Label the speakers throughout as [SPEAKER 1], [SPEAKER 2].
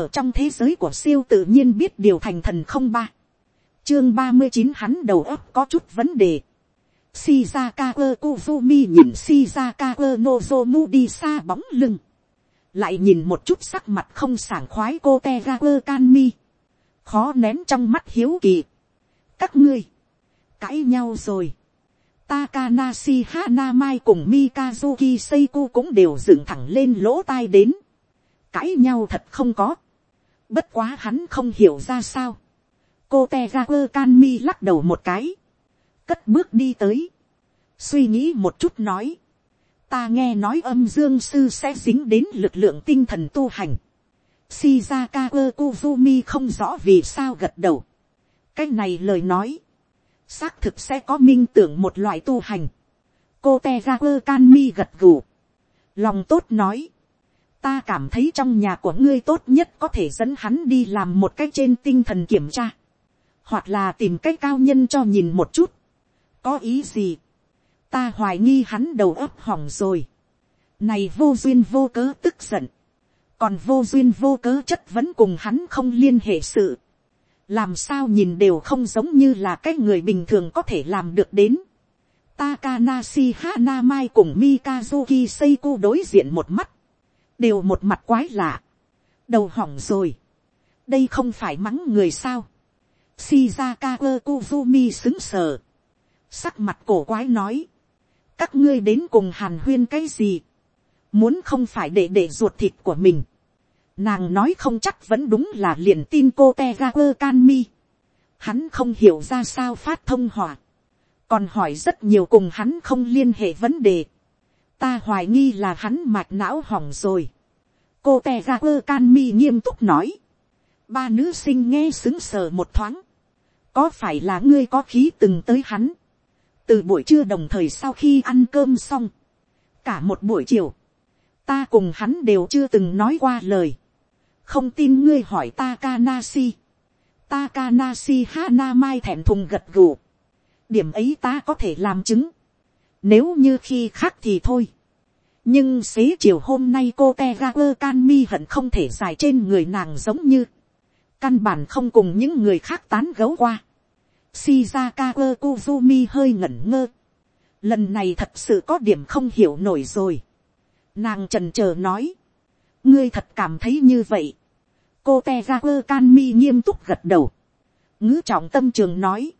[SPEAKER 1] ở trong thế giới của siêu tự nhiên biết điều thành thần không ba, chương ba mươi chín hắn đầu óc có chút vấn đề, Shizaka Kuzumi nhìn Shizaka Nozomu đi xa bóng lưng. Lại nhìn một chút sắc mặt không sảng khoái cô Tegaku Kanmi. Khó nén trong mắt hiếu kỳ. Các ngươi. Cãi nhau rồi. Takanashi Hanamai cùng Mikazuki Seiko cũng đều dựng thẳng lên lỗ tai đến. Cãi nhau thật không có. Bất quá hắn không hiểu ra sao. Cô Tegaku Kanmi lắc đầu một cái cất bước đi tới, suy nghĩ một chút nói, ta nghe nói âm dương sư sẽ dính đến lực lượng tinh thần tu hành, Shizaka Kozumi không rõ vì sao gật đầu. Cái này lời nói. Xác thực sẽ có minh tưởng một loại tu hành. Cô Tegaku Kanmi gật gù. Lòng tốt nói. Ta cảm thấy trong nhà của ngươi tốt nhất có thể dẫn hắn đi làm một cách trên tinh thần kiểm tra. Hoặc là tìm cách cao nhân cho nhìn một chút. Có ý gì, ta hoài nghi hắn đầu óc hỏng rồi, này vô duyên vô cớ tức giận, còn vô duyên vô cớ chất vẫn cùng hắn không liên hệ sự, làm sao nhìn đều không giống như là cái người bình thường có thể làm được đến. Takanashi Hanamai cùng Mikazuki Seiko đối diện một mắt, đều một mặt quái lạ, đầu hỏng rồi, đây không phải mắng người sao, Shizaka Kozumi xứng sờ, sắc mặt cổ quái nói, các ngươi đến cùng hàn huyên cái gì, muốn không phải để để ruột thịt của mình, nàng nói không chắc vẫn đúng là liền tin cô te ga quơ can mi, hắn không hiểu ra sao phát thông hỏa, còn hỏi rất nhiều cùng hắn không liên hệ vấn đề, ta hoài nghi là hắn mạch não hỏng rồi, cô tè ra quơ can mi nghiêm túc nói, ba nữ sinh nghe xứng sờ một thoáng, có phải là ngươi có khí từng tới hắn, từ buổi trưa đồng thời sau khi ăn cơm xong, cả một buổi chiều, ta cùng hắn đều chưa từng nói qua lời, không tin ngươi hỏi Takanashi, Takanashi Hana Mai thẹn thùng gật gù, điểm ấy ta có thể làm chứng, nếu như khi khác thì thôi, nhưng xế chiều hôm nay cô te ga quơ can mi hận không thể dài trên người nàng giống như, căn bản không cùng những người khác tán gấu qua, Shizaka Kozumi hơi ngẩn ngơ. Lần này thật sự có điểm không hiểu nổi rồi. Nàng trần chờ nói. Ngươi thật cảm thấy như vậy. Cô Tejagar can mi nghiêm túc gật đầu. ngữ trọng tâm trường nói.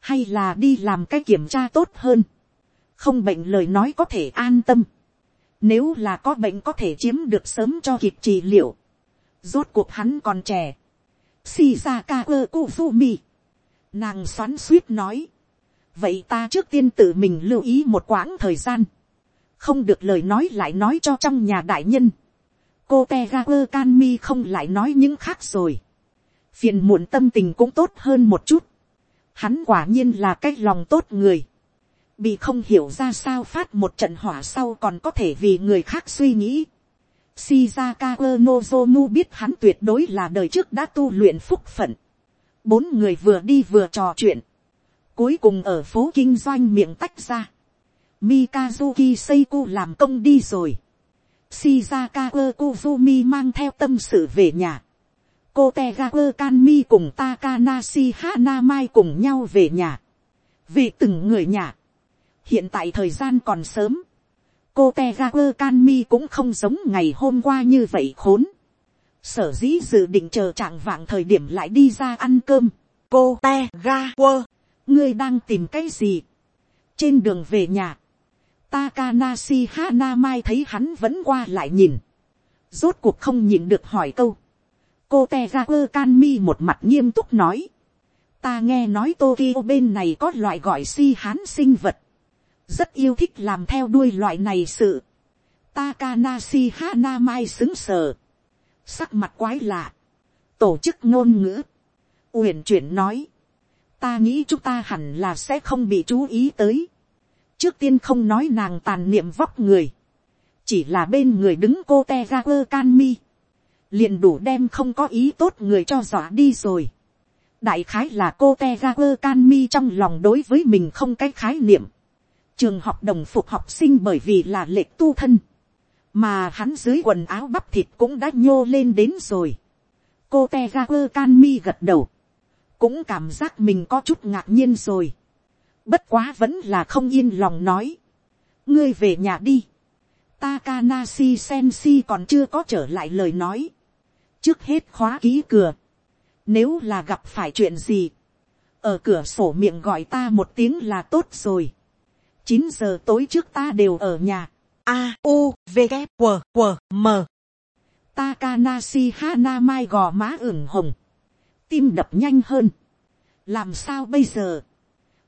[SPEAKER 1] Hay là đi làm cái kiểm tra tốt hơn. Không bệnh lời nói có thể an tâm. Nếu là có bệnh có thể chiếm được sớm cho kịp trị liệu. Rốt cuộc hắn còn trẻ. Shizaka Kufumi, Nàng xoắn suýt nói. Vậy ta trước tiên tự mình lưu ý một quãng thời gian. Không được lời nói lại nói cho trong nhà đại nhân. Cô Tegaku Kanmi không lại nói những khác rồi. Phiền muộn tâm tình cũng tốt hơn một chút. Hắn quả nhiên là cái lòng tốt người. Bị không hiểu ra sao phát một trận hỏa sau còn có thể vì người khác suy nghĩ. Shizaka Nozomu biết hắn tuyệt đối là đời trước đã tu luyện phúc phận. Bốn người vừa đi vừa trò chuyện, cuối cùng ở phố kinh doanh miệng tách ra, Mikazuki Seiku làm công đi rồi, Shizaka Kuzumi mang theo tâm sự về nhà, cô Tegaku Kanmi cùng Takanashi Hanamai cùng nhau về nhà, vì từng người nhà, hiện tại thời gian còn sớm, cô Tegaku Kanmi cũng không giống ngày hôm qua như vậy khốn, sở dĩ dự định chờ trạng vạng thời điểm lại đi ra ăn cơm. cô te ga quơ, ngươi đang tìm cái gì. trên đường về nhà, Takanashi Hanamai thấy hắn vẫn qua lại nhìn. Rốt cuộc không nhìn được hỏi câu. Cô Tegaku Kanmi một mặt nghiêm túc nói. Ta nghe nói Tokyo bên này có loại gọi si hán sinh vật. Rất yêu thích làm theo đuôi loại này sự. Takanashi Hanamai xứng sờ. Sắc mặt quái lạ, tổ chức ngôn ngữ, uyển chuyển nói, ta nghĩ chúng ta hẳn là sẽ không bị chú ý tới, trước tiên không nói nàng tàn niệm vóc người, chỉ là bên người đứng cô te ra quơ can mi, liền đủ đem không có ý tốt người cho dọa đi rồi. đại khái là cô te ra quơ can mi trong lòng đối với mình không cái khái niệm trường học đồng phục học sinh bởi vì là lệ tu thân mà hắn dưới quần áo bắp thịt cũng đã nhô lên đến rồi. cô te ga quơ can mi gật đầu, cũng cảm giác mình có chút ngạc nhiên rồi, bất quá vẫn là không yên lòng nói, ngươi về nhà đi, Takanashi Senshi còn chưa có trở lại lời nói. Trước hết khóa ký cửa. Nếu là gặp phải chuyện gì. Ở cửa sổ miệng gọi ta một tiếng là tốt rồi. 9 giờ tối trước ta đều ở nhà.
[SPEAKER 2] A, U, V, K, W, W, M.
[SPEAKER 1] Takanashi Hanamai gò má ửng hồng. Tim đập nhanh hơn. Làm sao bây giờ?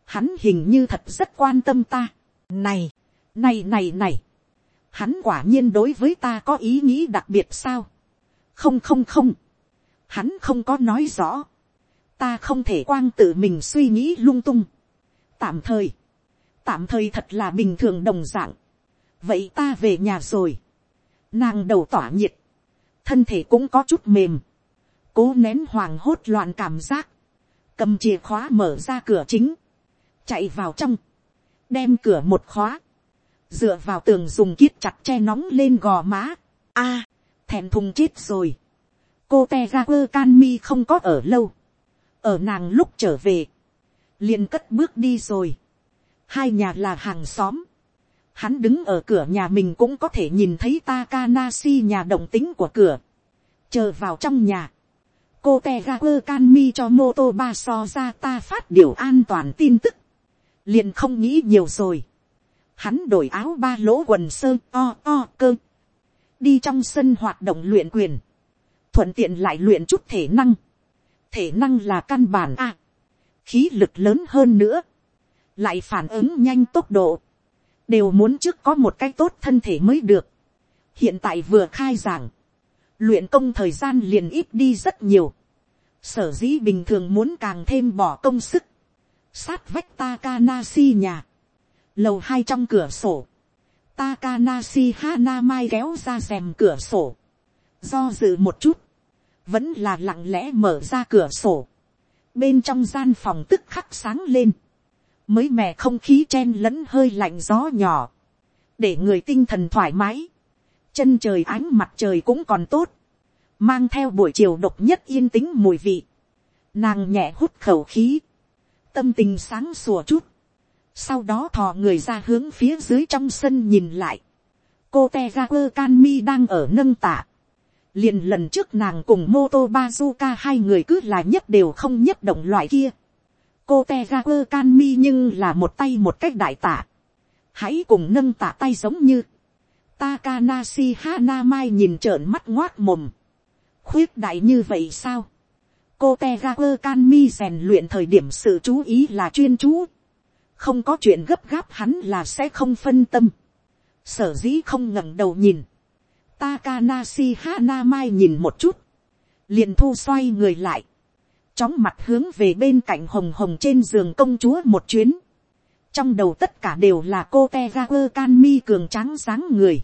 [SPEAKER 1] Hắn hình như thật rất quan tâm ta.
[SPEAKER 2] Này,
[SPEAKER 1] này này này hắn quả nhiên đối với ta có ý nghĩ đặc biệt sao. không không không, hắn không có nói rõ, ta không thể quang tự mình suy nghĩ lung tung. tạm thời, tạm thời thật là bình thường đồng dạng. vậy ta về nhà rồi, nàng đầu tỏa nhiệt, thân thể cũng có chút mềm, cố nén hoàng hốt loạn cảm giác, cầm chìa khóa mở ra cửa chính, chạy vào trong, đem cửa một khóa, dựa vào tường dùng kiết chặt che nóng lên gò má. a, à, thèm thùng chết rồi. cô te ra quơ can mi không có ở lâu. ở nàng lúc trở về, liền cất bước đi rồi hai nhà là hàng xóm. hắn đứng ở cửa nhà mình cũng có thể nhìn thấy Takanashi nhà động tính của cửa. chờ vào trong nhà. cô te ga quơ can mi cho mô tô ba so ra ta phát điều an toàn tin tức. liền không nghĩ nhiều rồi hắn đổi áo ba lỗ quần sơ o o cơ, đi trong sân hoạt động luyện quyền, thuận tiện lại luyện chút thể năng, thể năng là căn bản a, khí lực lớn hơn nữa, lại phản ứng nhanh tốc độ, đều muốn trước có một cái tốt thân thể mới được. hiện tại vừa khai giảng, luyện công thời gian liền ít đi rất nhiều, sở dĩ bình thường muốn càng thêm bỏ công sức, sát vách Takanasi nhà, lầu hai trong cửa sổ, Takanasi Hana Mai kéo ra rèm cửa sổ, do dự một chút, vẫn là lặng lẽ mở ra cửa sổ, bên trong gian phòng tức khắc sáng lên, mới mẻ không khí chen lẫn hơi lạnh gió nhỏ, để người tinh thần thoải mái, chân trời ánh mặt trời cũng còn tốt, mang theo buổi chiều độc nhất yên tĩnh mùi vị, nàng nhẹ hút khẩu khí, tâm tình sáng sủa chút, sau đó thò người ra hướng phía dưới trong sân nhìn lại, cô te ra quơ can mi đang ở nâng tạ, liền lần trước nàng cùng mô tô bazuka hai người cứ là nhất đều không nhất động loại kia, cô te ga quơ can mi nhưng là một tay một cách đại tạ, hãy cùng nâng tạ tay giống như, Takanashi Hanamai nhìn trợn mắt ngoác mồm. Khuyết đại như vậy sao? Cô Tegaku Kanmi rèn luyện thời điểm sự chú ý là chuyên chú. Không có chuyện gấp gáp hắn là sẽ không phân tâm, sở dĩ không ngẩng đầu nhìn, Takanashi Hanamai nhìn một chút, liền thu xoay người lại, chóng mặt hướng về bên cạnh hồng hồng trên giường công chúa một chuyến, trong đầu tất cả đều là cô te ga quơ can mi cường tráng sáng người,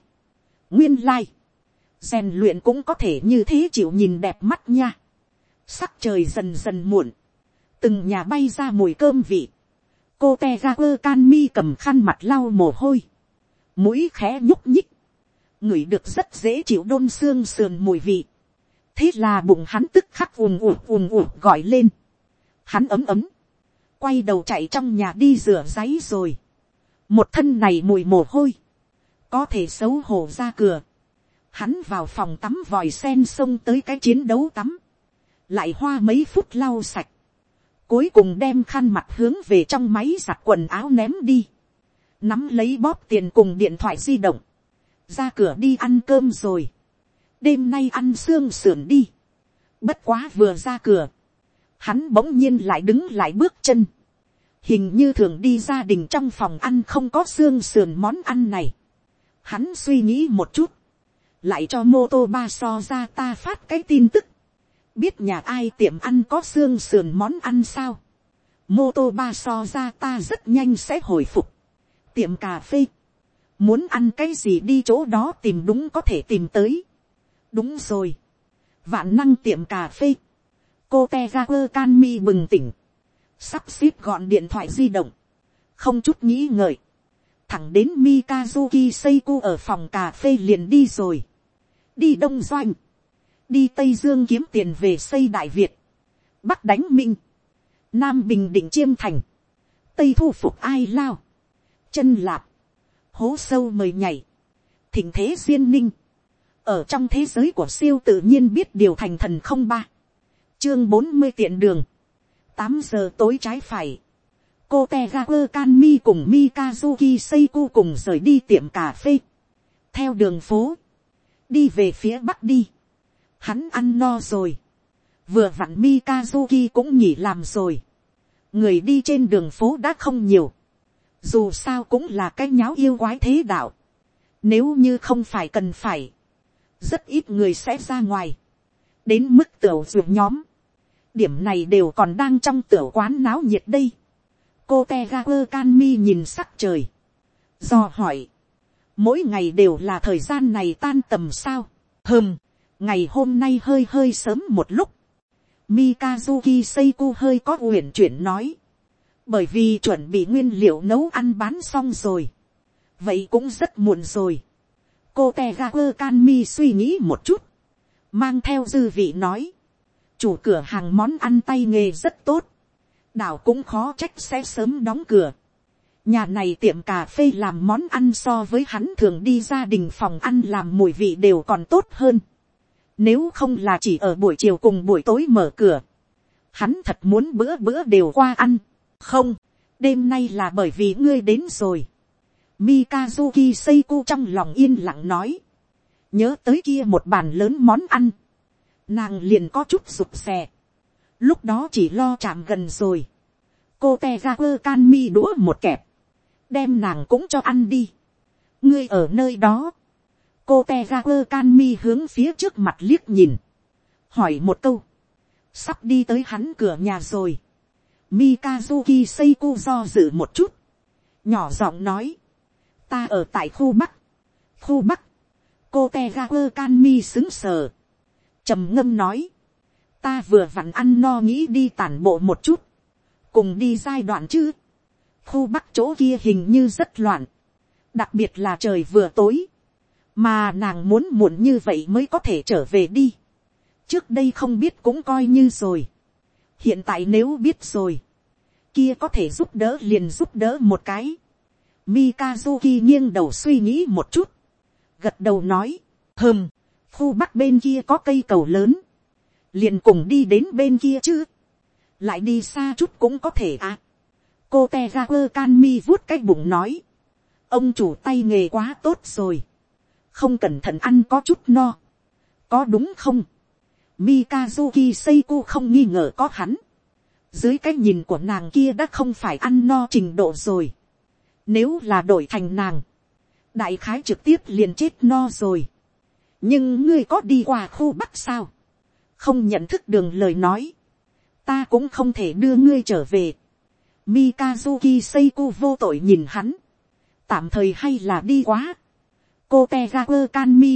[SPEAKER 1] nguyên lai, rèn luyện cũng có thể như thế chịu nhìn đẹp mắt nha, sắc trời dần dần muộn, từng nhà bay ra mùi cơm vị, cô te ga quơ can mi cầm khăn mặt lau mồ hôi, mũi khẽ nhúc nhích, ngửi được rất dễ chịu đôn xương sườn mùi vị, thế là bụng hắn tức khắc ùm ùm ùm ùm gọi lên, hắn ấm ấm, quay đầu chạy trong nhà đi rửa giấy rồi, một thân này mùi mồ hôi, có thể xấu hổ ra cửa, hắn vào phòng tắm vòi sen xông tới cái chiến đấu tắm, lại hoa mấy phút lau sạch, Cuối cùng đem khăn mặt hướng về trong máy giặt quần áo ném đi. Nắm lấy bóp tiền cùng điện thoại di động. Ra cửa đi ăn cơm rồi. Đêm nay ăn xương sườn đi. Bất quá vừa ra cửa. Hắn bỗng nhiên lại đứng lại bước chân. Hình như thường đi gia đình trong phòng ăn không có xương sườn món ăn này. Hắn suy nghĩ một chút. Lại cho mô tô ba so ra ta phát cái tin tức biết nhà ai tiệm ăn có xương sườn món ăn sao. mô tô ba so ra ta rất nhanh sẽ hồi phục. tiệm cà phê. muốn ăn cái gì đi chỗ đó tìm đúng có thể tìm tới đúng rồi. vạn năng tiệm cà phê. cô te ra quơ can mi bừng tỉnh. sắp xếp gọn điện thoại di động. không chút nghĩ ngợi. thẳng đến mikazuki seiko ở phòng cà phê liền đi rồi. đi đông doanh đi tây dương kiếm tiền về xây đại việt, bắc đánh minh, nam bình định chiêm thành, tây thu phục ai lao, chân lạp, hố sâu mời nhảy, thỉnh thế duyên ninh, ở trong thế giới của siêu tự nhiên biết điều thành thần không ba, chương bốn mươi tiện đường, tám giờ tối trái phải, cô te ga quơ can mi cùng mikazuki seiku cùng rời đi tiệm cà phê, theo đường phố, đi về phía bắc đi, hắn ăn no rồi, vừa vặn mikazuki cũng nghỉ làm rồi, người đi trên đường phố đã không nhiều, dù sao cũng là cái nháo yêu quái thế đạo, nếu như không phải cần phải, rất ít người sẽ ra ngoài, đến mức tiểu ruột nhóm, điểm này đều còn đang trong tiểu quán náo nhiệt đây. cô te ga quơ can mi nhìn sắc trời, do hỏi, mỗi ngày đều là thời gian này tan tầm sao, hơm, ngày hôm nay hơi hơi sớm một lúc, Mikazuki Seiko hơi có uyển chuyển nói, bởi vì chuẩn bị nguyên liệu nấu ăn bán xong rồi, vậy cũng rất muộn rồi cô te ga quơ can mi suy nghĩ một chút, mang theo dư vị nói, chủ cửa hàng món ăn tay nghề rất tốt, đảo cũng khó trách sẽ sớm đóng cửa. nhà này tiệm cà phê làm món ăn so với hắn thường đi gia đình phòng ăn làm mùi vị đều còn tốt hơn. nếu không là chỉ ở buổi chiều cùng buổi tối mở cửa, hắn thật muốn bữa bữa đều qua ăn. không, đêm nay là bởi vì ngươi đến rồi. Mikazuki Seiko trong lòng yên lặng nói. Nhớ tới kia một bàn lớn món ăn nàng liền có chút rụt xè. lúc đó chỉ lo chạm gần rồi. cô te ra quơ can mi đũa một kẹp, đem nàng cũng cho ăn đi. ngươi ở nơi đó, cô te ra quơ can mi hướng phía trước mặt liếc nhìn, hỏi một câu, sắp đi tới hắn cửa nhà rồi. Mikazuki Seiko do dự một chút, nhỏ giọng nói, ta ở tại khu bắc, khu bắc, cô te ga quơ can mi xứng sờ, trầm ngâm nói, ta vừa vặn ăn no nghĩ đi tản bộ một chút, cùng đi giai đoạn chứ, khu bắc chỗ kia hình như rất loạn, đặc biệt là trời vừa tối, mà nàng muốn muộn như vậy mới có thể trở về đi, trước đây không biết cũng coi như rồi, hiện tại nếu biết rồi, kia có thể giúp đỡ liền giúp đỡ một cái, Mikazuki nghiêng đầu suy nghĩ một chút, gật đầu nói, hơm, khu bắc bên kia có cây cầu lớn, liền cùng đi đến bên kia chứ, lại đi xa chút cũng có thể à. cô te ra quơ can mi vuốt cái bụng nói, ông chủ tay nghề quá tốt rồi, không cẩn thận ăn có chút no, có đúng không, Mikazuki Seiko không nghi ngờ có hắn, dưới cái nhìn của nàng kia đã không phải ăn no trình độ rồi, nếu là đổi thành nàng, đại khái trực tiếp liền chết no rồi. Nhưng ngươi có đi qua khu bắc sao, không nhận thức đường lời nói, ta cũng không thể đưa ngươi trở về. Mikazuki Seiko vô tội nhìn hắn, tạm thời hay là đi quá. cô te ga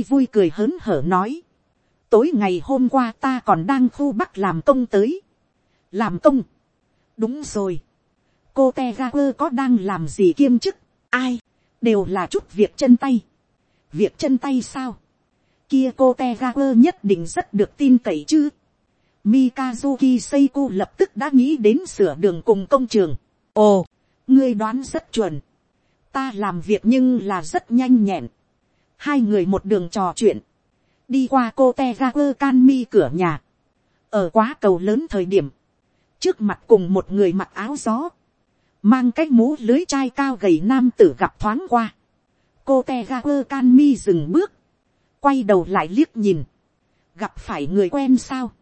[SPEAKER 1] vui cười hớn hở nói, tối ngày hôm qua ta còn đang khu bắc làm công tới. làm công, đúng rồi, cô te ra quơ có đang làm gì kiêm chức, ai, đều là chút việc chân tay. việc chân tay sao, kia cô te ra quơ nhất định rất được tin cậy chứ. Mikazuki Seiko lập tức đã nghĩ đến sửa đường cùng công trường. Ồ, ngươi đoán rất chuẩn. Ta làm việc nhưng là rất nhanh nhẹn. Hai người một đường trò chuyện. Đi qua cô Tegaku Kanmi cửa nhà. Ở quá cầu lớn thời điểm. Trước mặt cùng một người mặc áo gió. Mang cái mũ lưới chai cao gầy nam tử gặp thoáng qua. Cô Tegaku Kanmi dừng bước. Quay đầu lại liếc nhìn, gặp phải người quen sao,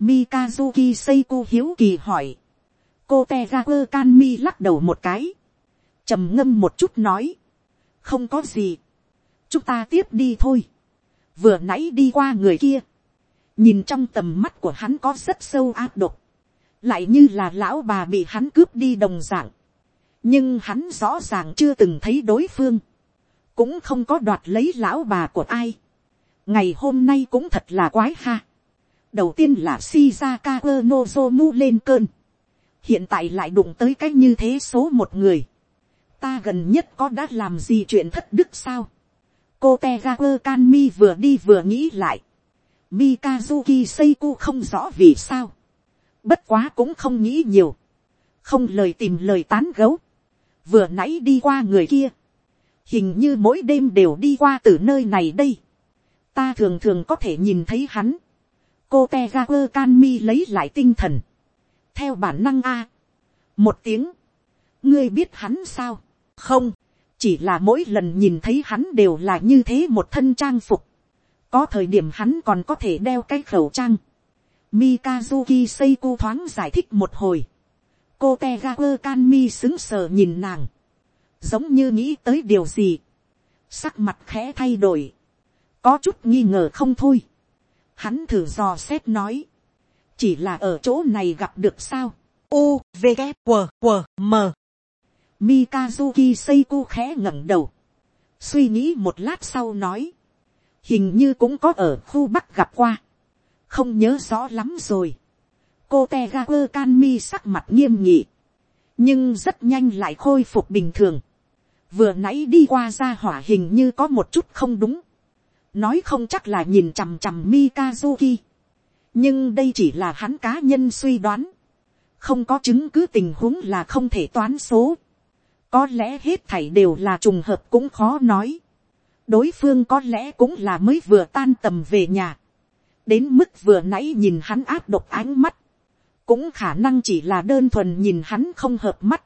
[SPEAKER 1] Mikazuki Seiko hiếu kỳ hỏi, cô te ga quơ can mi lắc đầu một cái, trầm ngâm một chút nói, không có gì, chúng ta tiếp đi thôi, vừa nãy đi qua người kia, nhìn trong tầm mắt của hắn có rất sâu áp độc, lại như là lão bà bị hắn cướp đi đồng dạng, nhưng hắn rõ ràng chưa từng thấy đối phương, cũng không có đoạt lấy lão bà của ai, ngày hôm nay cũng thật là quái ha. đầu tiên là shizaka nozomu lên cơn. hiện tại lại đụng tới cái như thế số một người. ta gần nhất có đã làm gì chuyện thất đức sao. cô te ga quơ can mi vừa đi vừa nghĩ lại. Mikazuki Seiko không rõ vì sao. Bất quá cũng không nghĩ nhiều. Không lời tìm lời tán gấu. Vừa nãy đi qua người kia. Hình như mỗi đêm đều đi qua từ nơi này đây. Ta thường thường có thể nhìn thấy hắn. Cô Tegaku Kanmi lấy lại tinh thần. Theo bản năng A. Một tiếng. Ngươi biết hắn sao? Không. Chỉ là mỗi lần nhìn thấy hắn đều là như thế một thân trang phục có thời điểm hắn còn có thể đeo cái khẩu trang. Mikazuki Seiko thoáng giải thích một hồi. Cô Tegaku Kanmi xứng sờ nhìn nàng. Giống như nghĩ tới điều gì. Sắc mặt khẽ thay đổi. Có chút nghi ngờ không thôi. Hắn thử dò xét nói. Chỉ là ở chỗ này gặp được sao.
[SPEAKER 2] U, V, K, W, W, M.
[SPEAKER 1] Mikazuki Seiko khẽ ngẩng đầu. Suy nghĩ một lát sau nói hình như cũng có ở khu bắc gặp qua, không nhớ rõ lắm rồi. cô te ga quơ can mi sắc mặt nghiêm nhị, nhưng rất nhanh lại khôi phục bình thường. vừa nãy đi qua ra hỏa hình như có một chút không đúng, nói không chắc là nhìn chằm chằm Mikazuki. nhưng đây chỉ là hắn cá nhân suy đoán, không có chứng cứ tình huống là không thể toán số. có lẽ hết thảy đều là trùng hợp cũng khó nói đối phương có lẽ cũng là mới vừa tan tầm về nhà, đến mức vừa nãy nhìn hắn áp độc ánh mắt, cũng khả năng chỉ là đơn thuần nhìn hắn không hợp mắt,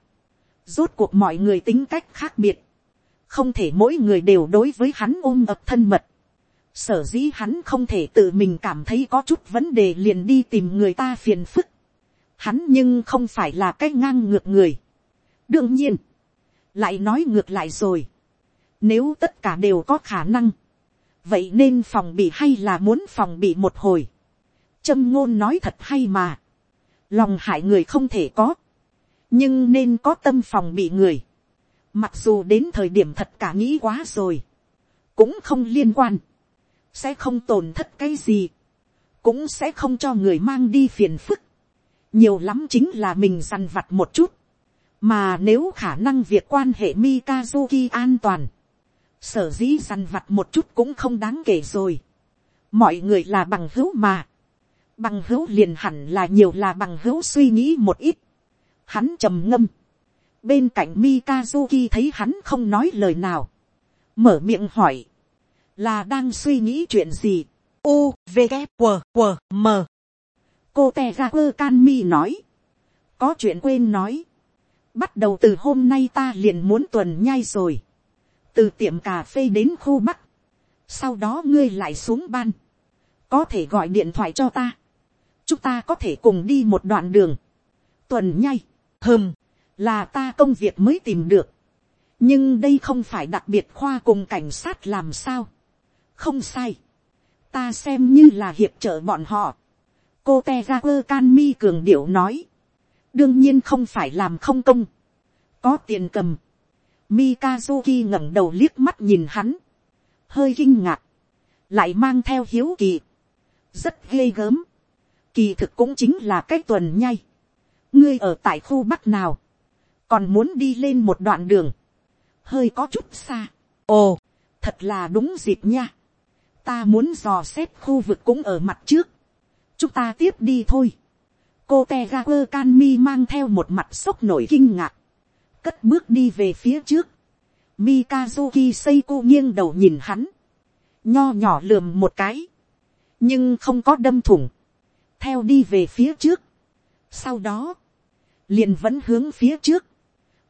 [SPEAKER 1] rốt cuộc mọi người tính cách khác biệt, không thể mỗi người đều đối với hắn ôm ập thân mật, sở dĩ hắn không thể tự mình cảm thấy có chút vấn đề liền đi tìm người ta phiền phức, hắn nhưng không phải là cái ngang ngược người. đương nhiên, lại nói ngược lại rồi, nếu tất cả đều có khả năng. Vậy nên phòng bị hay là muốn phòng bị một hồi. Châm ngôn nói thật hay mà. Lòng hại người không thể có. Nhưng nên có tâm phòng bị người. Mặc dù đến thời điểm thật cả nghĩ quá rồi. Cũng không liên quan. Sẽ không tổn thất cái gì. Cũng sẽ không cho người mang đi phiền phức. Nhiều lắm chính là mình dằn vặt một chút mà nếu khả năng việc quan hệ Mikazuki an toàn, sở dĩ dằn vặt một chút cũng không đáng kể rồi. mọi người là bằng hữu mà. bằng hữu liền hẳn là nhiều là bằng hữu suy nghĩ một ít. hắn trầm ngâm. bên cạnh mikazuki thấy hắn không nói lời nào. mở miệng hỏi. là đang suy nghĩ chuyện gì.
[SPEAKER 2] u, v, g q q m
[SPEAKER 1] cô te ra quơ can mi nói. có chuyện quên nói. bắt đầu từ hôm nay ta liền muốn tuần nhai rồi từ tiệm cà phê đến khu bắc, sau đó ngươi lại xuống ban, có thể gọi điện thoại cho ta, chúng ta có thể cùng đi một đoạn đường, tuần nhay, hơm, là ta công việc mới tìm được, nhưng đây không phải đặc biệt khoa cùng cảnh sát làm sao, không sai, ta xem như là hiệp trợ bọn họ, cô te ra quơ can mi cường điệu nói, đương nhiên không phải làm không công, có tiền cầm, Mikazuki ngẩng đầu liếc mắt nhìn hắn. Hơi kinh ngạc. Lại mang theo hiếu kỳ. Rất ghê gớm. Kỳ thực cũng chính là cái tuần nhai. Ngươi ở tại khu bắc nào. Còn muốn đi lên một đoạn đường. Hơi có chút xa. Ồ, thật là đúng dịp nha. Ta muốn dò xét khu vực cũng ở mặt trước. Chúng ta tiếp đi thôi. Cô Tegaku Kanmi mang theo một mặt sốc nổi kinh ngạc cất bước đi về phía trước. Mikazuki Seiko nghiêng đầu nhìn hắn. Nho nhỏ lườm một cái. Nhưng không có đâm thủng. Theo đi về phía trước. Sau đó. Liền vẫn hướng phía trước.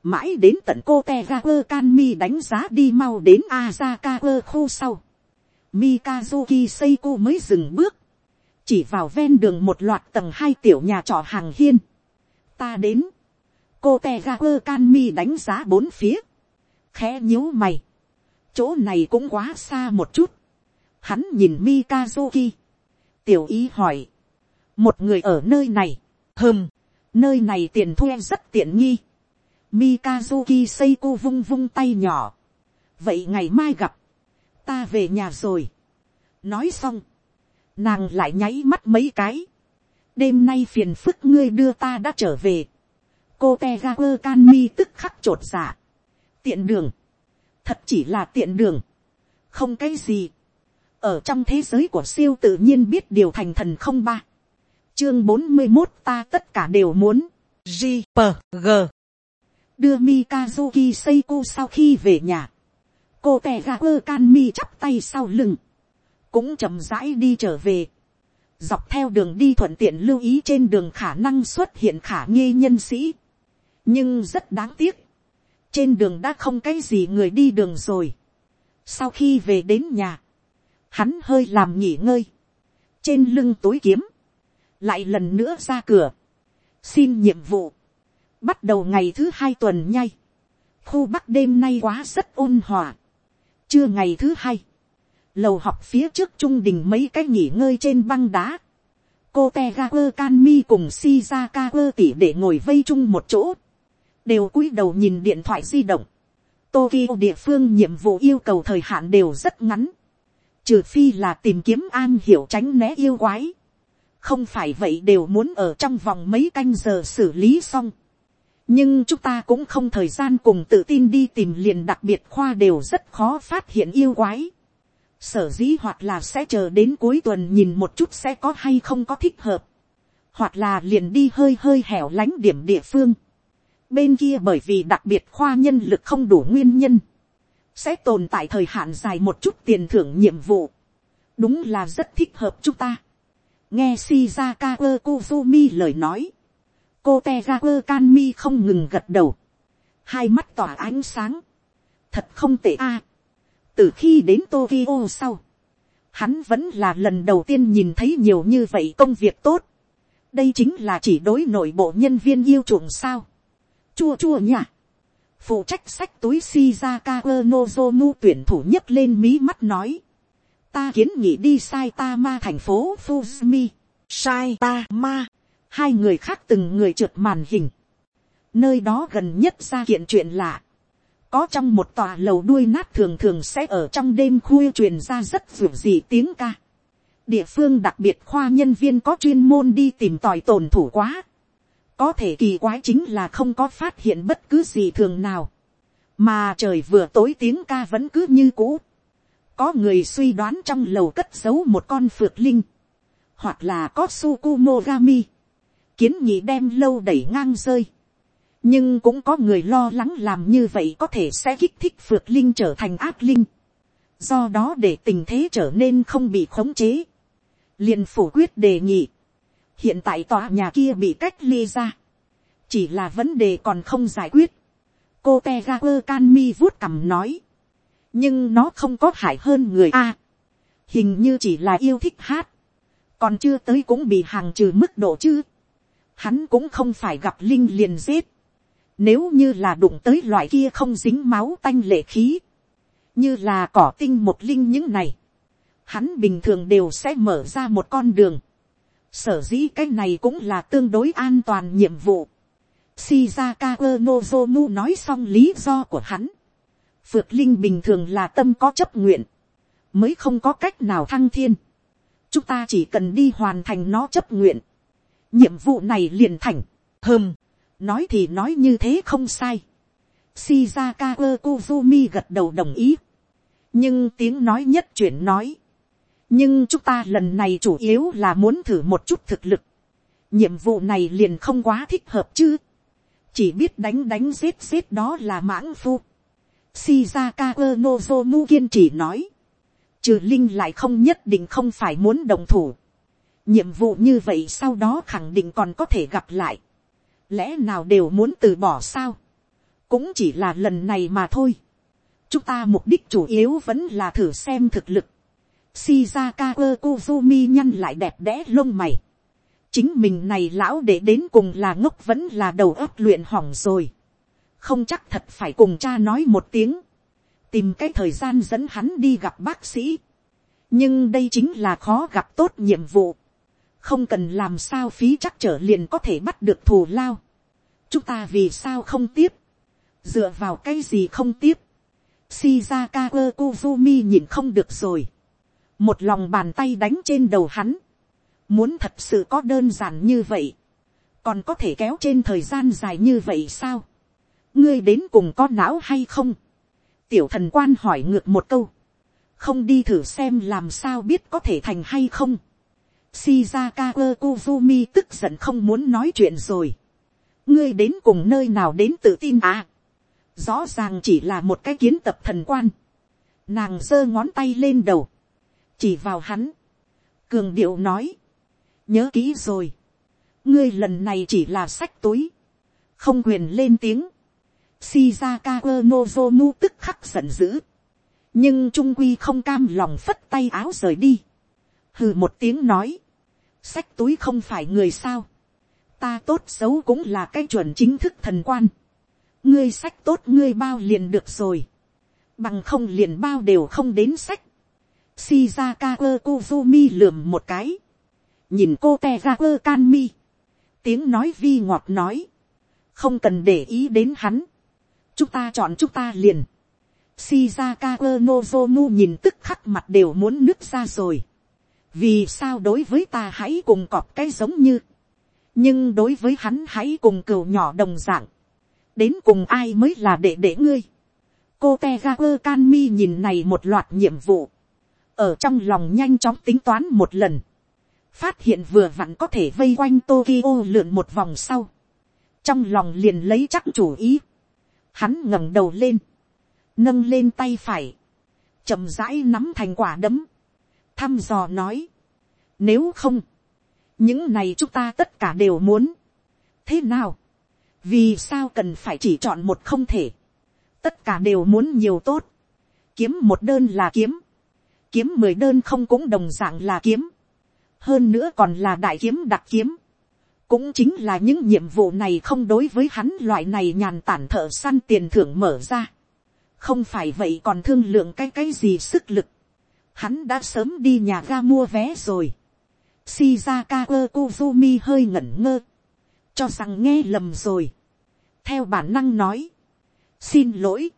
[SPEAKER 1] Mãi đến tận cô Tegaku Kanmi đánh giá đi mau đến Azakawa khu sau. Mikazuki Seiko mới dừng bước. Chỉ vào ven đường một loạt tầng hai tiểu nhà trọ hàng hiên. Ta đến cô te ga quơ can mi đánh giá bốn phía, khẽ nhíu mày, chỗ này cũng quá xa một chút, hắn nhìn mikazuki, tiểu ý hỏi, một người ở nơi này, hơm, nơi này tiền thuê rất tiện nghi, mikazuki xây cô vung vung tay nhỏ, vậy ngày mai gặp, ta về nhà rồi, nói xong, nàng lại nháy mắt mấy cái, đêm nay phiền phức ngươi đưa ta đã trở về, cô te ga quơ can mi tức khắc t r ộ t giả. tiện đường, thật chỉ là tiện đường, không cái gì. ở trong thế giới của siêu tự nhiên biết điều thành thần không ba, chương bốn mươi một ta tất cả đều muốn,
[SPEAKER 2] G, P, G.
[SPEAKER 1] đưa Mikazuki Seiko sau khi về nhà, cô te ga quơ can mi chắp tay sau lưng, cũng chậm rãi đi trở về, dọc theo đường đi thuận tiện lưu ý trên đường khả năng xuất hiện khả nghi nhân sĩ, nhưng rất đáng tiếc, trên đường đã không cái gì người đi đường rồi, sau khi về đến nhà, hắn hơi làm nghỉ ngơi, trên lưng tối kiếm, lại lần nữa ra cửa, xin nhiệm vụ, bắt đầu ngày thứ hai tuần nhay, khu bắc đêm nay quá rất ôn hòa, trưa ngày thứ hai, lầu học phía trước trung đình mấy cái nghỉ ngơi trên băng đá, cô te ga quơ can mi cùng si ra ca quơ tỉ để ngồi vây chung một chỗ, đều cúi đầu nhìn điện thoại di động, Tokyo địa phương nhiệm vụ yêu cầu thời hạn đều rất ngắn. Trừ phi là tìm kiếm an hiểu tránh né yêu quái. Không phải vậy đều muốn ở trong vòng mấy canh giờ xử lý xong. Nhưng chúng ta cũng không thời gian cùng tự tin đi tìm liền đặc biệt khoa đều rất khó phát hiện yêu quái. Sở dĩ hoặc là sẽ chờ đến cuối tuần nhìn một chút sẽ có hay không có thích hợp. Hoặc là liền đi hơi hơi hẻo lánh điểm địa phương bên kia bởi vì đặc biệt khoa nhân lực không đủ nguyên nhân, sẽ tồn tại thời hạn dài một chút tiền thưởng nhiệm vụ, đúng là rất thích hợp chúng ta. nghe shizaka ơ kuzumi lời nói, cô te ra ơ kanmi không ngừng gật đầu, hai mắt tỏa ánh sáng, thật không tệ a. từ khi đến tokyo sau, hắn vẫn là lần đầu tiên nhìn thấy nhiều như vậy công việc tốt. đây chính là chỉ đối nội bộ nhân viên yêu chuộng sao chua chua nhả. phụ trách sách túi shizaka nozomu tuyển thủ nhất lên mí mắt nói. ta kiến nghị đi sai ta ma thành phố fuzumi.
[SPEAKER 2] Sai ta ma.
[SPEAKER 1] hai người khác từng người trượt màn hình. nơi đó gần nhất ra kiện chuyện lạ. có trong một tòa lầu đuôi nát thường thường sẽ ở trong đêm khuya truyền ra rất vượt gì tiếng ca. địa phương đặc biệt khoa nhân viên có chuyên môn đi tìm tòi tổn thủ quá có thể kỳ quái chính là không có phát hiện bất cứ gì thường nào. Mà trời vừa tối tiếng ca vẫn cứ như cũ. Có người suy đoán trong lầu cất giấu một con phược linh. Hoặc là có Sukumogami. Kiến nghị đem lâu đẩy ngang rơi. Nhưng cũng có người lo lắng làm như vậy có thể sẽ kích thích phược linh trở thành ác linh. Do đó để tình thế trở nên không bị khống chế. liền phủ quyết đề nghị hiện tại tòa nhà kia bị cách ly ra, chỉ là vấn đề còn không giải quyết. cô te ga quơ can mi vuốt cằm nói, nhưng nó không có hại hơn người a. hình như chỉ là yêu thích hát, còn chưa tới cũng bị hàng trừ mức độ chứ. hắn cũng không phải gặp linh liền giết. nếu như là đụng tới loại kia không dính máu tanh lệ khí, như là cỏ tinh một linh những này, hắn bình thường đều sẽ mở ra một con đường sở dĩ cái này cũng là tương đối an toàn nhiệm vụ. Shizaka Nozomu nói xong lý do của hắn. Phược linh bình thường là tâm có chấp nguyện. Mới không có cách nào thăng thiên. Chúng ta chỉ cần đi hoàn thành nó chấp nguyện. Nhiệm vụ này liền thành. Hừm. Nói thì nói như thế không sai. Shizaka Kozumi gật đầu đồng ý. Nhưng tiếng nói nhất chuyển nói nhưng chúng ta lần này chủ yếu là muốn thử một chút thực lực. nhiệm vụ này liền không quá thích hợp chứ. chỉ biết đánh đánh giết giết đó là mãng phu. shizaka nozomu kiên trì nói. trừ linh lại không nhất định không phải muốn đồng thủ. nhiệm vụ như vậy sau đó khẳng định còn có thể gặp lại. lẽ nào đều muốn từ bỏ sao. cũng chỉ là lần này mà thôi. chúng ta mục đích chủ yếu vẫn là thử xem thực lực Shizaka Kuzumi nhăn lại đẹp đẽ lông mày. Chính mình này lão để đến cùng là ngốc vẫn là đầu óc luyện hỏng rồi. Không chắc thật phải cùng cha nói một tiếng. Tìm cái thời gian dẫn hắn đi gặp bác sĩ. Nhưng đây chính là khó gặp tốt nhiệm vụ. Không cần làm sao phí chắc trở liền có thể bắt được thù lao. Chúng ta vì sao không tiếp. Dựa vào cái gì không tiếp. Shizaka Kuzumi nhìn không được rồi một lòng bàn tay đánh trên đầu hắn, muốn thật sự có đơn giản như vậy, còn có thể kéo trên thời gian dài như vậy sao, ngươi đến cùng có não hay không, tiểu thần quan hỏi ngược một câu, không đi thử xem làm sao biết có thể thành hay không. Shizaka Kozumi tức giận không muốn nói chuyện rồi. ngươi đến cùng nơi nào đến tự tin à. rõ ràng chỉ là một cái kiến tập thần quan. nàng giơ ngón tay lên đầu, chỉ vào hắn. cường điệu nói, nhớ kỹ rồi. ngươi lần này chỉ là sách túi, không quyền lên tiếng. Shizaka Nozomu tức khắc giận dữ. Nhưng Trung Quy không cam lòng phất tay áo rời đi. Hừ một tiếng nói. Sách túi không phải người sao. Ta tốt xấu cũng là cái chuẩn chính thức thần quan. Ngươi sách tốt ngươi bao liền được rồi. Bằng không liền bao đều không đến sách. Shizaka Kuzumi lườm một cái. Nhìn cô Tegaku Kanmi. Tiếng nói vi ngọt nói. Không cần để ý đến hắn chúng ta chọn chúng ta liền. Shizaka Nozomu nhìn tức khắc mặt đều muốn nứt ra rồi. Vì sao đối với ta hãy cùng cọp cái giống như. Nhưng đối với hắn hãy cùng cừu nhỏ đồng dạng. Đến cùng ai mới là đệ đệ ngươi. Cô Tegaku Kanmi nhìn này một loạt nhiệm vụ. Ở trong lòng nhanh chóng tính toán một lần. Phát hiện vừa vặn có thể vây quanh Tokyo lượn một vòng sau. Trong lòng liền lấy chắc chủ ý. Hắn ngẩng đầu lên, nâng lên tay phải, chậm rãi nắm thành quả đấm, thăm dò nói, nếu không, những này chúng ta tất cả đều muốn, thế nào, vì sao cần phải chỉ chọn một không thể, tất cả đều muốn nhiều tốt, kiếm một đơn là kiếm, kiếm mười đơn không cũng đồng dạng là kiếm, hơn nữa còn là đại kiếm đặc kiếm, cũng chính là những nhiệm vụ này không đối với hắn loại này nhàn tản thợ săn tiền thưởng mở ra. không phải vậy còn thương lượng cái cái gì sức lực. hắn đã sớm đi nhà ga mua vé rồi. shizaka kozumi hơi ngẩn ngơ. cho rằng nghe lầm rồi. theo bản năng nói. xin lỗi.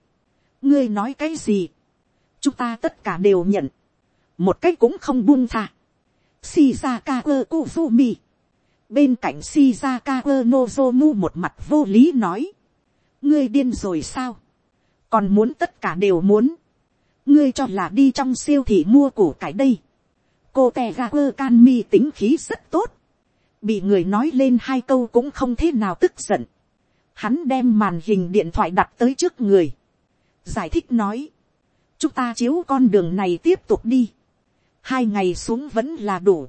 [SPEAKER 1] ngươi nói cái gì. chúng ta tất cả đều nhận một cách cũng không buông tha. shizaka Kuzumi. bên cạnh shizaka nozomu một mặt vô lý nói, ngươi điên rồi sao, còn muốn tất cả đều muốn, ngươi cho là đi trong siêu thị mua củ cải đây, cô Tegaku Kanmi tính khí rất tốt, bị người nói lên hai câu cũng không thế nào tức giận, hắn đem màn hình điện thoại đặt tới trước người, giải thích nói, chúng ta chiếu con đường này tiếp tục đi, hai ngày xuống vẫn là đủ,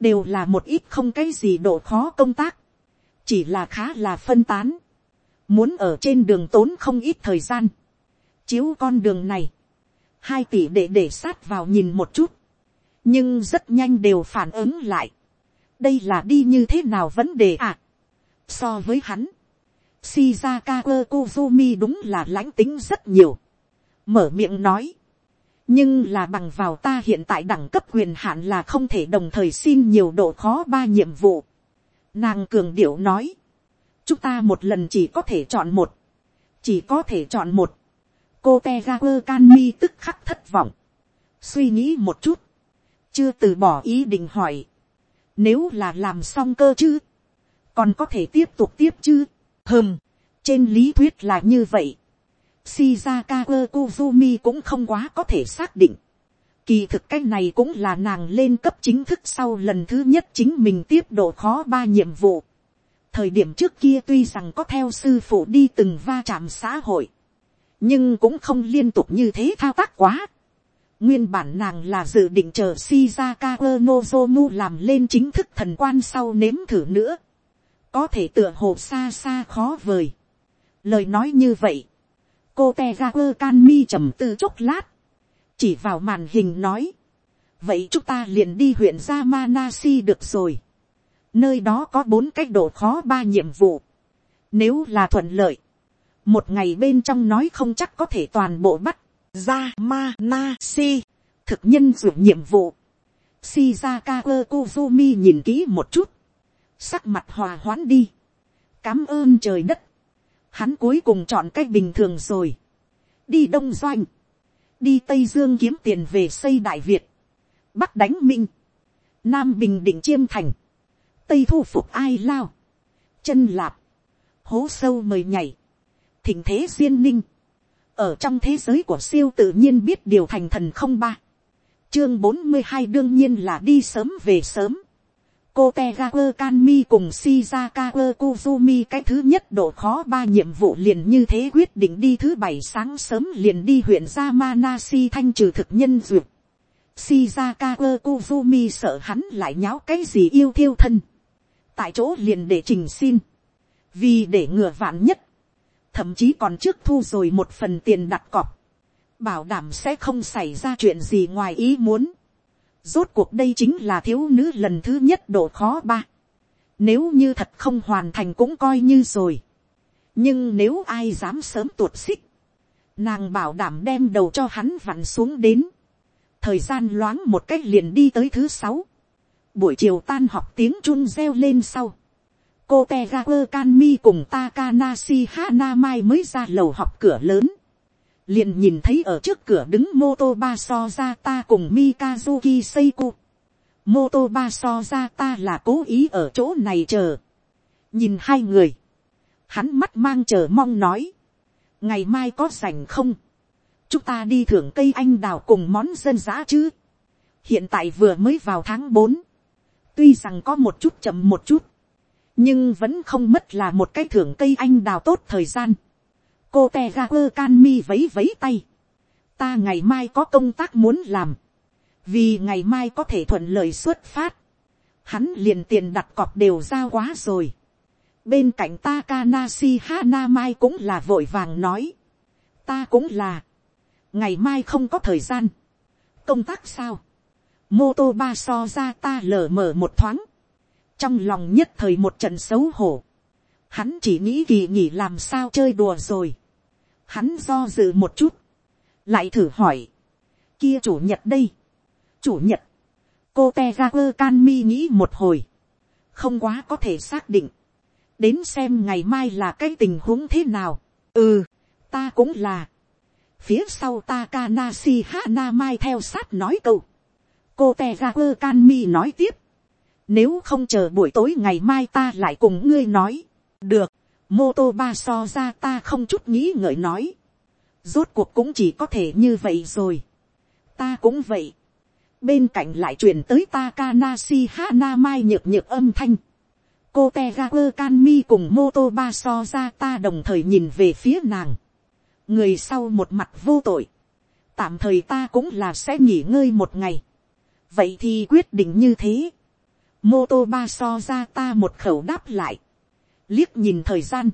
[SPEAKER 1] đều là một ít không cái gì độ khó công tác, chỉ là khá là phân tán, muốn ở trên đường tốn không ít thời gian, chiếu con đường này, hai tỷ để để sát vào nhìn một chút, nhưng rất nhanh đều phản ứng lại, đây là đi như thế nào vấn đề à, so với hắn, Shizaka Kozumi đúng là lãnh tính rất nhiều. Mở miệng nói nhưng là bằng vào ta hiện tại đẳng cấp quyền hạn là không thể đồng thời xin nhiều độ khó ba nhiệm vụ. Nàng cường điệu nói, chúng ta một lần chỉ có thể chọn một, chỉ có thể chọn một. cô te ga quơ can mi tức khắc thất vọng, suy nghĩ một chút, chưa từ bỏ ý định hỏi, nếu là làm xong cơ chứ, còn có thể tiếp tục tiếp chứ, hơm, trên lý thuyết là như vậy, Shizaka Kozumi cũng không quá có thể xác định. Kỳ thực cái này cũng là nàng lên cấp chính thức sau lần thứ nhất chính mình tiếp độ khó ba nhiệm vụ. Thời điểm trước kia tuy rằng có theo sư phụ đi từng va chạm xã hội. Nhưng cũng không liên tục như thế thao tác quá. Nguyên bản nàng là dự định chờ Shizaka Nozomu làm lên chính thức thần quan sau nếm thử nữa. Có thể tựa hồ xa xa khó vời. Lời nói như vậy cô te ra quơ can mi trầm tư chốc lát, chỉ vào màn hình nói, vậy chúng ta liền đi huyện Yamanasi được rồi. nơi đó có bốn cách độ khó ba nhiệm vụ. nếu là thuận lợi, một ngày bên trong nói không chắc có thể toàn bộ bắt, Yamanasi, thực nhân dụ nhiệm vụ. Shizaka Kozumi nhìn kỹ một chút, sắc mặt hòa hoãn đi, cám ơn trời đất, hắn cuối cùng chọn cách bình thường rồi, đi đông doanh, đi tây dương kiếm tiền về xây đại việt, bắc đánh minh, nam bình định chiêm thành, tây thu phục ai lao, chân lạp, hố sâu mời nhảy, thỉnh thế duyên ninh, ở trong thế giới của siêu tự nhiên biết điều thành thần không ba, chương bốn mươi hai đương nhiên là đi sớm về sớm, cô te ga quơ can mi cùng shizaka quơ kuzumi, cái thứ nhất độ khó ba nhiệm vụ liền như thế quyết định đi thứ bảy sáng sớm liền đi huyện Yamanashi thanh trừ thực nhân duyệt. shizaka quơ kuzumi sợ hắn lại nháo cái gì yêu thiêu thân. tại chỗ liền để trình xin. vì để ngừa vạn nhất. thậm chí còn trước thu rồi một phần tiền đặt cọc. bảo đảm sẽ không xảy ra chuyện gì ngoài ý muốn Rốt cuộc đây chính là thiếu nữ lần thứ nhất độ khó ba. Nếu như thật không hoàn thành cũng coi như rồi. Nhưng nếu ai dám sớm tuột xích. Nàng bảo đảm đem đầu cho hắn vặn xuống đến. Thời gian loáng một cách liền đi tới thứ sáu. Buổi chiều tan học tiếng chun reo lên sau. Cô Tegaper Kanmi cùng Takanashi Hanamai mới ra lầu học cửa lớn liền nhìn thấy ở trước cửa đứng mô tô ba so ra ta cùng mikazuki seiko. mô tô ba so ra ta là cố ý ở chỗ này chờ. nhìn hai người, hắn mắt mang chờ mong nói, ngày mai có rảnh không, chúng ta đi thưởng cây anh đào cùng món dân dã chứ. hiện tại vừa mới vào tháng bốn, tuy rằng có một chút chậm một chút, nhưng vẫn không mất là một cái thưởng cây anh đào tốt thời gian cô te ga quơ can mi vấy vấy tay. ta ngày mai có công tác muốn làm. vì ngày mai có thể thuận lợi xuất phát. hắn liền tiền đặt cọc đều giao quá rồi. bên cạnh Takanashi Hana Mai cũng là vội vàng nói. ta cũng là. ngày mai không có thời gian. công tác sao. mô tô ba so ra ta lờ mờ một thoáng. trong lòng nhất thời một trận xấu hổ hắn chỉ nghĩ kỳ nghỉ làm sao chơi đùa rồi. hắn do dự một chút, lại thử hỏi, kia chủ nhật đây, chủ nhật, cô te ra quơ can mi nghĩ một hồi, không quá có thể xác định, đến xem ngày mai là cái tình huống thế nào, ừ, ta cũng là, phía sau Takanashi Hana Mai theo sát nói câu. Cô Tegaku Kanmi nói tiếp. Nếu không chờ buổi tối ngày mai ta lại cùng ngươi nói được, mô tô ba so ra ta không chút nghĩ ngợi nói, rốt cuộc cũng chỉ có thể như vậy rồi, ta cũng vậy, bên cạnh lại truyền tới Takanashi Hana Mai nhược nhược âm thanh. Cô Tegaku Kanmi cùng mô tô ba so ra ta đồng thời nhìn về phía nàng. Người sau một mặt vô tội. Tạm thời ta cũng là sẽ nghỉ ngơi một ngày. Vậy thì quyết định như thế. Mô tô ba so ra ta một khẩu đáp lại liếc nhìn thời gian,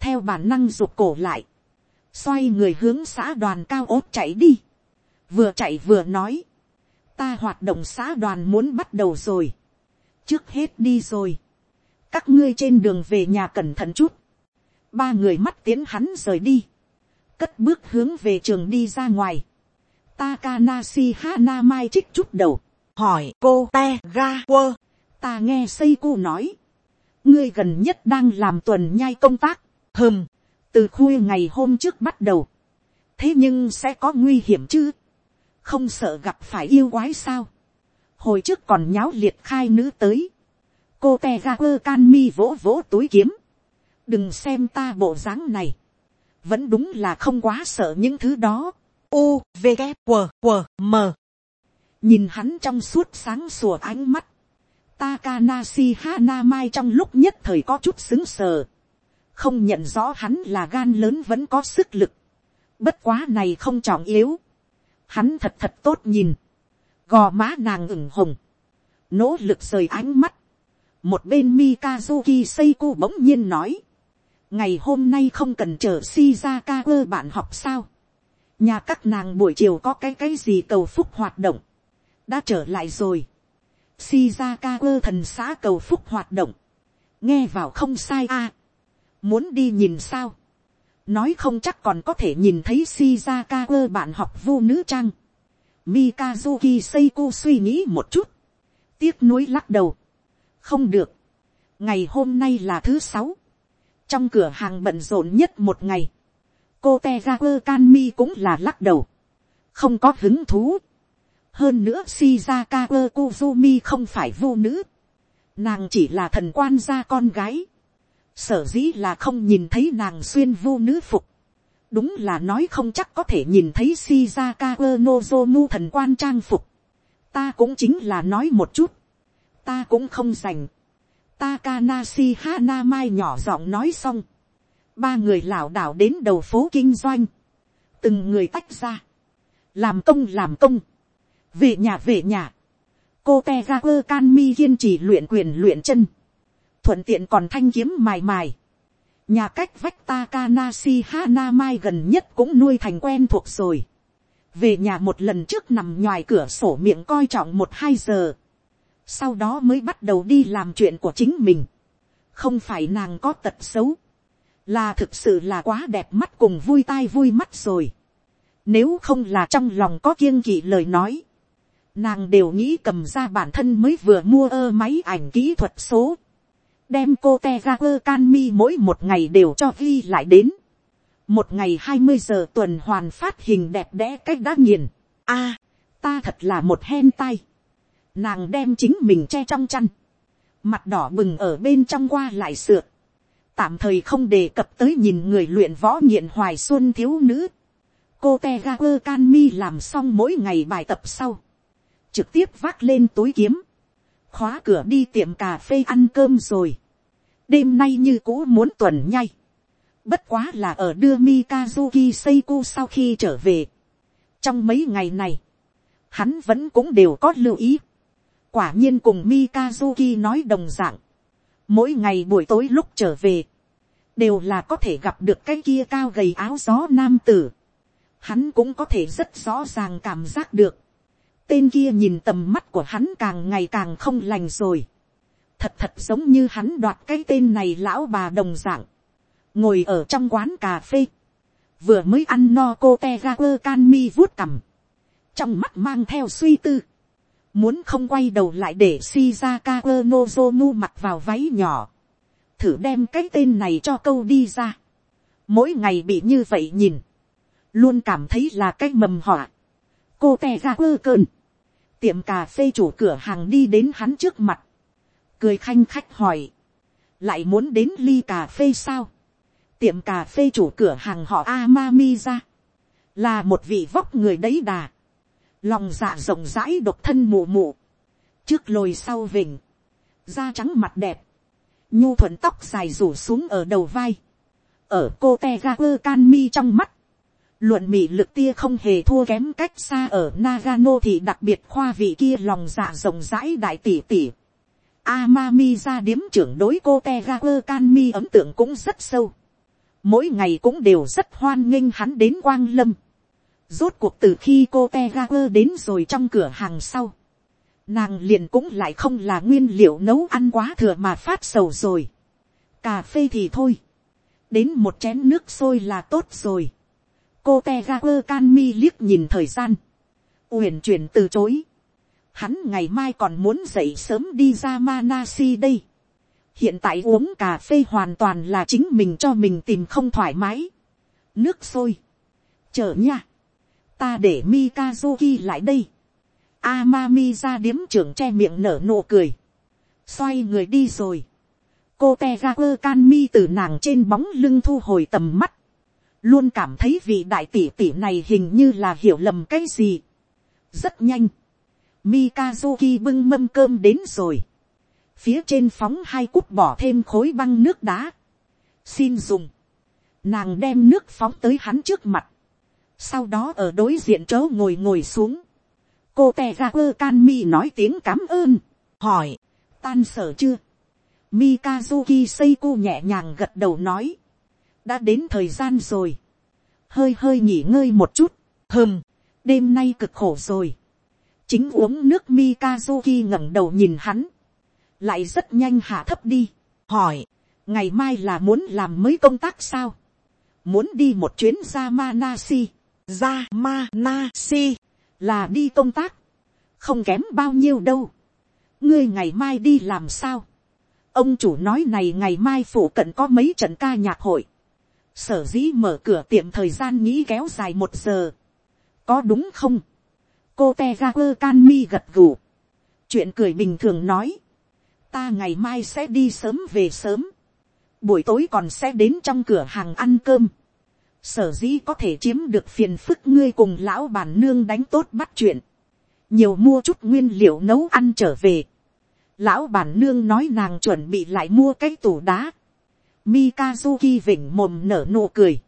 [SPEAKER 1] theo bản năng rụt cổ lại, xoay người hướng xã đoàn cao ốt chạy đi, vừa chạy vừa nói, ta hoạt động xã đoàn muốn bắt đầu rồi, trước hết đi rồi, các ngươi trên đường về nhà cẩn thận chút, ba người mắt tiến hắn rời đi, cất bước hướng về trường đi ra ngoài, Takanashi Hana Mai trích chút đầu, hỏi cô te ga quơ, ta nghe Seiko nói, ngươi gần nhất đang làm tuần nhai công tác, hờm, từ khuya ngày hôm trước bắt đầu, thế nhưng sẽ có nguy hiểm chứ, không sợ gặp phải yêu quái sao, hồi trước còn nháo liệt khai nữ tới, cô te ga quơ can mi vỗ vỗ túi kiếm, đừng xem ta bộ dáng này, vẫn đúng là không quá sợ những thứ đó, u v g q q m. Nhìn hắn trong suốt sáng sủa ánh mắt, Takanashi Hanamai trong lúc nhất thời có chút xứng sờ. Không nhận rõ hắn là gan lớn vẫn có sức lực. Bất quá này không trọng yếu. Hắn thật thật tốt nhìn. Gò má nàng ửng hồng. Nỗ lực rời ánh mắt. Một bên Mikazuki Seiko bỗng nhiên nói. Ngày hôm nay không cần chờ Shizaka bạn học sao. Nhà các nàng buổi chiều có cái cái gì cầu phúc hoạt động. Đã trở lại rồi Shizaka quơ thần xã cầu phúc hoạt động. Nghe vào không sai a. Muốn đi nhìn sao? Nói không chắc còn có thể nhìn thấy Shizaka quơ bạn học vu nữ trang. Mikazuki Seiko suy nghĩ một chút. Tiếc nuối lắc đầu. Không được. Ngày hôm nay là thứ sáu. Trong cửa hàng bận rộn nhất một ngày. Cô Tegaku Kanmi cũng là lắc đầu. Không có hứng thú hơn nữa shizaka ơ kuzumi không phải vô nữ, nàng chỉ là thần quan gia con gái, sở dĩ là không nhìn thấy nàng xuyên vô nữ phục, đúng là nói không chắc có thể nhìn thấy Shizaka Nozomu thần quan trang phục. Ta cũng chính là nói một chút. Ta cũng không dành. Takanashi Hanamai nhỏ giọng nói xong. Ba người lảo đảo đến đầu phố kinh doanh. Từng người tách ra. Làm công làm công. Về nhà về nhà. Cô Tegaku Kanmi kiên trì luyện quyền luyện chân. Thuận tiện còn thanh kiếm mài mài nhà cách vách Takanashi Hanamai gần nhất cũng nuôi thành quen thuộc rồi. về nhà một lần trước nằm ngoài cửa sổ miệng coi trọng một hai giờ. sau đó mới bắt đầu đi làm chuyện của chính mình. không phải nàng có tật xấu. là thực sự là quá đẹp mắt cùng vui tai vui mắt rồi. nếu không là trong lòng có kiêng kỵ lời nói nàng đều nghĩ cầm ra bản thân mới vừa mua ơ máy ảnh kỹ thuật số đem cô te ra ơ can mi mỗi một ngày đều cho ghi lại đến. một ngày hai mươi giờ tuần hoàn phát hình đẹp đẽ cách đã nghiền. a, ta thật là một hen tay. nàng đem chính mình che trong chăn. mặt đỏ bừng ở bên trong qua lại sượt. tạm thời không đề cập tới nhìn người luyện võ nghiện hoài xuân thiếu nữ. cô te ga quơ can mi làm xong mỗi ngày bài tập sau trực tiếp vác lên túi kiếm khóa cửa đi tiệm cà phê ăn cơm rồi. đêm nay như cũ muốn tuần nhay. bất quá là ở đưa mikazuki seiko sau khi trở về. trong mấy ngày này, hắn vẫn cũng đều có lưu ý. quả nhiên cùng mikazuki nói đồng d ạ n g mỗi ngày buổi tối lúc trở về, đều là có thể gặp được cái kia cao gầy áo gió nam tử. Hắn cũng có thể rất rõ ràng cảm giác được tên kia nhìn tầm mắt của hắn càng ngày càng không lành rồi. Thật thật giống như hắn đoạt cái tên này lão bà đồng dạng. Ngồi ở trong quán cà phê. Vừa mới ăn no cô te ga quơ can mi vuốt cằm. Trong mắt mang theo suy tư. Muốn không quay đầu lại để Shizaka Nozomu mặc vào váy nhỏ. Thử đem cái tên này cho câu đi ra. Mỗi ngày bị như vậy nhìn. Luôn cảm thấy là cái mầm họa. Cô te ra quơ cơn tiệm cà phê chủ cửa hàng đi đến hắn trước mặt, cười khanh khách hỏi, lại muốn đến ly cà phê sao, tiệm cà phê chủ cửa hàng họ Amami ra, là một vị vóc người đấy đà, lòng dạ rộng rãi độc thân mù mù, trước lồi sau vình, da trắng mặt đẹp, nhu thuận tóc dài rủ xuống ở đầu vai, ở cô te ga quơ can mi trong mắt, Luận mị lực tia không hề thua kém cách xa ở Nagano thì đặc biệt khoa vị kia lòng dạ rộng rãi đại tỷ tỷ. Amami ra điếm trưởng đối cô Tegaku Kanmi ấn tượng cũng rất sâu. Mỗi ngày cũng đều rất hoan nghênh hắn đến Quang Lâm. Rốt cuộc từ khi cô Tegaku đến rồi trong cửa hàng sau. Nàng liền cũng lại không là nguyên liệu nấu ăn quá thừa mà phát sầu rồi. Cà phê thì thôi. Đến một chén nước sôi là tốt rồi cô te ga quơ can mi liếc nhìn thời gian, uyển chuyển từ chối, hắn ngày mai còn muốn dậy sớm đi ra Manasi đây, hiện tại uống cà phê hoàn toàn là chính mình cho mình tìm không thoải mái, nước sôi, chờ nha, ta để Mikazuki lại đây, Amami ra điếm trưởng che miệng nở nụ cười, xoay người đi rồi, cô te ga quơ can mi từ nàng trên bóng lưng thu hồi tầm mắt, luôn cảm thấy vị đại tỷ tỷ này hình như là hiểu lầm cái gì. rất nhanh, Mikazuki bưng mâm cơm đến rồi. phía trên phóng hai cút bỏ thêm khối băng nước đá. xin dùng. nàng đem nước phóng tới hắn trước mặt. sau đó ở đối diện chớ ngồi ngồi xuống. cô tè ra quơ can mi nói tiếng cảm ơn. hỏi, tan sở chưa. Mikazuki Seiko nhẹ nhàng gật đầu nói đã đến thời gian rồi, hơi hơi nghỉ ngơi một chút, hơm, đêm nay cực khổ rồi, chính uống nước Mikazuki ngẩng đầu nhìn hắn, lại rất nhanh hạ thấp đi, hỏi, ngày mai là muốn làm mới công tác sao, muốn đi một chuyến ra Manasi, ra Manasi, là đi công tác, không kém bao nhiêu đâu, ngươi ngày mai đi làm sao, ông chủ nói này ngày mai phủ cận có mấy trận ca nhạc hội, sở dĩ mở cửa tiệm thời gian nghĩ kéo dài một giờ, có đúng không, cô te ga quơ can mi gật gù, chuyện cười bình thường nói, ta ngày mai sẽ đi sớm về sớm, buổi tối còn sẽ đến trong cửa hàng ăn cơm, sở dĩ có thể chiếm được phiền phức ngươi cùng lão bản nương đánh tốt bắt chuyện, nhiều mua chút nguyên liệu nấu ăn trở về. Lão bản nương nói nàng chuẩn bị lại mua cái tủ đá. Mikazuki vỉnh mồm nở nụ cười.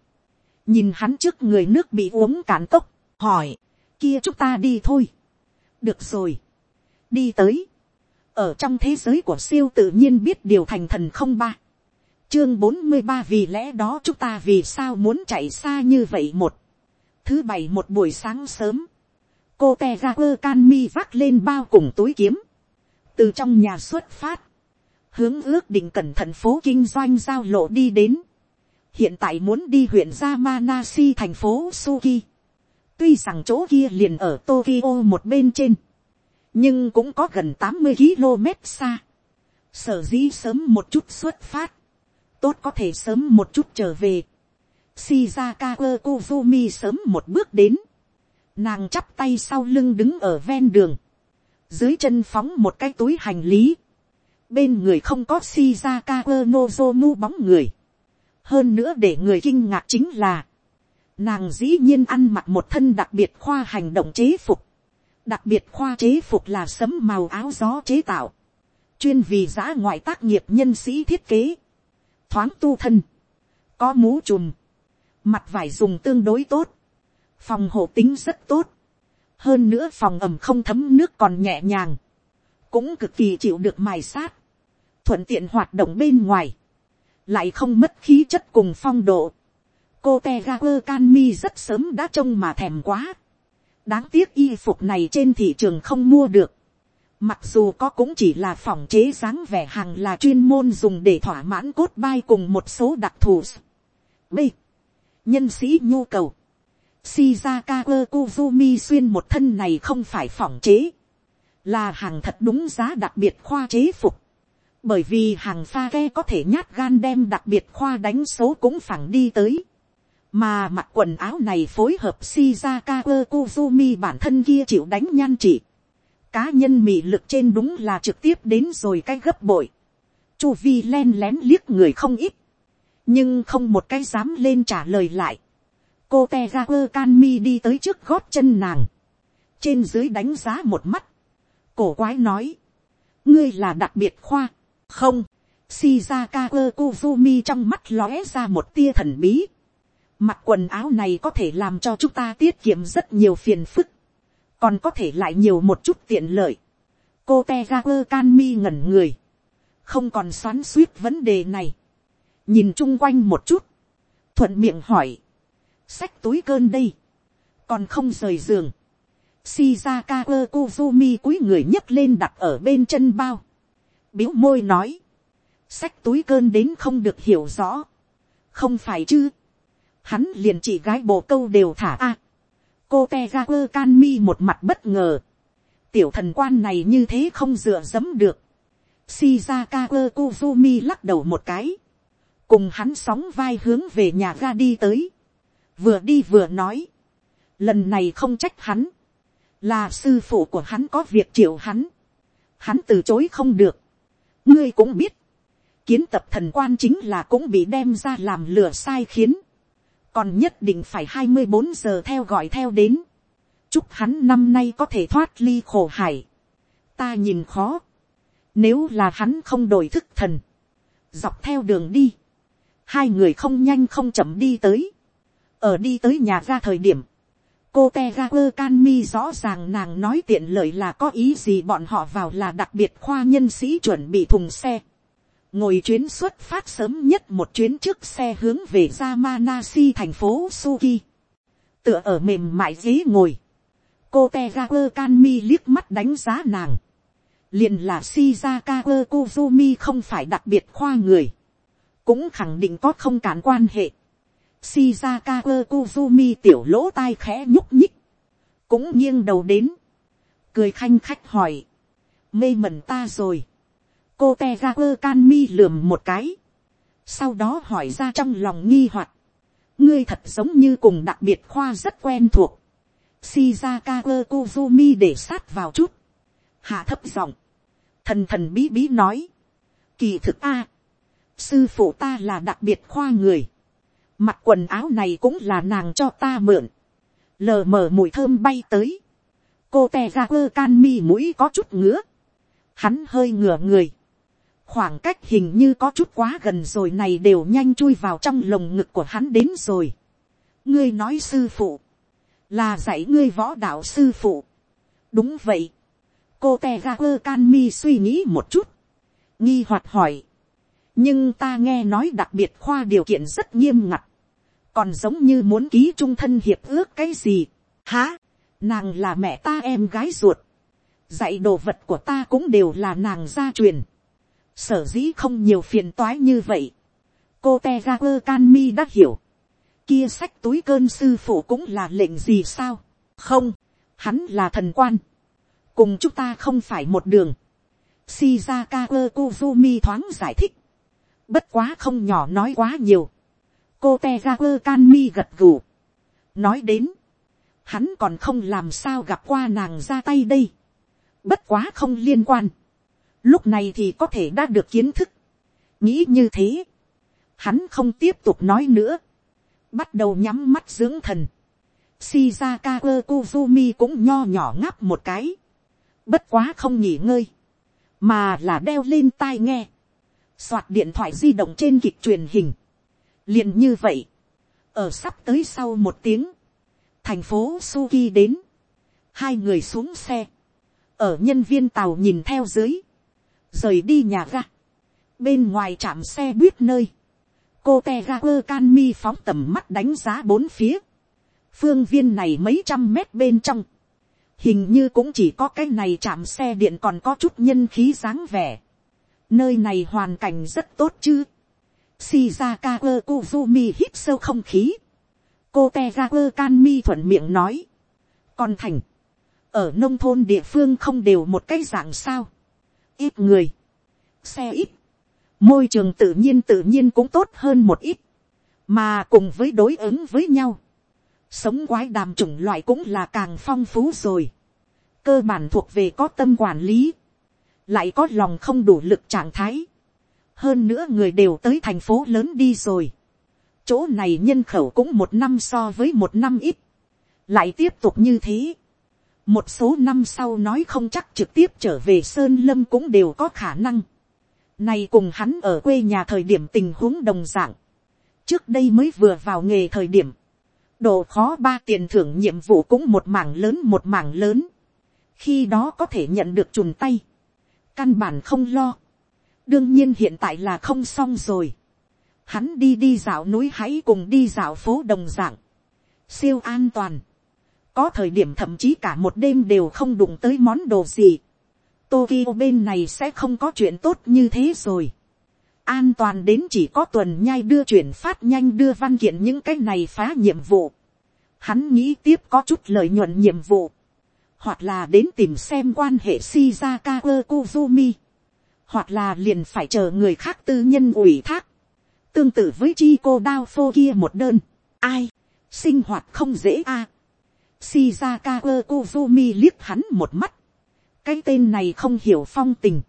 [SPEAKER 1] Nhìn hắn trước người nước bị uống cạn tốc, hỏi, kia chúng ta đi thôi. Được rồi. Đi tới. Ở trong thế giới của siêu tự nhiên biết điều thành thần không ba chương bốn mươi ba vì lẽ đó chúng ta vì sao muốn chạy xa như vậy một. thứ bảy một buổi sáng sớm, cô te ga quơ can mi vác lên bao cùng túi kiếm, từ trong nhà xuất phát, hướng ước định cẩn thận phố kinh doanh giao lộ đi đến, hiện tại muốn đi huyện Yamanashi thành phố Suki, tuy rằng chỗ kia liền ở Tokyo một bên trên, nhưng cũng có gần tám mươi km xa, sở dĩ sớm một chút xuất phát, tốt có thể sớm một chút trở về. Shizaka Kozumi sớm một bước đến. Nàng chắp tay sau lưng đứng ở ven đường. Dưới chân phóng một cái túi hành lý. Bên người không có Shizaka Nozomu bóng người. Hơn nữa để người kinh ngạc chính là. Nàng dĩ nhiên ăn mặc một thân đặc biệt khoa hành động chế phục. Đặc biệt khoa chế phục là sấm màu áo gió chế tạo. Chuyên vì giã ngoại tác nghiệp nhân sĩ thiết kế thoáng tu thân, có mũ chùm, mặt vải dùng tương đối tốt, phòng hộ tính rất tốt, hơn nữa phòng ẩm không thấm nước còn nhẹ nhàng, cũng cực kỳ chịu được mài sát, thuận tiện hoạt động bên ngoài, lại không mất khí chất cùng phong độ. cô te ga quơ can mi rất sớm đã trông mà thèm quá. đáng tiếc y phục này trên thị trường không mua được. Mặc dù có cũng chỉ là phòng chế dáng vẻ hàng là chuyên môn dùng để thỏa mãn cốt bay cùng một số đặc thù. B. Nhân sĩ nhu cầu. Shizaka kuzumi xuyên một thân này không phải phòng chế. Là hàng thật đúng giá đặc biệt khoa chế phục. Bởi vì hàng pha ke có thể nhát gan đem đặc biệt khoa đánh số cũng phẳng đi tới. Mà mặc quần áo này phối hợp Shizaka kuzumi bản thân kia chịu đánh nhan chỉ cá nhân mị lực trên đúng là trực tiếp đến rồi cái gấp bội. Chu vi len lén liếc người không ít. Nhưng không một cái dám lên trả lời lại. Cô te ra ơ canmi đi tới trước gót chân nàng. Trên dưới đánh giá một mắt. Cổ quái nói. Ngươi là đặc biệt khoa. Không. Shizaka kuzumi trong mắt lóe ra một tia thần bí. Mặc quần áo này có thể làm cho chúng ta tiết kiệm rất nhiều phiền phức còn có thể lại nhiều một chút tiện lợi. cô te ga quơ can mi ngẩn người, không còn xoắn suýt vấn đề này, nhìn chung quanh một chút, thuận miệng hỏi, sách túi cơn đây, còn không rời giường, Shizaka Kozumi cúi người nhấc lên đặt ở bên chân bao. Biếu môi nói. Xách túi cơn đến không được hiểu rõ. Không phải chứ. Hắn liền chỉ gái bộ câu đều thả a cô te ga quơ can mi một mặt bất ngờ. tiểu thần quan này như thế không dựa dẫm được. shizaka quơ kuzumi lắc đầu một cái. cùng hắn sóng vai hướng về nhà ga đi tới. vừa đi vừa nói. lần này không trách hắn. là sư phụ của hắn có việc triệu hắn. hắn từ chối không được ngươi cũng biết. kiến tập thần quan chính là cũng bị đem ra làm lửa sai khiến. Còn nhất định phải hai mươi bốn giờ theo gọi theo đến, chúc hắn năm nay có thể thoát ly khổ hải, ta nhìn khó, nếu là hắn không đổi thức thần, dọc theo đường đi, hai người không nhanh không chậm đi tới, ở đi tới nhà ra thời điểm, cô te ra quơ can mi rõ ràng nàng nói tiện lợi là có ý gì bọn họ vào là đặc biệt khoa nhân sĩ chuẩn bị thùng xe ngồi chuyến xuất phát sớm nhất một chuyến trước xe hướng về Yamanashi, thành phố Suki. Tựa ở mềm mại ghế ngồi. Cô Tejagar can mi liếc mắt đánh giá nàng. liền là Shizaka Kozumi không phải đặc biệt khoa người. Cũng khẳng định có không cản quan hệ. Shizaka Kuzumi tiểu lỗ tai khẽ nhúc nhích. Cũng nghiêng đầu đến. Cười khanh khách hỏi. Mê mẩn ta rồi. Cô Tegaku Kanmi lườm một cái, sau đó hỏi ra trong lòng nghi hoặc, ngươi thật giống như cùng đặc biệt khoa rất quen thuộc, shizaka Kuzumi để sát vào chút, hạ thấp giọng, thần thần bí bí nói, kỳ thực a, sư phụ ta là đặc biệt khoa người, mặt quần áo này cũng là nàng cho ta mượn. Lờ mờ mùi thơm bay tới. Cô tè ra quơ can mi mũi có chút ngứa. Hắn hơi ngửa người. Khoảng cách hình như có chút quá gần rồi này đều nhanh chui vào trong lồng ngực của hắn đến rồi. Ngươi nói sư phụ. Là dạy ngươi võ đạo sư phụ. Đúng vậy. Cô tè ra quơ can mi suy nghĩ một chút. Nghi hoạt hỏi. Nhưng ta nghe nói đặc biệt khoa điều kiện rất nghiêm ngặt còn giống như muốn ký trung thân hiệp ước cái gì. Hả, nàng là mẹ ta em gái ruột. dạy đồ vật của ta cũng đều là nàng gia truyền. sở dĩ không nhiều phiền toái như vậy. cô te ra quơ can mi đã hiểu. kia sách túi cơn sư phụ cũng là lệnh gì sao. không, hắn là thần quan. cùng chúng ta không phải một đường. Shizaka Kuzumi thoáng giải thích. Bất quá không nhỏ nói quá nhiều cô te ra quơ can mi gật gù. nói đến, hắn còn không làm sao gặp qua nàng ra tay đây. bất quá không liên quan. lúc này thì có thể đã được kiến thức. nghĩ như thế, hắn không tiếp tục nói nữa. bắt đầu nhắm mắt dưỡng thần. Shizaka Kuzumi cũng nho nhỏ ngáp một cái. Bất quá không nghỉ ngơi. Mà là đeo lên tai nghe. Soạt điện thoại di động trên kịch truyền hình. Liền như vậy, ở sắp tới sau một tiếng, thành phố Suki đến, hai người xuống xe, ở nhân viên tàu nhìn theo dưới, rời đi nhà ga, bên ngoài trạm xe buýt nơi, cô te ga quơ can mi phóng tầm mắt đánh giá bốn phía, phương viên này mấy trăm mét bên trong, hình như cũng chỉ có cái này chạm xe điện còn có chút nhân khí dáng vẻ nơi này hoàn cảnh rất tốt chứ. Shizaka Kuzumi hít sâu không khí. Cô Kanmi thuận miệng nói. Còn thành. Ở nông thôn địa phương không đều một cái dạng sao. Ít người. Xe ít. Môi trường tự nhiên tự nhiên cũng tốt hơn một ít. Mà cùng với đối ứng với nhau. Sống quái đàm chủng loại cũng là càng phong phú rồi. Cơ bản thuộc về có tâm quản lý. Lại có lòng không đủ lực trạng thái hơn nữa người đều tới thành phố lớn đi rồi. chỗ này nhân khẩu cũng một năm so với một năm ít. lại tiếp tục như thế. một số năm sau nói không chắc trực tiếp trở về sơn lâm cũng đều có khả năng. nay cùng hắn ở quê nhà thời điểm tình huống đồng dạng. trước đây mới vừa vào nghề thời điểm. độ khó ba tiền thưởng nhiệm vụ cũng một mảng lớn một mảng lớn. khi đó có thể nhận được chùn tay căn bản không lo đương nhiên hiện tại là không xong rồi. Hắn đi đi dạo núi hãy cùng đi dạo phố đồng dạng. Siêu an toàn. Có thời điểm thậm chí cả một đêm đều không đụng tới món đồ gì. Tokyo bên này sẽ không có chuyện tốt như thế rồi. An toàn đến chỉ có tuần nhai đưa chuyển phát nhanh đưa văn kiện những cái này phá nhiệm vụ. Hắn nghĩ tiếp có chút lợi nhuận nhiệm vụ. Hoặc là đến tìm xem quan hệ Shizaka Kuzumi, hoặc là liền phải chờ người khác tư nhân ủy thác, tương tự với chi cô đao phô kia một đơn, ai, sinh hoạt không dễ a. À. Shizaka Kuzumi liếc hắn một mắt, cái tên này không hiểu phong tình,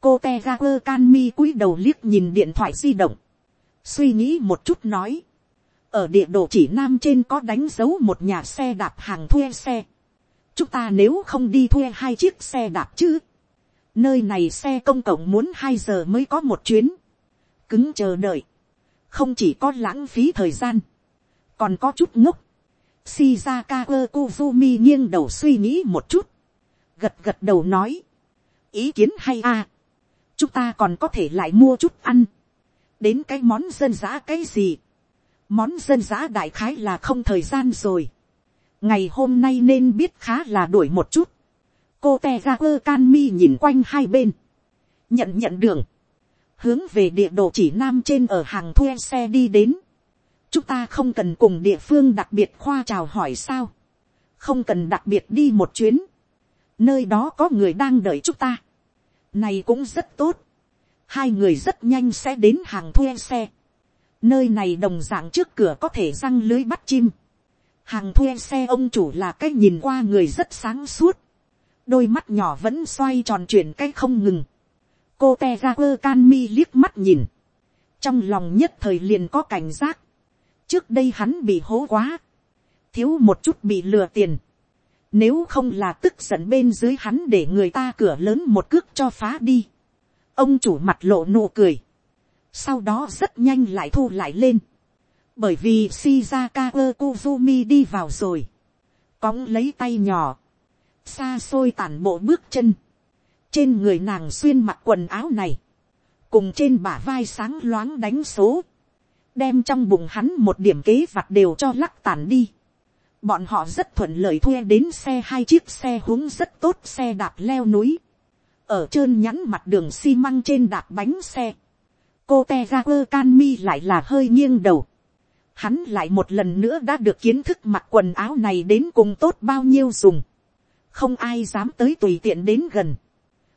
[SPEAKER 1] cô te ga quơ can mi cúi đầu liếc nhìn điện thoại di động, suy nghĩ một chút nói, ở địa đồ chỉ nam trên có đánh dấu một nhà xe đạp hàng thuê xe, chúng ta nếu không đi thuê hai chiếc xe đạp chứ, Nơi này xe công cộng muốn hai giờ mới có một chuyến. Cứng chờ đợi. Không chỉ có lãng phí thời gian. Còn có chút ngốc. Shizaka Kuzumi nghiêng đầu suy nghĩ một chút. Gật gật đầu nói. Ý kiến hay à. Chúng ta còn có thể lại mua chút ăn. Đến cái món dân dã cái gì. Món dân dã đại khái là không thời gian rồi. Ngày hôm nay nên biết khá là đuổi một chút. Cô te ga quơ can mi nhìn quanh hai bên, nhận nhận đường, hướng về địa đồ chỉ nam trên ở hàng thuê xe đi đến. chúng ta không cần cùng địa phương đặc biệt khoa chào hỏi sao, không cần đặc biệt đi một chuyến, nơi đó có người đang đợi chúng ta, này cũng rất tốt, hai người rất nhanh sẽ đến hàng thuê xe, nơi này đồng d ạ n g trước cửa có thể răng lưới bắt chim, hàng thuê xe ông chủ là cái nhìn qua người rất sáng suốt, đôi mắt nhỏ vẫn xoay tròn chuyển cái không ngừng. cô te ra quơ can mi liếc mắt nhìn. trong lòng nhất thời liền có cảnh giác. trước đây hắn bị hố quá, thiếu một chút bị lừa tiền, nếu không là tức giận bên dưới hắn để người ta cửa lớn một cước cho phá đi, ông chủ mặt lộ nụ cười, sau đó rất nhanh lại thu lại lên, bởi vì Shizaka kuzumi đi vào rồi, cóng lấy tay nhỏ, xa xôi tản bộ bước chân, trên người nàng xuyên mặc quần áo này, cùng trên bả vai sáng loáng đánh số, đem trong bụng hắn một điểm kế vặt đều cho lắc tàn đi. Bọn họ rất thuận lợi thuê đến xe hai chiếc xe húng rất tốt xe đạp leo núi. Ở trơn nhắn mặt đường xi măng trên đạp bánh xe. Cô Tegaper Canmi lại là hơi nghiêng đầu. Hắn lại một lần nữa đã được kiến thức mặc quần áo này đến cùng tốt bao nhiêu dùng. Không ai dám tới tùy tiện đến gần.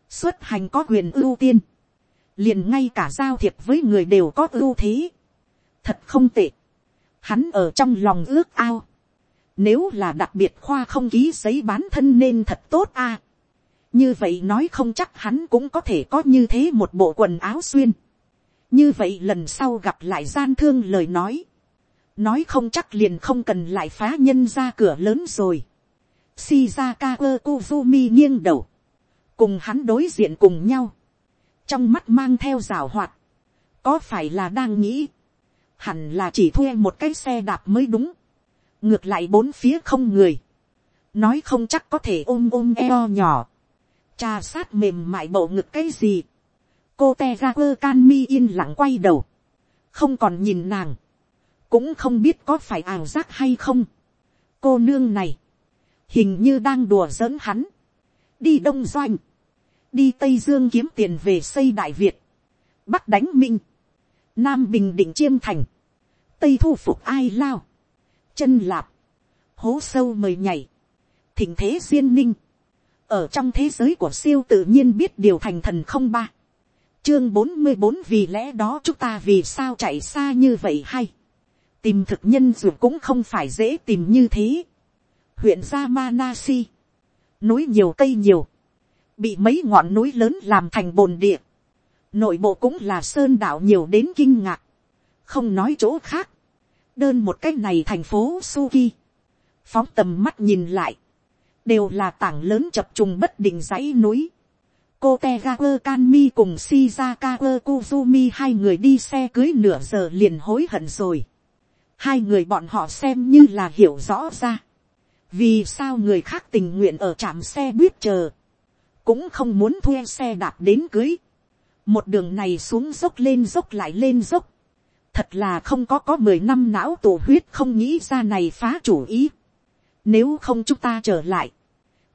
[SPEAKER 1] Xuất hành có quyền ưu tiên. Liền ngay cả giao thiệp với người đều có ưu thế. Thật không tệ. Hắn ở trong lòng ước ao. Nếu là đặc biệt khoa không ký giấy bán thân nên thật tốt a. Như vậy nói không chắc hắn cũng có thể có như thế một bộ quần áo xuyên. Như vậy lần sau gặp lại gian thương lời nói nói không chắc liền không cần lại phá nhân ra cửa lớn rồi. Shizaka Kozumi nghiêng đầu, cùng hắn đối diện cùng nhau, trong mắt mang theo rào hoạt, có phải là đang nghĩ, hẳn là chỉ thuê một cái xe đạp mới đúng, ngược lại bốn phía không người, nói không chắc có thể ôm ôm eo nhỏ, trà sát mềm mại bầu ngực cái gì, cô te ra quơ can mi yên lặng quay đầu, không còn nhìn nàng, cũng không biết có phải ảo giác hay không. cô nương này, hình như đang đùa giỡn hắn, đi đông doanh, đi tây dương kiếm tiền về xây đại việt, bắc đánh minh, nam bình định chiêm thành, tây thu phục ai lao, chân lạp, hố sâu mời nhảy, thỉnh thế duyên ninh, ở trong thế giới của siêu tự nhiên biết điều thành thần không ba, chương bốn mươi bốn vì lẽ đó chúng ta vì sao chạy xa như vậy hay, tìm thực nhân dù cũng không phải dễ tìm như thế. huyện gia Manasi, núi nhiều cây nhiều, bị mấy ngọn núi lớn làm thành bồn địa, nội bộ cũng là sơn đảo nhiều đến kinh ngạc, không nói chỗ khác, đơn một cách này thành phố Suki, phóng tầm mắt nhìn lại, đều là tảng lớn chập trùng bất định dãy núi. cô tegakur kanmi cùng shizaka kuzumi hai người đi xe cưới nửa giờ liền hối hận rồi hai người bọn họ xem như là hiểu rõ ra. vì sao người khác tình nguyện ở trạm xe buýt chờ, cũng không muốn thuê xe đạp đến cưới. một đường này xuống dốc lên dốc lại lên dốc. thật là không có có mười năm não tổ huyết không nghĩ ra này phá chủ ý. nếu không chúng ta trở lại,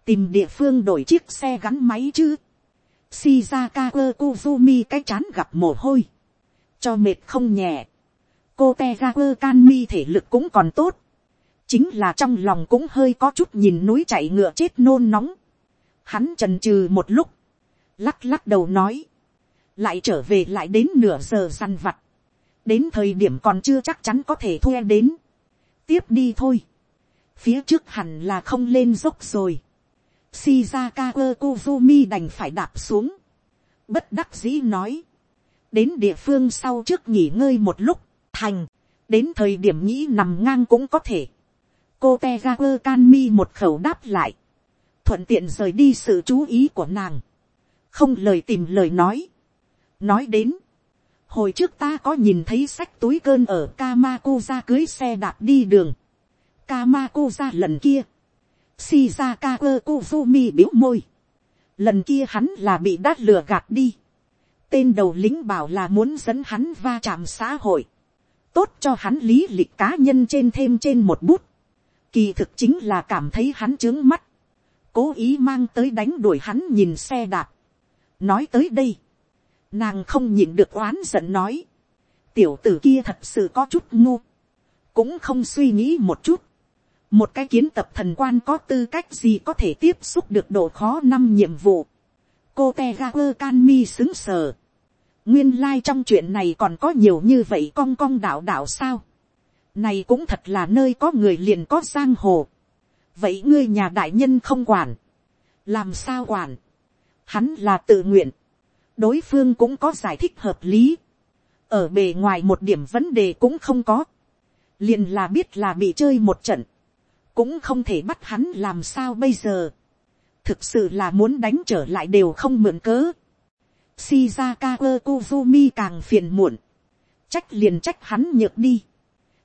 [SPEAKER 1] tìm địa phương đổi chiếc xe gắn máy chứ. Shizaka Kuzumi cái chán gặp mồ hôi. Cho mệt không nhẹ cô te ra quơ can mi thể lực cũng còn tốt, chính là trong lòng cũng hơi có chút nhìn núi chạy ngựa chết nôn nóng. Hắn trần trừ một lúc, lắc lắc đầu nói, lại trở về lại đến nửa giờ săn vặt, đến thời điểm còn chưa chắc chắn có thể thuê đến, tiếp đi thôi, phía trước hẳn là không lên dốc rồi, Shizaka kuzumi đành phải đạp xuống, bất đắc dĩ nói, đến địa phương sau trước nghỉ ngơi một lúc, thành, đến thời điểm nghĩ nằm ngang cũng có thể. cô te ga quơ can mi một khẩu đáp lại, thuận tiện rời đi sự chú ý của nàng, không lời tìm lời nói. nói đến, hồi trước ta có nhìn thấy sách túi cơn ở Kamakuza cưới xe đạp đi đường. Kamakuza lần kia, Shizaka Kozumi biếu môi. Lần kia hắn là bị đát lừa gạt đi. Tên đầu lính bảo là muốn dẫn hắn va chạm xã hội tốt cho hắn lý lịch cá nhân trên thêm trên một bút. Kỳ thực chính là cảm thấy hắn trướng mắt. Cố ý mang tới đánh đuổi hắn nhìn xe đạp. Nói tới đây. Nàng không nhịn được oán giận nói. Tiểu tử kia thật sự có chút ngu. Cũng không suy nghĩ một chút. Một cái kiến tập thần quan có tư cách gì có thể tiếp xúc được độ khó năm nhiệm vụ. Cô Tegaper Canmi xứng sờ nguyên lai、like、trong chuyện này còn có nhiều như vậy cong cong đạo đạo sao. này cũng thật là nơi có người liền có giang hồ. vậy ngươi nhà đại nhân không quản. làm sao quản. hắn là tự nguyện. đối phương cũng có giải thích hợp lý. ở bề ngoài một điểm vấn đề cũng không có. liền là biết là bị chơi một trận, cũng không thể bắt hắn làm sao bây giờ, thực sự là muốn đánh trở lại đều không mượn cớ. Shizaka Kozumi càng phiền muộn, trách liền trách hắn nhược đi,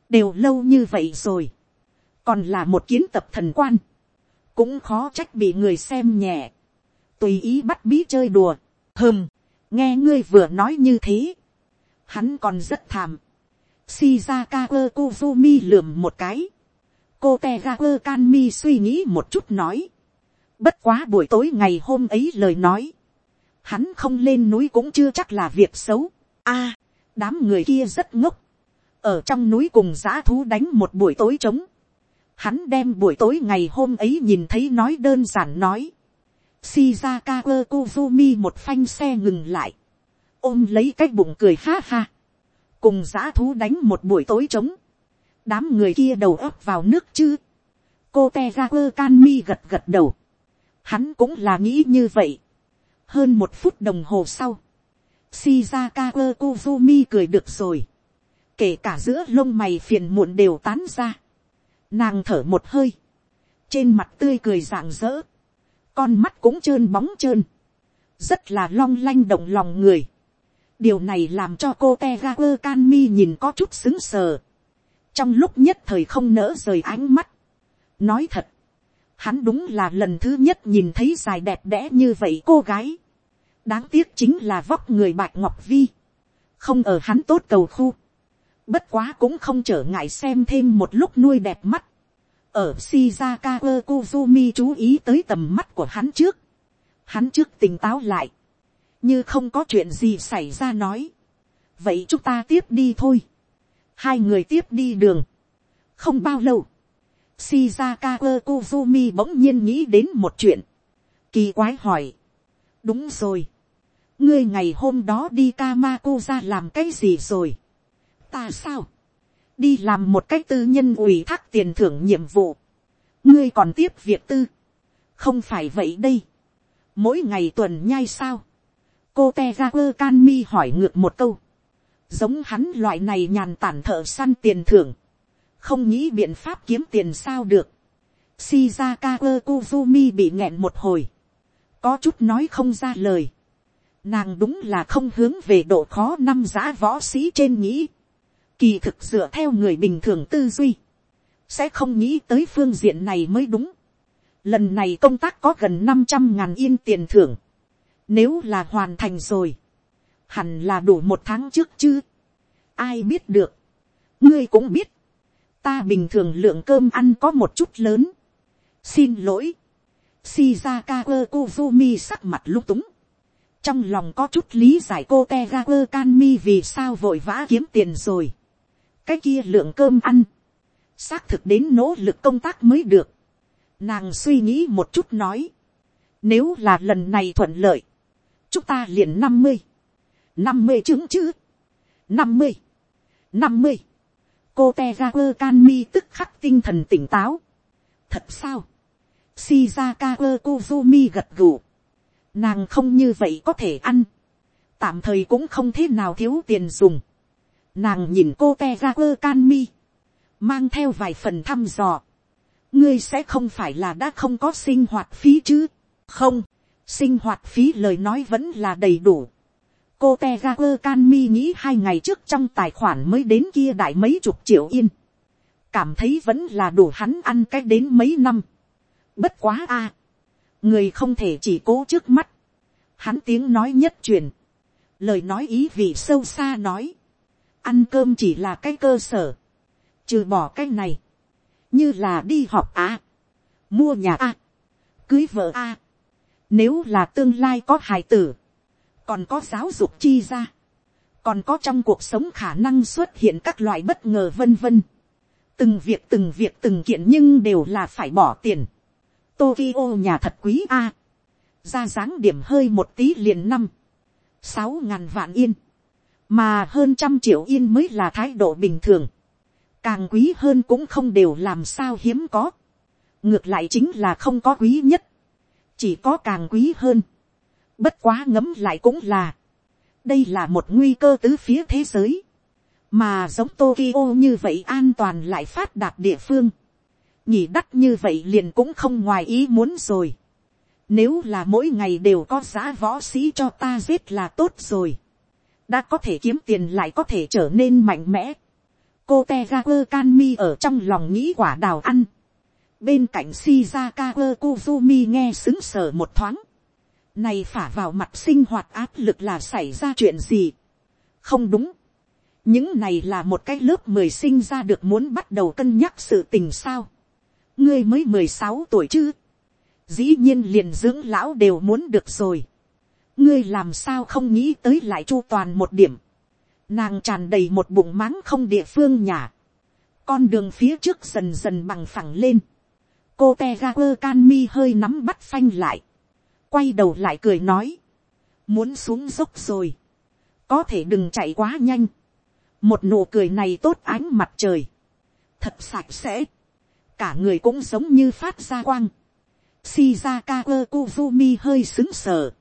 [SPEAKER 1] đều lâu như vậy rồi, còn là một kiến tập thần quan, cũng khó trách bị người xem nhẹ, tùy ý bắt bí chơi đùa, Hừm, nghe ngươi vừa nói như thế, hắn còn rất thàm, Shizaka Kozumi lườm một cái, cô Tegaku Kanmi suy nghĩ một chút nói, bất quá buổi tối ngày hôm ấy lời nói, hắn không lên núi cũng chưa chắc là việc xấu, a, đám người kia rất ngốc, ở trong núi cùng giã thú đánh một buổi tối trống, hắn đem buổi tối ngày hôm ấy nhìn thấy nói đơn giản nói, Shizaka Kuzumi một phanh xe ngừng lại, ôm lấy cái bụng cười ha ha, cùng giã thú đánh một buổi tối trống, đám người kia đầu ấp vào nước chứ, cô te quơ can mi gật gật đầu, hắn cũng là nghĩ như vậy, hơn một phút đồng hồ sau, Shizaka kuzumi cười được rồi, kể cả giữa lông mày phiền muộn đều tán ra, nàng thở một hơi, trên mặt tươi cười rạng rỡ, con mắt cũng trơn bóng trơn, rất là long lanh động lòng người. điều này làm cho cô te ga quơ can mi nhìn có chút xứng sờ, trong lúc nhất thời không nỡ rời ánh mắt. nói thật, hắn đúng là lần thứ nhất nhìn thấy dài đẹp đẽ như vậy cô gái đáng tiếc chính là vóc người bạch ngọc vi, không ở hắn tốt cầu khu. bất quá cũng không trở ngại xem thêm một lúc nuôi đẹp mắt ở Shizaka Kuzumi chú ý tới tầm mắt của hắn trước. Hắn trước tỉnh táo lại. Như không có chuyện gì xảy ra nói. Vậy chúng ta tiếp đi thôi. Hai người tiếp đi đường. Không bao lâu. Shizaka Kuzumi bỗng nhiên nghĩ đến một chuyện. Kỳ quái hỏi. Đúng rồi. Ngươi ngày hôm đó đi Kamakuza làm cái gì rồi? Ta sao? đi làm một cách tư nhân ủy thác tiền thưởng nhiệm vụ, ngươi còn tiếp việc tư, không phải vậy đây, mỗi ngày tuần nhai sao, cô te ga quơ can mi hỏi ngược một câu, giống hắn loại này nhàn tản thợ săn tiền thưởng, không nghĩ biện pháp kiếm tiền sao được, Shizaka kuzumi bị nghẹn một hồi, có chút nói không ra lời, nàng đúng là không hướng về độ khó năm giá võ sĩ trên nghĩ, Kỳ thực dựa theo người bình thường tư duy. Sẽ không nghĩ tới phương diện này mới đúng. Lần này công tác có gần năm trăm ngàn yên tiền thưởng. Nếu là hoàn thành rồi. Hẳn là đủ một tháng trước chứ. Ai biết được. Ngươi cũng biết. Ta bình thường lượng cơm ăn có một chút lớn. Xin lỗi. Shizaka Kozumi sắc mặt lúc túng. Trong lòng có chút lý giải cô Tegaku Kanmi vì sao vội vã kiếm tiền rồi. Cái kia lượng cơm ăn, xác thực đến nỗ lực công tác mới được. Nàng suy nghĩ một chút nói, nếu là lần này thuận lợi, chúng ta liền năm mươi, năm mươi chứng chứ, năm mươi, năm mươi, cô te ga quơ can mi tức khắc tinh thần tỉnh táo. thật sao, shizaka quơ kuzumi gật gù, nàng không như vậy có thể ăn, tạm thời cũng không thế nào thiếu tiền dùng, Nàng nhìn cô te ra quơ can mi. Mang theo vài phần thăm dò. Ngươi sẽ không phải là đã không có sinh hoạt phí chứ. Không. Sinh hoạt phí lời nói vẫn là đầy đủ. Cô te ra quơ can mi nghĩ hai ngày trước trong tài khoản mới đến kia đại mấy chục triệu yên. Cảm thấy vẫn là đủ hắn ăn cách đến mấy năm. Bất quá a Người không thể chỉ cố trước mắt. Hắn tiếng nói nhất truyền. Lời nói ý vị sâu xa nói, ăn cơm chỉ là cái cơ sở, trừ bỏ cái này, như là đi học à, mua nhà à, cưới vợ à, nếu là tương lai có hài tử, còn có giáo dục chi ra, còn có trong cuộc sống khả năng xuất hiện các loại bất ngờ vân vân. từng việc từng việc từng kiện nhưng đều là phải bỏ tiền. Tokyo nhà thật quý a, ra dáng điểm hơi một tí liền năm, sáu ngàn vạn yên. Mà hơn trăm triệu yên mới là thái độ bình thường, càng quý hơn cũng không đều làm sao hiếm có, ngược lại chính là không có quý nhất, chỉ có càng quý hơn, bất quá ngấm lại cũng là, đây là một nguy cơ tứ phía thế giới, mà giống Tokyo như vậy an toàn lại phát đạt địa phương, nhỉ đắt như vậy liền cũng không ngoài ý muốn rồi. Nếu là mỗi ngày đều có giá võ sĩ cho ta giết là tốt rồi. Đã có thể kiếm tiền lại có thể trở nên mạnh mẽ. Cô Tegaku Kanmi ở trong lòng nghĩ quả đào ăn. Bên cạnh Shizakawa Kuzumi nghe xứng sở một thoáng. Này phả vào mặt sinh hoạt áp lực là xảy ra chuyện gì? Không đúng. Những này là một cái lớp mười sinh ra được muốn bắt đầu cân nhắc sự tình sao. Ngươi mới mười sáu tuổi chứ? dĩ nhiên liền dưỡng lão đều muốn được rồi. ngươi làm sao không nghĩ tới lại chu toàn một điểm. nàng tràn đầy một bụng máng không địa phương nhà. con đường phía trước dần dần bằng phẳng lên. cô te ga quơ can mi hơi nắm bắt phanh lại. quay đầu lại cười nói. muốn xuống dốc rồi. có thể đừng chạy quá nhanh. một nụ cười này tốt ánh mặt trời. thật sạch sẽ cả người cũng giống như phát ra quang Shizaka Kozumi hơi xứng sở.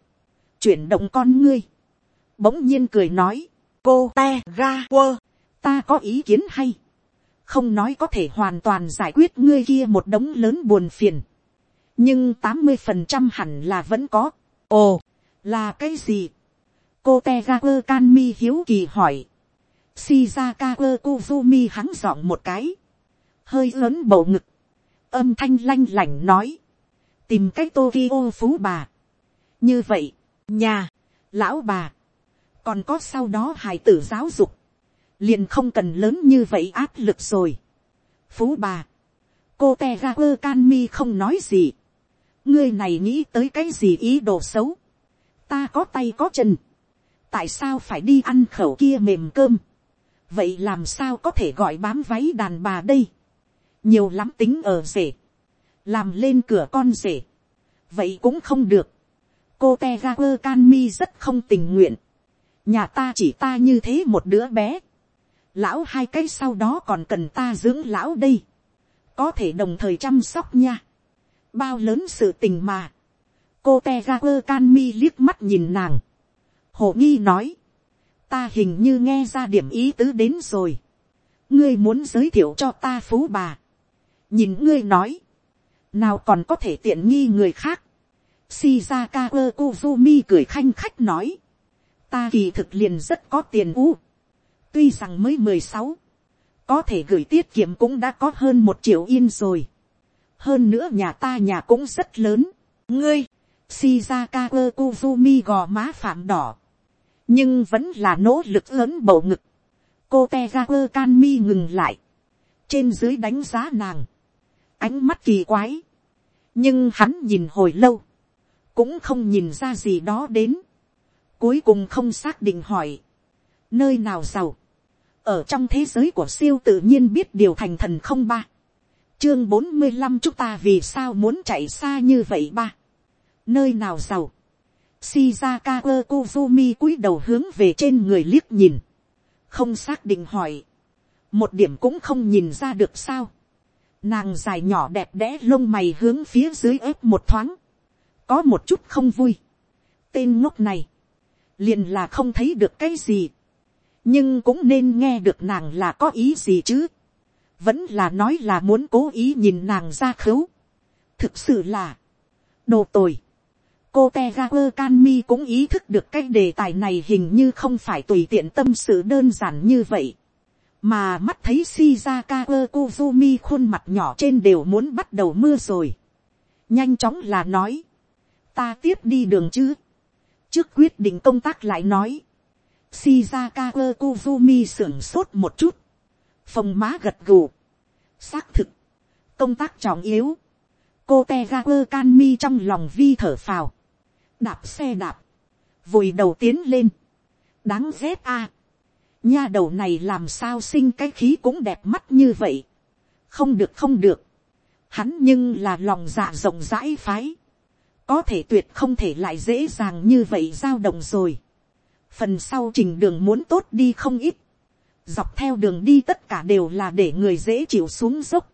[SPEAKER 1] Chuyển động con ngươi. Bỗng nhiên cười nói. Cô te ga quơ. Ta có ý kiến hay. Không nói có thể hoàn toàn giải quyết ngươi kia một đống lớn buồn phiền. Nhưng tám mươi phần trăm hẳn là vẫn có. Ồ, là cái gì? Cô te ga quơ hiếu kỳ hỏi. Shizaka Kozumi hắng giọng một cái. Hơi lớn bầu ngực. Âm thanh lanh lảnh nói tìm cái Tokyo phú bà. như vậy, nhà, lão bà, còn có sau đó hài tử giáo dục, liền không cần lớn như vậy áp lực rồi. phú bà, cô te ra quơ can mi không nói gì. ngươi này nghĩ tới cái gì ý đồ xấu. ta có tay có chân. tại sao phải đi ăn khẩu kia mềm cơm. vậy làm sao có thể gọi bám váy đàn bà đây nhiều lắm tính ở rể làm lên cửa con rể, vậy cũng không được, cô te ga quơ can mi rất không tình nguyện, nhà ta chỉ ta như thế một đứa bé, lão hai cái sau đó còn cần ta dưỡng lão đây, có thể đồng thời chăm sóc nha, bao lớn sự tình mà, cô te ga quơ can mi liếc mắt nhìn nàng, hồ nghi nói, ta hình như nghe ra điểm ý tứ đến rồi, ngươi muốn giới thiệu cho ta phú bà, nhìn ngươi nói, nào còn có thể tiện nghi người khác. Shizaka Kozumi cười khanh khách nói, ta kỳ thực liền rất có tiền u. tuy rằng mới mười sáu, có thể gửi tiết kiệm cũng đã có hơn một triệu yên rồi. hơn nữa nhà ta nhà cũng rất lớn. ngươi, Shizaka Kozumi gò má phạm đỏ, nhưng vẫn là nỗ lực lớn bầu ngực. cô te ra quơ can mi ngừng lại, trên dưới đánh giá nàng, ánh mắt kỳ quái, nhưng hắn nhìn hồi lâu, cũng không nhìn ra gì đó đến, cuối cùng không xác định hỏi, nơi nào giàu, ở trong thế giới của siêu tự nhiên biết điều thành thần không ba, chương bốn mươi năm chúng ta vì sao muốn chạy xa như vậy ba, nơi nào giàu, Shizaka Kozumi cúi đầu hướng về trên người liếc nhìn. Không xác định hỏi. Một điểm cũng không nhìn ra được sao. Nàng dài nhỏ đẹp đẽ lông mày hướng phía dưới ép một thoáng. Có một chút không vui. Tên ngốc này. Liền là không thấy được cái gì. Nhưng cũng nên nghe được nàng là có ý gì chứ. Vẫn là nói là muốn cố ý nhìn nàng ra khấu. Thực sự là. Đồ tồi. Cô Tegaper Canmi cũng ý thức được cái đề tài này hình như không phải tùy tiện tâm sự đơn giản như vậy mà mắt thấy Shizaka Kozumi khuôn mặt nhỏ trên đều muốn bắt đầu mưa rồi. nhanh chóng là nói, ta tiếp đi đường chứ. trước quyết định công tác lại nói, Shizaka Kozumi sưởng sốt một chút, phòng má gật gù, xác thực, công tác trọng yếu, cô te ga quơ can mi trong lòng vi thở phào, đạp xe đạp, vùi đầu tiến lên, đáng ghét a, nha đầu này làm sao sinh cái khí cũng đẹp mắt như vậy. không được không được. hắn nhưng là lòng dạ rộng rãi phái. có thể tuyệt không thể lại dễ dàng như vậy dao động rồi. phần sau trình đường muốn tốt đi không ít. dọc theo đường đi tất cả đều là để người dễ chịu xuống dốc.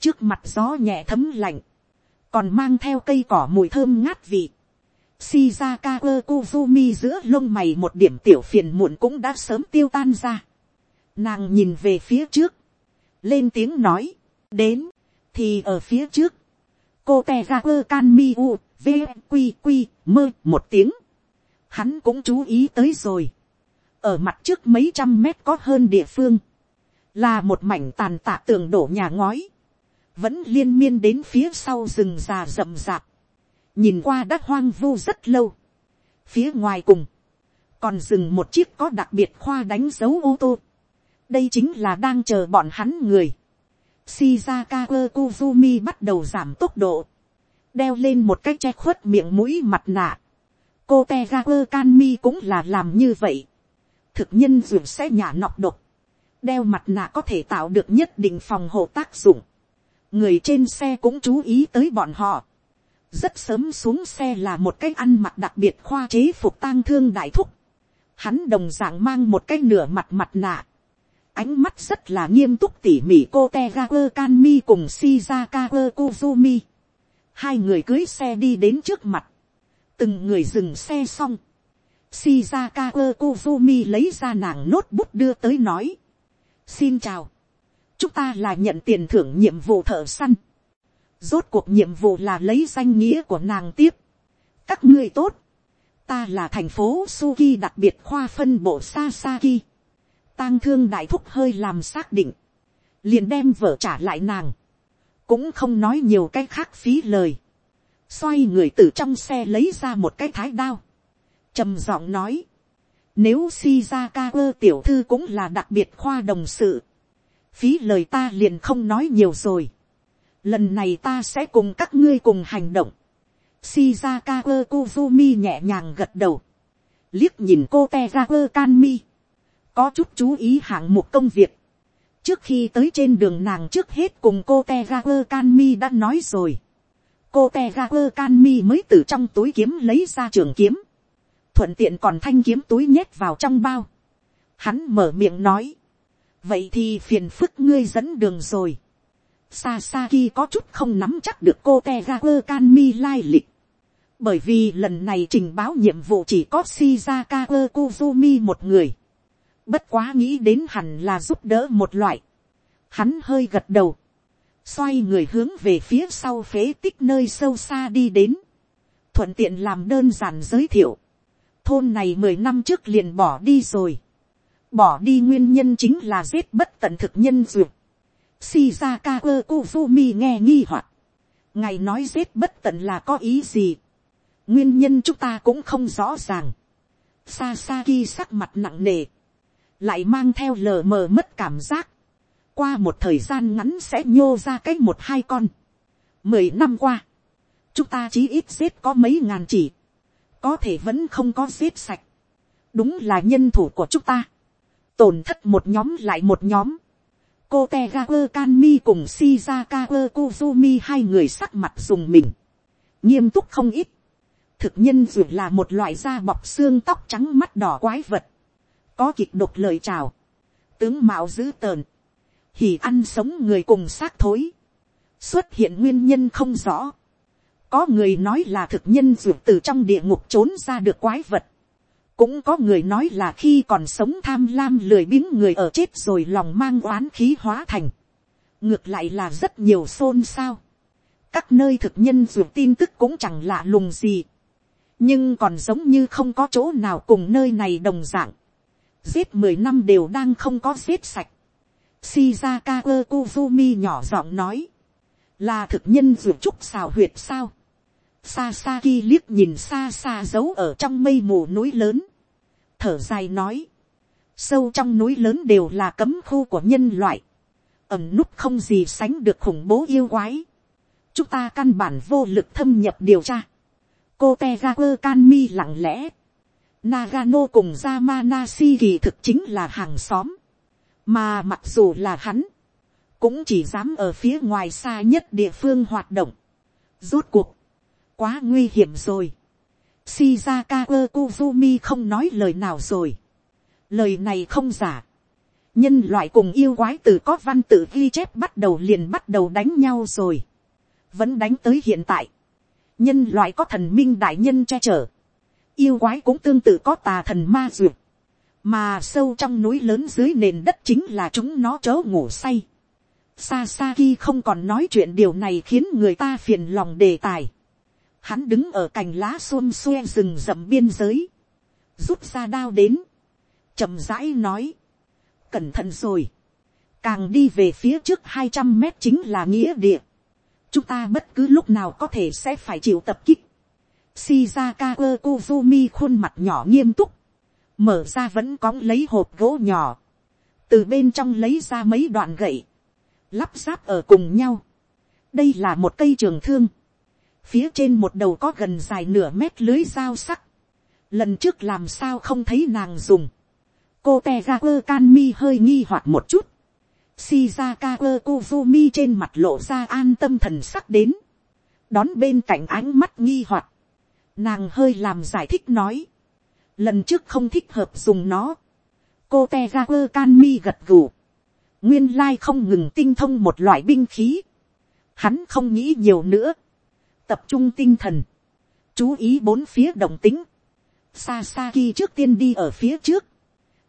[SPEAKER 1] trước mặt gió nhẹ thấm lạnh. còn mang theo cây cỏ mùi thơm ngát vị Shizaka Kozumi giữa lông mày một điểm tiểu phiền muộn cũng đã sớm tiêu tan ra. Nàng nhìn về phía trước. Lên tiếng nói. Đến. Thì ở phía trước. Cô tè ra quơ can mi u. V quy quy mơ, một tiếng. Hắn cũng chú ý tới rồi. Ở mặt trước mấy trăm mét có hơn địa phương. Là một mảnh tàn tạ tường đổ nhà ngói. Vẫn liên miên đến phía sau rừng già rậm rạp. Nhìn qua đã hoang vu rất lâu. Phía ngoài cùng còn dừng một chiếc có đặc biệt khoa đánh dấu ô tô. đây chính là đang chờ bọn hắn người. Shizaka kuzumi bắt đầu giảm tốc độ, đeo lên một cái che khuất miệng mũi mặt nạ. cô Tegaku Kanmi cũng là làm như vậy. thực nhân dược sẽ nhả nọc độc, đeo mặt nạ có thể tạo được nhất định phòng hộ tác dụng. người trên xe cũng chú ý tới bọn họ rất sớm xuống xe là một cái ăn mặc đặc biệt khoa chế phục tang thương đại thúc. Hắn đồng dạng mang một cái nửa mặt mặt nạ, ánh mắt rất là nghiêm túc tỉ mỉ cô te ga quơ can mi cùng shizaka quơ kuzumi. hai người cưới xe đi đến trước mặt, từng người dừng xe xong, shizaka quơ kuzumi lấy ra nàng nốt bút đưa tới nói, xin chào, chúng ta là nhận tiền thưởng nhiệm vụ thợ săn, rốt cuộc nhiệm vụ là lấy danh nghĩa của nàng tiếp, các ngươi tốt, ta là thành phố Suki đặc biệt khoa phân bộ Sasaki. Tang thương đại thúc hơi làm xác định. Liền đem vợ trả lại nàng. Cũng không nói nhiều cái khác phí lời. Xoay người từ trong xe lấy ra một cái thái đao. trầm giọng nói. Nếu Shizaka tiểu thư cũng là đặc biệt khoa đồng sự. Phí lời ta liền không nói nhiều rồi. Lần này ta sẽ cùng các ngươi cùng hành động Shizaka Kozumi nhẹ nhàng gật đầu. Liếc nhìn cô Tegaku Kanmi. Có chút chú ý hạng mục công việc. Trước khi tới trên đường nàng trước hết cùng cô Tegaku Kanmi đã nói rồi. Cô Tegaku Kanmi mới từ trong túi kiếm lấy ra trường kiếm. Thuận tiện còn thanh kiếm túi nhét vào trong bao. Hắn mở miệng nói. Vậy thì phiền phức ngươi dẫn đường rồi. Sasaki có chút không nắm chắc được cô Tegaku Kanmi lai lịch. Bởi vì lần này trình báo nhiệm vụ chỉ có Shizaka Kuzumi một người. Bất quá nghĩ đến hẳn là giúp đỡ một loại. Hắn hơi gật đầu. Xoay người hướng về phía sau phế tích nơi sâu xa đi đến. Thuận tiện làm đơn giản giới thiệu. Thôn này mười năm trước liền bỏ đi rồi. Bỏ đi nguyên nhân chính là giết bất tận thực nhân dược Shizaka Kozumi nghe nghi hoặc. Ngài nói giết bất tận là có ý gì? nguyên nhân chúng ta cũng không rõ ràng. Sasaki sắc mặt nặng nề, lại mang theo lờ mờ mất cảm giác. qua một thời gian ngắn sẽ nhô ra cách một hai con. mười năm qua, chúng ta chỉ ít giết có mấy ngàn chỉ, có thể vẫn không có giết sạch. đúng là nhân thủ của chúng ta. tổn thất một nhóm lại một nhóm cô te ga quơ can mi cùng shizaka quơ kuzumi hai người sắc mặt dùng mình. nghiêm túc không ít. Thực nhân dù là một loại da bọc xương tóc trắng mắt đỏ quái vật, có kịch độc lời chào, tướng mạo dữ tợn, hỉ ăn sống người cùng xác thối, xuất hiện nguyên nhân không rõ, có người nói là thực nhân dù từ trong địa ngục trốn ra được quái vật, cũng có người nói là khi còn sống tham lam lười biếng người ở chết rồi lòng mang oán khí hóa thành, ngược lại là rất nhiều xôn xao, các nơi thực nhân dược tin tức cũng chẳng lạ lùng gì, nhưng còn giống như không có chỗ nào cùng nơi này đồng dạng. giết mười năm đều đang không có giết sạch. Shizaka kuzumi nhỏ giọng nói, là thực nhân ruột trúc xào huyệt sao. Sasaki liếc nhìn xa xa giấu ở trong mây mù núi lớn. Thở dài nói, sâu trong núi lớn đều là cấm khu của nhân loại. ẩm núp không gì sánh được khủng bố yêu quái. chúng ta căn bản vô lực thâm nhập điều tra cô te ga quơ can mi lặng lẽ. Nagano cùng Yamanashi kỳ thực chính là hàng xóm. Mà mặc dù là hắn, cũng chỉ dám ở phía ngoài xa nhất địa phương hoạt động. Rốt cuộc, quá nguy hiểm rồi. Shizaka Kuzumi không nói lời nào rồi. Lời này không giả. Nhân loại cùng yêu quái từ có văn tự ghi chép bắt đầu liền bắt đầu đánh nhau rồi. Vẫn đánh tới hiện tại nhân loại có thần minh đại nhân che chở, yêu quái cũng tương tự có tà thần ma duyệt, mà sâu trong núi lớn dưới nền đất chính là chúng nó chớ ngủ say. Sasaki không còn nói chuyện điều này khiến người ta phiền lòng đề tài. Hắn đứng ở cành lá xuôn xuê rừng rậm biên giới. Rút ra đao đến. chậm rãi nói. Cẩn thận rồi. Càng đi về phía trước hai trăm mét chính là nghĩa địa. Chúng ta bất cứ lúc nào có thể sẽ phải chịu tập kích. Shizaka Kozumi khuôn mặt nhỏ nghiêm túc. Mở ra vẫn cóng lấy hộp gỗ nhỏ. Từ bên trong lấy ra mấy đoạn gậy. Lắp ráp ở cùng nhau. Đây là một cây trường thương. Phía trên một đầu có gần dài nửa mét lưới dao sắc. Lần trước làm sao không thấy nàng dùng. Cô Tegaku Kanmi hơi nghi hoặc một chút. Shizaka Kuzumi trên mặt lộ ra an tâm thần sắc đến. Đón bên cạnh ánh mắt nghi hoặc Nàng hơi làm giải thích nói. Lần trước không thích hợp dùng nó. Cô Tegaku Kanmi gật gù. Nguyên lai không ngừng tinh thông một loại binh khí. Hắn không nghĩ nhiều nữa. Tập trung tinh thần. Chú ý bốn phía động tính. xa xa Sasaki trước tiên đi ở phía trước.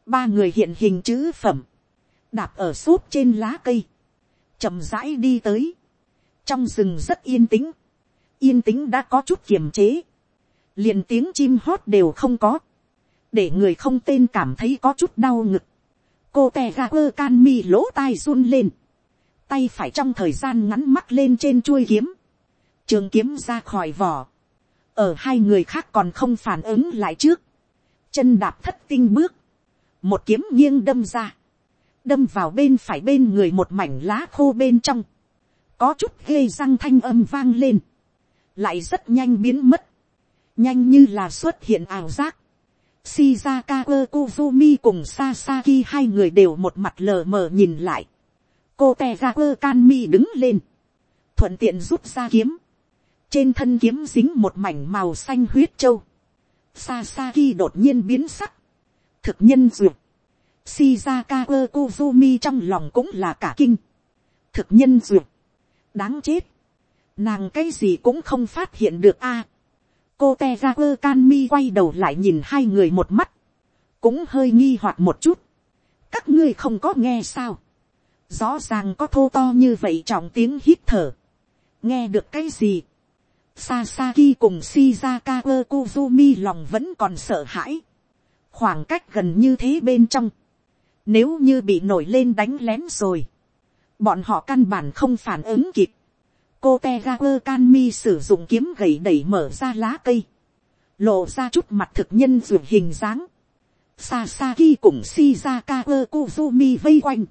[SPEAKER 1] Ba người hiện hình chữ phẩm. Đạp ở súp trên lá cây. chậm rãi đi tới. Trong rừng rất yên tĩnh. Yên tĩnh đã có chút kiềm chế liền tiếng chim hót đều không có, để người không tên cảm thấy có chút đau ngực. cô tè ga quơ can mi lỗ tai run lên, tay phải trong thời gian ngắn mắt lên trên chuôi kiếm, trường kiếm ra khỏi vỏ, ở hai người khác còn không phản ứng lại trước, chân đạp thất tinh bước, một kiếm nghiêng đâm ra, đâm vào bên phải bên người một mảnh lá khô bên trong, có chút ghê răng thanh âm vang lên, lại rất nhanh biến mất, nhanh như là xuất hiện ảo giác. Shizaka Kozumi cùng Sasaki hai người đều một mặt lờ mờ nhìn lại. Cô Tegaku Kanmi đứng lên. Thuận tiện rút ra kiếm. Trên thân kiếm dính một mảnh màu xanh huyết châu. xa xa khi đột nhiên biến sắc. Thực nhân duyệt. Shizaka Kozumi trong lòng cũng là cả kinh. Thực nhân duyệt. Đáng chết. Nàng cái gì cũng không phát hiện được a cô te ra quơ can mi quay đầu lại nhìn hai người một mắt, cũng hơi nghi hoặc một chút, các ngươi không có nghe sao, rõ ràng có thô to như vậy trọng tiếng hít thở, nghe được cái gì, Sasaki cùng Shizaka Kozumi lòng vẫn còn sợ hãi. Khoảng cách gần như thế bên trong. Nếu như bị nổi lên đánh lén rồi. Bọn họ căn bản không phản ứng kịp cô Tegaku Kanmi sử dụng kiếm gậy đẩy mở ra lá cây, lộ ra chút mặt thực nhân ruột hình dáng, Sasaki cùng Shizaka Kozumi vây quanh.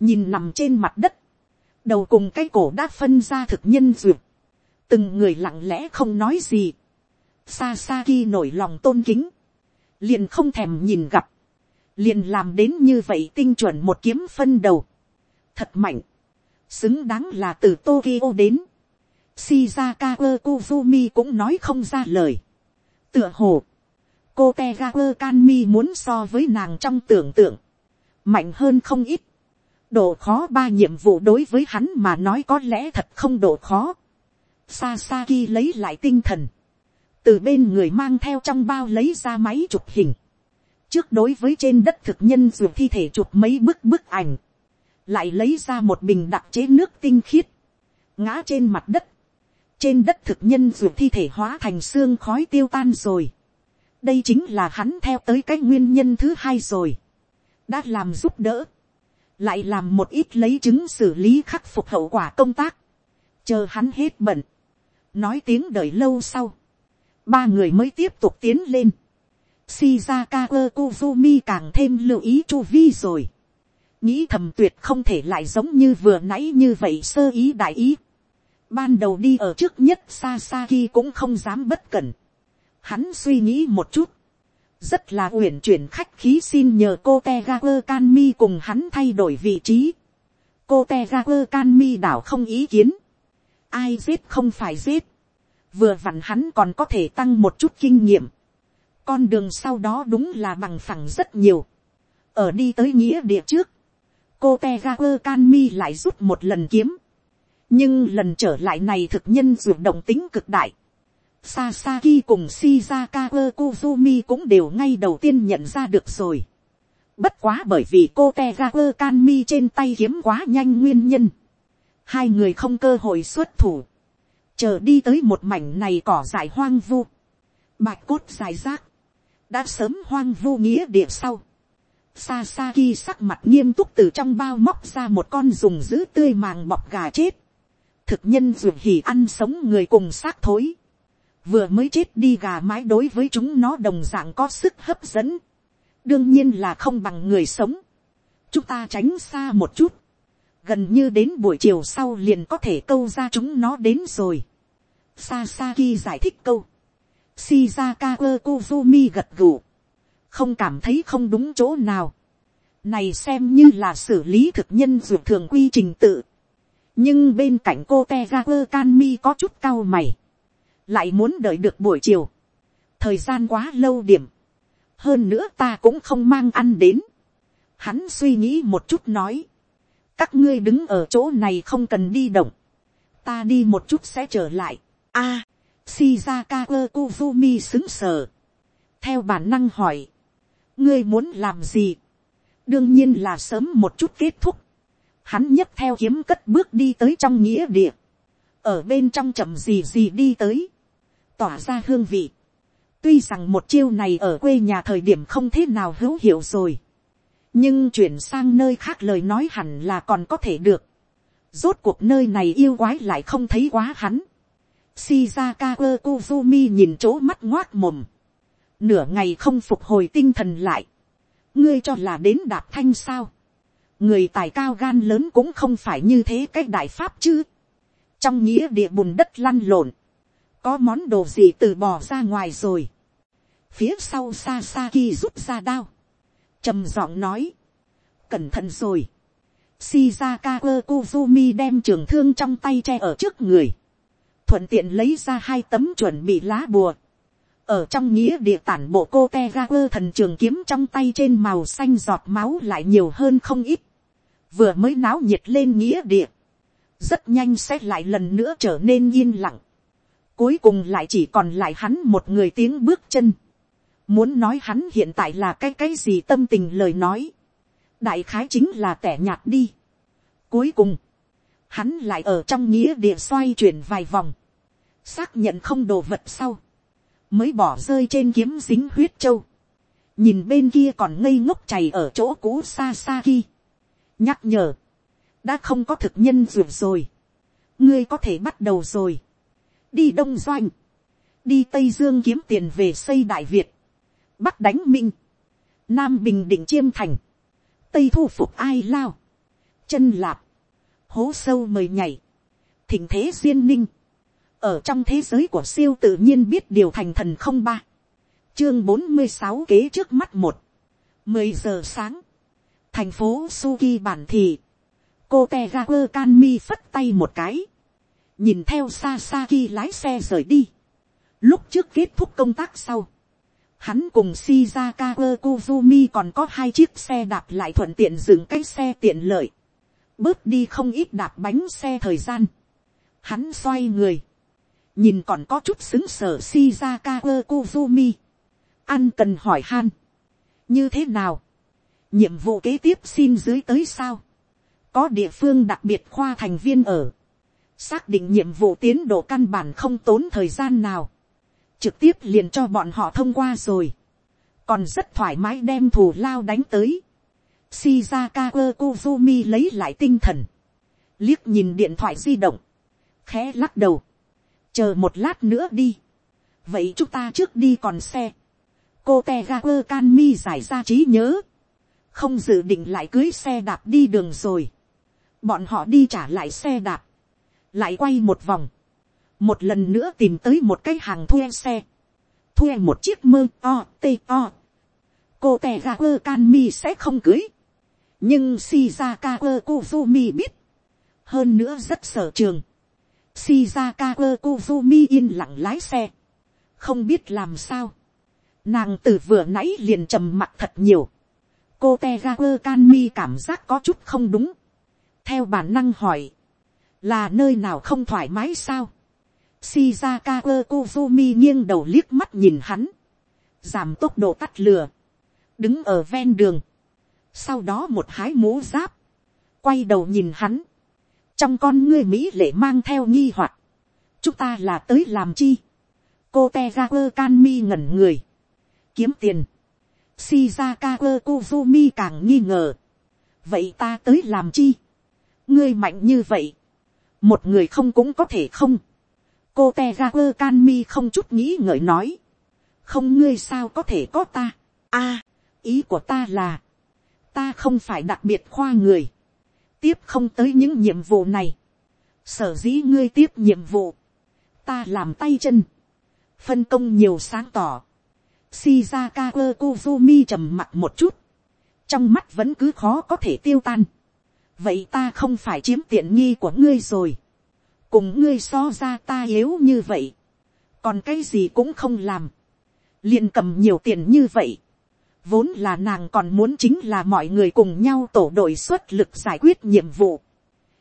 [SPEAKER 1] Nhìn nằm trên mặt đất. Đầu cùng cái cổ đã phân ra thực nhân ruột. Từng người lặng lẽ không nói gì. Sasaki nổi lòng tôn kính. Liền không thèm nhìn gặp. Liền làm đến như vậy tinh chuẩn một kiếm phân đầu. Thật mạnh xứng đáng là từ Tokyo đến. Shizaka kuzumi cũng nói không ra lời. Tựa hồ, cô Tegaku Kanmi muốn so với nàng trong tưởng tượng, mạnh hơn không ít. Độ khó ba nhiệm vụ đối với hắn mà nói có lẽ thật không độ khó. Sasaki lấy lại tinh thần. Từ bên người mang theo trong bao lấy ra máy chụp hình. Trước đối với trên đất thực nhân dù thi thể chụp mấy bức bức ảnh. Lại lấy ra một bình đặc chế nước tinh khiết, ngã trên mặt đất, trên đất thực nhân ruột thi thể hóa thành xương khói tiêu tan rồi. đây chính là hắn theo tới cái nguyên nhân thứ hai rồi, đã làm giúp đỡ, lại làm một ít lấy chứng xử lý khắc phục hậu quả công tác, chờ hắn hết bận, nói tiếng đợi lâu sau, ba người mới tiếp tục tiến lên, Shizaka Kozumi càng thêm lưu ý chu vi rồi nghĩ thầm tuyệt không thể lại giống như vừa nãy như vậy sơ ý đại ý. Ban đầu đi ở trước nhất Sasaki cũng không dám bất cẩn. Hắn suy nghĩ một chút. Rất là uyển chuyển khách khí xin nhờ cô Tegaku Kanmi cùng hắn thay đổi vị trí. Cô Tegaku Kanmi đảo không ý kiến. Ai giết không phải giết. Vừa vặn hắn còn có thể tăng một chút kinh nghiệm. Con đường sau đó đúng là bằng phẳng rất nhiều. Ở đi tới nghĩa địa trước, cô te ga quơ can mi lại rút một lần kiếm. nhưng lần trở lại này thực nhân ruột động tính cực đại. Sasaki cùng Shizakawa Kuzumi cũng đều ngay đầu tiên nhận ra được rồi. Bất quá bởi vì cô Tegaper kanmi trên tay kiếm quá nhanh nguyên nhân. Hai người không cơ hội xuất thủ. Chờ đi tới một mảnh này cỏ dại hoang vu. Bạch cốt dài rác. Đã sớm hoang vu nghĩa địa sau. Sasaki sắc mặt nghiêm túc từ trong bao móc ra một con dùng giữ tươi màng bọc gà chết. Thực nhân ruột hỉ ăn sống người cùng xác thối. Vừa mới chết đi gà mái đối với chúng nó đồng dạng có sức hấp dẫn. Đương nhiên là không bằng người sống. Chúng ta tránh xa một chút. Gần như đến buổi chiều sau liền có thể câu ra chúng nó đến rồi. Sasaki giải thích câu. Shizaka Kuzumi gật gù không cảm thấy không đúng chỗ nào. Này xem như là xử lý thực nhân dù thường quy trình tự. Nhưng bên cạnh cô Tegaku Kanmi có chút cao mày. Lại muốn đợi được buổi chiều. Thời gian quá lâu điểm. Hơn nữa ta cũng không mang ăn đến. Hắn suy nghĩ một chút nói. Các ngươi đứng ở chỗ này không cần đi động. Ta đi một chút sẽ trở lại. a à, Shizaka Kuzumi xứng sở. Theo bản năng hỏi. Ngươi muốn làm gì, đương nhiên là sớm một chút kết thúc, hắn nhấc theo kiếm cất bước đi tới trong nghĩa địa, ở bên trong chậm gì gì đi tới, tỏa ra hương vị, tuy rằng một chiêu này ở quê nhà thời điểm không thế nào hữu hiệu rồi, nhưng chuyển sang nơi khác lời nói hẳn là còn có thể được, rốt cuộc nơi này yêu quái lại không thấy quá hắn, Shizaka Kozumi nhìn chỗ mắt ngoác mồm. Nửa ngày không phục hồi tinh thần lại, ngươi cho là đến đạp thanh sao, người tài cao gan lớn cũng không phải như thế cách đại pháp chứ, trong nghĩa địa bùn đất lăn lộn, có món đồ gì từ bỏ ra ngoài rồi, phía sau xa xa Khi rút ra đao, trầm giọng nói, cẩn thận rồi, Shizaka Kuzumi đem trường thương trong tay che ở trước người. Thuận tiện lấy ra hai tấm chuẩn bị lá bùa. Ở trong nghĩa địa tản bộ cô te ga quơ thần trường kiếm trong tay trên màu xanh giọt máu lại nhiều hơn không ít, vừa mới náo nhiệt lên nghĩa địa, rất nhanh sẽ lại lần nữa trở nên yên lặng, cuối cùng lại chỉ còn lại hắn một người tiếng bước chân, muốn nói hắn hiện tại là cái cái gì tâm tình lời nói, đại khái chính là tẻ nhạt đi. cuối cùng, hắn lại ở trong nghĩa địa xoay chuyển vài vòng, xác nhận không đồ vật sau, mới bỏ rơi trên kiếm dính huyết châu, nhìn bên kia còn ngây ngốc chảy ở chỗ cũ xa xa kia, nhắc nhở, đã không có thực nhân ruột rồi, ngươi có thể bắt đầu rồi, đi đông doanh, đi tây dương kiếm tiền về xây đại việt, bắc đánh minh, nam bình định chiêm thành, tây thu phục ai lao, chân lạp, hố sâu mời nhảy, thỉnh thế duyên ninh, ở trong thế giới của siêu tự nhiên biết điều thành thần không ba. Chương bốn mươi sáu kế trước mắt một. Mười giờ sáng. Thành phố suki bản thị. Cô te ga quơ can mi phất tay một cái. Nhìn theo xa xa khi lái xe rời đi. Lúc trước kết thúc công tác sau hắn cùng shizaka kuzumi còn có hai chiếc xe đạp lại thuận tiện dừng cái xe tiện lợi. Bớt đi không ít đạp bánh xe thời gian. Hắn xoay người. Nhìn còn có chút xứng sở shizaka kuzumi, ăn cần hỏi han, như thế nào, nhiệm vụ kế tiếp xin dưới tới sao, có địa phương đặc biệt khoa thành viên ở, xác định nhiệm vụ tiến độ căn bản không tốn thời gian nào, trực tiếp liền cho bọn họ thông qua rồi, còn rất thoải mái đem thù lao đánh tới, shizaka ơ kuzumi lấy lại tinh thần, liếc nhìn điện thoại di động, khẽ lắc đầu, chờ một lát nữa đi, vậy chúng ta trước đi còn xe, cô te ga quơ can mi giải ra trí nhớ, không dự định lại cưới xe đạp đi đường rồi, bọn họ đi trả lại xe đạp, lại quay một vòng, một lần nữa tìm tới một cái hàng thuê xe, thuê một chiếc mơ o t o, cô tè ga quơ can mi sẽ không cưới, nhưng shizaka quơ kuzumi biết, hơn nữa rất sở trường, Shizaka Kozumi yên lặng lái xe. Không biết làm sao. Nàng từ vừa nãy liền trầm mặt thật nhiều. Cô Tegaku Kanmi cảm giác có chút không đúng. Theo bản năng hỏi. Là nơi nào không thoải mái sao? Shizaka Kozumi nghiêng đầu liếc mắt nhìn hắn. Giảm tốc độ tắt lửa, Đứng ở ven đường. sau đó một hái mũ giáp, quay đầu nhìn hắn, trong con ngươi mỹ lệ mang theo nghi hoặc, chúng ta là tới làm chi, cô Tegaku Kanmi ngẩn người, kiếm tiền, shizaka kuzumi càng nghi ngờ, vậy ta tới làm chi, ngươi mạnh như vậy, một người không cũng có thể không, cô te ra quơ can mi không chút nghĩ ngợi nói, không ngươi sao có thể có ta, a, ý của ta là, ta không phải đặc biệt khoa người, tiếp không tới những nhiệm vụ này, sở dĩ ngươi tiếp nhiệm vụ, ta làm tay chân, phân công nhiều sáng tỏ, Shizaka Kozumi trầm mặt một chút, trong mắt vẫn cứ khó có thể tiêu tan, vậy ta không phải chiếm tiện nghi của ngươi rồi, cùng ngươi so ra ta yếu như vậy, còn cái gì cũng không làm, liền cầm nhiều tiền như vậy, vốn là nàng còn muốn chính là mọi người cùng nhau tổ đội xuất lực giải quyết nhiệm vụ,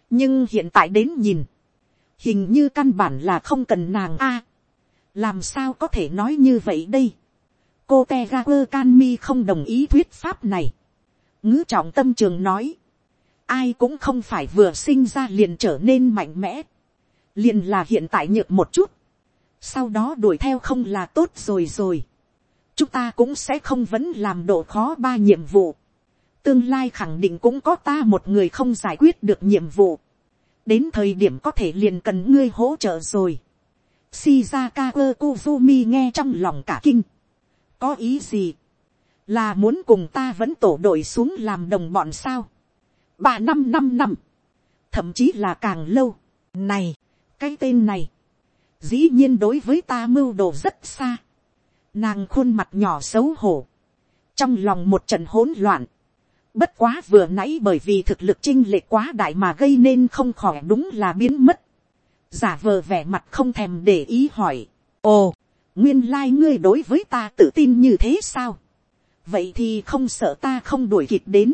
[SPEAKER 1] nhưng hiện tại đến nhìn, hình như căn bản là không cần nàng a, làm sao có thể nói như vậy đây, cô te ga quơ can mi không đồng ý thuyết pháp này, ngữ trọng tâm trường nói, ai cũng không phải vừa sinh ra liền trở nên mạnh mẽ, liền là hiện tại nhược một chút, sau đó đuổi theo không là tốt rồi rồi, chúng ta cũng sẽ không vẫn làm độ khó ba nhiệm vụ, tương lai khẳng định cũng có ta một người không giải quyết được nhiệm vụ, đến thời điểm có thể liền cần ngươi hỗ trợ rồi. Shizaka Kozumi nghe trong lòng cả kinh. Có ý gì? Là muốn cùng ta vẫn tổ đội xuống làm đồng bọn sao? Ba năm năm năm. Thậm chí là càng lâu. Này, cái tên này. Dĩ nhiên đối với ta mưu đồ rất xa. Nàng khuôn mặt nhỏ xấu hổ. Trong lòng một trận hỗn loạn. Bất quá vừa nãy bởi vì thực lực chinh lệ quá đại mà gây nên không khỏi đúng là biến mất. Giả vờ vẻ mặt không thèm để ý hỏi. Ồ, nguyên lai ngươi đối với ta tự tin như thế sao? Vậy thì không sợ ta không đuổi kịp đến.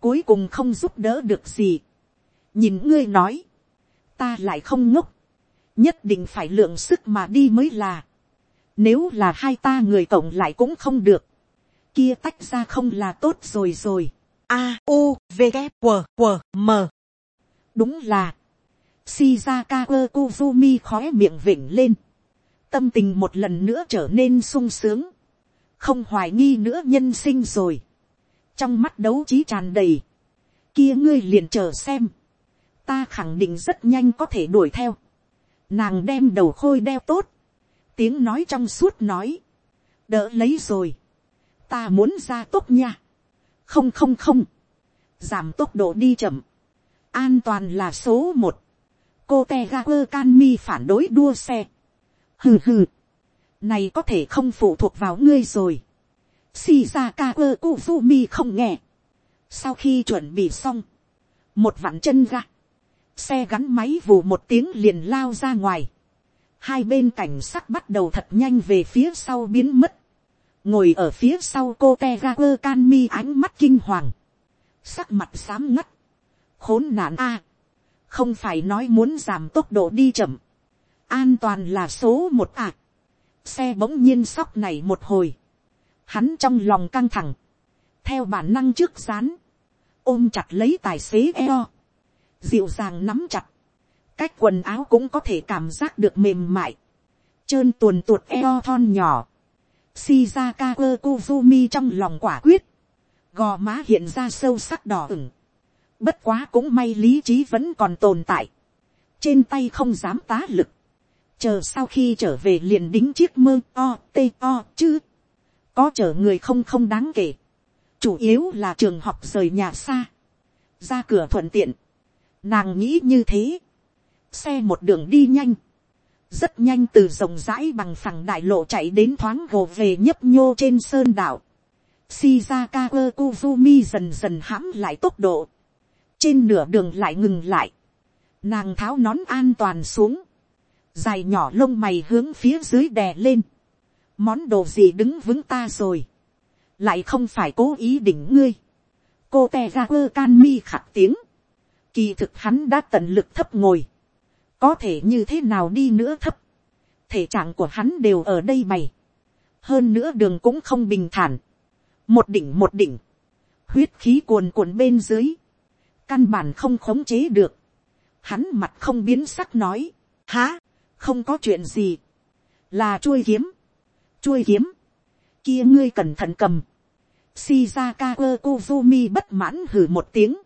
[SPEAKER 1] Cuối cùng không giúp đỡ được gì. Nhìn ngươi nói. Ta lại không ngốc. Nhất định phải lượng sức mà đi mới là. Nếu là hai ta người cộng lại cũng không được kia tách ra không là tốt rồi rồi. A, U, V, K, W, W, M. Đúng là. Shizaka kuzumi khó miệng vỉnh lên. Tâm tình một lần nữa trở nên sung sướng. Không hoài nghi nữa nhân sinh rồi. Trong mắt đấu trí tràn đầy. Kia ngươi liền chờ xem. Ta khẳng định rất nhanh có thể đuổi theo. Nàng đem đầu khôi đeo tốt. Tiếng nói trong suốt nói. Đỡ lấy rồi. Ta muốn ra tốc nha. không không không, giảm tốc độ đi chậm, an toàn là số một, cô te ga quơ can mi phản đối đua xe, hừ hừ, này có thể không phụ thuộc vào ngươi rồi, shizaka quơ kuzumi không nghe, sau khi chuẩn bị xong, một vặn chân ra xe gắn máy vù một tiếng liền lao ra ngoài, hai bên cảnh sắc bắt đầu thật nhanh về phía sau biến mất, ngồi ở phía sau cô te ga quơ can mi ánh mắt kinh hoàng, sắc mặt xám ngắt, khốn nạn a, không phải nói muốn giảm tốc độ đi chậm, an toàn là số một à, xe bỗng nhiên sóc này một hồi, hắn trong lòng căng thẳng, theo bản năng trước rán, ôm chặt lấy tài xế eo, dịu dàng nắm chặt, cách quần áo cũng có thể cảm giác được mềm mại, trơn tuồn tuột eo thon nhỏ, Shizaka Kozumi trong lòng quả quyết. Gò má hiện ra sâu sắc đỏ ửng. Bất quá cũng may lý trí vẫn còn tồn tại. Trên tay không dám tá lực. Chờ sau khi trở về liền đính chiếc mơ o tê o chứ. Có chở người không không đáng kể. Chủ yếu là trường học rời nhà xa. Ra cửa thuận tiện. Nàng nghĩ như thế. Xe một đường đi nhanh rất nhanh từ rộng rãi bằng phẳng đại lộ chạy đến thoáng gồ về nhấp nhô trên sơn đảo. Shizaka Kuzumi dần dần hãm lại tốc độ. Trên nửa đường lại ngừng lại. Nàng tháo nón an toàn xuống. Dài nhỏ lông mày hướng phía dưới đè lên. Món đồ gì đứng vững ta rồi. Lại không phải cố ý đỉnh ngươi. Cô te ra quơ can mi khặt tiếng. Kỳ thực hắn đã tận lực thấp ngồi. Có thể như thế nào đi nữa thấp, thể trạng của hắn đều ở đây mày. hơn nữa đường cũng không bình thản, một đỉnh một đỉnh, huyết khí cuồn cuộn bên dưới, căn bản không khống chế được, hắn mặt không biến sắc nói, há, không có chuyện gì, là chuôi kiếm, chuôi kiếm, kia ngươi cẩn thận cầm, Shizaka Kozumi bất mãn hử một tiếng,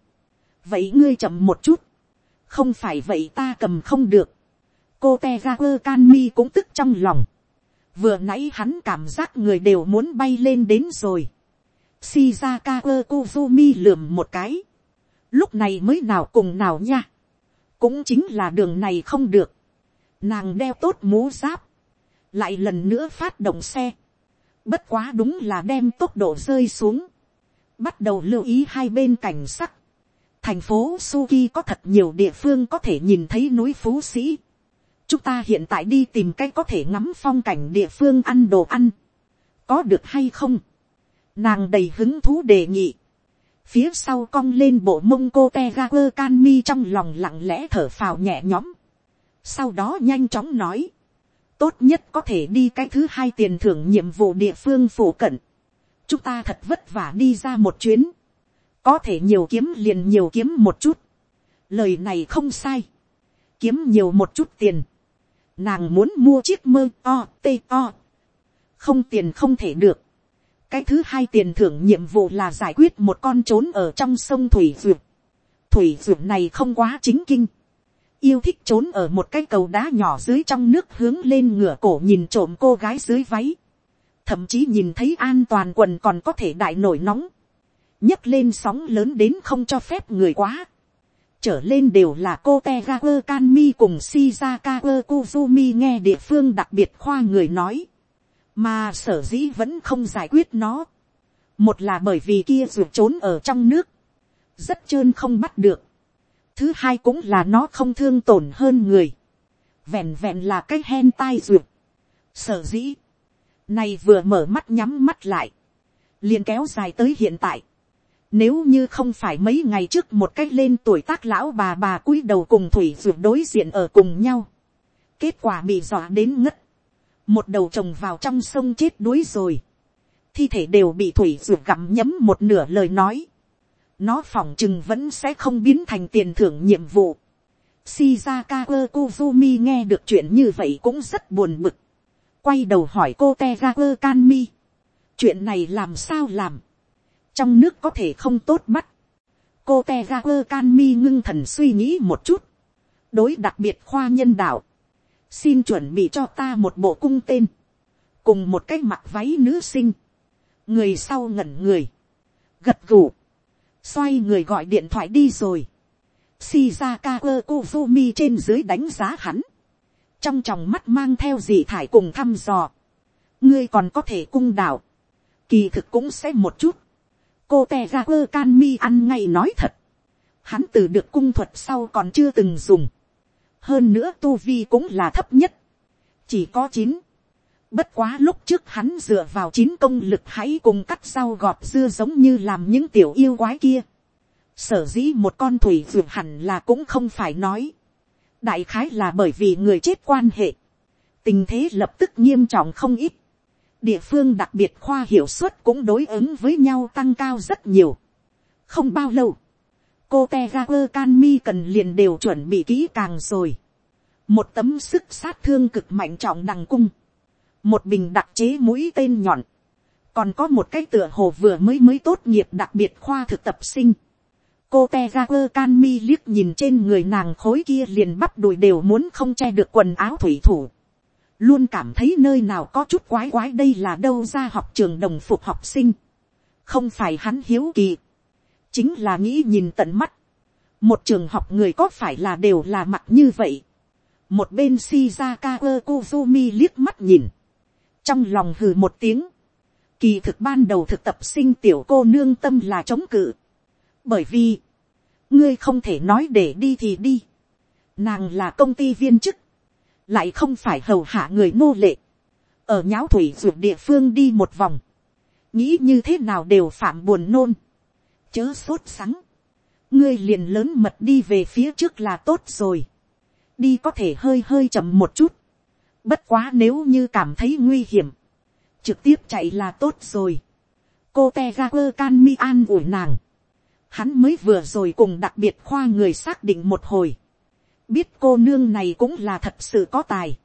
[SPEAKER 1] vậy ngươi chậm một chút, không phải vậy ta cầm không được, cô te ra quơ can mi cũng tức trong lòng, vừa nãy hắn cảm giác người đều muốn bay lên đến rồi, Shizaka Kozumi lườm một cái, lúc này mới nào cùng nào nha, cũng chính là đường này không được, nàng đeo tốt mũ giáp, lại lần nữa phát động xe, bất quá đúng là đem tốc độ rơi xuống, bắt đầu lưu ý hai bên cảnh sắc, thành phố Suki có thật nhiều địa phương có thể nhìn thấy núi phú sĩ, chúng ta hiện tại đi tìm cái có thể ngắm phong cảnh địa phương ăn đồ ăn, có được hay không, nàng đầy hứng thú đề nghị, phía sau cong lên bộ mông cô te ga quơ can mi trong lòng lặng lẽ thở phào nhẹ nhõm, sau đó nhanh chóng nói, tốt nhất có thể đi cái thứ hai tiền thưởng nhiệm vụ địa phương phổ cận, chúng ta thật vất vả đi ra một chuyến, có thể nhiều kiếm liền nhiều kiếm một chút, lời này không sai, kiếm nhiều một chút tiền, nàng muốn mua chiếc mơ o tê o, không tiền không thể được, cái thứ hai tiền thưởng nhiệm vụ là giải quyết một con trốn ở trong sông thủy duyệt, thủy duyệt này không quá chính kinh, yêu thích trốn ở một cái cầu đá nhỏ dưới trong nước hướng lên ngửa cổ nhìn trộm cô gái dưới váy, thậm chí nhìn thấy an toàn quần còn có thể đại nổi nóng, nhấc lên sóng lớn đến không cho phép người quá, trở lên đều là cô Tegaku Kanmi cùng Shizakawa kuzumi nghe địa phương đặc biệt khoa người nói, mà sở dĩ vẫn không giải quyết nó, một là bởi vì kia ruột trốn ở trong nước, rất trơn không bắt được, thứ hai cũng là nó không thương tổn hơn người, vẹn vẹn là cái hen tai ruột, sở dĩ, này vừa mở mắt nhắm mắt lại, liền kéo dài tới hiện tại, nếu như không phải mấy ngày trước một cách lên tuổi tác lão bà bà cúi đầu cùng thủy ruột đối diện ở cùng nhau. Kết quả bị dọa đến ngất. Một đầu trồng vào trong sông chết đuối rồi. Thi thể đều bị thủy ruột gặm nhấm một nửa lời nói. Nó phỏng chừng vẫn sẽ không biến thành tiền thưởng nhiệm vụ. Shizaka Kozumi nghe được chuyện như vậy cũng rất buồn bực. Quay đầu hỏi cô Tegaku Kanmi. Chuyện này làm sao làm? Trong nước có thể không tốt bắt. cô te ga quơ can mi ngưng thần suy nghĩ một chút. đối đặc biệt khoa nhân đạo. xin chuẩn bị cho ta một bộ cung tên. cùng một cái mặt váy nữ sinh. người sau ngẩn người. gật gù. xoay người gọi điện thoại đi rồi. Shizaka Kozumi trên dưới đánh giá hắn. Trong tròng mắt mang theo dị thải cùng thăm dò. Ngươi còn có thể cung đạo. Kỳ thực cũng sẽ một chút cô te ra quơ can mi ăn ngay nói thật. Hắn từ được cung thuật sau còn chưa từng dùng. Hơn nữa tu vi cũng là thấp nhất. Chỉ có chín. Bất quá lúc trước hắn dựa vào chín công lực hãy cùng cắt rau gọt dưa giống như làm những tiểu yêu quái kia. Sở dĩ một con thủy vượt hẳn là cũng không phải nói. Đại khái là bởi vì người chết quan hệ. Tình thế lập tức nghiêm trọng không ít địa phương đặc biệt khoa hiệu suất cũng đối ứng với nhau tăng cao rất nhiều. không bao lâu, cô te ga quơ can mi cần liền đều chuẩn bị kỹ càng rồi. một tấm sức sát thương cực mạnh trọng đằng cung, một bình đặc chế mũi tên nhọn, còn có một cái tựa hồ vừa mới mới tốt nghiệp đặc biệt khoa thực tập sinh. cô te ga quơ can mi liếc nhìn trên người nàng khối kia liền bắp đùi đều muốn không che được quần áo thủy thủ luôn cảm thấy nơi nào có chút quái quái đây là đâu ra học trường đồng phục học sinh. không phải hắn hiếu kỳ, chính là nghĩ nhìn tận mắt. một trường học người có phải là đều là mặt như vậy. một bên shizaka kuzumi liếc mắt nhìn, trong lòng hừ một tiếng. kỳ thực ban đầu thực tập sinh tiểu cô nương tâm là chống cự. bởi vì, ngươi không thể nói để đi thì đi. nàng là công ty viên chức lại không phải hầu hạ người nô lệ, ở nháo thủy ruột địa phương đi một vòng, nghĩ như thế nào đều phạm buồn nôn, chớ sốt sắng, ngươi liền lớn mật đi về phía trước là tốt rồi, đi có thể hơi hơi chậm một chút, bất quá nếu như cảm thấy nguy hiểm, trực tiếp chạy là tốt rồi, cô te ga quơ can mi an ủi nàng, hắn mới vừa rồi cùng đặc biệt khoa người xác định một hồi, biết cô nương này cũng là thật sự có tài,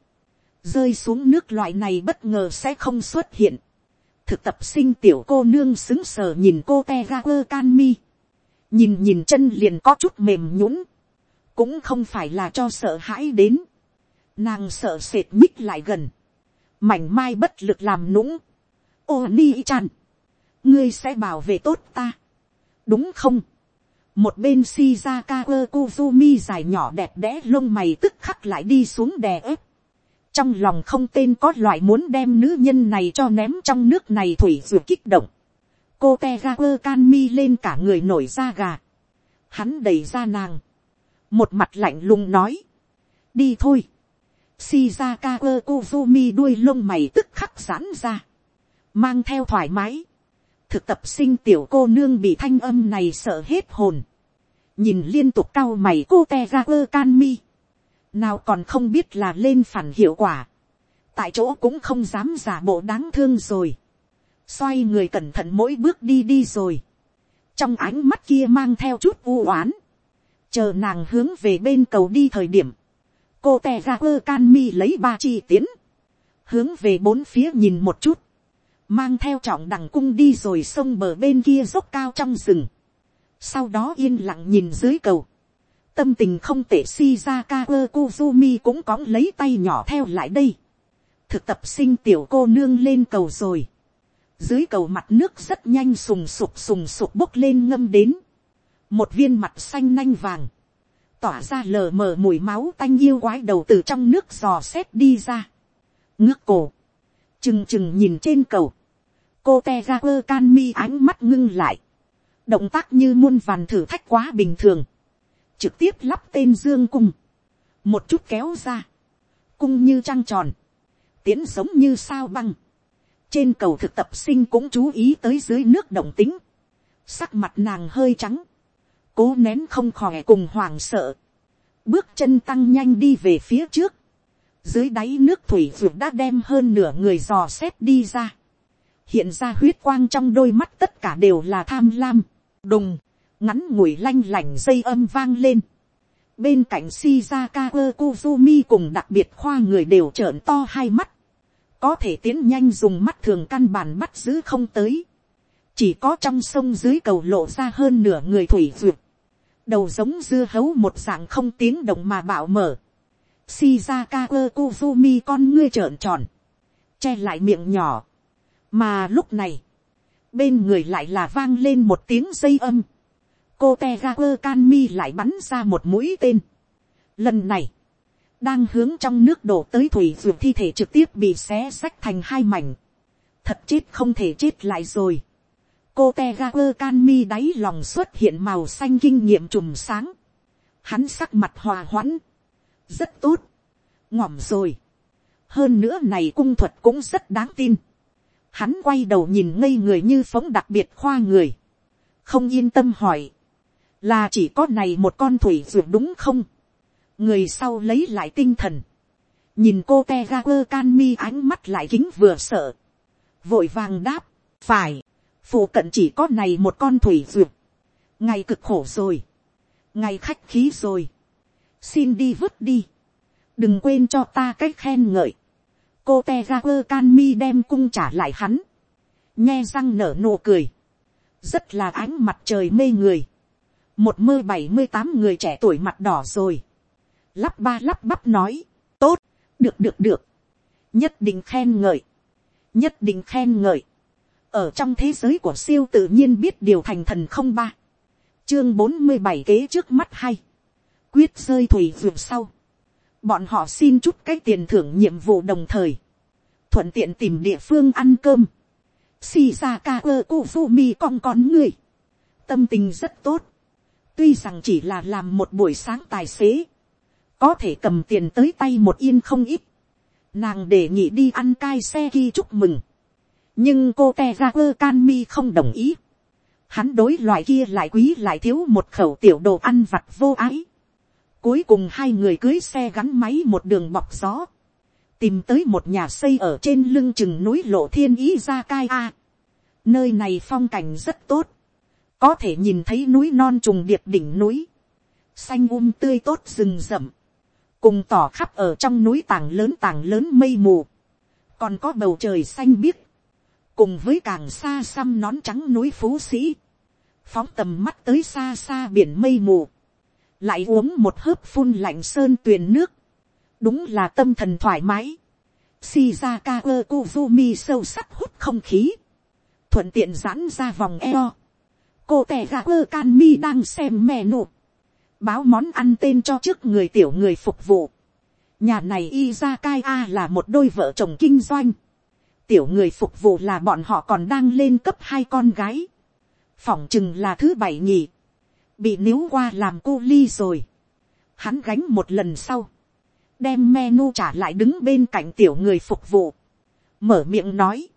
[SPEAKER 1] rơi xuống nước loại này bất ngờ sẽ không xuất hiện, thực tập sinh tiểu cô nương xứng sờ nhìn cô te ga quơ can mi, nhìn nhìn chân liền có chút mềm nhũng, cũng không phải là cho sợ hãi đến, nàng sợ sệt mít lại gần, mảnh mai bất lực làm nũng, ô ni chan, ngươi sẽ bảo vệ tốt ta, đúng không, một bên shizaka kuzumi dài nhỏ đẹp đẽ lông mày tức khắc lại đi xuống đè ép, trong lòng không tên có loại muốn đem nữ nhân này cho ném trong nước này thủy ruột kích động, cô te ga can mi lên cả người nổi da gà, hắn đẩy ra nàng, một mặt lạnh lùng nói, đi thôi, shizaka quơ kuzumi đuôi lông mày tức khắc giãn ra, mang theo thoải mái, thực tập sinh tiểu cô nương bị thanh âm này sợ hết hồn, nhìn liên tục cau mày cô te ra quơ can mi, nào còn không biết là lên phản hiệu quả, tại chỗ cũng không dám giả bộ đáng thương rồi, xoay người cẩn thận mỗi bước đi đi rồi, trong ánh mắt kia mang theo chút u oán, chờ nàng hướng về bên cầu đi thời điểm, cô te ra quơ can mi lấy ba chi tiến, hướng về bốn phía nhìn một chút, mang theo trọng đằng cung đi rồi sông bờ bên kia dốc cao trong rừng, sau đó yên lặng nhìn dưới cầu, tâm tình không tệ Shizaka kuzumi cũng cóng lấy tay nhỏ theo lại đây. Thực tập sinh tiểu cô nương lên cầu rồi. Dưới cầu mặt nước rất nhanh sùng sục sùng sục bốc lên ngâm đến. Một viên mặt xanh nanh vàng. Tỏa ra lờ mờ mùi máu tanh yêu quái đầu từ trong nước giò xét đi ra. Ngước cổ. Chừng chừng nhìn trên cầu. Cô te ra quơ can mi ánh mắt ngưng lại. Động tác như muôn vàn thử thách quá bình thường. Trực tiếp lắp tên dương cung, một chút kéo ra, cung như trăng tròn, tiến sống như sao băng, trên cầu thực tập sinh cũng chú ý tới dưới nước động tính, sắc mặt nàng hơi trắng, cố nén không khỏe cùng hoàng sợ, bước chân tăng nhanh đi về phía trước, dưới đáy nước thủy vượt đã đem hơn nửa người dò xét đi ra, hiện ra huyết quang trong đôi mắt tất cả đều là tham lam, đùng, ngắn ngủi lanh lảnh dây âm vang lên. Bên cạnh Shizaka Kuzumi cùng đặc biệt khoa người đều trợn to hai mắt. Có thể tiến nhanh dùng mắt thường căn bản bắt giữ không tới. Chỉ có trong sông dưới cầu lộ ra hơn nửa người thủy vượt. Đầu giống dưa hấu một dạng không tiếng động mà bạo mở. Shizaka Kozumi con ngươi trợn tròn. Che lại miệng nhỏ. Mà lúc này. Bên người lại là vang lên một tiếng dây âm cô Tegaku Kanmi lại bắn ra một mũi tên. Lần này, đang hướng trong nước đổ tới thủy ruột thi thể trực tiếp bị xé sách thành hai mảnh. Thật chết không thể chết lại rồi. Cô Tegaku Kanmi đáy lòng xuất hiện màu xanh kinh nghiệm trùm sáng. Hắn sắc mặt hòa hoãn. Rất tốt. Ngỏm rồi. Hơn nữa này cung thuật cũng rất đáng tin. Hắn quay đầu nhìn ngây người như phóng đặc biệt khoa người. Không yên tâm hỏi. Là chỉ có này một con thủy ruột đúng không? Người sau lấy lại tinh thần. Nhìn cô te ga quơ can mi ánh mắt lại kính vừa sợ. Vội vàng đáp. Phải. Phụ cận chỉ có này một con thủy ruột ngày cực khổ rồi. Ngày khách khí rồi xin đi vứt đi. Đừng quên cho ta cái khen ngợi. Cô te ra quơ can mi đem cung trả lại hắn. Nghe răng nở nụ cười. Rất là ánh mặt trời mê người. Một mơ bảy mươi tám người trẻ tuổi mặt đỏ rồi, lắp ba lắp bắp nói, tốt, được được được, nhất định khen ngợi, nhất định khen ngợi, ở trong thế giới của siêu tự nhiên biết điều thành thần không ba, chương bốn mươi bảy kế trước mắt hay, quyết rơi thủy vượt sau, bọn họ xin chút cái tiền thưởng nhiệm vụ đồng thời, thuận tiện tìm địa phương ăn cơm, Shizaka ơ con con người. Tâm tình rất tốt. Tuy rằng chỉ là làm một buổi sáng tài xế. Có thể cầm tiền tới tay một yên không ít. Nàng đề nghị đi ăn cai xe khi chúc mừng. Nhưng cô te ra can mi không đồng ý. Hắn đối loại kia lại quý lại thiếu một khẩu tiểu đồ ăn vặt vô ái. Cuối cùng hai người cưới xe gắn máy một đường bọc gió. Tìm tới một nhà xây ở trên lưng chừng núi lộ thiên ý ra cai a. Nơi này phong cảnh rất tốt. Có thể nhìn thấy núi non trùng điệp đỉnh núi. Xanh um tươi tốt rừng rậm. Cùng tỏ khắp ở trong núi tảng lớn tảng lớn mây mù. Còn có bầu trời xanh biếc. Cùng với càng xa xăm nón trắng núi phú sĩ. Phóng tầm mắt tới xa xa biển mây mù. Lại uống một hớp phun lạnh sơn tuyền nước. Đúng là tâm thần thoải mái. Shizaka Kuzumi sâu sắc hút không khí. Thuận tiện giãn ra vòng eo. Cô tè gà ơ can mi đang xem mè nụ. Báo món ăn tên cho trước người tiểu người phục vụ. Nhà này Izakaya là một đôi vợ chồng kinh doanh. Tiểu người phục vụ là bọn họ còn đang lên cấp hai con gái. Phỏng chừng là thứ bảy nhỉ. Bị níu qua làm cô ly rồi. Hắn gánh một lần sau. Đem menu trả lại đứng bên cạnh tiểu người phục vụ, mở miệng nói,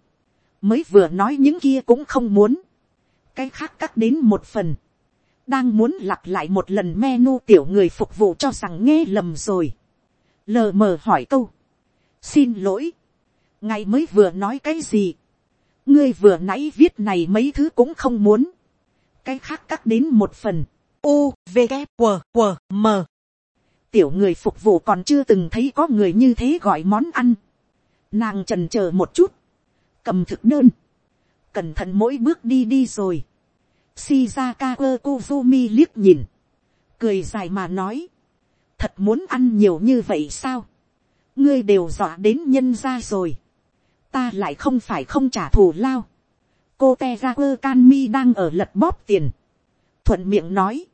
[SPEAKER 1] mới vừa nói những kia cũng không muốn, cái khác cắt đến một phần, đang muốn lặp lại một lần menu tiểu người phục vụ cho rằng nghe lầm rồi, lờ mờ hỏi câu, xin lỗi, ngài mới vừa nói cái gì, ngươi vừa nãy viết này mấy thứ cũng không muốn, cái khác cắt đến một phần,
[SPEAKER 2] u v g W, W, m.
[SPEAKER 1] Tiểu người phục vụ còn chưa từng thấy có người như thế gọi món ăn. Nàng trần chờ một chút, cầm thực đơn, cẩn thận mỗi bước đi đi rồi. Shizaka Kozumi liếc nhìn, cười dài mà nói, thật muốn ăn nhiều như vậy sao, ngươi đều dọa đến nhân ra rồi, ta lại không phải không trả thù lao, cô te ra quơ can mi đang ở lật bóp tiền, thuận miệng nói,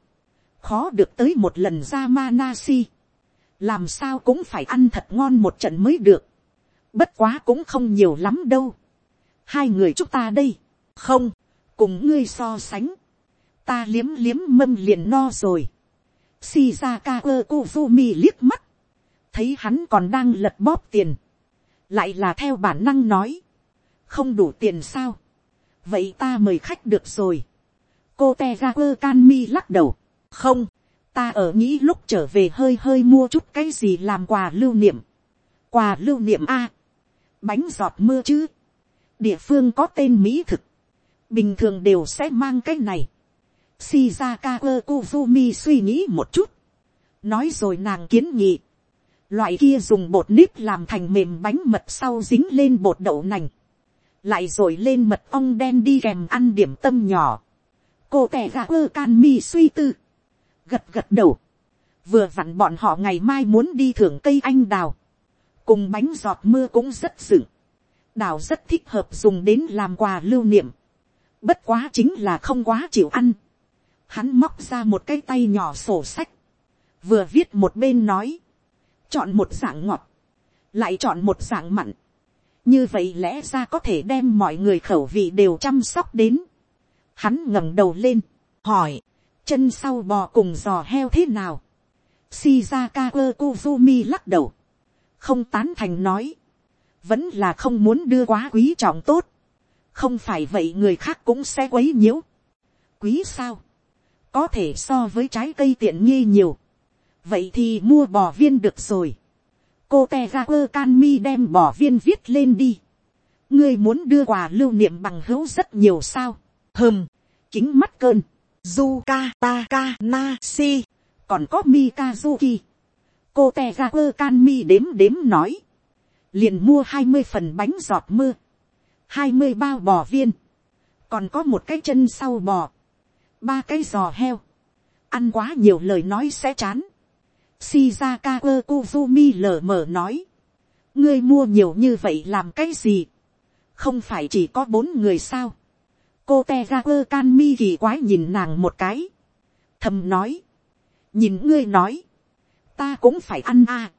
[SPEAKER 1] khó được tới một lần ra Manasi. Làm sao cũng phải ăn thật ngon một trận mới được. Bất quá cũng không nhiều lắm đâu. Hai người chúng ta đây. Không, cùng ngươi so sánh. Ta liếm liếm mâm liền no rồi. Shizaka kuzumi liếc mắt. Thấy hắn còn đang lật bóp tiền. Lại là theo bản năng nói. Không đủ tiền sao. Vậy ta mời khách được rồi. Cô Tegaku Kanmi lắc đầu. Không, ta ở nghĩ lúc trở về hơi hơi mua chút cái gì làm quà lưu niệm. quà lưu niệm a, bánh giọt mưa chứ, địa phương có tên mỹ thực, bình thường đều sẽ mang cái này. Shizaka Kozumi suy nghĩ một chút, nói rồi nàng kiến nghị, loại kia dùng bột nếp làm thành mềm bánh mật sau dính lên bột đậu nành, lại rồi lên mật ong đen đi kèm ăn điểm tâm nhỏ. cô tẻ gà ơ can mi suy tư, gật gật đầu, vừa vặn bọn họ ngày mai muốn đi thưởng cây anh đào, cùng bánh giọt mưa cũng rất dựng, đào rất thích hợp dùng đến làm quà lưu niệm, bất quá chính là không quá chịu ăn, hắn móc ra một cái tay nhỏ sổ sách, vừa viết một bên nói, chọn một dạng ngọt, lại chọn một dạng mặn, như vậy lẽ ra có thể đem mọi người khẩu vị đều chăm sóc đến. Hắn ngẩng đầu lên, hỏi, chân sau bò cùng giò heo thế nào. Shizaka Kozumi lắc đầu, không tán thành nói, vẫn là không muốn đưa quá quý trọng tốt, không phải vậy người khác cũng sẽ quấy nhiễu. quý sao, có thể so với trái cây tiện nghi nhiều, vậy thì mua bò viên được rồi cô te ra quơ can mi đem bỏ viên viết lên đi. ngươi muốn đưa quà lưu niệm bằng hữu rất nhiều sao. hơm, kính mắt cơn Zuka Takanashi, còn có Mikazuki. Cô Tegaku Kanmi đếm đếm nói. Liền mua hai mươi phần bánh giọt mưa. hai mươi bao bò viên. Còn có một cái chân sau bò. ba cái giò heo. Ăn quá nhiều lời nói sẽ chán. Shizaka Kozumi lờ mờ nói. Ngươi mua nhiều như vậy làm cái gì? Không phải chỉ có bốn người sao? cô Tegaku Kanmi kỳ quái nhìn nàng một cái, thầm nói, nhìn ngươi nói, ta cũng phải ăn. À.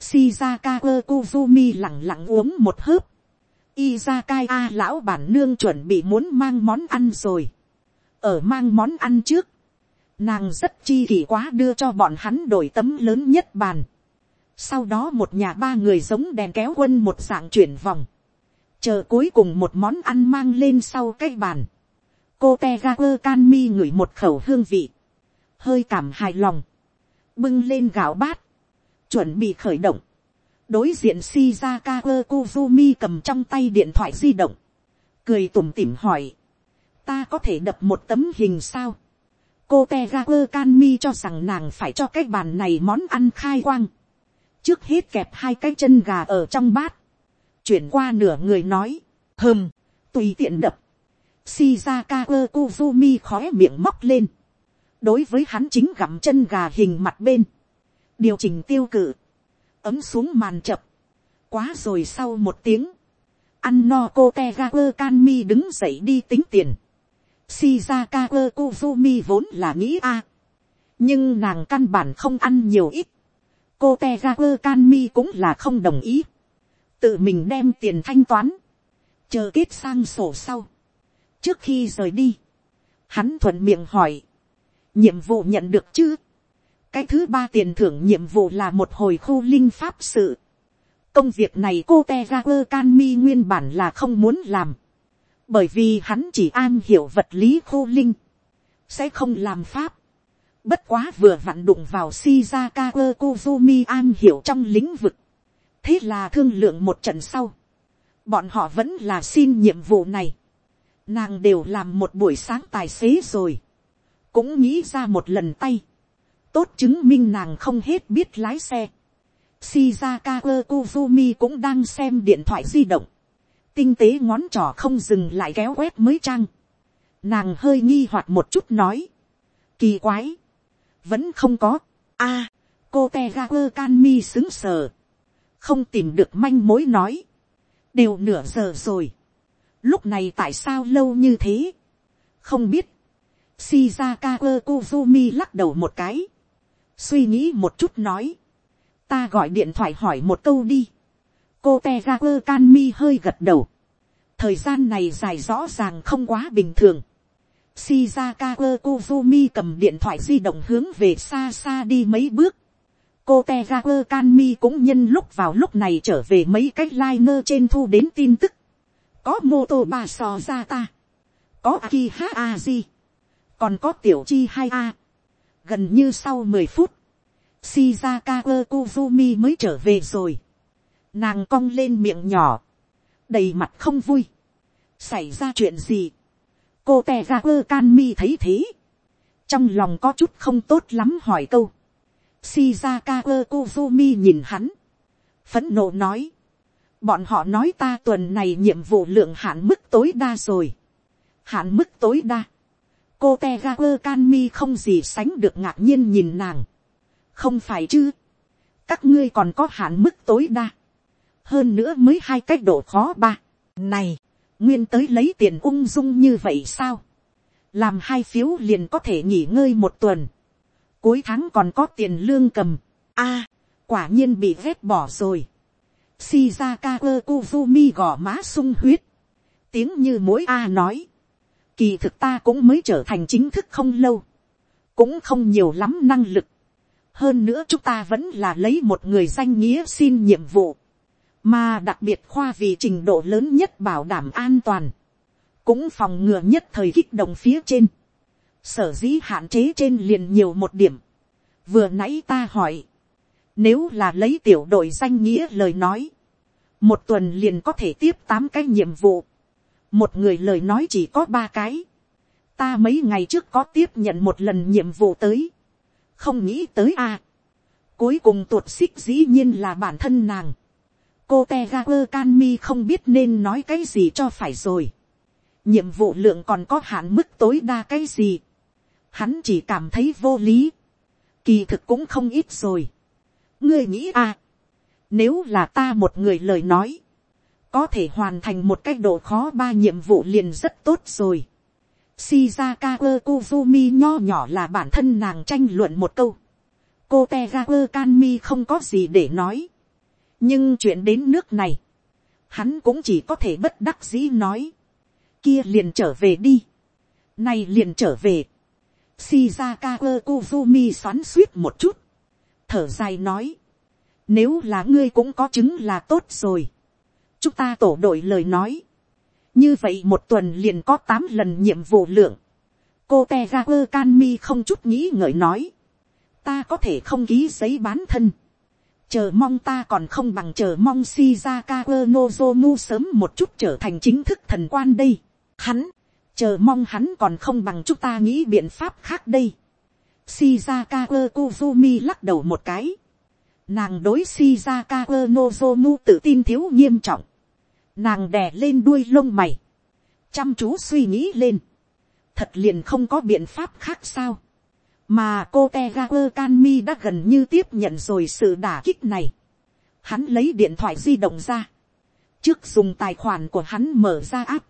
[SPEAKER 1] Shizaka Kozumi lặng lặng uống một hớp. Izakaya lão bản nương chuẩn bị muốn mang món ăn rồi. Ở mang món ăn trước. Nàng rất chi kỷ quá đưa cho bọn hắn đổi tấm lớn nhất bàn. Sau đó một nhà ba người giống đèn kéo quân một dạng chuyển vòng. Chờ cuối cùng một món ăn mang lên sau cái bàn, cô te ga quơ can mi ngửi một khẩu hương vị, hơi cảm hài lòng, bưng lên gạo bát, chuẩn bị khởi động, đối diện Shizaka Kuzumi cầm trong tay điện thoại di động, cười tủm tỉm hỏi, ta có thể đập một tấm hình sao, cô te ga quơ can mi cho rằng nàng phải cho cái bàn này món ăn khai quang, trước hết kẹp hai cái chân gà ở trong bát, chuyển qua nửa người nói, hơm, tùy tiện đập, Shizaka Kuzumi khóe miệng móc lên. Đối với hắn chính gặm chân gà hình mặt bên. Điều chỉnh tiêu cự. Ấm xuống màn chập. Quá rồi sau một tiếng. Ăn no cô Tegaku Kanmi đứng dậy đi tính tiền. Shizaka Kozumi vốn là nghĩ a Nhưng nàng căn bản không ăn nhiều ít. Cô Tegaku Kanmi cũng là không đồng ý. Tự mình đem tiền thanh toán. Chờ kết sang sổ sau trước khi rời đi, hắn thuận miệng hỏi, nhiệm vụ nhận được chứ, cái thứ ba tiền thưởng nhiệm vụ là một hồi khu linh pháp sự. công việc này cô Tegaku Kanmi nguyên bản là không muốn làm, bởi vì hắn chỉ an hiểu vật lý khô linh, sẽ không làm pháp. bất quá vừa vặn đụng vào shizaka quơ kuzumi an hiểu trong lĩnh vực. thế là thương lượng một trận sau, bọn họ vẫn là xin nhiệm vụ này nàng đều làm một buổi sáng tài xế rồi, cũng nghĩ ra một lần tay, tốt chứng minh nàng không hết biết lái xe. Shizaka Kozumi cũng đang xem điện thoại di động, tinh tế ngón trỏ không dừng lại kéo quét mới trang. Nàng hơi nghi hoặc một chút nói, kỳ quái, vẫn không có, a, cô te ga quơ can mi xứng sờ, không tìm được manh mối nói, đều nửa giờ rồi, lúc này tại sao lâu như thế, không biết, shizaka quơ kuzumi lắc đầu một cái, suy nghĩ một chút nói, ta gọi điện thoại hỏi một câu đi, cô te ra can mi hơi gật đầu, thời gian này dài rõ ràng không quá bình thường, shizaka ơ kuzumi cầm điện thoại di động hướng về xa xa đi mấy bước, cô te ra quơ can mi cũng nhân lúc vào lúc này trở về mấy cái liner trên thu đến tin tức. Có mô tô ba sò ra ta, có aki ha aji. còn có tiểu chi hai a. gần như sau mười phút, shizaka kuzumi mới trở về rồi, nàng cong lên miệng nhỏ, đầy mặt không vui, xảy ra chuyện gì, cô tè ra quơ can mi thấy thế, trong lòng có chút không tốt lắm hỏi câu, shizaka ơ kuzumi nhìn hắn, phấn nộ nói, bọn họ nói ta tuần này nhiệm vụ lượng hạn mức tối đa rồi. hạn mức tối đa. cô te ga quơ can mi không gì sánh được ngạc nhiên nhìn nàng. không phải chứ. các ngươi còn có hạn mức tối đa hơn nữa mới hai cách độ khó ba. này, nguyên tới lấy tiền ung dung như vậy sao. làm hai phiếu liền có thể nghỉ ngơi một tuần. cuối tháng còn có tiền lương cầm. a, quả nhiên bị vét bỏ rồi Shizaka Kuzumi gò má sung huyết. Tiếng như mỗi A nói. Kỳ thực ta cũng mới trở thành chính thức không lâu. Cũng không nhiều lắm năng lực. Hơn nữa chúng ta vẫn là lấy một người danh nghĩa xin nhiệm vụ. Mà đặc biệt khoa vì trình độ lớn nhất bảo đảm an toàn. Cũng phòng ngừa nhất thời kích động phía trên. Sở dĩ hạn chế trên liền nhiều một điểm. Vừa nãy ta hỏi nếu là lấy tiểu đội danh nghĩa lời nói. Một tuần liền có thể tiếp tám cái nhiệm vụ. Một người lời nói chỉ có ba cái. Ta mấy ngày trước có tiếp nhận một lần nhiệm vụ tới. Không nghĩ tới a Cuối cùng tuột xích dĩ nhiên là bản thân nàng. Cô Tegaper Canmi không biết nên nói cái gì cho phải rồi. Nhiệm vụ lượng còn có hạn mức tối đa cái gì. Hắn chỉ cảm thấy vô lý. Kỳ thực cũng không ít rồi ngươi nghĩ à, nếu là ta một người lời nói, có thể hoàn thành một cách độ khó ba nhiệm vụ liền rất tốt rồi. Shizaka Kozumi nho nhỏ là bản thân nàng tranh luận một câu. Cô Tegaku Kanmi không có gì để nói. Nhưng chuyện đến nước này, hắn cũng chỉ có thể bất đắc dĩ nói. Kia liền trở về đi. nay liền trở về. Shizaka kuzumi xoắn suýt một chút thở dài nói, nếu là ngươi cũng có chứng là tốt rồi, chúng ta tổ đội lời nói, như vậy một tuần liền có tám lần nhiệm vụ lượng, cô te ga quơ can mi không chút nghĩ ngợi nói, ta có thể không ký giấy bán thân, chờ mong ta còn không bằng chờ mong Shizaka Nozomu sớm một chút trở thành chính thức thần quan đây. Hắn, chờ mong hắn còn không bằng chúng ta nghĩ biện pháp khác đây. Shizaka Kozumi lắc đầu một cái. Nàng đối Shizaka Nozomu tự tin thiếu nghiêm trọng. Nàng đè lên đuôi lông mày. Chăm chú suy nghĩ lên. Thật liền không có biện pháp khác sao mà cô tegakur canmi đã gần như tiếp nhận rồi sự đả kích này. hắn lấy điện thoại di động ra. trước dùng tài khoản của hắn mở ra app.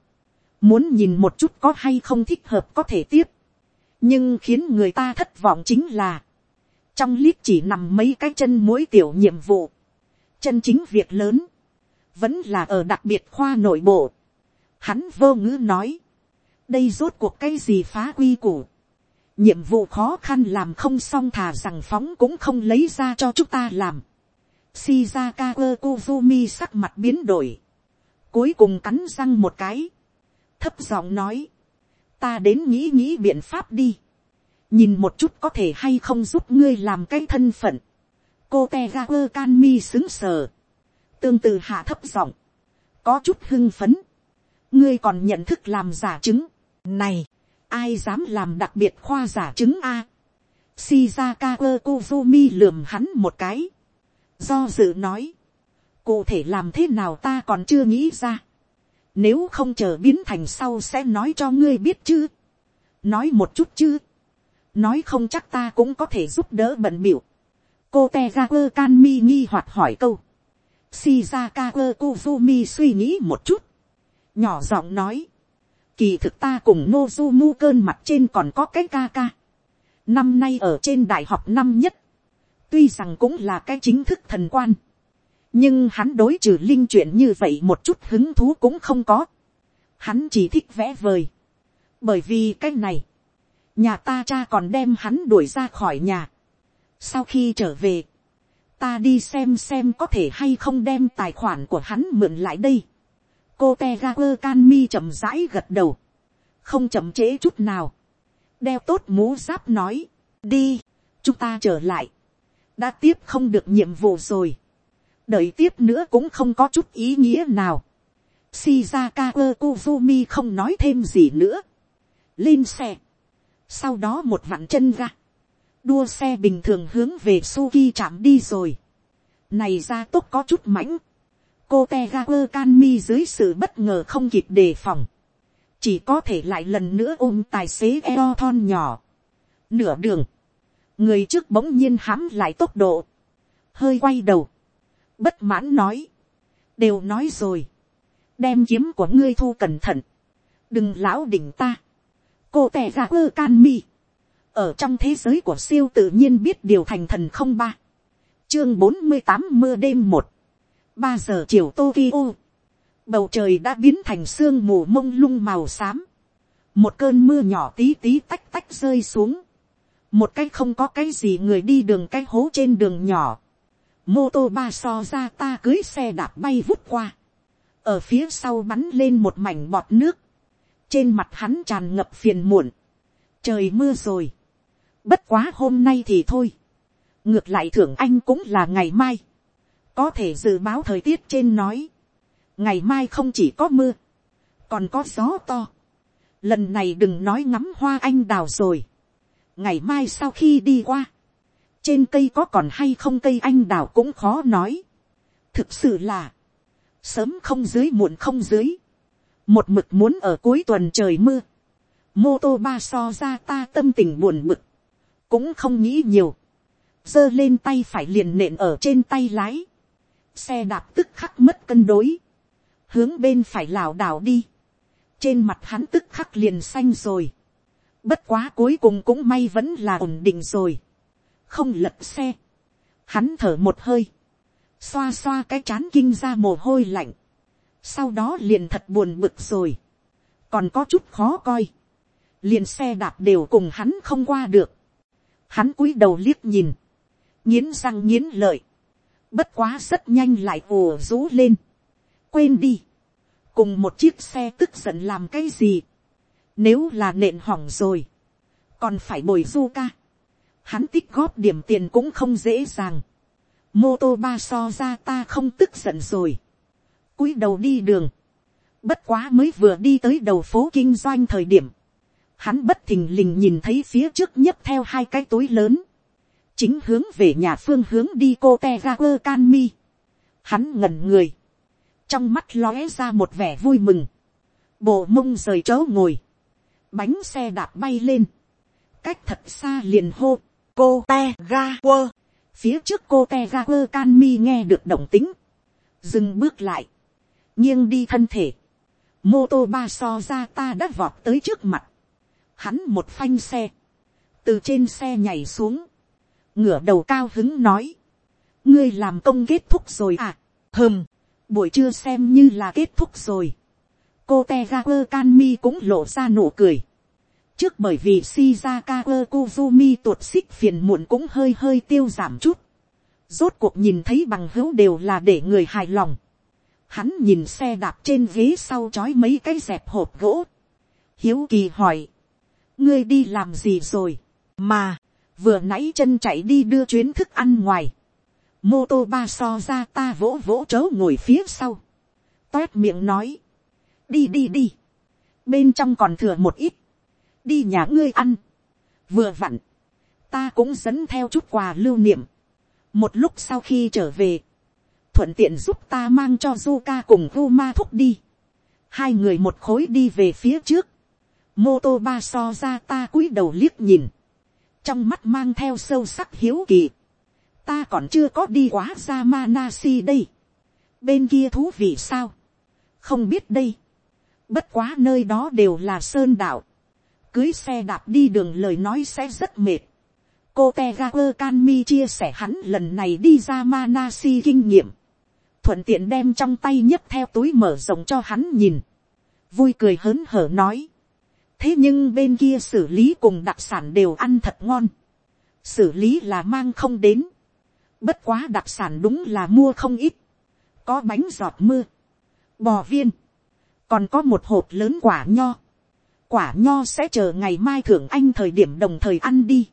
[SPEAKER 1] muốn nhìn một chút có hay không thích hợp có thể tiếp. nhưng khiến người ta thất vọng chính là, trong list chỉ nằm mấy cái chân mỗi tiểu nhiệm vụ. chân chính việc lớn, vẫn là ở đặc biệt khoa nội bộ. hắn vô ngữ nói, đây rốt cuộc cái gì phá quy củ nhiệm vụ khó khăn làm không xong thà rằng phóng cũng không lấy ra cho chúng ta làm. Shizaka Kozumi sắc mặt biến đổi. Cuối cùng cắn răng một cái. Thấp giọng nói. Ta đến nghĩ nghĩ biện pháp đi. Nhìn một chút có thể hay không giúp ngươi làm cái thân phận. Cô Tegaku Kanmi xứng sờ. Tương tự hạ thấp giọng. Có chút hưng phấn. Ngươi còn nhận thức làm giả chứng. Này ai dám làm đặc biệt khoa giả chứng a. Shizaka Kozumi lườm hắn một cái. Do dự nói. Cụ thể làm thế nào ta còn chưa nghĩ ra. Nếu không chờ biến thành sau sẽ nói cho ngươi biết chứ. Nói một chút chứ. Nói không chắc ta cũng có thể giúp đỡ bận biểu. Cô Tegaku Kanmi nghi hoặc hỏi câu. Shizaka Kozumi suy nghĩ một chút. Nhỏ giọng nói Kỳ thực ta cùng Nozumu cơn mặt trên còn có cái ca ca. Năm nay ở trên đại học năm nhất. Tuy rằng cũng là cái chính thức thần quan. Nhưng hắn đối trừ linh chuyện như vậy một chút hứng thú cũng không có. Hắn chỉ thích vẽ vời. Bởi vì cái này. Nhà ta cha còn đem hắn đuổi ra khỏi nhà. Sau khi trở về. Ta đi xem xem có thể hay không đem tài khoản của hắn mượn lại đây cô te ga quơ can mi chậm rãi gật đầu, không chậm trễ chút nào, đeo tốt mũ giáp nói, đi, chúng ta trở lại, đã tiếp không được nhiệm vụ rồi, đợi tiếp nữa cũng không có chút ý nghĩa nào, Shizaka Kozumi không nói thêm gì nữa. Lên xe. Sau đó một vạn chân ra. Đua xe bình thường hướng về Suki chạm đi rồi. Này ra tốt có chút mãnh cô te ga quơ can mi dưới sự bất ngờ không kịp đề phòng, chỉ có thể lại lần nữa ôm tài xế eo thon nhỏ. Nửa đường, người trước bỗng nhiên hãm lại tốc độ, hơi quay đầu, bất mãn nói, đều nói rồi, đem kiếm của ngươi thu cẩn thận, đừng lão đỉnh ta, cô tè ra ơ can mi, ở trong thế giới của siêu tự nhiên biết điều thành thần không ba, chương bốn mươi tám mưa đêm một, ba giờ chiều Tokyo, bầu trời đã biến thành sương mù mông lung màu xám, một cơn mưa nhỏ tí tí tách tách rơi xuống, một cái không có cái gì người đi đường cái hố trên đường nhỏ, mô tô ba so ra ta cưới xe đạp bay vút qua, ở phía sau bắn lên một mảnh bọt nước, trên mặt hắn tràn ngập phiền muộn, trời mưa rồi, bất quá hôm nay thì thôi, ngược lại thưởng anh cũng là ngày mai, có thể dự báo thời tiết trên nói, ngày mai không chỉ có mưa, còn có gió to. Lần này đừng nói ngắm hoa anh đào rồi. ngày mai sau khi đi qua, trên cây có còn hay không cây anh đào cũng khó nói. thực sự là, sớm không dưới muộn không dưới, một mực muốn ở cuối tuần trời mưa, mô tô ba so ra ta tâm tình buồn mực, cũng không nghĩ nhiều, giơ lên tay phải liền nện ở trên tay lái, xe đạp tức khắc mất cân đối, hướng bên phải lảo đảo đi, trên mặt hắn tức khắc liền xanh rồi, bất quá cuối cùng cũng may vẫn là ổn định rồi, không lật xe, hắn thở một hơi, xoa xoa cái chán kinh ra mồ hôi lạnh, sau đó liền thật buồn bực rồi, còn có chút khó coi, liền xe đạp đều cùng hắn không qua được, hắn cúi đầu liếc nhìn, nghiến răng nghiến lợi, bất quá rất nhanh lại ồ rú lên, quên đi, cùng một chiếc xe tức giận làm cái gì, nếu là nện hỏng rồi, còn phải bồi du ca, hắn tích góp điểm tiền cũng không dễ dàng, mô tô ba so ra ta không tức giận rồi, cúi đầu đi đường, bất quá mới vừa đi tới đầu phố kinh doanh thời điểm, hắn bất thình lình nhìn thấy phía trước nhấp theo hai cái túi lớn, chính hướng về nhà phương hướng đi cô te ga quơ can mi. Hắn ngẩn người, trong mắt lóe ra một vẻ vui mừng, bộ mông rời chỗ ngồi, bánh xe đạp bay lên, cách thật xa liền hô, cô te ga quơ, phía trước cô te ga quơ can mi nghe được động tính, dừng bước lại, nghiêng đi thân thể, mô tô ba so ra ta đã vọt tới trước mặt, hắn một phanh xe, từ trên xe nhảy xuống, ngửa đầu cao hứng nói, ngươi làm công kết thúc rồi à, hơm, buổi trưa xem như là kết thúc rồi, cô te ga quơ can mi cũng lộ ra nụ cười, trước bởi vì shizaka quơ kuzumi tuột xích phiền muộn cũng hơi hơi tiêu giảm chút, rốt cuộc nhìn thấy bằng hữu đều là để người hài lòng, hắn nhìn xe đạp trên ghế sau chói mấy cái dẹp hộp gỗ, hiếu kỳ hỏi, ngươi đi làm gì rồi, mà, vừa nãy chân chạy đi đưa chuyến thức ăn ngoài, mô tô ba so ra ta vỗ vỗ chớ ngồi phía sau, toét miệng nói, đi đi đi, bên trong còn thừa một ít, đi nhà ngươi ăn, vừa vặn, ta cũng dẫn theo chút quà lưu niệm, một lúc sau khi trở về, thuận tiện giúp ta mang cho Zuka cùng Ruma thúc đi. Hai người một khối đi về phía trước. Mô tô ba so ra ta cúi đầu liếc nhìn. Trong mắt mang theo sâu sắc hiếu kỳ. Ta còn chưa có đi quá ra Manasi đây. Bên kia thú vị sao? Không biết đây. Bất quá nơi đó đều là sơn đảo. Cưới xe đạp đi đường lời nói sẽ rất mệt. Cô Tegaper Canmi chia sẻ hắn lần này đi ra Manasi kinh nghiệm thuận tiện đem trong tay nhấc theo túi mở rộng cho hắn nhìn, vui cười hớn hở nói, thế nhưng bên kia xử lý cùng đặc sản đều ăn thật ngon, xử lý là mang không đến, bất quá đặc sản đúng là mua không ít, có bánh giọt mưa, bò viên, còn có một hộp lớn quả nho, quả nho sẽ chờ ngày mai thưởng anh thời điểm đồng thời ăn đi.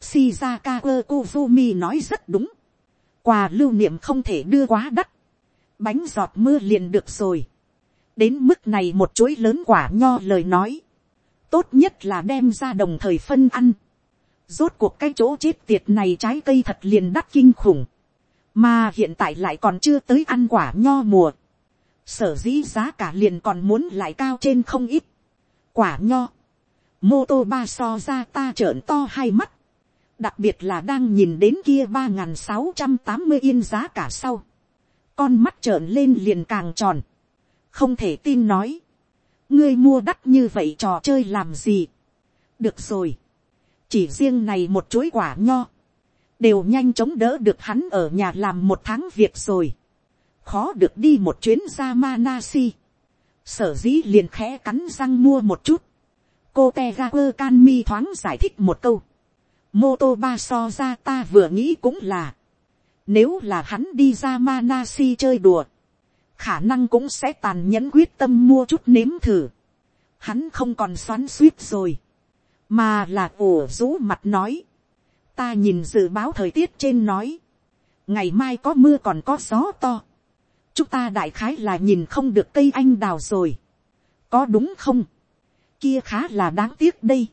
[SPEAKER 1] Shizaka Kozumi nói rất đúng. Quà lưu niệm không thể đưa quá đắt. Bánh giọt mưa liền được rồi. Đến mức này một chuỗi lớn quả nho lời nói. Tốt nhất là đem ra đồng thời phân ăn. Rốt cuộc cái chỗ chết tiệt này trái cây thật liền đắt kinh khủng. Mà hiện tại lại còn chưa tới ăn quả nho mùa. Sở dĩ giá cả liền còn muốn lại cao trên không ít. Quả nho. Mô tô ba so ra ta trợn to hai mắt đặc biệt là đang nhìn đến kia ba n g h n sáu trăm tám mươi yên giá cả sau, con mắt trợn lên liền càng tròn, không thể tin nói, ngươi mua đắt như vậy trò chơi làm gì, được rồi, chỉ riêng này một chuỗi quả nho, đều nhanh chóng đỡ được hắn ở nhà làm một tháng việc rồi, khó được đi một chuyến ra Manasi, sở dĩ liền khẽ cắn răng mua một chút, cô te ga quơ can mi thoáng giải thích một câu, mô tô ba so ra ta vừa nghĩ cũng là, nếu là hắn đi ra Manasi chơi đùa, khả năng cũng sẽ tàn nhẫn quyết tâm mua chút nếm thử. Hắn không còn xoắn suýt rồi, mà là ủ rũ mặt nói. Ta nhìn dự báo thời tiết trên nói, ngày mai có mưa còn có gió to. chúng ta đại khái là nhìn không được cây anh đào rồi. có đúng không? kia khá là đáng tiếc đây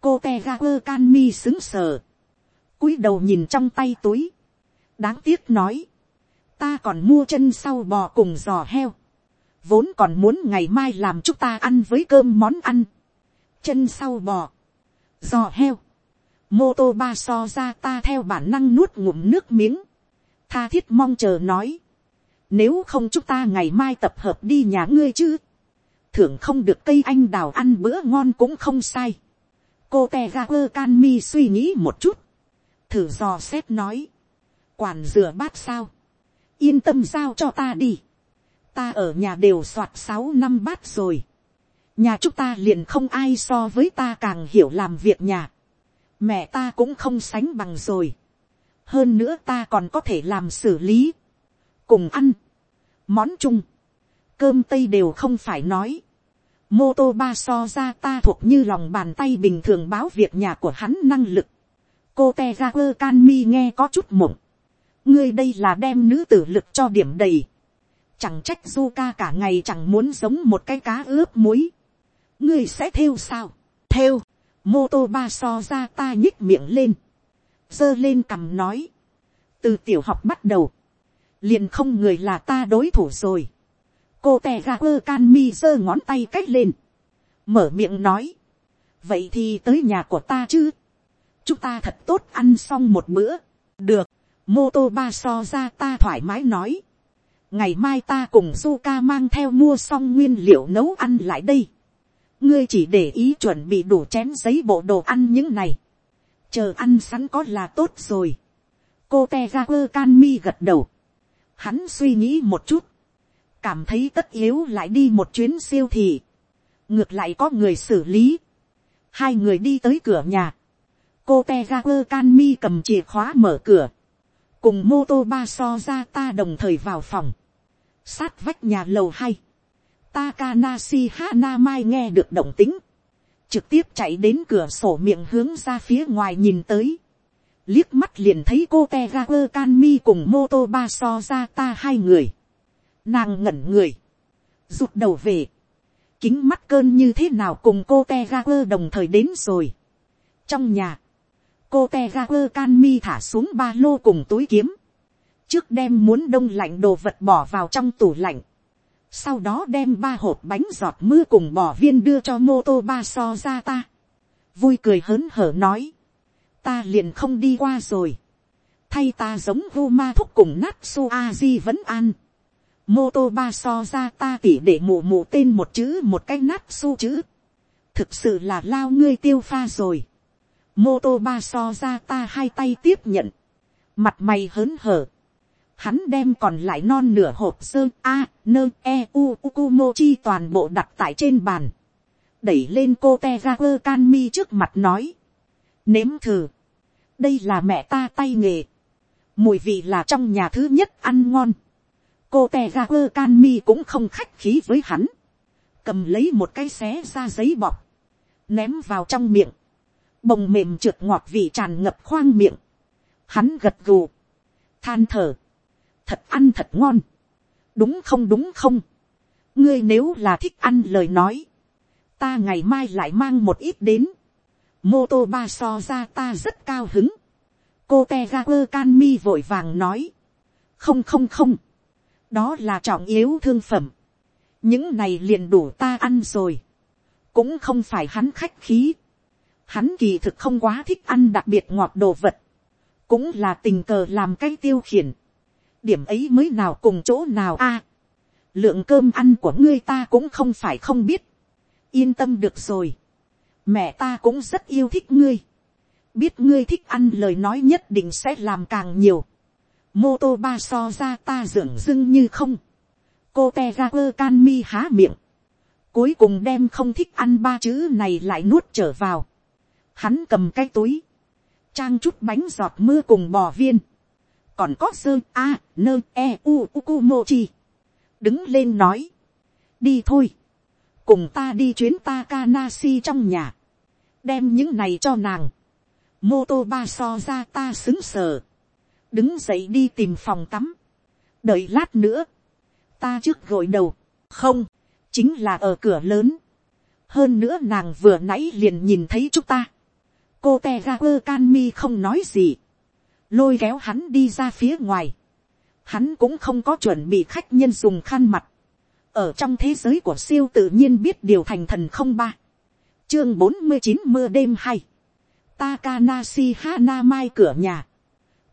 [SPEAKER 1] cô te ga can mi xứng sờ, cúi đầu nhìn trong tay túi, đáng tiếc nói, ta còn mua chân sau bò cùng giò heo, vốn còn muốn ngày mai làm chúng ta ăn với cơm món ăn, chân sau bò, giò heo, mô tô ba so ra ta theo bản năng nuốt ngụm nước miếng, tha thiết mong chờ nói, nếu không chúng ta ngày mai tập hợp đi nhà ngươi chứ, thưởng không được cây anh đào ăn bữa ngon cũng không sai. Cô te ga quơ can mi suy nghĩ một chút, thử dò xét nói, quản rửa bát sao, yên tâm giao cho ta đi, ta ở nhà đều soạt sáu năm bát rồi, nhà chúng ta liền không ai so với ta càng hiểu làm việc nhà, mẹ ta cũng không sánh bằng rồi, hơn nữa ta còn có thể làm xử lý, cùng ăn, món chung, cơm tây đều không phải nói, mô tô ba so ra ta thuộc như lòng bàn tay bình thường báo việc nhà của hắn năng lực. cô te ra quơ can mi nghe có chút mộng ngươi đây là đem nữ tử lực cho điểm đầy, chẳng trách du ca cả ngày chẳng muốn giống một cái cá ướp muối, ngươi sẽ theo sao, theo, mô tô ba so ra ta nhích miệng lên, dơ lên cầm nói, từ tiểu học bắt đầu, liền không người là ta đối thủ rồi, cô tè ga quơ can mi giơ ngón tay cách lên, mở miệng nói, vậy thì tới nhà của ta chứ, chúng ta thật tốt ăn xong một bữa, được, mô tô ba so ra ta thoải mái nói, ngày mai ta cùng du ca mang theo mua xong nguyên liệu nấu ăn lại đây, ngươi chỉ để ý chuẩn bị đủ chén giấy bộ đồ ăn những này, chờ ăn sẵn có là tốt rồi, cô te ra quơ can mi gật đầu, hắn suy nghĩ một chút, cảm thấy tất yếu lại đi một chuyến siêu thị, ngược lại có người xử lý, hai người đi tới cửa nhà, cô te ra quơ can mi cầm chìa khóa mở cửa, cùng mô tô ba so ra ta đồng thời vào phòng, sát vách nhà lầu hai, Takanashi Hanamai nghe được động tính, trực tiếp chạy đến cửa sổ miệng hướng ra phía ngoài nhìn tới, liếc mắt liền thấy cô te ga quơ can mi cùng mô tô ba so ra ta hai người, nàng ngẩn người, rụt đầu về, kính mắt cơn như thế nào cùng cô te ga quơ đồng thời đến rồi. trong nhà, cô te ra quơ can mi thả xuống ba lô cùng túi kiếm, trước đem muốn đông lạnh đồ vật bỏ vào trong tủ lạnh, sau đó đem ba hộp bánh giọt mưa cùng bỏ viên đưa cho mô tô ba so ra ta, vui cười hớn hở nói, ta liền không đi qua rồi, thay ta giống vô ma thúc cùng nát su a di vẫn an, mô tô ba so ra ta tỉ để mù mù tên một chữ một cái nát su chữ, thực sự là lao ngươi tiêu pha rồi, mô tô ba so ra ta hai tay tiếp nhận, mặt mày hớn hở, hắn đem còn lại non nửa hộp sơ a nơ e u ukumo chi toàn bộ đặt tại trên bàn, đẩy lên cô te ra quơ can mi trước mặt nói, nếm thử, đây là mẹ ta tay nghề, mùi vị là trong nhà thứ nhất ăn ngon, cô te ra quơ can mi cũng không khách khí với hắn, cầm lấy một cái xé ra giấy bọc, ném vào trong miệng, bồng mềm trượt ngọt vị tràn ngập khoang miệng, hắn gật gù, than thở, thật ăn thật ngon, đúng không đúng không, ngươi nếu là thích ăn lời nói, ta ngày mai lại mang một ít đến, mô tô ba so ra ta rất cao hứng, cô te ga quơ can mi vội vàng nói, không không không, đó là trọng yếu thương phẩm, những này liền đủ ta ăn rồi, cũng không phải hắn khách khí, hắn kỳ thực không quá thích ăn đặc biệt ngọt đồ vật, cũng là tình cờ làm cái tiêu khiển, điểm ấy mới nào cùng chỗ nào a, lượng cơm ăn của ngươi ta cũng không phải không biết, yên tâm được rồi, mẹ ta cũng rất yêu thích ngươi, biết ngươi thích ăn lời nói nhất định sẽ làm càng nhiều, mô tô ba so ra ta dưỡng dưng như không, cô te ga quơ can mi há miệng, cuối cùng đem không thích ăn ba chữ này lại nuốt trở vào, hắn cầm cái túi, trang chút bánh giọt mưa cùng bò viên, còn có sơ a nơ e u uku mochi, đứng lên nói, đi thôi, cùng ta đi chuyến Takanashi trong nhà, đem những này cho nàng, mô tô ba so ra ta xứng sờ, đứng dậy đi tìm phòng tắm, đợi lát nữa, ta trước gội đầu, không, chính là ở cửa lớn, hơn nữa nàng vừa nãy liền nhìn thấy chúng ta, cô te ra quơ can mi không nói gì, lôi kéo hắn đi ra phía ngoài, hắn cũng không có chuẩn bị khách nhân dùng khăn mặt, ở trong thế giới của siêu tự nhiên biết điều thành thần không ba, chương bốn mươi chín mưa đêm hay, Takanashi Hana mai cửa nhà,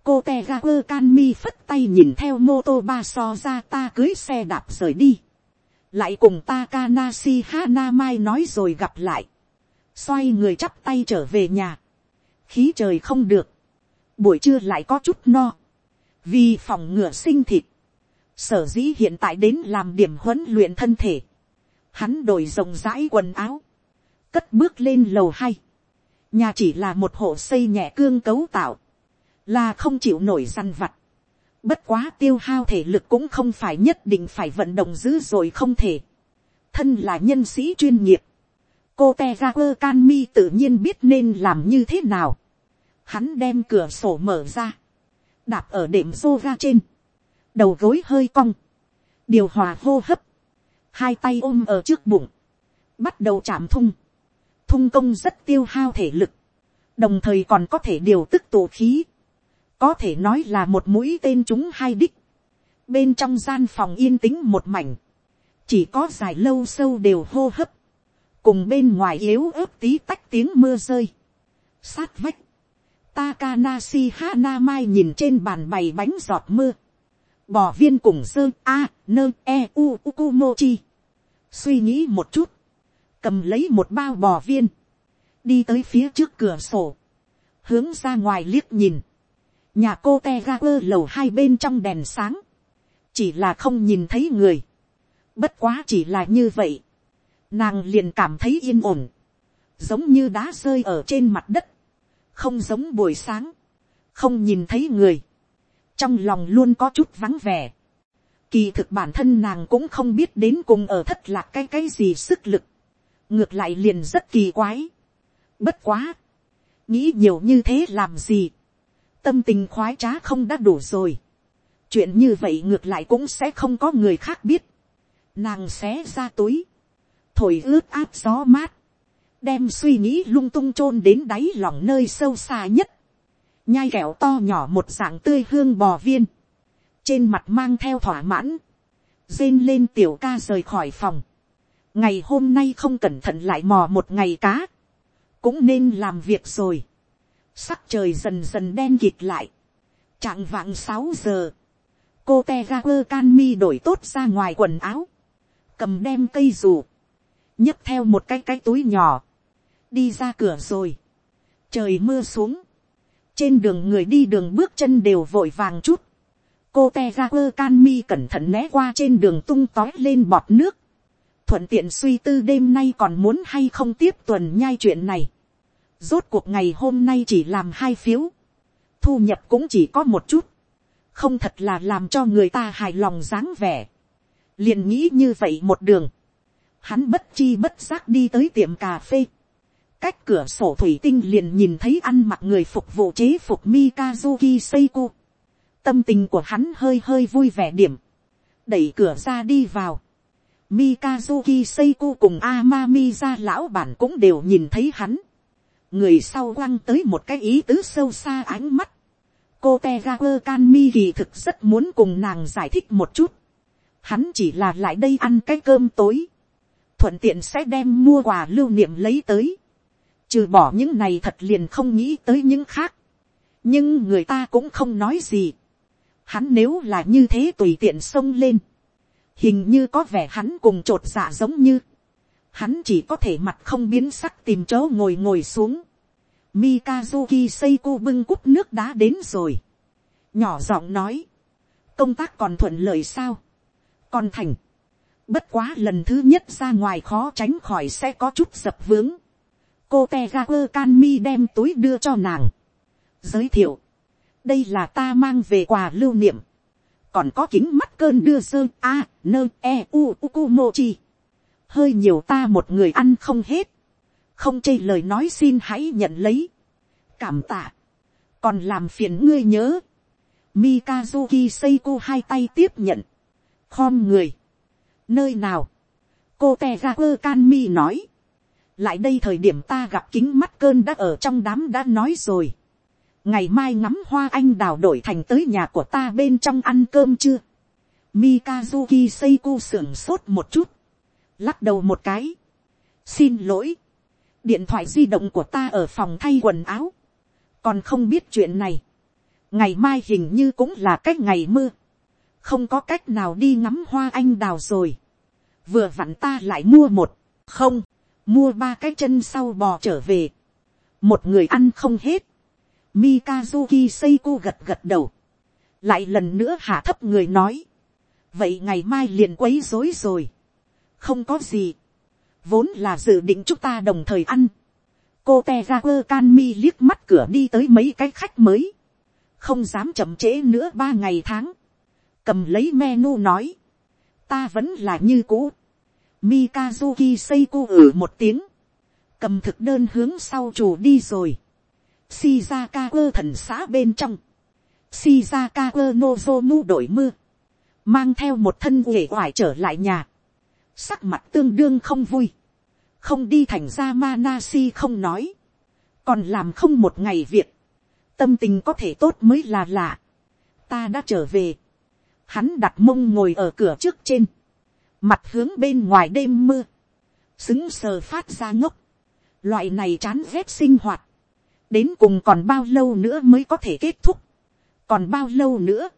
[SPEAKER 1] cô te ra quơ can mi phất tay nhìn theo mô tô ba so ra ta cưới xe đạp rời đi. lại cùng Takanashi Hana mai nói rồi gặp lại xoay người chắp tay trở về nhà. khí trời không được. buổi trưa lại có chút no. vì phòng ngừa sinh thịt. sở dĩ hiện tại đến làm điểm huấn luyện thân thể. hắn đổi rộng rãi quần áo. cất bước lên lầu hai. nhà chỉ là một hộ xây nhẹ cương cấu tạo là không chịu nổi săn vặt. Bất quá tiêu hao thể lực cũng không phải nhất định phải vận động dữ rồi không thể. Thân là nhân sĩ chuyên nghiệp. Cô Tegaper Canmi tự nhiên biết nên làm như thế nào. Hắn đem cửa sổ mở ra. đạp ở đệm ga trên, đầu gối hơi cong, điều hòa hô hấp, hai tay ôm ở trước bụng, bắt đầu chạm thung, thung công rất tiêu hao thể lực, đồng thời còn có thể điều tức tổ khí, có thể nói là một mũi tên chúng hai đích, bên trong gian phòng yên tĩnh một mảnh, chỉ có dài lâu sâu đều hô hấp, cùng bên ngoài yếu ớt tí tách tiếng mưa rơi, sát vách, Takanashi Hanamai nhìn trên bàn bày bánh giọt mưa. Bò viên cùng sơ A, nơ, e, u, ukumochi. Suy nghĩ một chút. Cầm lấy một bao bò viên. Đi tới phía trước cửa sổ. Hướng ra ngoài liếc nhìn. Nhà cô Tegaku lầu hai bên trong đèn sáng. Chỉ là không nhìn thấy người. Bất quá chỉ là như vậy. Nàng liền cảm thấy yên ổn. Giống như đá rơi ở trên mặt đất không giống buổi sáng, không nhìn thấy người, trong lòng luôn có chút vắng vẻ. Kỳ thực bản thân nàng cũng không biết đến cùng ở thất lạc cái cái gì sức lực, ngược lại liền rất kỳ quái. Bất quá, nghĩ nhiều như thế làm gì, tâm tình khoái trá không đã đủ rồi. chuyện như vậy ngược lại cũng sẽ không có người khác biết. nàng xé ra túi, thổi ướt áp gió mát, đem suy nghĩ lung tung chôn đến đáy lòng nơi sâu xa nhất, nhai kẹo to nhỏ một dạng tươi hương bò viên, trên mặt mang theo thỏa mãn, rên lên tiểu ca rời khỏi phòng, ngày hôm nay không cẩn thận lại mò một ngày cá, cũng nên làm việc rồi, sắc trời dần dần đen kịt lại, trạng vạng sáu giờ, cô te ga quơ can mi đổi tốt ra ngoài quần áo, cầm đem cây dù, nhấc theo một cái cái túi nhỏ, đi ra cửa rồi, trời mưa xuống, trên đường người đi đường bước chân đều vội vàng chút, cô te ra quơ can mi cẩn thận né qua trên đường tung tói lên bọt nước, thuận tiện suy tư đêm nay còn muốn hay không tiếp tuần nhai chuyện này, rốt cuộc ngày hôm nay chỉ làm hai phiếu, thu nhập cũng chỉ có một chút, không thật là làm cho người ta hài lòng dáng vẻ, liền nghĩ như vậy một đường, hắn bất chi bất giác đi tới tiệm cà phê, cách cửa sổ thủy tinh liền nhìn thấy ăn mặc người phục vụ chế phục Mikazuki Seiko. Tâm tình của hắn hơi hơi vui vẻ điểm. Đẩy cửa ra đi vào. Mikazuki Seiko cùng Amami ra lão bản cũng đều nhìn thấy hắn. Người sau quăng tới một cái ý tứ sâu xa ánh mắt. Cô tegakur Kanmi kỳ thực rất muốn cùng nàng giải thích một chút. Hắn chỉ là lại đây ăn cái cơm tối. Thuận tiện sẽ đem mua quà lưu niệm lấy tới. Trừ bỏ những này thật liền không nghĩ tới những khác, nhưng người ta cũng không nói gì. Hắn nếu là như thế tùy tiện xông lên, hình như có vẻ hắn cùng trột dạ giống như, hắn chỉ có thể mặt không biến sắc tìm chỗ ngồi ngồi xuống. Mikazuki Seiko bưng cúp nước đá đến rồi. nhỏ giọng nói, công tác còn thuận lợi sao, còn thành, bất quá lần thứ nhất ra ngoài khó tránh khỏi sẽ có chút sập vướng. Cô te canmi đem túi đưa cho nàng. giới thiệu, đây là ta mang về quà lưu niệm, còn có kính mắt cơn đưa sơn a nơ e u uku mochi. hơi nhiều ta một người ăn không hết, không chê lời nói xin hãy nhận lấy, cảm tạ, còn làm phiền ngươi nhớ, Mikazuki Seiko hai tay tiếp nhận, khom người, nơi nào, cô te ra quơ can mi nói, lại đây thời điểm ta gặp kính mắt cơn đã ở trong đám đã nói rồi. ngày mai ngắm hoa anh đào đổi thành tới nhà của ta bên trong ăn cơm chưa. Mikazuki seiku sưởng sốt một chút. lắc đầu một cái. xin lỗi. điện thoại di động của ta ở phòng thay quần áo. còn không biết chuyện này. ngày mai hình như cũng là cách ngày mưa không có cách nào đi ngắm hoa anh đào rồi. vừa vặn ta lại mua một. không mua ba cái chân sau bò trở về, một người ăn không hết, Mikazuki Seiko gật gật đầu, lại lần nữa hạ thấp người nói, vậy ngày mai liền quấy rối rồi, không có gì, vốn là dự định chúng ta đồng thời ăn, cô te ra quơ can mi liếc mắt cửa đi tới mấy cái khách mới, không dám chậm trễ nữa ba ngày tháng, cầm lấy menu nói, ta vẫn là như cũ, Mikazuki Seiko ử một tiếng. Cầm thực đơn hướng sau chủ đi rồi. Shizaka quơ thần xã bên trong. Shizaka Nozomu đổi mưa. Mang theo một thân uể oải trở lại nhà. Sắc mặt tương đương không vui. Không đi thành ra Manasi không nói. Còn làm không một ngày việc. Tâm tình có thể tốt mới là lạ. Ta đã trở về. Hắn đặt mông ngồi ở cửa trước trên. Mặt hướng bên ngoài đêm mưa. Xứng sờ phát ra ngốc. Loại này chán ghét sinh hoạt. Đến cùng còn bao lâu nữa mới có thể kết thúc còn bao lâu nữa,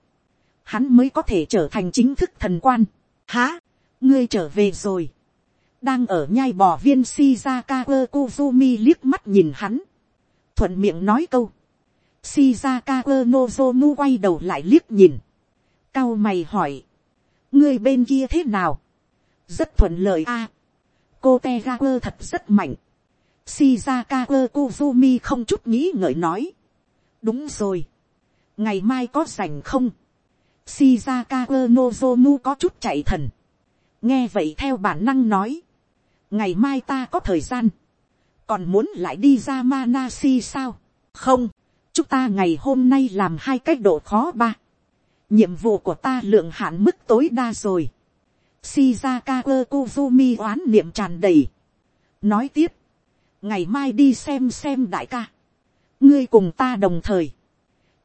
[SPEAKER 1] hắn mới có thể trở thành chính thức thần quan. Há, ngươi trở về rồi. đang ở nhai bò viên shizaka kozumi liếc mắt nhìn hắn. thuận miệng nói câu. shizaka nozomu quay đầu lại liếc nhìn cao mày hỏi. ngươi bên kia thế nào. rất thuận lợi a. cô te thật rất mạnh. shizaka Kuzumi không chút nghĩ ngợi nói. đúng rồi ngày mai có rảnh không, shizaka nozomu có chút chạy thần, nghe vậy theo bản năng nói, ngày mai ta có thời gian, còn muốn lại đi ra Manasi sao, không, chúng ta ngày hôm nay làm hai cách độ khó ba, nhiệm vụ của ta lượng hạn mức tối đa rồi, shizaka kozumi oán niệm tràn đầy, nói tiếp, ngày mai đi xem xem đại ca, ngươi cùng ta đồng thời,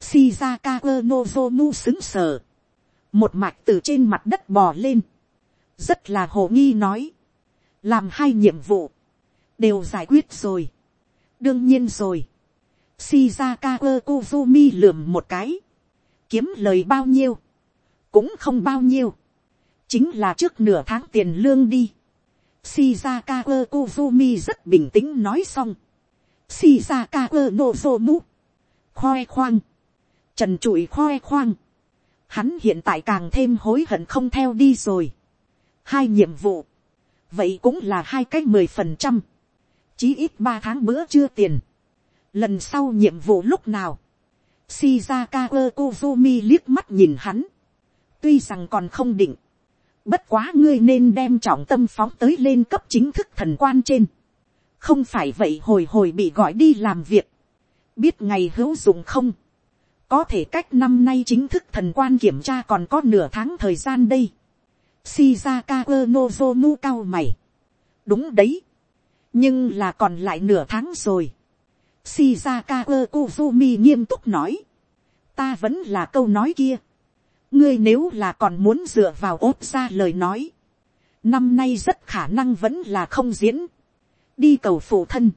[SPEAKER 1] Shizaka Nozomu xứng sờ. Một mạch từ trên mặt đất bò lên. Rất là hồ nghi nói. Làm hai nhiệm vụ. Đều giải quyết rồi. Đương nhiên rồi. Shizaka Kozumi lườm một cái. Kiếm lời bao nhiêu. Cũng không bao nhiêu. Chính là trước nửa tháng tiền lương đi. Shizaka Kozumi rất bình tĩnh nói xong. Shizaka Nozomu. Khoe khoang Trần trụi khoe khoang. Hắn hiện tại càng thêm hối hận không theo đi rồi. Hai nhiệm vụ. Vậy cũng là hai cái mười phần trăm. Chí ít ba tháng bữa chưa tiền. Lần sau nhiệm vụ lúc nào. Shizaka Kozumi liếc mắt nhìn hắn. Tuy rằng còn không định. Bất quá ngươi nên đem trọng tâm phóng tới lên cấp chính thức thần quan trên. Không phải vậy hồi hồi bị gọi đi làm việc. Biết ngày hữu dụng không có thể cách năm nay chính thức thần quan kiểm tra còn có nửa tháng thời gian đây. Shizaka Nozomu cao mày. đúng đấy. nhưng là còn lại nửa tháng rồi. Shizaka Kozumi nghiêm túc nói. ta vẫn là câu nói kia. ngươi nếu là còn muốn dựa vào ốt ra lời nói. năm nay rất khả năng vẫn là không diễn. đi cầu phụ thân.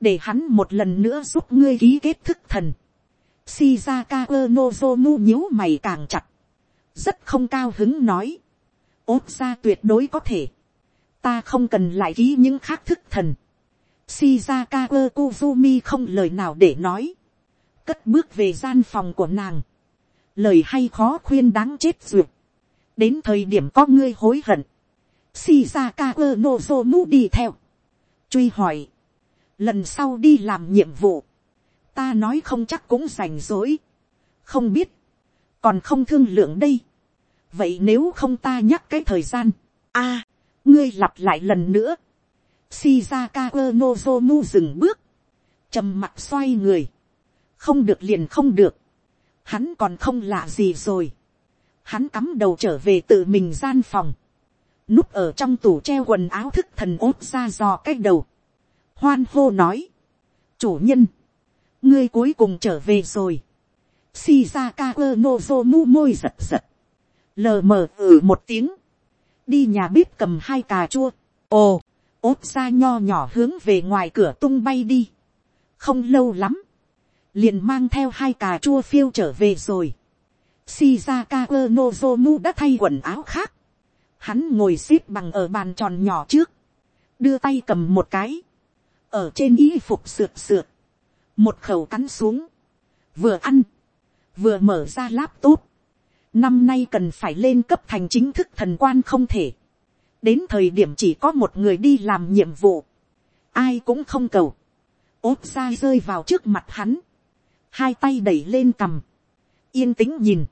[SPEAKER 1] để hắn một lần nữa giúp ngươi ký kết thức thần Shizaka Nozomu nhíu mày càng chặt. Rất không cao hứng nói. Ốt ra tuyệt đối có thể. Ta không cần lại ký những khác thức thần. Shizaka Kozumi không lời nào để nói. Cất bước về gian phòng của nàng. Lời hay khó khuyên đáng chết duyệt. Đến thời điểm có ngươi hối hận. Shizaka Nozomu đi theo. Truy hỏi. Lần sau đi làm nhiệm vụ ta nói không chắc cũng rảnh rỗi, không biết, còn không thương lượng đây, vậy nếu không ta nhắc cái thời gian, a, ngươi lặp lại lần nữa, shizaka nozomu dừng bước, trầm mặt xoay người, không được liền không được, hắn còn không lạ gì rồi, hắn cắm đầu trở về tự mình gian phòng, núp ở trong tủ treo quần áo thức thần ốt ra dò cái đầu, hoan hô nói, chủ nhân, ngươi cuối cùng trở về rồi. Shizaka Nozomu môi giật giật. Lờ mờ ử một tiếng. Đi nhà bếp cầm hai cà chua. Ồ, ốt ra nho nhỏ hướng về ngoài cửa tung bay đi. Không lâu lắm. Liền mang theo hai cà chua phiêu trở về rồi. Shizaka Nozomu đã thay quần áo khác. Hắn ngồi xếp bằng ở bàn tròn nhỏ trước. Đưa tay cầm một cái. Ở trên y phục sượt sượt một khẩu cắn xuống, vừa ăn, vừa mở ra laptop, năm nay cần phải lên cấp thành chính thức thần quan không thể, đến thời điểm chỉ có một người đi làm nhiệm vụ, ai cũng không cầu, ốp ra rơi vào trước mặt hắn, hai tay đẩy lên cằm, yên tĩnh nhìn,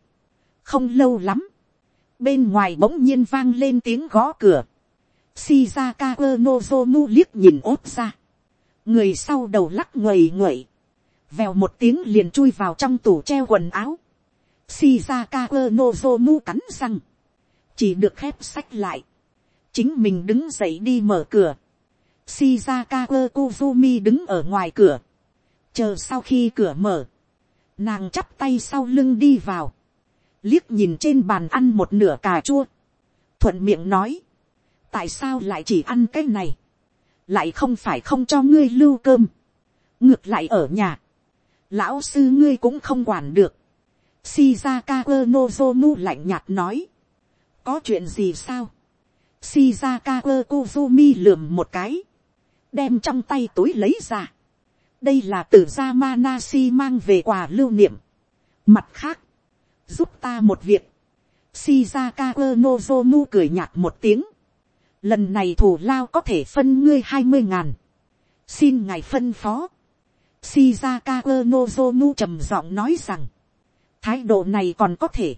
[SPEAKER 1] không lâu lắm, bên ngoài bỗng nhiên vang lên tiếng gõ cửa, Shizaka Nozomu liếc nhìn ốp ra, người sau đầu lắc nguầy nguậy, vèo một tiếng liền chui vào trong tủ treo quần áo, shizaka nozomu cắn răng, chỉ được khép sách lại, chính mình đứng dậy đi mở cửa, shizaka kozumi đứng ở ngoài cửa, chờ sau khi cửa mở, nàng chắp tay sau lưng đi vào, liếc nhìn trên bàn ăn một nửa cà chua, thuận miệng nói, tại sao lại chỉ ăn cái này, lại không phải không cho ngươi lưu cơm, ngược lại ở nhà, lão sư ngươi cũng không quản được, shizaka nozomu lạnh nhạt nói, có chuyện gì sao, shizaka kozumi lườm một cái, đem trong tay túi lấy ra, đây là từ gia Manasi mang về quà lưu niệm. Mặt khác, giúp ta một việc. Shizaka Nozomu cười nhạt một tiếng. Lần này thủ lao có thể phân ngươi hai mươi ngàn. Xin ngài phân phó. Shizaka Nozomu trầm giọng nói rằng. Thái độ này còn có thể.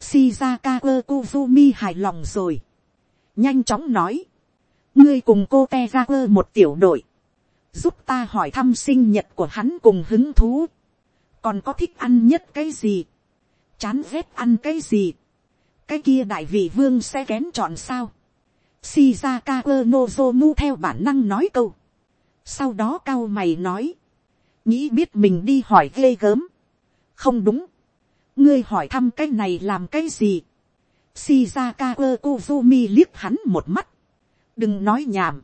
[SPEAKER 1] Shizaka Kuzumi hài lòng rồi. Nhanh chóng nói. Ngươi cùng cô Tegaku một tiểu đội. Giúp ta hỏi thăm sinh nhật của hắn cùng hứng thú, còn có thích ăn nhất cái gì, chán ghét ăn cái gì, cái kia đại vị vương sẽ kén chọn sao, shizaka nozomu theo bản năng nói câu, sau đó cao mày nói, nghĩ biết mình đi hỏi ghê gớm, không đúng, ngươi hỏi thăm cái này làm cái gì, shizaka kozumi liếc hắn một mắt, đừng nói nhảm,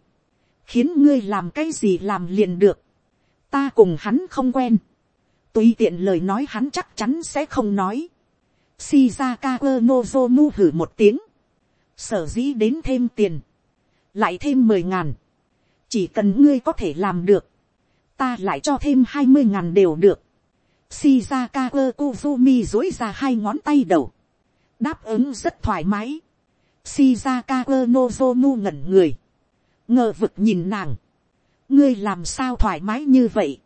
[SPEAKER 1] khiến ngươi làm cái gì làm liền được, ta cùng hắn không quen, tùy tiện lời nói hắn chắc chắn sẽ không nói, shizaka nozomu hử một tiếng, sở dĩ đến thêm tiền, lại thêm mười ngàn, chỉ cần ngươi có thể làm được, ta lại cho thêm hai mươi ngàn đều được, shizaka kozumi dối ra hai ngón tay đầu, đáp ứng rất thoải mái, shizaka nozomu ngẩn người, ngờ vực nhìn nàng, ngươi làm sao thoải mái như vậy,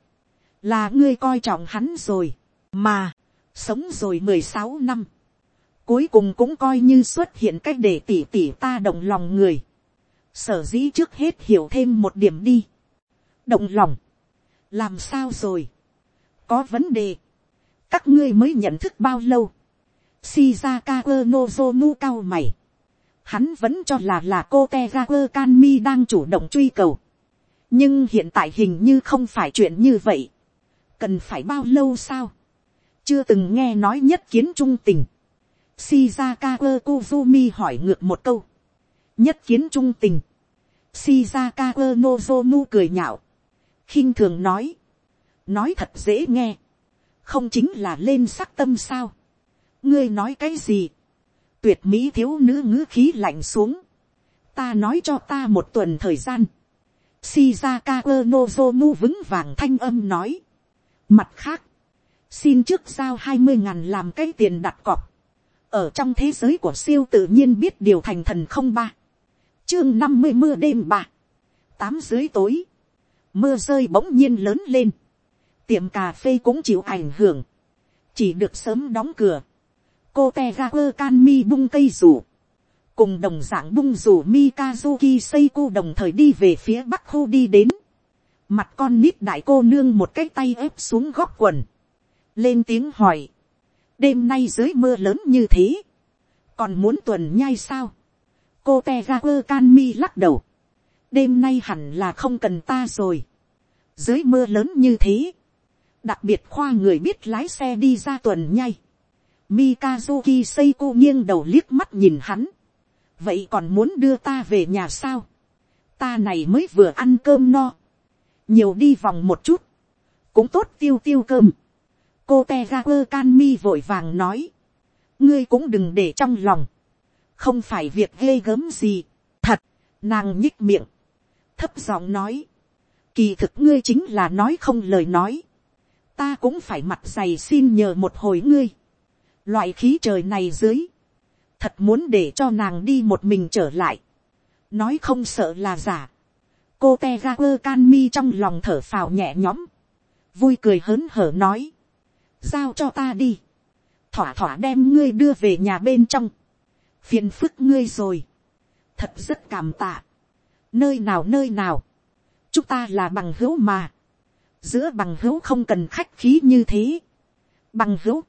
[SPEAKER 1] là ngươi coi trọng hắn rồi, mà, sống rồi mười sáu năm, cuối cùng cũng coi như xuất hiện cách để tỉ tỉ ta động lòng người, sở dĩ trước hết hiểu thêm một điểm đi, động lòng, làm sao rồi, có vấn đề, các ngươi mới nhận thức bao lâu, Shizaka Nozomu cao mày hắn vẫn cho là là cô Tegaku Kanmi đang chủ động truy cầu. nhưng hiện tại hình như không phải chuyện như vậy. cần phải bao lâu sao. chưa từng nghe nói nhất kiến trung tình. shizaka Kuzumi hỏi ngược một câu. nhất kiến trung tình. shizaka nozomu cười nhạo. khinh thường nói. nói thật dễ nghe. không chính là lên sắc tâm sao ngươi nói cái gì tuyệt mỹ thiếu nữ ngữ khí lạnh xuống. ta nói cho ta một tuần thời gian. Shizaka Nozomu vững vàng thanh âm nói. Mặt khác, xin trước giao hai mươi ngàn làm cái tiền đặt cọc. Ở trong thế giới của siêu tự nhiên biết điều thành thần không ba. Chương năm mươi mưa đêm ba. Tám dưới tối. Mưa rơi bỗng nhiên lớn lên. Tiệm cà phê cũng chịu ảnh hưởng. Chỉ được sớm đóng cửa cô te ga quơ can mi bung cây rủ. cùng đồng dạng bung rủ mikazuki seiko đồng thời đi về phía bắc khu đi đến. mặt con nít đại cô nương một cái tay ép xuống góc quần. lên tiếng hỏi. đêm nay dưới mưa lớn như thế. còn muốn tuần nhai sao. cô te ga quơ can mi lắc đầu. đêm nay hẳn là không cần ta rồi. dưới mưa lớn như thế. đặc biệt khoa người biết lái xe đi ra tuần nhai Mikazuki Seiko nghiêng đầu liếc mắt nhìn hắn. Vậy còn muốn đưa ta về nhà sao? Ta này mới vừa ăn cơm no. Nhiều đi vòng một chút. Cũng tốt tiêu tiêu cơm. Cô Tegaku Kanmi vội vàng nói. Ngươi cũng đừng để trong lòng. Không phải việc ghê gớm gì. Thật, nàng nhích miệng. Thấp giọng nói. Kỳ thực ngươi chính là nói không lời nói. Ta cũng phải mặt dày xin nhờ một hồi ngươi Loại khí trời này dưới. Thật muốn để cho nàng đi một mình trở lại. Nói không sợ là giả. Cô te ga quơ can mi trong lòng thở phào nhẹ nhõm. Vui cười hớn hở nói. Giao cho ta đi. Thỏa thỏa đem ngươi đưa về nhà bên trong. Phiền phức ngươi rồi. Thật rất cảm tạ. Nơi nào nơi nào. Chúng ta là bằng hữu mà. Giữa bằng hữu không cần khách khí như thế. Bằng hữu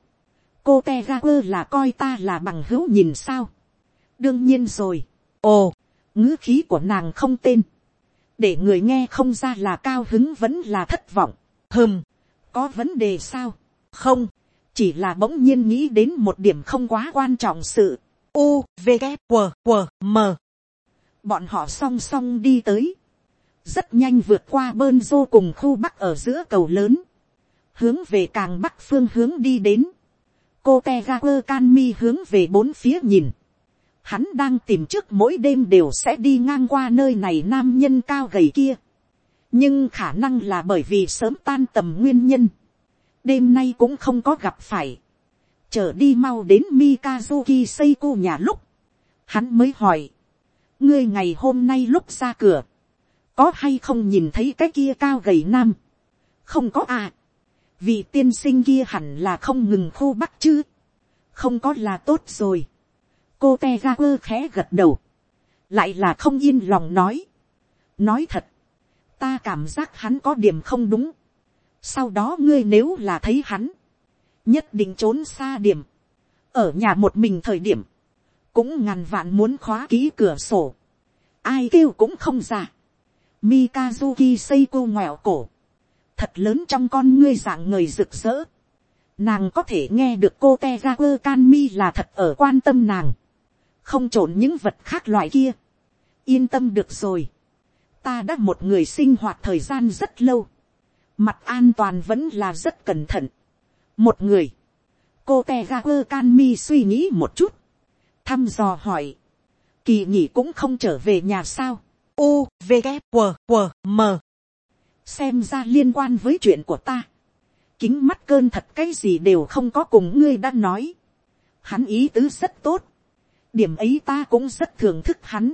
[SPEAKER 1] cô te ga quơ là coi ta là bằng hữu nhìn sao. đương nhiên rồi.
[SPEAKER 2] ồ,
[SPEAKER 1] ngữ khí của nàng không tên. để người nghe không ra là cao hứng vẫn là thất vọng.
[SPEAKER 2] hừm,
[SPEAKER 1] có vấn đề sao.
[SPEAKER 2] không,
[SPEAKER 1] chỉ là bỗng nhiên nghĩ đến một điểm không quá quan trọng sự.
[SPEAKER 2] u, v, g, q, q, m.
[SPEAKER 1] bọn họ song song đi tới. rất nhanh vượt qua bơn rô cùng khu bắc ở giữa cầu lớn. hướng về càng bắc phương hướng đi đến cô te ga quơ can mi hướng về bốn phía nhìn. hắn đang tìm trước mỗi đêm đều sẽ đi ngang qua nơi này nam nhân cao gầy kia. nhưng khả năng là bởi vì sớm tan tầm nguyên nhân. Đêm nay cũng không có gặp phải, trở đi mau đến Mikazuki Seiko nhà lúc, hắn mới hỏi, ngươi ngày hôm nay lúc ra cửa, có hay không nhìn thấy cái kia cao gầy nam, không có à, vì tiên sinh kia hẳn là không ngừng khu bắc chứ, không có là tốt rồi, cô te ga quơ khẽ gật đầu, lại là không yên lòng nói, nói thật, ta cảm giác hắn có điểm không đúng, sau đó ngươi nếu là thấy hắn, nhất định trốn xa điểm, ở nhà một mình thời điểm, cũng ngàn vạn muốn khóa ký cửa sổ, ai kêu cũng không ra. Mikazuki Seiko ngoẹo cổ, thật lớn trong con ngươi dạng người rực rỡ. Nàng có thể nghe được cô Tegaku Kanmi là thật ở quan tâm nàng, không trộn những vật khác loại kia. Yên tâm được rồi, ta đã một người sinh hoạt thời gian rất lâu mặt an toàn vẫn là rất cẩn thận. một người, cô te ra quơ can mi suy nghĩ một chút, thăm dò hỏi, kỳ nghỉ cũng không trở về nhà sao,
[SPEAKER 2] u, v, g, W, W, m
[SPEAKER 1] xem ra liên quan với chuyện của ta, kính mắt cơn thật cái gì đều không có cùng ngươi đã nói, hắn ý tứ rất tốt, điểm ấy ta cũng rất thưởng thức hắn,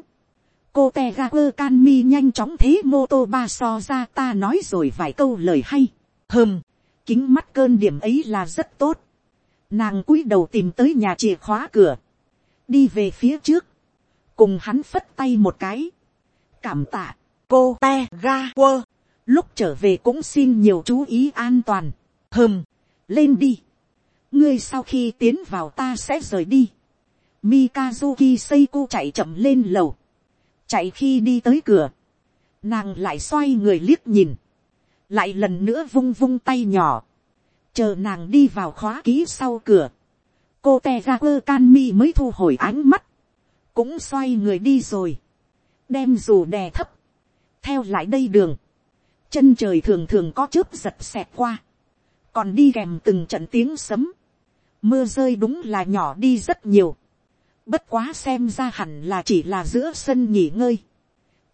[SPEAKER 1] cô te ga quơ can mi nhanh chóng thế mô tô ba so ra ta nói rồi vài câu lời hay. hơm, kính mắt cơn điểm ấy là rất tốt. nàng cúi đầu tìm tới nhà chìa khóa cửa, đi về phía trước, cùng hắn phất tay một cái. cảm tạ,
[SPEAKER 2] cô te ga quơ,
[SPEAKER 1] lúc trở về cũng xin nhiều chú ý an toàn.
[SPEAKER 2] hơm,
[SPEAKER 1] lên đi. ngươi sau khi tiến vào ta sẽ rời đi. Mikazuki Seiko chạy chậm lên lầu. Chạy khi đi tới cửa, nàng lại xoay người liếc nhìn, lại lần nữa vung vung tay nhỏ, chờ nàng đi vào khóa ký sau cửa, cô te ra quơ can mi mới thu hồi ánh mắt, cũng xoay người đi rồi, đem dù đè thấp, theo lại đây đường, chân trời thường thường có chớp giật xẹt qua, còn đi kèm từng trận tiếng sấm, mưa rơi đúng là nhỏ đi rất nhiều, Bất quá xem ra hẳn là chỉ là giữa sân nghỉ ngơi.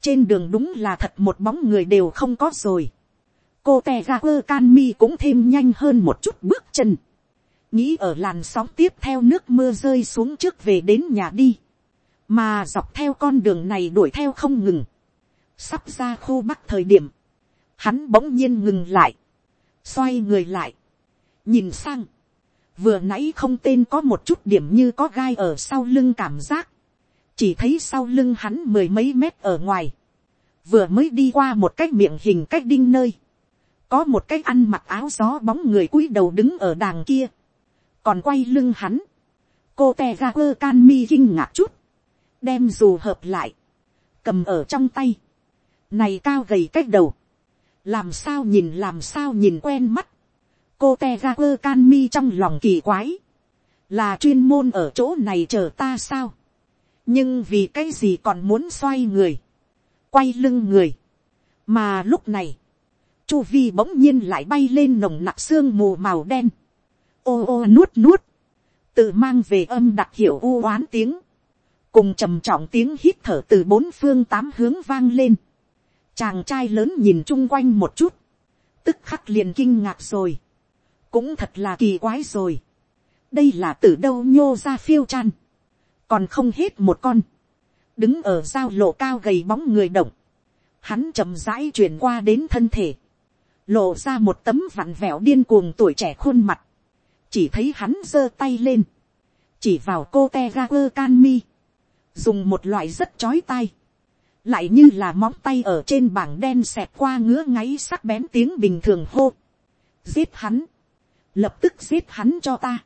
[SPEAKER 1] Trên đường đúng là thật một bóng người đều không có rồi. Cô tè ga quơ can mi cũng thêm nhanh hơn một chút bước chân. Nghĩ ở làn sóng tiếp theo nước mưa rơi xuống trước về đến nhà đi. Mà dọc theo con đường này đuổi theo không ngừng. Sắp ra khu bắc thời điểm. Hắn bỗng nhiên ngừng lại. Xoay người lại. Nhìn sang. Vừa nãy không tên có một chút điểm như có gai ở sau lưng cảm giác, chỉ thấy sau lưng hắn mười mấy mét ở ngoài, vừa mới đi qua một cái miệng hình cách đinh nơi, có một cái ăn mặc áo gió bóng người cúi đầu đứng ở đàng kia, còn quay lưng hắn, cô te ga quơ can mi kinh ngạc chút, đem dù hợp lại, cầm ở trong tay, này cao gầy cách đầu, làm sao nhìn làm sao nhìn quen mắt, cô te ra quơ can mi trong lòng kỳ quái, là chuyên môn ở chỗ này chờ ta sao, nhưng vì cái gì còn muốn xoay người, quay lưng người, mà lúc này, chu vi bỗng nhiên lại bay lên nồng nặc xương mù màu đen, ô ô nuốt nuốt, tự mang về âm đặc hiệu u oán tiếng, cùng trầm trọng tiếng hít thở từ bốn phương tám hướng vang lên, chàng trai lớn nhìn chung quanh một chút, tức khắc liền kinh ngạc rồi, cũng thật là kỳ quái rồi. đây là từ đâu nhô ra phiêu chan, còn không hết một con, đứng ở giao lộ cao gầy bóng người động, hắn chậm rãi chuyển qua đến thân thể, lộ ra một tấm vặn vẹo điên cuồng tuổi trẻ khuôn mặt, chỉ thấy hắn giơ tay lên, chỉ vào cô te ra quơ can mi, dùng một loại rất chói tay, lại như là móng tay ở trên bảng đen xẹt qua ngứa ngáy sắc bén tiếng bình thường hô, giết hắn, lập tức giết hắn cho ta,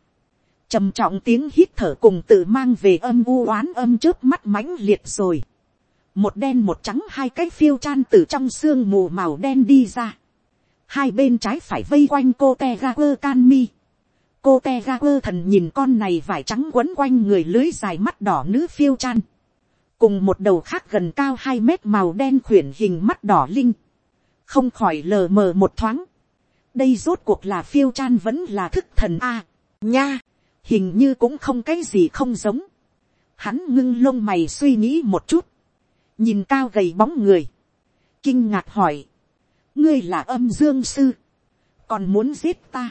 [SPEAKER 1] trầm trọng tiếng hít thở cùng tự mang về âm u oán âm trước mắt mãnh liệt rồi. một đen một trắng hai cái phiêu chan từ trong xương mù màu đen đi ra. hai bên trái phải vây quanh cô te ga quơ can mi. cô te ga quơ thần nhìn con này vải trắng quấn quanh người lưới dài mắt đỏ nữ phiêu chan cùng một đầu khác gần cao hai mét màu đen khuyển hình mắt đỏ linh. không khỏi lờ mờ một thoáng. đây rốt cuộc là phiêu chan vẫn là thức thần a. nha hình như cũng không cái gì không giống. Hắn ngưng lông mày suy nghĩ một chút, nhìn cao gầy bóng người, kinh ngạc hỏi, ngươi là âm dương sư, còn muốn giết ta.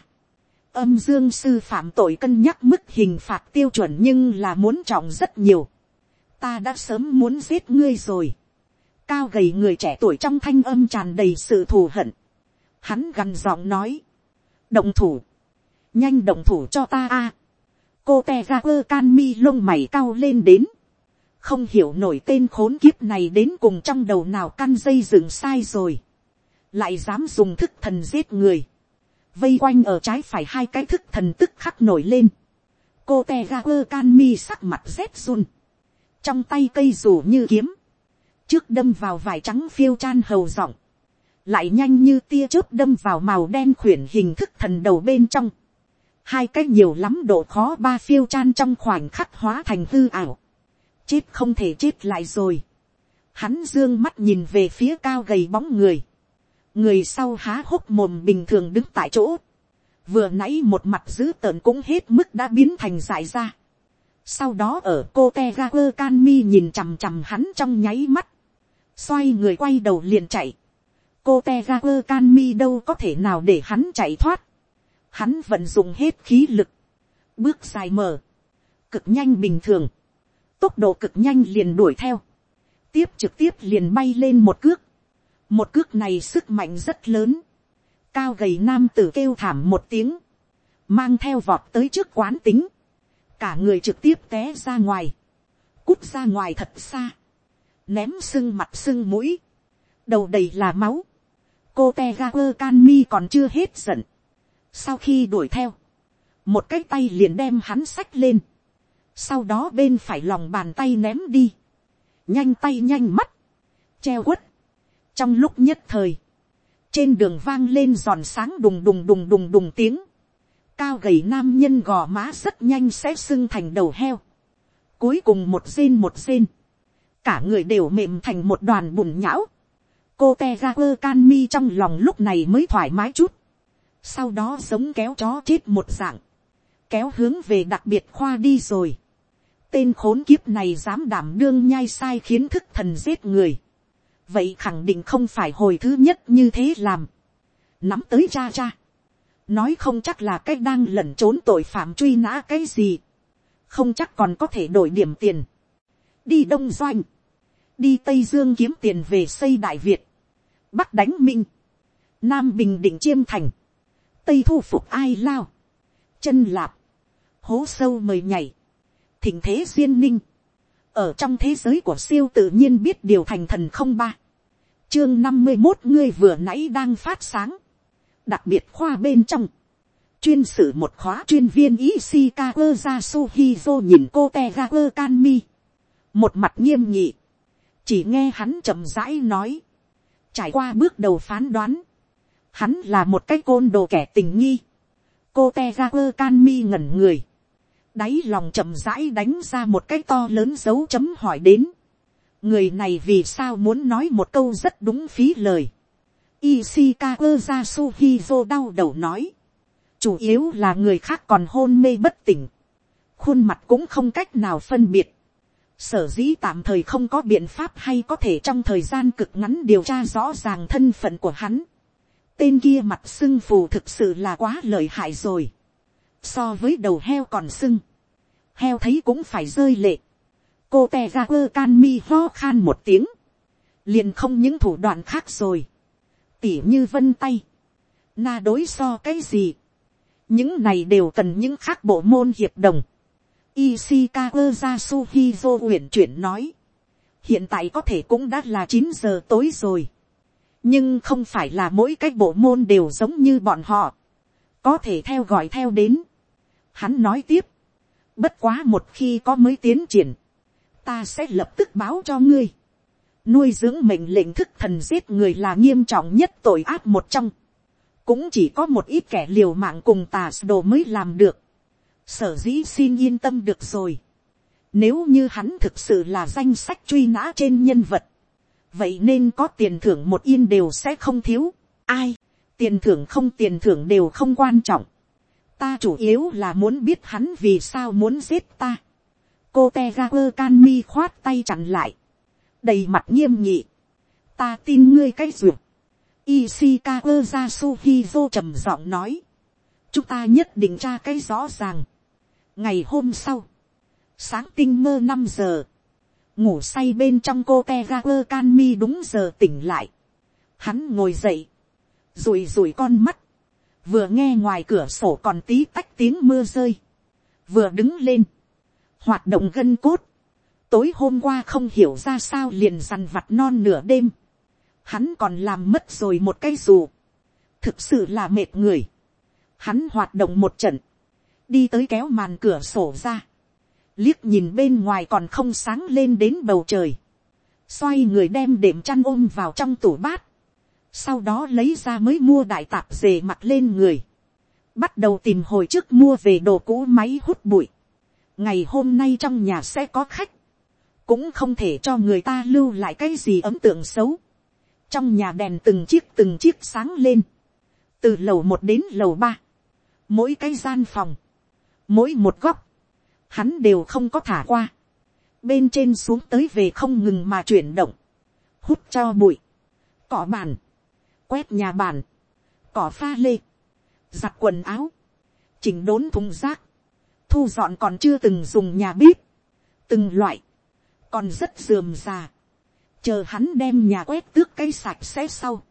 [SPEAKER 1] âm dương sư phạm tội cân nhắc mức hình phạt tiêu chuẩn nhưng là muốn trọng rất nhiều ta đã sớm muốn giết ngươi rồi. cao gầy người trẻ tuổi trong thanh âm tràn đầy sự thù hận. hắn gằn giọng nói, động thủ, nhanh động thủ cho ta a cô te ra quơ can mi lông mày cao lên đến. không hiểu nổi tên khốn kiếp này đến cùng trong đầu nào căn dây dựng sai rồi. lại dám dùng thức thần giết người. vây quanh ở trái phải hai cái thức thần tức khắc nổi lên. cô te ra quơ can mi sắc mặt rét run trong tay cây rủ như kiếm. trước đâm vào vải trắng phiêu chan hầu giọng. lại nhanh như tia chớp đâm vào màu đen khuyển hình thức thần đầu bên trong hai cái nhiều lắm độ khó ba phiêu chan trong khoảnh khắc hóa thành hư ảo. chết không thể chết lại rồi. hắn dương mắt nhìn về phía cao gầy bóng người. người sau há hốc mồm bình thường đứng tại chỗ. vừa nãy một mặt dữ tợn cũng hết mức đã biến thành dại ra sau đó ở cô te ga quơ can mi nhìn chằm chằm hắn trong nháy mắt. xoay người quay đầu liền chạy. cô te ga quơ can mi đâu có thể nào để hắn chạy thoát. Hắn vận dụng hết khí lực, bước dài mở, cực nhanh bình thường, tốc độ cực nhanh liền đuổi theo, tiếp trực tiếp liền bay lên một cước, một cước này sức mạnh rất lớn, cao gầy nam tử kêu thảm một tiếng, mang theo vọt tới trước quán tính, cả người trực tiếp té ra ngoài, cút ra ngoài thật xa, ném sưng mặt sưng mũi, đầu đầy là máu, cô te ga quơ can mi còn chưa hết giận, sau khi đuổi theo, một cái tay liền đem hắn xách lên. Sau đó bên phải lòng bàn tay ném đi. Nhanh tay nhanh mắt. Treo quất. Trong lúc nhất thời. Trên đường vang lên giòn sáng đùng đùng đùng đùng đùng tiếng. Cao gầy nam nhân gò má rất nhanh sẽ sưng thành đầu heo. Cuối cùng một rên một rên. Cả người đều mềm thành một đoàn bùn nhão. Cô te ra quơ can mi trong lòng lúc này mới thoải mái chút sau đó giống kéo chó chết một dạng, kéo hướng về đặc biệt khoa đi rồi. Tên khốn kiếp này dám đảm đương nhai sai khiến thức thần giết người. Vậy khẳng định không phải hồi thứ nhất như thế làm. Nắm tới cha cha. Nói không chắc là cái đang lẩn trốn tội phạm truy nã cái gì. Không chắc còn có thể đổi điểm tiền. Đi Đông Doanh. Đi Tây Dương kiếm tiền về xây Đại Việt. Bắc đánh Minh. Nam Bình Định Chiêm Thành tây thu phục ai lao, chân lạp, hố sâu mời nhảy, thỉnh thế duyên ninh, ở trong thế giới của siêu tự nhiên biết điều thành thần không ba, chương năm mươi một ngươi vừa nãy đang phát sáng, đặc biệt khoa bên trong, chuyên sử một khóa chuyên viên Ishikawa Yasuhizo nhìn cô Tegaku Kanmi. Một mặt nghiêm nghị. Chỉ nghe hắn chậm rãi nói. Trải qua bước đầu phán đoán hắn là một cái côn đồ kẻ tình nghi, cô te ra ngẩn người, đáy lòng chậm rãi đánh ra một cái to lớn dấu chấm hỏi đến, người này vì sao muốn nói một câu rất đúng phí lời, Ishikawa Yasuhizo đau đầu nói. Chủ yếu là người khác còn hôn mê bất tỉnh. Khuôn mặt cũng không cách nào phân biệt. Sở dĩ tạm thời không có biện pháp hay có thể trong thời gian cực ngắn điều tra rõ ràng thân phận của hắn tên kia mặt sưng phù thực sự là quá lợi hại rồi. so với đầu heo còn sưng, heo thấy cũng phải rơi lệ. cô tè ra quơ can mi ho khan một tiếng, liền không những thủ đoạn khác rồi, tỉ như vân tay, na đối so cái gì, những này đều cần những khác bộ môn hiệp đồng. Ishikawa Yasuhizo uyển chuyển nói. Hiện tại có thể cũng đã là chín giờ tối rồi nhưng không phải là mỗi cái bộ môn đều giống như bọn họ, có thể theo gọi theo đến. Hắn nói tiếp, Bất quá một khi có mới tiến triển, ta sẽ lập tức báo cho ngươi. Nuôi dưỡng mệnh lệnh thức thần giết người là nghiêm trọng nhất tội ác một trong. Cũng chỉ có một ít kẻ liều mạng cùng tà đồ mới làm được. Sở dĩ xin yên tâm được rồi. Nếu như hắn thực sự là danh sách truy nã trên nhân vật. Vậy nên có tiền thưởng một yên đều sẽ không thiếu. Ai? Tiền thưởng không tiền thưởng đều không quan trọng. Ta chủ yếu là muốn biết hắn vì sao muốn giết ta. Cô Tegaper Canmi khoát tay chặn lại. Đầy mặt nghiêm nghị. Ta tin ngươi cái duyệt. Ishikawa Yasuhizo trầm giọng nói. Chúng ta nhất định tra cái rõ ràng. Ngày hôm sau. Sáng tinh mơ năm giờ. Ngủ say bên trong cô Tegaper Kanmi đúng giờ tỉnh lại. Hắn ngồi dậy. Rùi rùi con mắt. Vừa nghe ngoài cửa sổ còn tí tách tiếng mưa rơi. Vừa đứng lên. Hoạt động gân cốt. Tối hôm qua không hiểu ra sao liền dằn vặt non nửa đêm. Hắn còn làm mất rồi một cái dù. Thực sự là mệt người. Hắn hoạt động một trận. Đi tới kéo màn cửa sổ ra. Liếc nhìn bên ngoài còn không sáng lên đến bầu trời. Xoay người đem đệm chăn ôm vào trong tủ bát sau đó lấy ra mới mua đại tạp dề mặt lên người, bắt đầu tìm hồi trước mua về đồ cũ máy hút bụi, ngày hôm nay trong nhà sẽ có khách, cũng không thể cho người ta lưu lại cái gì ấn tượng xấu, trong nhà đèn từng chiếc từng chiếc sáng lên, từ lầu một đến lầu ba, mỗi cái gian phòng, mỗi một góc, hắn đều không có thả qua, bên trên xuống tới về không ngừng mà chuyển động, hút cho bụi, cỏ bàn, quét nhà bàn, cỏ pha lê, giặt quần áo, chỉnh đốn thùng rác, thu dọn còn chưa từng dùng nhà bếp, từng loại, còn rất dườm già, chờ hắn đem nhà quét tước cây sạch sẽ sau,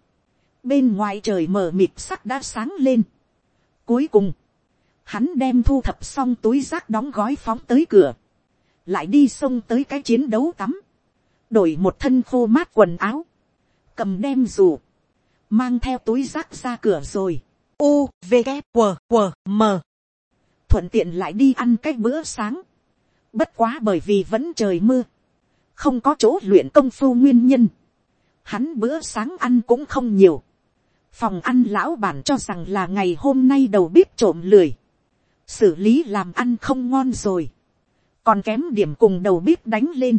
[SPEAKER 1] bên ngoài trời mở mịt sắc đã sáng lên. Cuối cùng, hắn đem thu thập xong túi rác đóng gói phóng tới cửa, lại đi xông tới cái chiến đấu tắm, đổi một thân khô mát quần áo, cầm đem dù, mang theo túi rác ra cửa rồi.
[SPEAKER 2] U, V, g W, W, M.
[SPEAKER 1] Thuận tiện lại đi ăn cái bữa sáng. Bất quá bởi vì vẫn trời mưa. Không có chỗ luyện công phu nguyên nhân. Hắn bữa sáng ăn cũng không nhiều. Phòng ăn lão bản cho rằng là ngày hôm nay đầu bếp trộm lười. Xử lý làm ăn không ngon rồi. Còn kém điểm cùng đầu bếp đánh lên.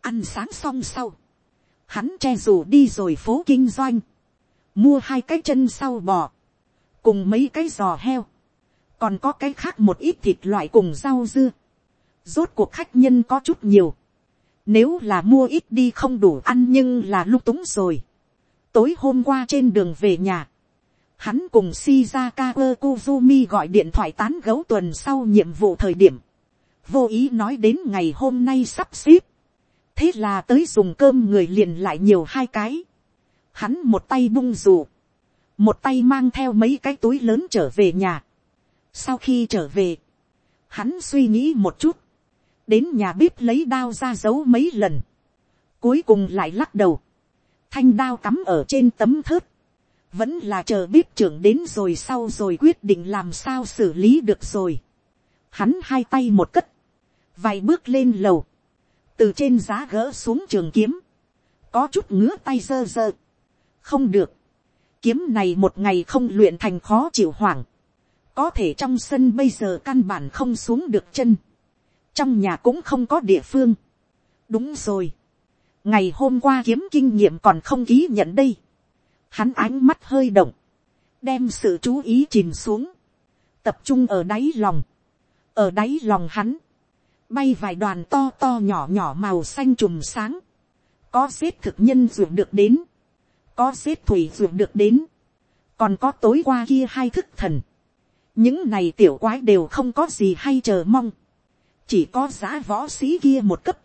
[SPEAKER 1] Ăn sáng xong sau. Hắn che dù đi rồi phố kinh doanh mua hai cái chân sau bò, cùng mấy cái giò heo, còn có cái khác một ít thịt loại cùng rau dưa. Rốt cuộc khách nhân có chút nhiều, nếu là mua ít đi không đủ ăn nhưng là lúc túng rồi. Tối hôm qua trên đường về nhà, hắn cùng Shizaka Kuzumi gọi điện thoại tán gấu tuần sau nhiệm vụ thời điểm. Vô ý nói đến ngày hôm nay sắp xếp. Thế là tới dùng cơm người liền lại nhiều hai cái hắn một tay bung dù, một tay mang theo mấy cái túi lớn trở về nhà. sau khi trở về, hắn suy nghĩ một chút, đến nhà bếp lấy đao ra giấu mấy lần, cuối cùng lại lắc đầu, thanh đao cắm ở trên tấm thớt, vẫn là chờ bếp trưởng đến rồi sau rồi quyết định làm sao xử lý được rồi. Hắn hai tay một cất, vài bước lên lầu, từ trên giá gỡ xuống trường kiếm, có chút ngứa tay dơ dơ, không được, kiếm này một ngày không luyện thành khó chịu hoảng, có thể trong sân bây giờ căn bản không xuống được chân, trong nhà cũng không có địa phương. đúng rồi, ngày hôm qua kiếm kinh nghiệm còn không ký nhận đây, hắn ánh mắt hơi động, đem sự chú ý chìm xuống, tập trung ở đáy lòng, ở đáy lòng hắn, bay vài đoàn to to nhỏ nhỏ màu xanh trùm sáng, có xếp thực nhân ruột được đến, có xếp thủy ruột được đến, còn có tối qua kia hai thức thần, những này tiểu quái đều không có gì hay chờ mong, chỉ có giá võ sĩ kia một cấp,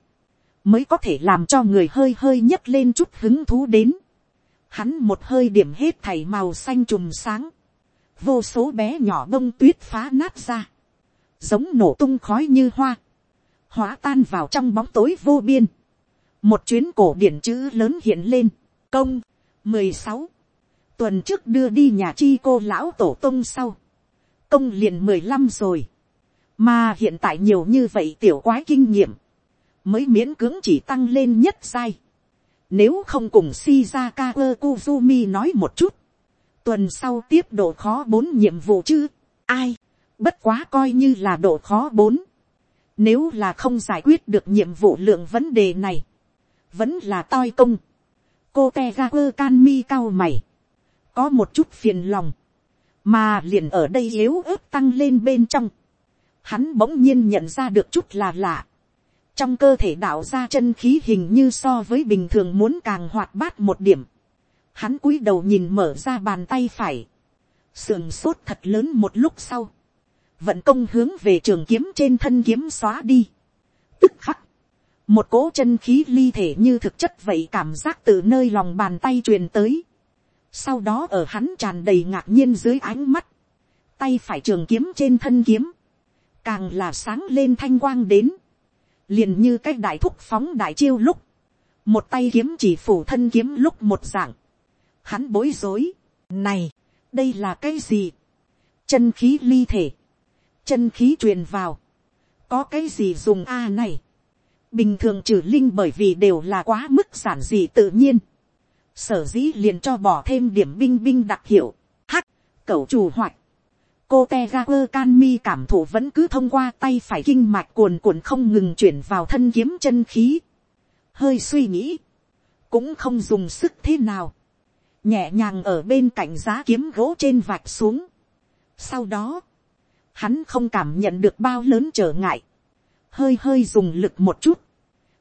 [SPEAKER 1] mới có thể làm cho người hơi hơi nhấc lên chút hứng thú đến. Hắn một hơi điểm hết thảy màu xanh trùm sáng, vô số bé nhỏ bông tuyết phá nát ra, giống nổ tung khói như hoa, hóa tan vào trong bóng tối vô biên. một chuyến cổ điển chữ lớn hiện lên, công, mười sáu tuần trước đưa đi nhà chi cô lão tổ tông sau, công liền mười lăm rồi, mà hiện tại nhiều như vậy tiểu quái kinh nghiệm, mới miễn cưỡng chỉ tăng lên nhất sai. Nếu không cùng Shizaka Kuzumi nói một chút, tuần sau tiếp độ khó bốn nhiệm vụ chứ, ai, bất quá coi như là độ khó bốn. Nếu là không giải quyết được nhiệm vụ lượng vấn đề này, vẫn là toi công. Cô Tegaku Kanmi cao mày, có một chút phiền lòng, mà liền ở đây yếu ớt tăng lên bên trong. Hắn bỗng nhiên nhận ra được chút là lạ. Trong cơ thể đạo ra chân khí hình như so với bình thường muốn càng hoạt bát một điểm. Hắn cúi đầu nhìn mở ra bàn tay phải. Sườn sốt thật lớn một lúc sau. Vận công hướng về trường kiếm trên thân kiếm xóa đi. Tức khắc. Một cỗ chân khí ly thể như thực chất vậy cảm giác từ nơi lòng bàn tay truyền tới sau đó ở hắn tràn đầy ngạc nhiên dưới ánh mắt, tay phải trường kiếm trên thân kiếm, càng là sáng lên thanh quang đến, liền như cái đại thúc phóng đại chiêu lúc, một tay kiếm chỉ phủ thân kiếm lúc một dạng, hắn bối rối, này, đây là cái gì, chân khí ly thể, chân khí truyền vào, có cái gì dùng a này, bình thường trừ linh bởi vì đều là quá mức giản dị tự nhiên, sở dĩ liền cho bỏ thêm điểm binh binh đặc hiệu, hắc, cẩu chủ hoạch, cô te ra quơ can mi cảm thụ vẫn cứ thông qua tay phải kinh mạch cuồn cuộn không ngừng chuyển vào thân kiếm chân khí, hơi suy nghĩ, cũng không dùng sức thế nào, nhẹ nhàng ở bên cạnh giá kiếm gỗ trên vạch xuống. Sau đó, hắn không cảm nhận được bao lớn trở ngại, hơi hơi dùng lực một chút,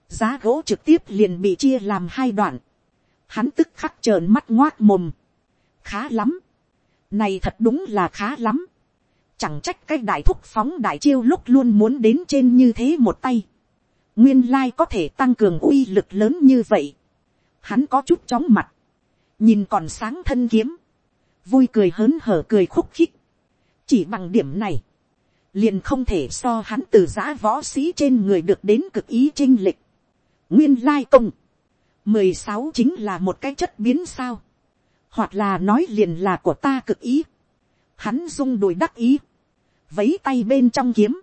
[SPEAKER 1] giá gỗ trực tiếp liền bị chia làm hai đoạn, hắn tức khắc trợn mắt ngoác mồm, khá lắm, này thật đúng là khá lắm, chẳng trách cái đại thúc phóng đại chiêu lúc luôn muốn đến trên như thế một tay, nguyên lai có thể tăng cường uy lực lớn như vậy, hắn có chút chóng mặt, nhìn còn sáng thân kiếm, vui cười hớn hở cười khúc khích, chỉ bằng điểm này, liền không thể so hắn từ giã võ sĩ trên người được đến cực ý trinh lịch, nguyên lai công, mười sáu chính là một cái chất biến sao, hoặc là nói liền là của ta cực ý, hắn rung đùi đắc ý, vấy tay bên trong kiếm,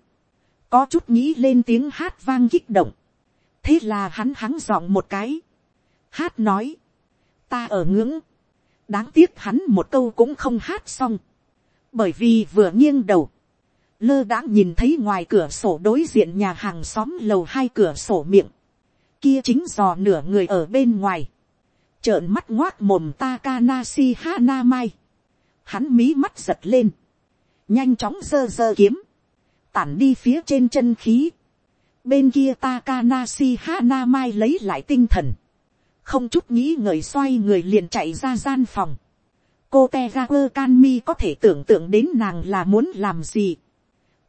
[SPEAKER 1] có chút nghĩ lên tiếng hát vang kích động, thế là hắn hắng giọng một cái, hát nói, ta ở ngưỡng, đáng tiếc hắn một câu cũng không hát xong, bởi vì vừa nghiêng đầu, lơ đãng nhìn thấy ngoài cửa sổ đối diện nhà hàng xóm lầu hai cửa sổ miệng, kia chính dò nửa người ở bên ngoài, trợn mắt ngoác mồm Takanasi Hanamai. Hắn mí mắt giật lên, nhanh chóng giơ giơ kiếm, tản đi phía trên chân khí. Bên kia Takanashi Hanamai lấy lại tinh thần, không chút nghĩ ngợi xoay người liền chạy ra gian phòng. cô Tegaku kanmi có thể tưởng tượng đến nàng là muốn làm gì.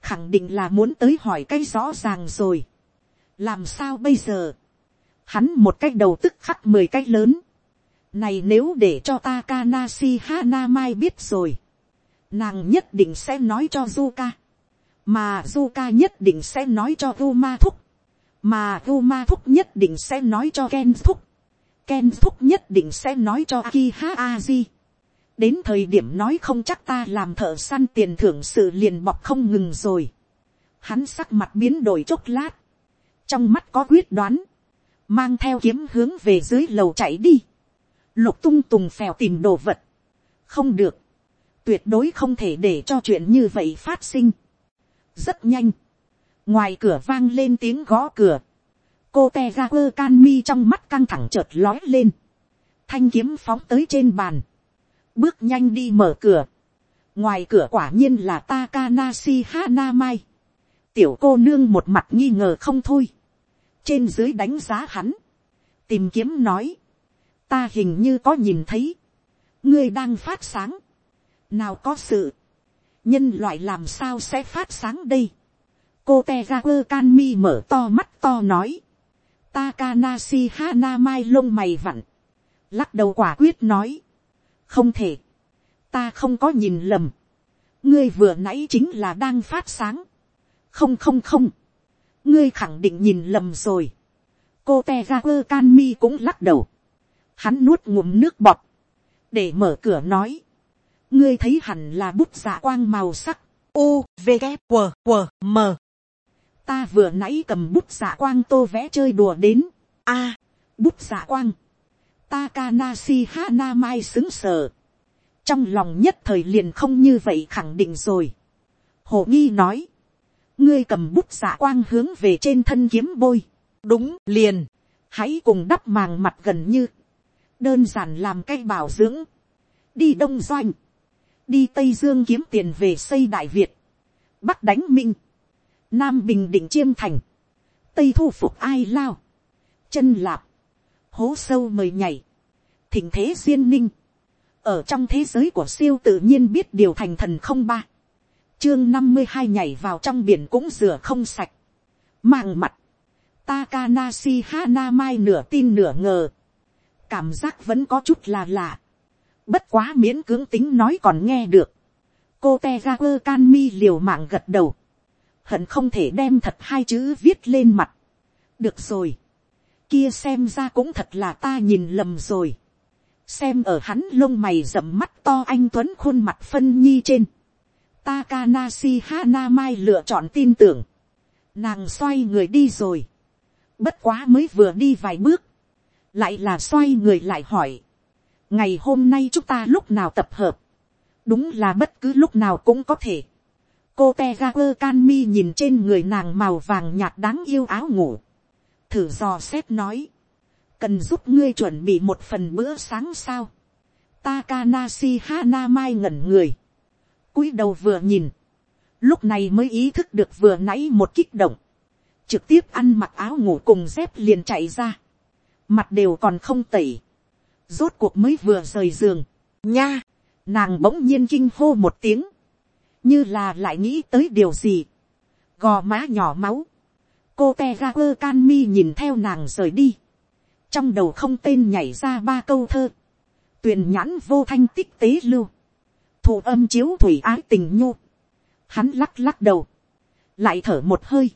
[SPEAKER 1] khẳng định là muốn tới hỏi cái rõ ràng rồi. làm sao bây giờ hắn một cái đầu tức khắc mười cái lớn. Này nếu để cho Takanashi Hanamai biết rồi. Nàng nhất định sẽ nói cho Zuka. Mà Zuka nhất định sẽ nói cho Uma Thúc. Mà Uma Thúc nhất định sẽ nói cho Ken Thúc. Ken Thúc nhất định sẽ nói cho Akiha Aji. Đến thời điểm nói không chắc ta làm thợ săn tiền thưởng sự liền bọc không ngừng rồi. Hắn sắc mặt biến đổi chốc lát. Trong mắt có quyết đoán mang theo kiếm hướng về dưới lầu chạy đi, lục tung tùng phèo tìm đồ vật, không được, tuyệt đối không thể để cho chuyện như vậy phát sinh. rất nhanh, ngoài cửa vang lên tiếng gõ cửa, cô te ra quơ can mi trong mắt căng thẳng chợt lói lên, thanh kiếm phóng tới trên bàn, bước nhanh đi mở cửa, ngoài cửa quả nhiên là Takanashi Hanamai, tiểu cô nương một mặt nghi ngờ không thôi, trên dưới đánh giá hắn, tìm kiếm nói, ta hình như có nhìn thấy, ngươi đang phát sáng, nào có sự, nhân loại làm sao sẽ phát sáng đây, cô te ra quơ can mi mở to mắt to nói, Takanashi hana mai lông mày vặn, lắc đầu quả quyết nói, không thể, ta không có nhìn lầm, ngươi vừa nãy chính là đang phát sáng, không không không, ngươi khẳng định nhìn lầm rồi. cô te ga quơ can mi cũng lắc đầu hắn nuốt ngụm nước bọt, để mở cửa nói. ngươi thấy hẳn là bút giả quang màu sắc.
[SPEAKER 2] U, V, g, W, W, M.
[SPEAKER 1] ta vừa nãy cầm bút dạ quang tô vẽ chơi đùa đến,
[SPEAKER 2] A.
[SPEAKER 1] bút dạ quang, Takanasi Hanamai xứng sở. Trong lòng nhất thời liền không như vậy khẳng định rồi. Hồ nghi nói. Ngươi cầm bút dạ quang hướng về trên thân kiếm bôi.
[SPEAKER 2] Đúng, liền.
[SPEAKER 1] Hãy cùng đắp màng mặt gần như. Đơn giản làm cây bảo dưỡng. Đi Đông Doanh. Đi Tây Dương kiếm tiền về xây Đại Việt. Bắc đánh Minh. Nam Bình Định Chiêm Thành. Tây thu phục ai lao. Chân lạp. Hố sâu mời nhảy. Thỉnh thế duyên ninh. Ở trong thế giới của siêu tự nhiên biết điều thành thần không ba. Chương năm mươi hai nhảy vào trong biển cũng rửa không sạch. Màng mặt. Takanashi Hanamai nửa tin nửa ngờ. Cảm giác vẫn có chút là lạ. Bất quá miễn cưỡng tính nói còn nghe được. Cô tejager can mi liều mạng gật đầu. Hận không thể đem thật hai chữ viết lên mặt. Được rồi. Kia xem ra cũng thật là ta nhìn lầm rồi. Xem ở hắn lông mày rậm mắt to anh Tuấn khuôn mặt phân nhi trên. Takanashi Hanamai lựa chọn tin tưởng. Nàng xoay người đi rồi. Bất quá mới vừa đi vài bước. Lại là xoay người lại hỏi. Ngày hôm nay chúng ta lúc nào tập hợp. Đúng là bất cứ lúc nào cũng có thể. Cô Tegaku Kanmi nhìn trên người nàng màu vàng nhạt đáng yêu áo ngủ. Thử dò xét nói. Cần giúp ngươi chuẩn bị một phần bữa sáng sao. Takanashi Hanamai ngẩn người. cúi đầu vừa nhìn. Lúc này mới ý thức được vừa nãy một kích động trực tiếp ăn mặc áo ngủ cùng dép liền chạy ra, mặt đều còn không tẩy, rốt cuộc mới vừa rời giường, nha, nàng bỗng nhiên kinh hô một tiếng, như là lại nghĩ tới điều gì, gò má nhỏ máu, cô te ga quơ can mi nhìn theo nàng rời đi, trong đầu không tên nhảy ra ba câu thơ, tuyền nhãn vô thanh tích tế lưu, thụ âm chiếu thủy ái tình nhu, hắn lắc lắc đầu, lại thở một hơi,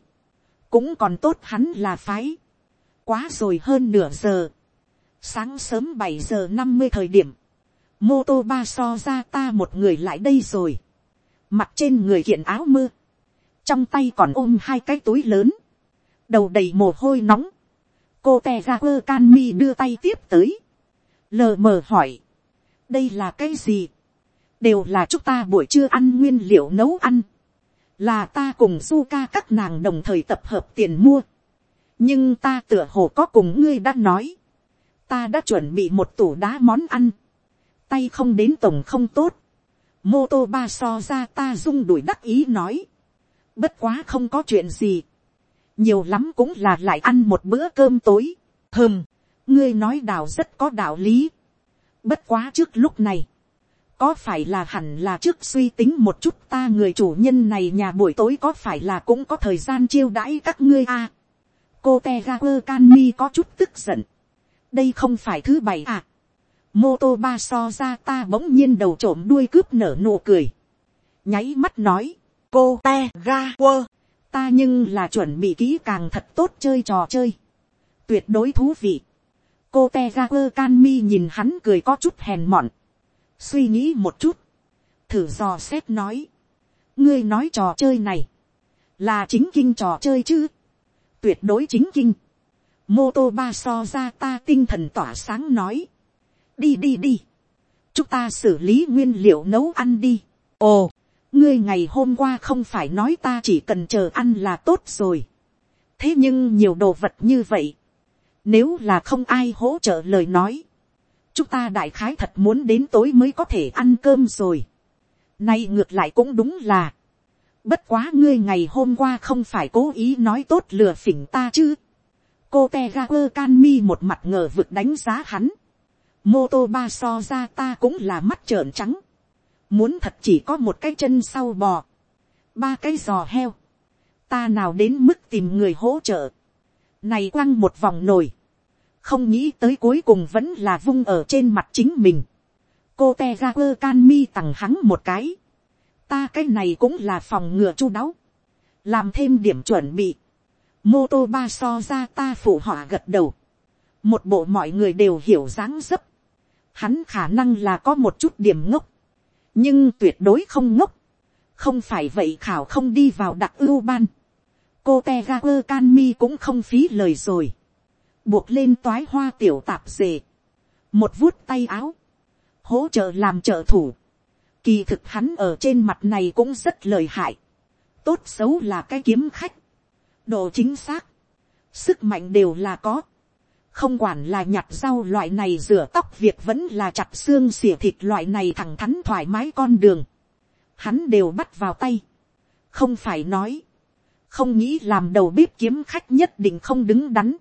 [SPEAKER 1] cũng còn tốt hắn là phái, quá rồi hơn nửa giờ, sáng sớm bảy giờ năm mươi thời điểm, mô tô ba so ra ta một người lại đây rồi, mặt trên người kiện áo mưa, trong tay còn ôm hai cái túi lớn, đầu đầy mồ hôi nóng, cô tè ra quơ can mi đưa tay tiếp tới, lờ mờ hỏi, đây là cái gì, đều là chúng ta buổi trưa ăn nguyên liệu nấu ăn, là ta cùng suka các nàng đồng thời tập hợp tiền mua, nhưng ta tựa hồ có cùng ngươi đã nói, ta đã chuẩn bị một tủ đá món ăn, tay không đến tổng không tốt, mô tô ba so ra ta rung đuổi đắc ý nói, bất quá không có chuyện gì, nhiều lắm cũng là lại ăn một bữa cơm tối, hơm, ngươi nói đào rất có đạo lý, bất quá trước lúc này, có phải là hẳn là trước suy tính một chút ta người chủ nhân này nhà buổi tối có phải là cũng có thời gian chiêu đãi các ngươi a. À, cô te ga quơ can mi có chút tức giận. đây không phải thứ bảy à. mô tô ba so ra ta bỗng nhiên đầu trộm đuôi cướp nở nụ cười. nháy mắt nói, cô te ga quơ, ta nhưng là chuẩn bị kỹ càng thật tốt chơi trò chơi. tuyệt đối thú vị. cô te ga quơ can mi nhìn hắn cười có chút hèn mọn suy nghĩ một chút, thử dò xét nói, ngươi nói trò chơi này, là chính kinh trò chơi chứ, tuyệt đối chính kinh, mô tô ba so ra ta tinh thần tỏa sáng nói, đi đi đi, chúng ta xử lý nguyên liệu nấu ăn đi, ồ, ngươi ngày hôm qua không phải nói ta chỉ cần chờ ăn là tốt rồi, thế nhưng nhiều đồ vật như vậy, nếu là không ai hỗ trợ lời nói, chúng ta đại khái thật muốn đến tối mới có thể ăn cơm rồi. Nay ngược lại cũng đúng là. Bất quá ngươi ngày hôm qua không phải cố ý nói tốt lừa phỉnh ta chứ. Cô Tegaper Canmi một mặt ngờ vực đánh giá hắn. Mô tô ba so ra ta cũng là mắt trợn trắng. Muốn thật chỉ có một cái chân sau bò. Ba cái giò heo. Ta nào đến mức tìm người hỗ trợ. Này quăng một vòng nồi không nghĩ tới cuối cùng vẫn là vung ở trên mặt chính mình. cô te ra quơ can mi tặng hắn một cái ta cái này cũng là phòng ngừa chu đáo. làm thêm điểm chuẩn bị. mô tô ba so ra ta phụ họa gật đầu. một bộ mọi người đều hiểu dáng dấp. hắn khả năng là có một chút điểm ngốc. nhưng tuyệt đối không ngốc. không phải vậy khảo không đi vào đặc ưu ban, cô te ga quơ can mi cũng không phí lời rồi, buộc lên toái hoa tiểu tạp dề, một vuốt tay áo, hỗ trợ làm trợ thủ, kỳ thực hắn ở trên mặt này cũng rất lợi hại, tốt xấu là cái kiếm khách, độ chính xác, sức mạnh đều là có, không quản là nhặt rau loại này rửa tóc việc vẫn là chặt xương xỉa thịt loại này thẳng thắn thoải mái con đường, hắn đều bắt vào tay, không phải nói, không nghĩ làm đầu bếp kiếm khách nhất định không đứng đắn,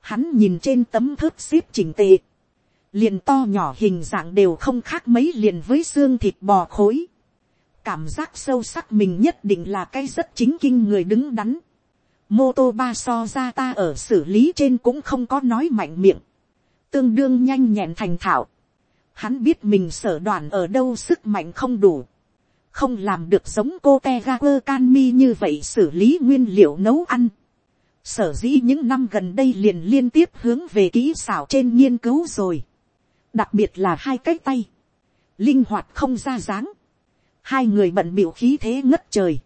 [SPEAKER 1] hắn nhìn trên tấm thớt xếp chỉnh tề, liền to nhỏ hình dạng đều không khác mấy liền với xương thịt bò khối, cảm giác sâu sắc mình nhất định là cái rất chính kinh người đứng đắn, mô tô ba so ra ta ở xử lý trên cũng không có nói mạnh miệng, tương đương nhanh nhẹn thành thạo. Hắn biết mình sở đoàn ở đâu sức mạnh không đủ, không làm được giống cô te ga quơ can mi như vậy xử lý nguyên liệu nấu ăn. Sở dĩ những năm gần đây liền liên tiếp hướng về kỹ xảo trên nghiên cứu rồi. Đặc biệt là hai cái tay. Linh hoạt không ra dáng. Hai người bận biểu khí thế ngất trời.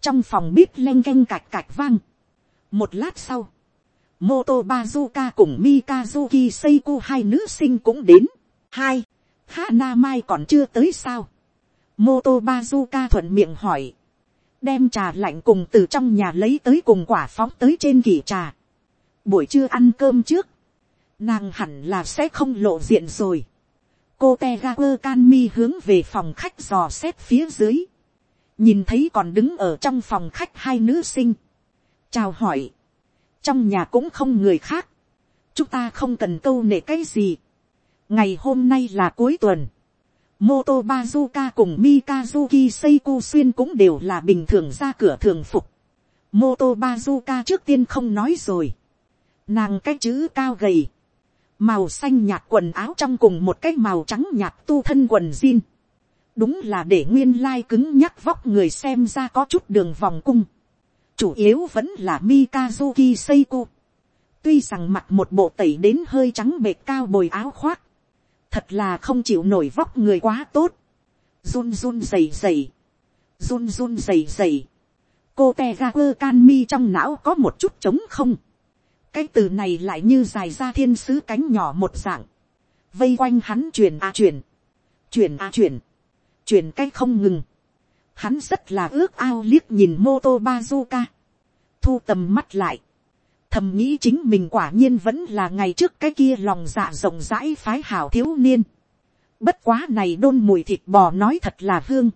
[SPEAKER 1] Trong phòng bếp leng canh cạch cạch vang một lát sau, Moto Bazuka cùng Mikazuki Seiko hai nữ sinh cũng đến. Hai, Hana Mai còn chưa tới sao? Moto Bazuka thuận miệng hỏi. Đem trà lạnh cùng từ trong nhà lấy tới cùng quả phóng tới trên kỷ trà. Buổi trưa ăn cơm trước. Nàng hẳn là sẽ không lộ diện rồi. Cô Tegaper Canmi hướng về phòng khách dò xét phía dưới. Nhìn thấy còn đứng ở trong phòng khách hai nữ sinh chào hỏi, trong nhà cũng không người khác, chúng ta không cần câu nệ cái gì. ngày hôm nay là cuối tuần, Moto Bazuka cùng Mikazuki Seiku Xuyên cũng đều là bình thường ra cửa thường phục. Moto Bazuka trước tiên không nói rồi. Nàng cái chữ cao gầy. Màu xanh nhạt quần áo trong cùng một cái màu trắng nhạt tu thân quần jean. Đúng là để nguyên lai cứng nhắc vóc người xem ra có chút đường vòng cung chủ yếu vẫn là Mikazuki Seiko. Tuy rằng mặc một bộ tẩy đến hơi trắng bệt cao bồi áo khoác, thật là không chịu nổi vóc người quá tốt. run run dày dày, run run dày dày. cô te ga quơ can mi trong não có một chút trống không cái từ này lại như dài ra thiên sứ cánh nhỏ một dạng. vây quanh hắn chuyển a à chuyển, chuyển a à chuyển, chuyển cái không ngừng hắn rất là ước ao liếc nhìn mô tô bazooka, thu tầm mắt lại, thầm nghĩ chính mình quả nhiên vẫn là ngày trước cái kia lòng dạ rộng rãi phái hảo thiếu niên. Bất quá này đôn mùi thịt bò nói thật là hương.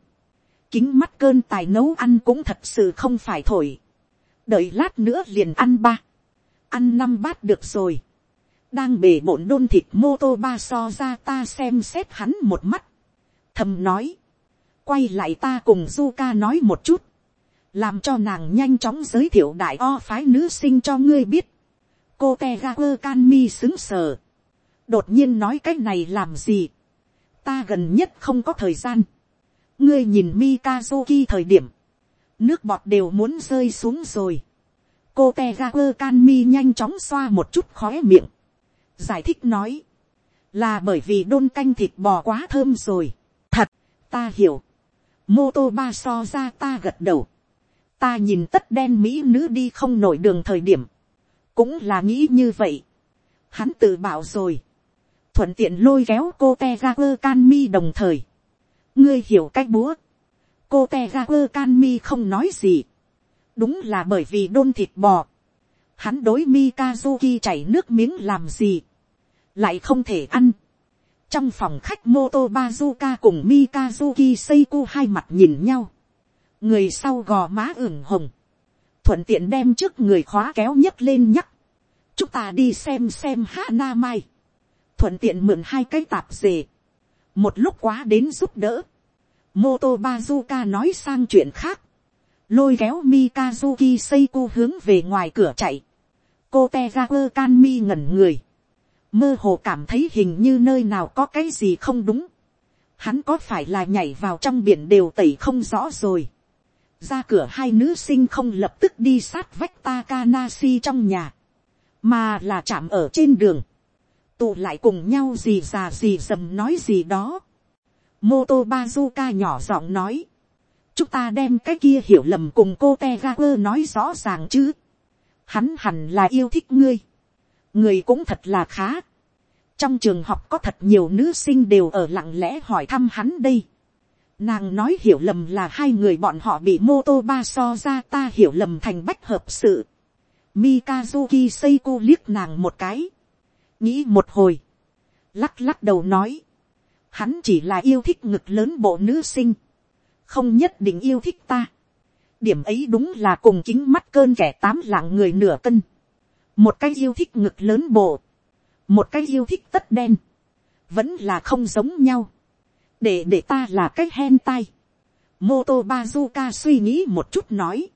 [SPEAKER 1] Kính mắt cơn tài nấu ăn cũng thật sự không phải thổi. Đợi lát nữa liền ăn ba. Ăn năm bát được rồi. Đang bể bộn đôn thịt mô tô ba so ra ta xem xét hắn một mắt. Thầm nói. Quay lại ta cùng du ca nói một chút, làm cho nàng nhanh chóng giới thiệu đại o phái nữ sinh cho ngươi biết. cô te ga quơ can mi xứng sờ, đột nhiên nói cái này làm gì, ta gần nhất không có thời gian, ngươi nhìn mikazuki thời điểm, nước bọt đều muốn rơi xuống rồi, cô te ga quơ can mi nhanh chóng xoa một chút khóe miệng, giải thích nói, là bởi vì đôn canh thịt bò quá thơm rồi, thật, ta hiểu, mô tô ba so ra ta gật đầu. ta nhìn tất đen mỹ nữ đi không nổi đường thời điểm. cũng là nghĩ như vậy. hắn tự bảo rồi. thuận tiện lôi kéo cô te ga quơ can mi đồng thời. ngươi hiểu cách búa. cô te ga quơ can mi không nói gì đúng là bởi vì đôn thịt bò. hắn đối mikazuki chảy nước miếng làm gì. lại không thể ăn trong phòng khách Moto Bazuka cùng Mikazuki Seiko hai mặt nhìn nhau. Người sau gò má ửng hồng. Thuận tiện đem trước người khóa kéo nhấc lên nhắc. Chúng ta đi xem xem Hana Mai. Thuận tiện mượn hai cái tạp dề. Một lúc quá đến giúp đỡ. Moto Bazuka nói sang chuyện khác. Lôi kéo Mikazuki Seiko hướng về ngoài cửa chạy. Cô Tegaku Kanmi ngẩn người mơ hồ cảm thấy hình như nơi nào có cái gì không đúng. Hắn có phải là nhảy vào trong biển đều tẩy không rõ rồi. Ra cửa hai nữ sinh không lập tức đi sát vách Takanashi trong nhà. Mà là chạm ở trên đường. Tụ lại cùng nhau gì già gì dầm nói gì đó. Moto Bazuka nhỏ giọng nói chúng ta đem cái kia hiểu lầm cùng cô te ga quơ nói rõ ràng chứ. hắn hẳn là yêu thích ngươi. người cũng thật là khá. trong trường học có thật nhiều nữ sinh đều ở lặng lẽ hỏi thăm hắn đây. nàng nói hiểu lầm là hai người bọn họ bị mô tô ba so ra ta hiểu lầm thành bách hợp sự. Mikazuki Seiko liếc nàng một cái. nghĩ một hồi. lắc lắc đầu nói. hắn chỉ là yêu thích ngực lớn bộ nữ sinh không nhất định yêu thích ta. điểm ấy đúng là cùng chính mắt cơn kẻ tám lạng người nửa cân. một cái yêu thích ngực lớn bộ, một cái yêu thích tất đen, vẫn là không giống nhau. để để ta là cái hen tai. Moto Bazuka suy nghĩ một chút nói.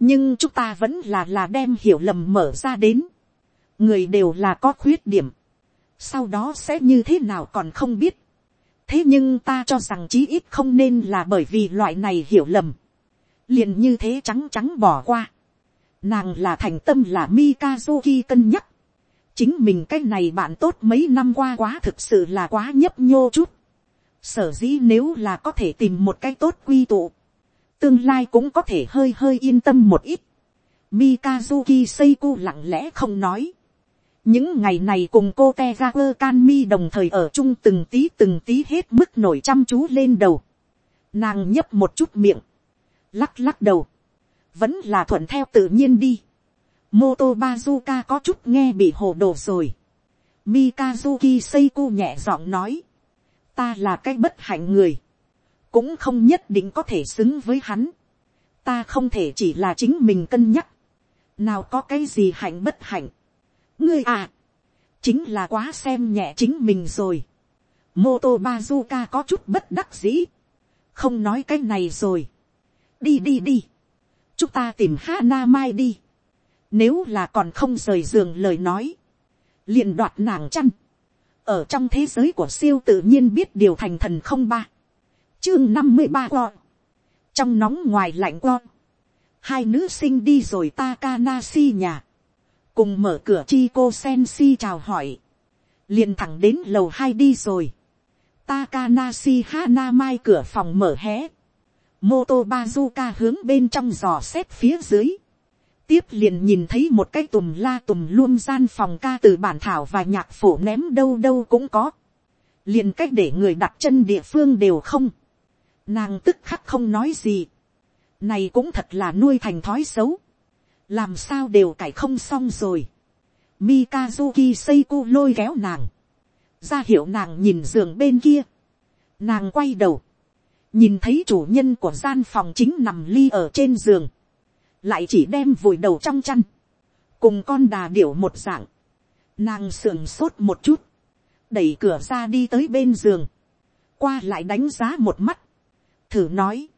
[SPEAKER 1] nhưng chúng ta vẫn là là đem hiểu lầm mở ra đến. người đều là có khuyết điểm. sau đó sẽ như thế nào còn không biết thế nhưng ta cho rằng chí ít không nên là bởi vì loại này hiểu lầm, liền như thế trắng trắng bỏ qua. Nàng là thành tâm là Mikazuki cân nhắc, chính mình cái này bạn tốt mấy năm qua quá thực sự là quá nhấp nhô chút. Sở dĩ nếu là có thể tìm một cái tốt quy tụ, tương lai cũng có thể hơi hơi yên tâm một ít. Mikazuki Seiko lặng lẽ không nói những ngày này cùng cô te ga quơ can mi đồng thời ở chung từng tí từng tí hết mức nổi chăm chú lên đầu. nàng nhấp một chút miệng, lắc lắc đầu, vẫn là thuận theo tự nhiên đi. Moto Bazuka có chút nghe bị hồ đồ rồi. Mikazuki Seiku nhẹ giọng nói. Ta là cái bất hạnh người. Cũng không nhất định có thể xứng với hắn. Ta không thể chỉ là chính mình cân nhắc. Nào có cái gì hạnh bất hạnh ngươi à, chính là quá xem nhẹ chính mình rồi. Moto Bazuka có chút bất đắc dĩ, không nói cái này rồi. đi đi đi, chúng ta tìm Hana Mai đi. Nếu là còn không rời giường lời nói, liền đoạt nàng chăn. ở trong thế giới của siêu tự nhiên biết điều thành thần không ba, chương năm mươi ba con, trong nóng ngoài lạnh con, hai nữ sinh đi rồi Takanasi nhà cùng mở cửa chi cô sen si chào hỏi, liền thẳng đến lầu hai đi rồi. Takanashi Hana mai cửa phòng mở hé. Moto Bazuka hướng bên trong giò xét phía dưới. Tiếp liền nhìn thấy một cái tùm la tùm luôn gian phòng ca từ bản thảo và nhạc phổ ném đâu đâu cũng có. Liền cách để người đặt chân địa phương đều không. Nàng tức khắc không nói gì. Này cũng thật là nuôi thành thói xấu làm sao đều cải không xong rồi. Mikazuki Seiko lôi kéo nàng, ra hiệu nàng nhìn giường bên kia. Nàng quay đầu, nhìn thấy chủ nhân của gian phòng chính nằm ly ở trên giường, lại chỉ đem vùi đầu trong chăn, cùng con đà điểu một dạng. Nàng sườn sốt một chút, đẩy cửa ra đi tới bên giường, qua lại đánh giá một mắt, thử nói,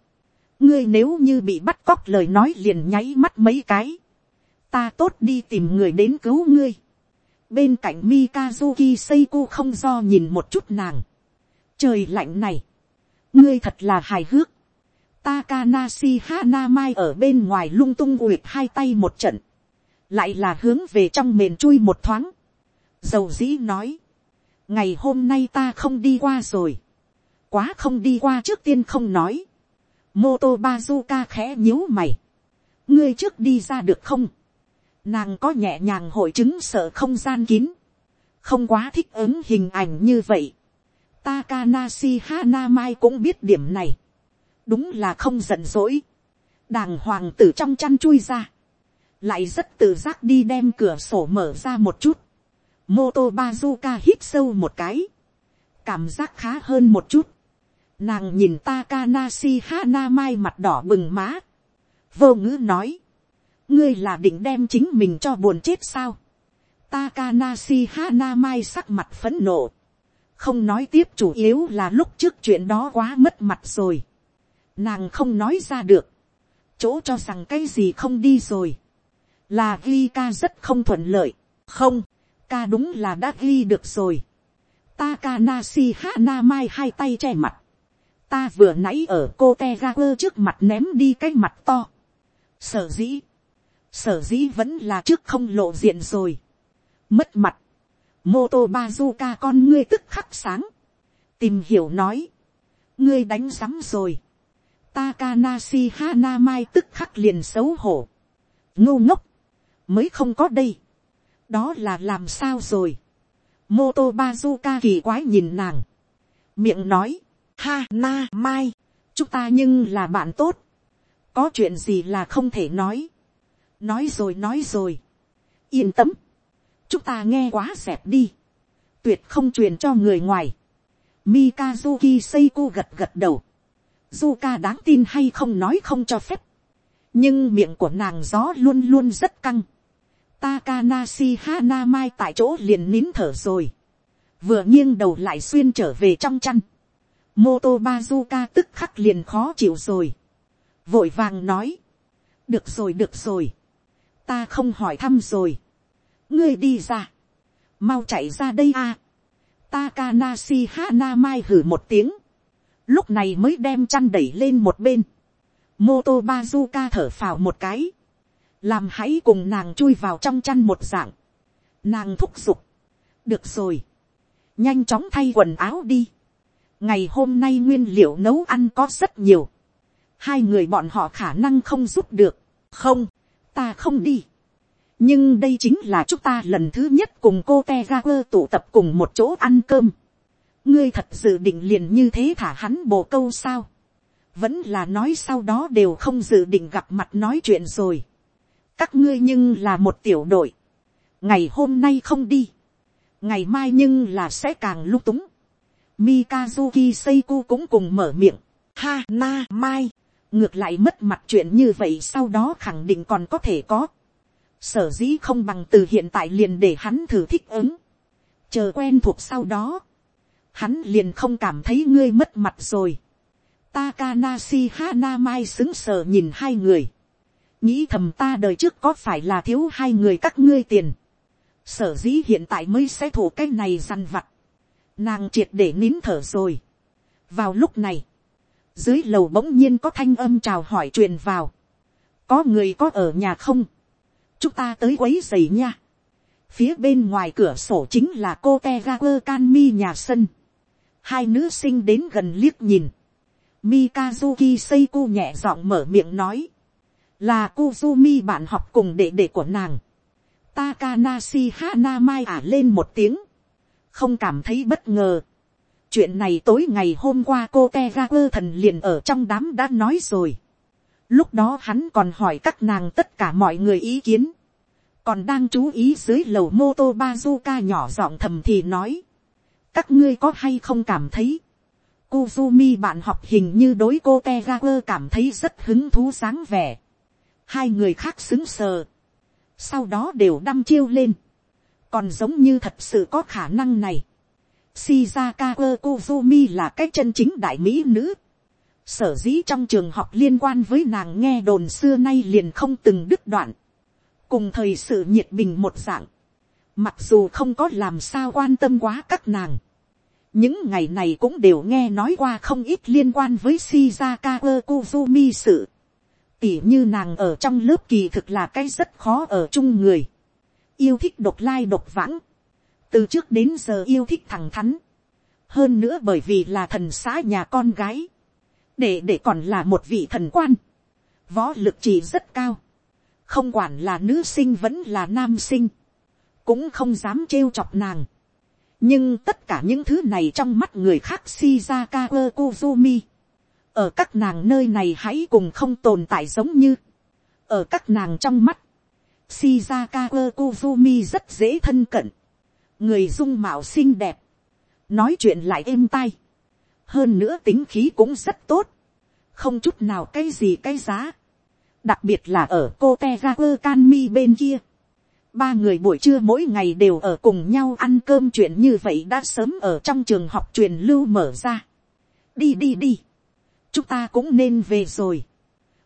[SPEAKER 1] ngươi nếu như bị bắt cóc lời nói liền nháy mắt mấy cái, ta tốt đi tìm người đến cứu ngươi. bên cạnh mikazuki seiko không do nhìn một chút nàng. trời lạnh này, ngươi thật là hài hước. Takanashi Hanamai ở bên ngoài lung tung uyệt hai tay một trận. Lại là hướng về trong mền chui một thoáng. Dầu dĩ nói. Ngày hôm nay ta không đi qua rồi. Quá không đi qua trước tiên không nói. Moto Bazuka khẽ nhíu mày. Ngươi trước đi ra được không? Nàng có nhẹ nhàng hội chứng sợ không gian kín. Không quá thích ứng hình ảnh như vậy. Takanashi Hanamai cũng biết điểm này. Đúng là không giận dỗi. Đàng hoàng từ trong chăn chui ra. Lại rất tự giác đi đem cửa sổ mở ra một chút. Moto Bazuka hít sâu một cái. Cảm giác khá hơn một chút. Nàng nhìn Takanashi Hanamai mặt đỏ bừng má. Vô ngữ nói ngươi là định đem chính mình cho buồn chết sao. Takanashi Hanamai sắc mặt phấn nộ. Không nói tiếp chủ yếu là lúc trước chuyện đó quá mất mặt rồi. Nàng không nói ra được. Chỗ cho rằng cái gì không đi rồi. Là ghi ca rất không thuận lợi. Không, ca đúng là đã ghi được rồi. Takanashi Hanamai hai tay che mặt. Ta vừa nãy ở cô te ga quơ trước mặt ném đi cái mặt to. Sở dĩ sở dĩ vẫn là trước không lộ diện rồi, mất mặt, mô tô bazuka con ngươi tức khắc sáng, tìm hiểu nói, ngươi đánh sắm rồi, Takanashi Hanamai tức khắc liền xấu hổ. Ngô ngốc. Mới không có đây. Đó là làm sao rồi. Moto Bazuka kỳ quái nhìn nàng. Miệng nói. Ha, na, mai. Chúng ta nhưng là bạn tốt. Có chuyện gì là không thể nói. Nói rồi nói rồi. Yên tâm. Chúng ta nghe quá xẹp đi. Tuyệt không truyền cho người ngoài. Mikazuki Seiko gật gật đầu. Zuka đáng tin hay không nói không cho phép. Nhưng miệng của nàng gió luôn luôn rất căng. Takanashi Hanamai tại chỗ liền nín thở rồi. Vừa nghiêng đầu lại xuyên trở về trong chăn. Moto Bazuka tức khắc liền khó chịu rồi. Vội vàng nói. Được rồi được rồi. Ta không hỏi thăm rồi. Ngươi đi ra. Mau chạy ra đây a. Takanashi Hanamai hử một tiếng. Lúc này mới đem chăn đẩy lên một bên. Moto Bazuka thở phào một cái. Làm hãy cùng nàng chui vào trong chăn một dạng. Nàng thúc giục. Được rồi. Nhanh chóng thay quần áo đi. Ngày hôm nay nguyên liệu nấu ăn có rất nhiều. Hai người bọn họ khả năng không giúp được. Không, ta không đi nhưng đây chính là chúng ta lần thứ nhất cùng cô te ga quơ tụ tập cùng một chỗ ăn cơm. ngươi thật dự định liền như thế thả hắn bồ câu sao. vẫn là nói sau đó đều không dự định gặp mặt nói chuyện rồi. các ngươi nhưng là một tiểu đội. ngày hôm nay không đi. ngày mai nhưng là sẽ càng lung túng. Mikazuki Seiko cũng cùng mở miệng. Ha na mai. ngược lại mất mặt chuyện như vậy sau đó khẳng định còn có thể có sở dĩ không bằng từ hiện tại liền để hắn thử thích ứng, chờ quen thuộc sau đó, hắn liền không cảm thấy ngươi mất mặt rồi. Takanashi Hanamai xứng sờ nhìn hai người, nghĩ thầm ta đời trước có phải là thiếu hai người các ngươi tiền, sở dĩ hiện tại mới sẽ thủ cái này dằn vặt, nàng triệt để nín thở rồi. vào lúc này, dưới lầu bỗng nhiên có thanh âm chào hỏi truyền vào, có người có ở nhà không, chúng ta tới quấy giày nha. phía bên ngoài cửa sổ chính là cô te ga quơ can mi nhà sân. hai nữ sinh đến gần liếc nhìn. Mikazuki Seiko nhẹ giọng mở miệng nói. Là Kuzumi bạn học cùng đệ đệ của nàng. Takanashi Hanamai ả lên một tiếng. Không cảm thấy bất ngờ. Chuyện này tối ngày hôm qua cô Tegaku thần liền ở trong đám đã nói rồi. Lúc đó hắn còn hỏi các nàng tất cả mọi người ý kiến. Còn đang chú ý dưới lầu mô tô bazooka nhỏ giọng thầm thì nói. Các ngươi có hay không cảm thấy. Kuzumi bạn học hình như đối cô Tegaku cảm thấy rất hứng thú sáng vẻ. Hai người khác xứng sờ. Sau đó đều đăm chiêu lên. Còn giống như thật sự có khả năng này. Shizaka Kuzumi là cái chân chính đại mỹ nữ Sở dĩ trong trường học liên quan với nàng nghe đồn xưa nay liền không từng đứt đoạn. Cùng thời sự nhiệt bình một dạng. Mặc dù không có làm sao quan tâm quá các nàng. Những ngày này cũng đều nghe nói qua không ít liên quan với Shizaka Kozumi sự. Tỉ như nàng ở trong lớp kỳ thực là cái rất khó ở chung người. Yêu thích độc lai độc vãng. Từ trước đến giờ yêu thích thẳng thắn. Hơn nữa bởi vì là thần xã nhà con gái để để còn là một vị thần quan, võ lực chỉ rất cao, không quản là nữ sinh vẫn là nam sinh, cũng không dám trêu chọc nàng. nhưng tất cả những thứ này trong mắt người khác shizaka ơ kuzumi, ở các nàng nơi này hãy cùng không tồn tại giống như, ở các nàng trong mắt, shizaka ơ kuzumi rất dễ thân cận, người dung mạo xinh đẹp, nói chuyện lại êm tai, hơn nữa tính khí cũng rất tốt, không chút nào cái gì cái giá, đặc biệt là ở cô Kanmi bên kia, ba người buổi trưa mỗi ngày đều ở cùng nhau ăn cơm chuyện như vậy đã sớm ở trong trường học truyền lưu mở ra. đi đi đi, chúng ta cũng nên về rồi.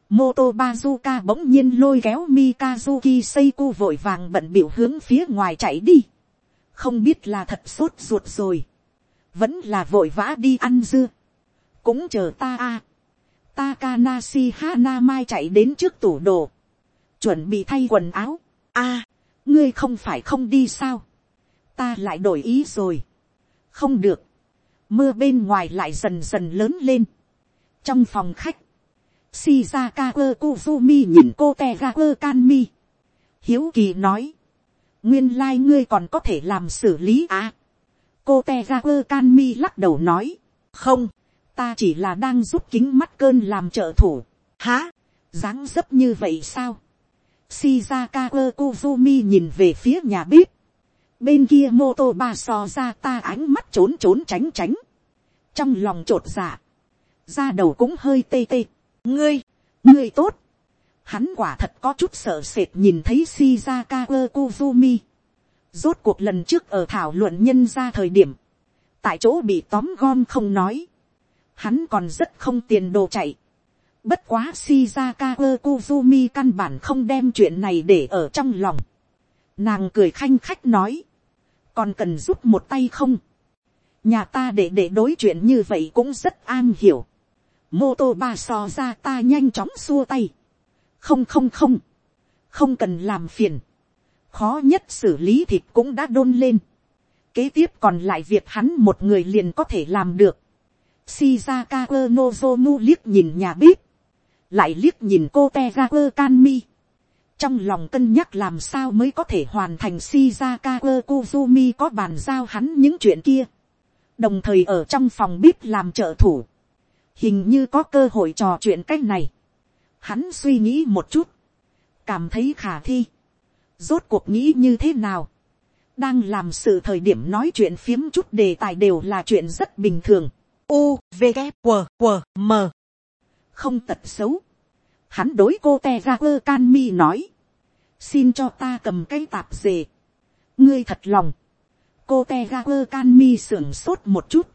[SPEAKER 1] Moto Bazuka bỗng nhiên lôi kéo Mikazuki Seiko vội vàng bận biểu hướng phía ngoài chạy đi. Không biết là thật sốt ruột rồi vẫn là vội vã đi ăn dưa, cũng chờ ta a. Takanashi Hanamai chạy đến trước tủ đồ, chuẩn bị thay quần áo. a, ngươi không phải không đi sao, ta lại đổi ý rồi. không được, mưa bên ngoài lại dần dần lớn lên. trong phòng khách, Shizaka Kozumi nhìn cô Tegaku Kanmi. Hiếu kỳ nói. Nguyên lai ngươi còn có thể làm xử lý à. Cô Tegaku Kanmi lắc đầu nói. Không, ta chỉ là đang giúp kính mắt cơn làm trợ thủ. Hả? dáng dấp như vậy sao. Shizaka Kozumi nhìn về phía nhà bếp. Bên kia mô tô ba so ra ta ánh mắt trốn trốn tránh tránh. Trong lòng trột dạ. Da đầu cũng hơi tê tê. Ngươi, ngươi tốt. Hắn quả thật có chút sợ sệt nhìn thấy Shizaka Kozumi. Rốt cuộc lần trước ở thảo luận nhân ra thời điểm. Tại chỗ bị tóm gom không nói. Hắn còn rất không tiền đồ chạy Bất quá Shizaka Kozumi căn bản không đem chuyện này để ở trong lòng. Nàng cười khanh khách nói. Còn cần giúp một tay không? Nhà ta để để đối chuyện như vậy cũng rất an hiểu. Mô tô ba so ra ta nhanh chóng xua tay. Không không không. Không cần làm phiền. Khó nhất xử lý thịt cũng đã đôn lên. Kế tiếp còn lại việc hắn một người liền có thể làm được. Shizaka Nozomu liếc nhìn nhà bếp lại liếc nhìn cô te ra quơ canmi. trong lòng cân nhắc làm sao mới có thể hoàn thành Shizaka Kozumi có bàn giao hắn những chuyện kia. Đồng thời ở trong phòng bếp làm trợ thủ. Hình như có cơ hội trò chuyện cách này. Hắn suy nghĩ một chút. Cảm thấy khả thi. Rốt cuộc nghĩ như thế nào. Đang làm sự thời điểm nói chuyện phiếm chút đề tài đều là chuyện rất bình thường. U, V, K, W, W, M không tật xấu. Hắn đối cô te ra quơ can mi nói. xin cho ta cầm cái tạp dề. ngươi thật lòng. cô te ra quơ can mi sưởng sốt một chút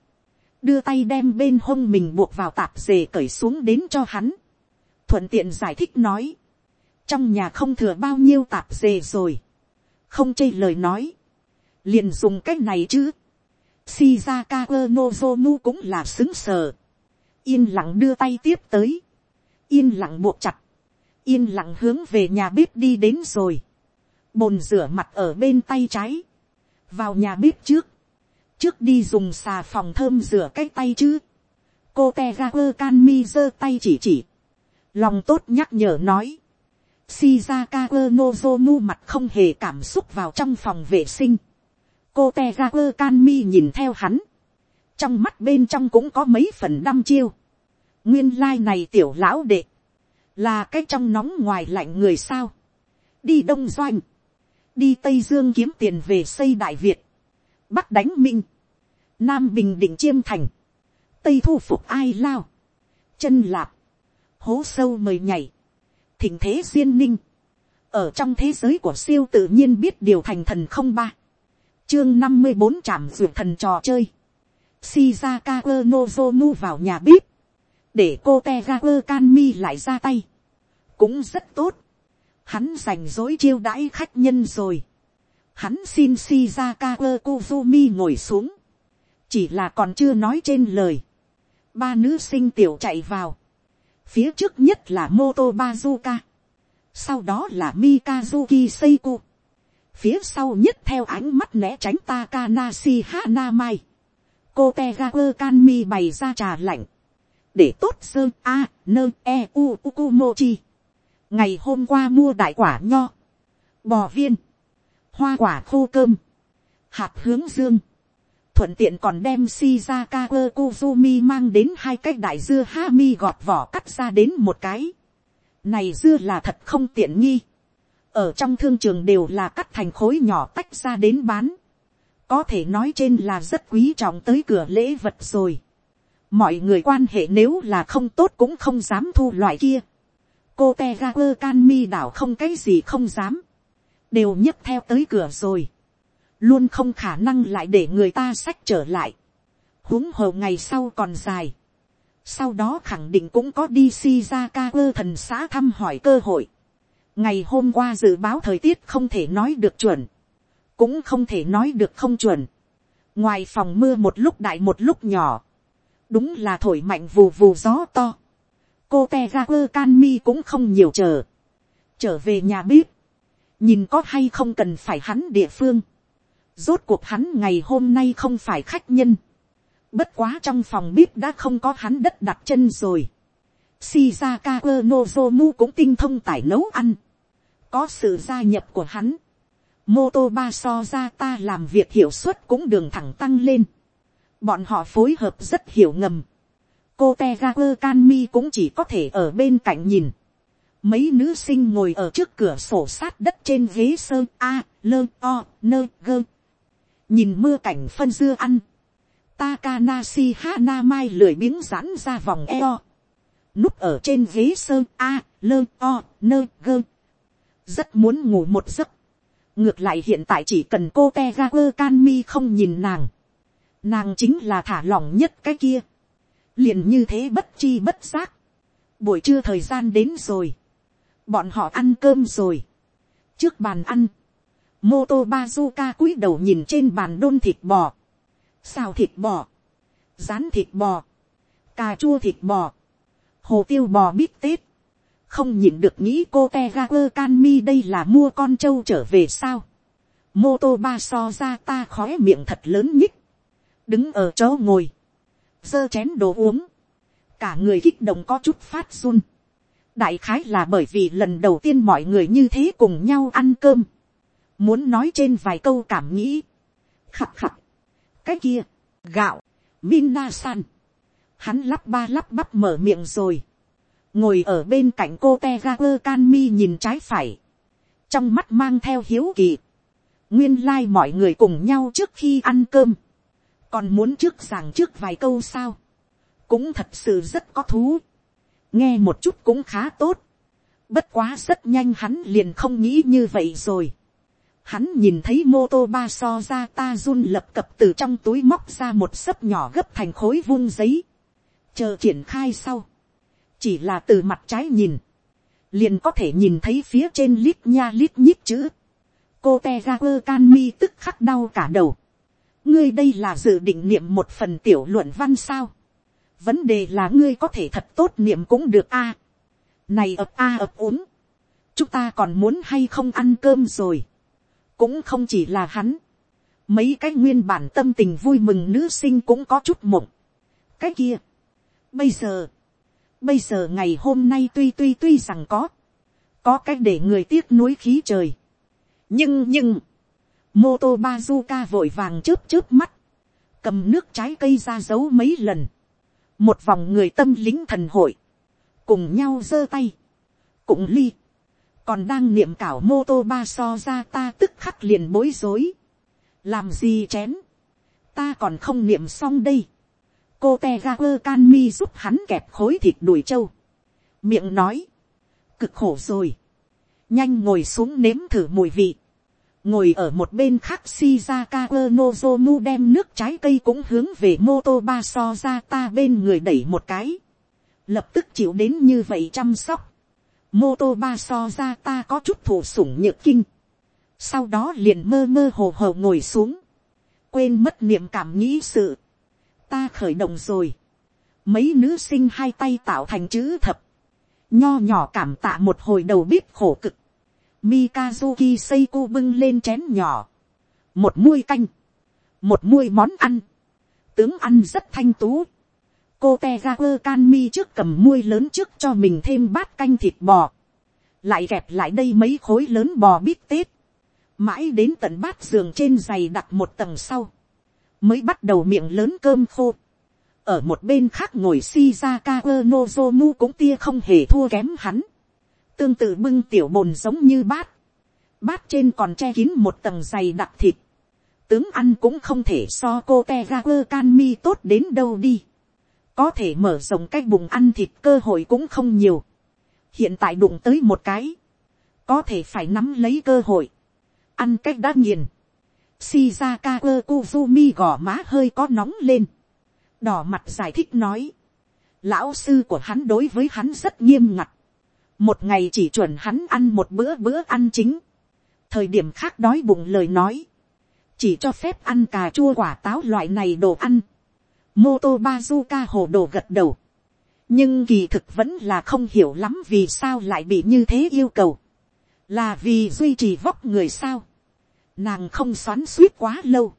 [SPEAKER 1] đưa tay đem bên hông mình buộc vào tạp dề cởi xuống đến cho hắn. thuận tiện giải thích nói. trong nhà không thừa bao nhiêu tạp dề rồi. không chê lời nói. liền dùng cái này chứ. Shizaka Nozomu cũng là xứng sờ yên lặng đưa tay tiếp tới, yên lặng buộc chặt, yên lặng hướng về nhà bếp đi đến rồi, bồn rửa mặt ở bên tay trái, vào nhà bếp trước, trước đi dùng xà phòng thơm rửa cái tay chứ, cô te ga quơ can mi giơ tay chỉ chỉ, lòng tốt nhắc nhở nói, Shizaka Nozomu mặt không hề cảm xúc vào trong phòng vệ sinh. Cô Tegaku Kanmi nhìn theo hắn. Trong mắt bên trong cũng có mấy phần đăm chiêu. nguyên lai này tiểu lão đệ, là cái trong nóng ngoài lạnh người sao. đi đông doanh, đi tây dương kiếm tiền về xây đại việt, bắc đánh minh, nam bình định chiêm thành, tây thu phục ai lao, chân lạp, hố sâu mời nhảy, thỉnh thế duyên ninh, ở trong thế giới của siêu tự nhiên biết điều thành thần không ba, chương năm mươi bốn trảm ruột thần trò chơi, Shizaka Nozomu vào nhà bếp. Để cô Tegaku Kanmi lại ra tay. Cũng rất tốt. Hắn rảnh dối chiêu đãi khách nhân rồi. Hắn xin Shizaka Kuzumi ngồi xuống. Chỉ là còn chưa nói trên lời. Ba nữ sinh tiểu chạy vào. Phía trước nhất là Moto Bazuka. Sau đó là Mikazuki Seiko. Phía sau nhất theo ánh mắt né tránh Takanashi Hanamai cô Tegaku Kanmi bày ra trà lạnh, để tốt sơ a nơ e u uku mochi. ngày hôm qua mua đại quả nho, bò viên, hoa quả khô cơm, hạt hướng dương, thuận tiện còn đem shizaka quơ kuzumi mang đến hai cái đại dưa ha mi gọt vỏ cắt ra đến một cái. này dưa là thật không tiện nghi, ở trong thương trường đều là cắt thành khối nhỏ tách ra đến bán có thể nói trên là rất quý trọng tới cửa lễ vật rồi. mọi người quan hệ nếu là không tốt cũng không dám thu loại kia. cô te ga quơ can mi đảo không cái gì không dám. đều nhấc theo tới cửa rồi luôn không khả năng lại để người ta sách trở lại. huống hồ ngày sau còn dài. sau đó khẳng định cũng có đi si ra ca ơ thần xã thăm hỏi cơ hội. ngày hôm qua dự báo thời tiết không thể nói được chuẩn cũng không thể nói được không chuẩn. ngoài phòng mưa một lúc đại một lúc nhỏ, đúng là thổi mạnh vù vù gió to. cô te ra ơ can mi cũng không nhiều chờ, trở về nhà bếp, nhìn có hay không cần phải hắn địa phương rốt cuộc hắn ngày hôm nay không phải khách nhân, bất quá trong phòng bếp đã không có hắn đất đặt chân rồi. Shizaka Nozomu cũng tinh thông tải nấu ăn. Có sự gia nhập của hắn. Motoba so ra ta làm việc hiệu suất cũng đường thẳng tăng lên. Bọn họ phối hợp rất hiểu ngầm. Cô Tegaku Kanmi cũng chỉ có thể ở bên cạnh nhìn. Mấy nữ sinh ngồi ở trước cửa sổ sát đất trên ghế sơn A, lơ, o, nơ, gơ. Nhìn mưa cảnh phân dưa ăn. Takanashi Hanamai lười biếng giãn ra vòng eo. Núp ở trên ghế sơn A, lơ, o, nơ, gơ. Rất muốn ngủ một giấc. Ngược lại hiện tại chỉ cần cô Tegaku Kanmi không nhìn nàng. Nàng chính là thả lỏng nhất cái kia. Liền như thế bất chi bất giác. Buổi trưa thời gian đến rồi bọn họ ăn cơm rồi. trước bàn ăn, Moto Bazuka cúi đầu nhìn trên bàn đôn thịt bò, xào thịt bò, rán thịt bò, cà chua thịt bò, hồ tiêu bò bít tết, không nhìn được nghĩ cô te ga quơ can mi đây là mua con trâu trở về sao. Moto ba so ra ta khói miệng thật lớn nhích, đứng ở chỗ ngồi, giơ chén đồ uống, cả người kích động có chút phát run. Đại khái là bởi vì lần đầu tiên mọi người như thế cùng nhau ăn cơm, muốn nói trên vài câu cảm nghĩ, khập khặt, cái kia, gạo, Minna san, hắn lắp ba lắp bắp mở miệng rồi, ngồi ở bên cạnh cô te ga quơ can mi nhìn trái phải, trong mắt mang theo hiếu kỳ, nguyên lai、like、mọi người cùng nhau trước khi ăn cơm, còn muốn trước giảng trước vài câu sao, cũng thật sự rất có thú. Nghe một chút cũng khá tốt. Bất quá rất nhanh hắn liền không nghĩ như vậy rồi. Hắn nhìn thấy mô tô ba so ra ta run lập cập từ trong túi móc ra một sấp nhỏ gấp thành khối vung giấy. Chờ triển khai sau. Chỉ là từ mặt trái nhìn. Liền có thể nhìn thấy phía trên lít nha lít nhít chữ. Cô te ra quơ can mi tức khắc đau cả đầu. Ngươi đây là dự định niệm một phần tiểu luận văn sao vấn đề là ngươi có thể thật tốt niệm cũng được a. này ập a ập uống chúng ta còn muốn hay không ăn cơm rồi cũng không chỉ là hắn. mấy cái nguyên bản tâm tình vui mừng nữ sinh cũng có chút mộng. cái kia. bây giờ. bây giờ ngày hôm nay tuy tuy tuy rằng có. có cách để người tiếc nuối khí trời. nhưng nhưng. mô tô bazuka vội vàng chớp chớp mắt. cầm nước trái cây ra giấu mấy lần một vòng người tâm lính thần hội, cùng nhau giơ tay, cũng ly, còn đang niệm cảo mô tô ba so ra ta tức khắc liền bối rối, làm gì chén, ta còn không niệm xong đây, cô te ga quơ can mi giúp hắn kẹp khối thịt đùi trâu, miệng nói, cực khổ rồi, nhanh ngồi xuống nếm thử mùi vị, ngồi ở một bên khác shizaka nozomu đem nước trái cây cũng hướng về moto ba so ra ta bên người đẩy một cái, lập tức chịu đến như vậy chăm sóc, moto ba so ra ta có chút thủ sủng nhược kinh, sau đó liền mơ mơ hồ hồ ngồi xuống, quên mất niệm cảm nghĩ sự, ta khởi động rồi, mấy nữ sinh hai tay tạo thành chữ thập, nho nhỏ cảm tạ một hồi đầu bếp khổ cực, Mikazuki Seiko bưng lên chén nhỏ. Một muôi canh. Một muôi món ăn. Tướng ăn rất thanh tú. Cô Tegaku Kanmi trước cầm muôi lớn trước cho mình thêm bát canh thịt bò. Lại kẹp lại đây mấy khối lớn bò bít tết. Mãi đến tận bát giường trên giày đặt một tầng sau. Mới bắt đầu miệng lớn cơm khô. Ở một bên khác ngồi Shizaka Nozomu cũng tia không hề thua kém hắn tương tự bưng tiểu bồn giống như bát, bát trên còn che kín một tầng dày đặc thịt, tướng ăn cũng không thể so cô te ga quơ can mi tốt đến đâu đi, có thể mở rộng cái bụng ăn thịt cơ hội cũng không nhiều, hiện tại đụng tới một cái, có thể phải nắm lấy cơ hội, ăn cách đã nghiền, Shizaka Kuzumi gò má hơi có nóng lên. Đỏ mặt giải thích nói. Lão sư của hắn đối với hắn rất nghiêm ngặt. Một ngày chỉ chuẩn hắn ăn một bữa bữa ăn chính, thời điểm khác đói bụng lời nói, chỉ cho phép ăn cà chua quả táo loại này đồ ăn, mô tô bazuka hồ đồ gật đầu, nhưng kỳ thực vẫn là không hiểu lắm vì sao lại bị như thế yêu cầu, là vì duy trì vóc người sao, nàng không xoắn suýt quá lâu,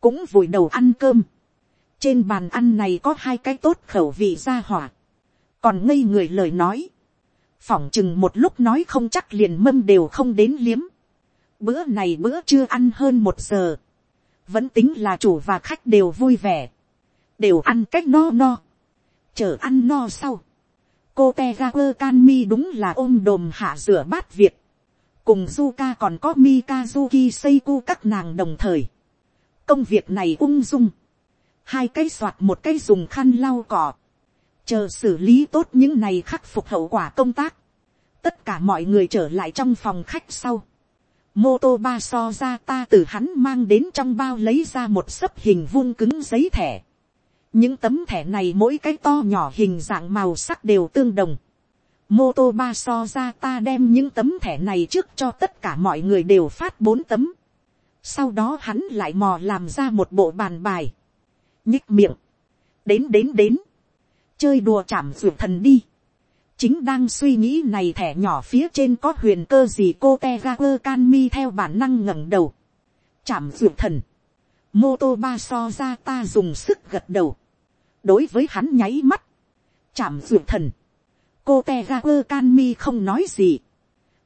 [SPEAKER 1] cũng vùi đầu ăn cơm, trên bàn ăn này có hai cái tốt khẩu vị ra hỏa, còn ngây người lời nói, phỏng chừng một lúc nói không chắc liền mâm đều không đến liếm, bữa này bữa chưa ăn hơn một giờ, vẫn tính là chủ và khách đều vui vẻ, đều ăn cách no no, chờ ăn no sau, cô te ga quơ can mi đúng là ôm đồm hạ rửa bát việc, cùng Zuka còn có Mikazuki seiku các nàng đồng thời. Công việc này ung dung. Hai cái soạt một cái dùng khăn lau cỏ. Chờ xử lý tốt những này khắc phục hậu quả công tác. Tất cả mọi người trở lại trong phòng khách sau. Mô tô ba so ra ta từ hắn mang đến trong bao lấy ra một sấp hình vuông cứng giấy thẻ. Những tấm thẻ này mỗi cái to nhỏ hình dạng màu sắc đều tương đồng mô tô ba so ra ta đem những tấm thẻ này trước cho tất cả mọi người đều phát bốn tấm. sau đó hắn lại mò làm ra một bộ bàn bài. nhích miệng. đến đến đến. chơi đùa chạm ruột thần đi. chính đang suy nghĩ này thẻ nhỏ phía trên có huyền cơ gì cô te ga quơ can mi theo bản năng ngẩng đầu. chạm ruột thần. mô tô ba so ra ta dùng sức gật đầu đối với hắn nháy mắt. chạm ruột thần cô te ga quơ can mi không nói gì.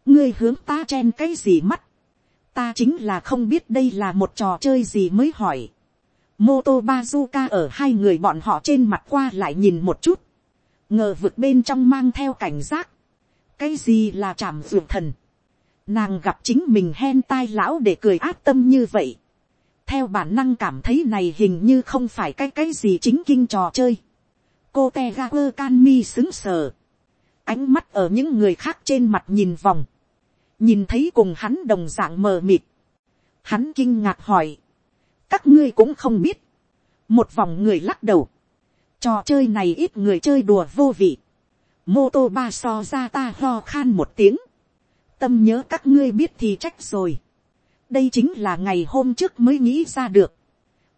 [SPEAKER 1] ngươi hướng ta chen cái gì mắt. ta chính là không biết đây là một trò chơi gì mới hỏi. mô tô bazuka ở hai người bọn họ trên mặt qua lại nhìn một chút. ngờ vực bên trong mang theo cảnh giác. cái gì là chạm ruột thần. nàng gặp chính mình hen tai lão để cười áp tâm như vậy theo bản năng cảm thấy này hình như không phải cái cái gì chính kinh trò chơi. cô te ga quơ can mi xứng sờ. Ánh mắt ở những người khác trên mặt nhìn vòng, nhìn thấy cùng hắn đồng dạng mờ mịt, hắn kinh ngạc hỏi, các ngươi cũng không biết, một vòng người lắc đầu, trò chơi này ít người chơi đùa vô vị, mô tô ba so ra ta ho khan một tiếng, tâm nhớ các ngươi biết thì trách rồi, đây chính là ngày hôm trước mới nghĩ ra được,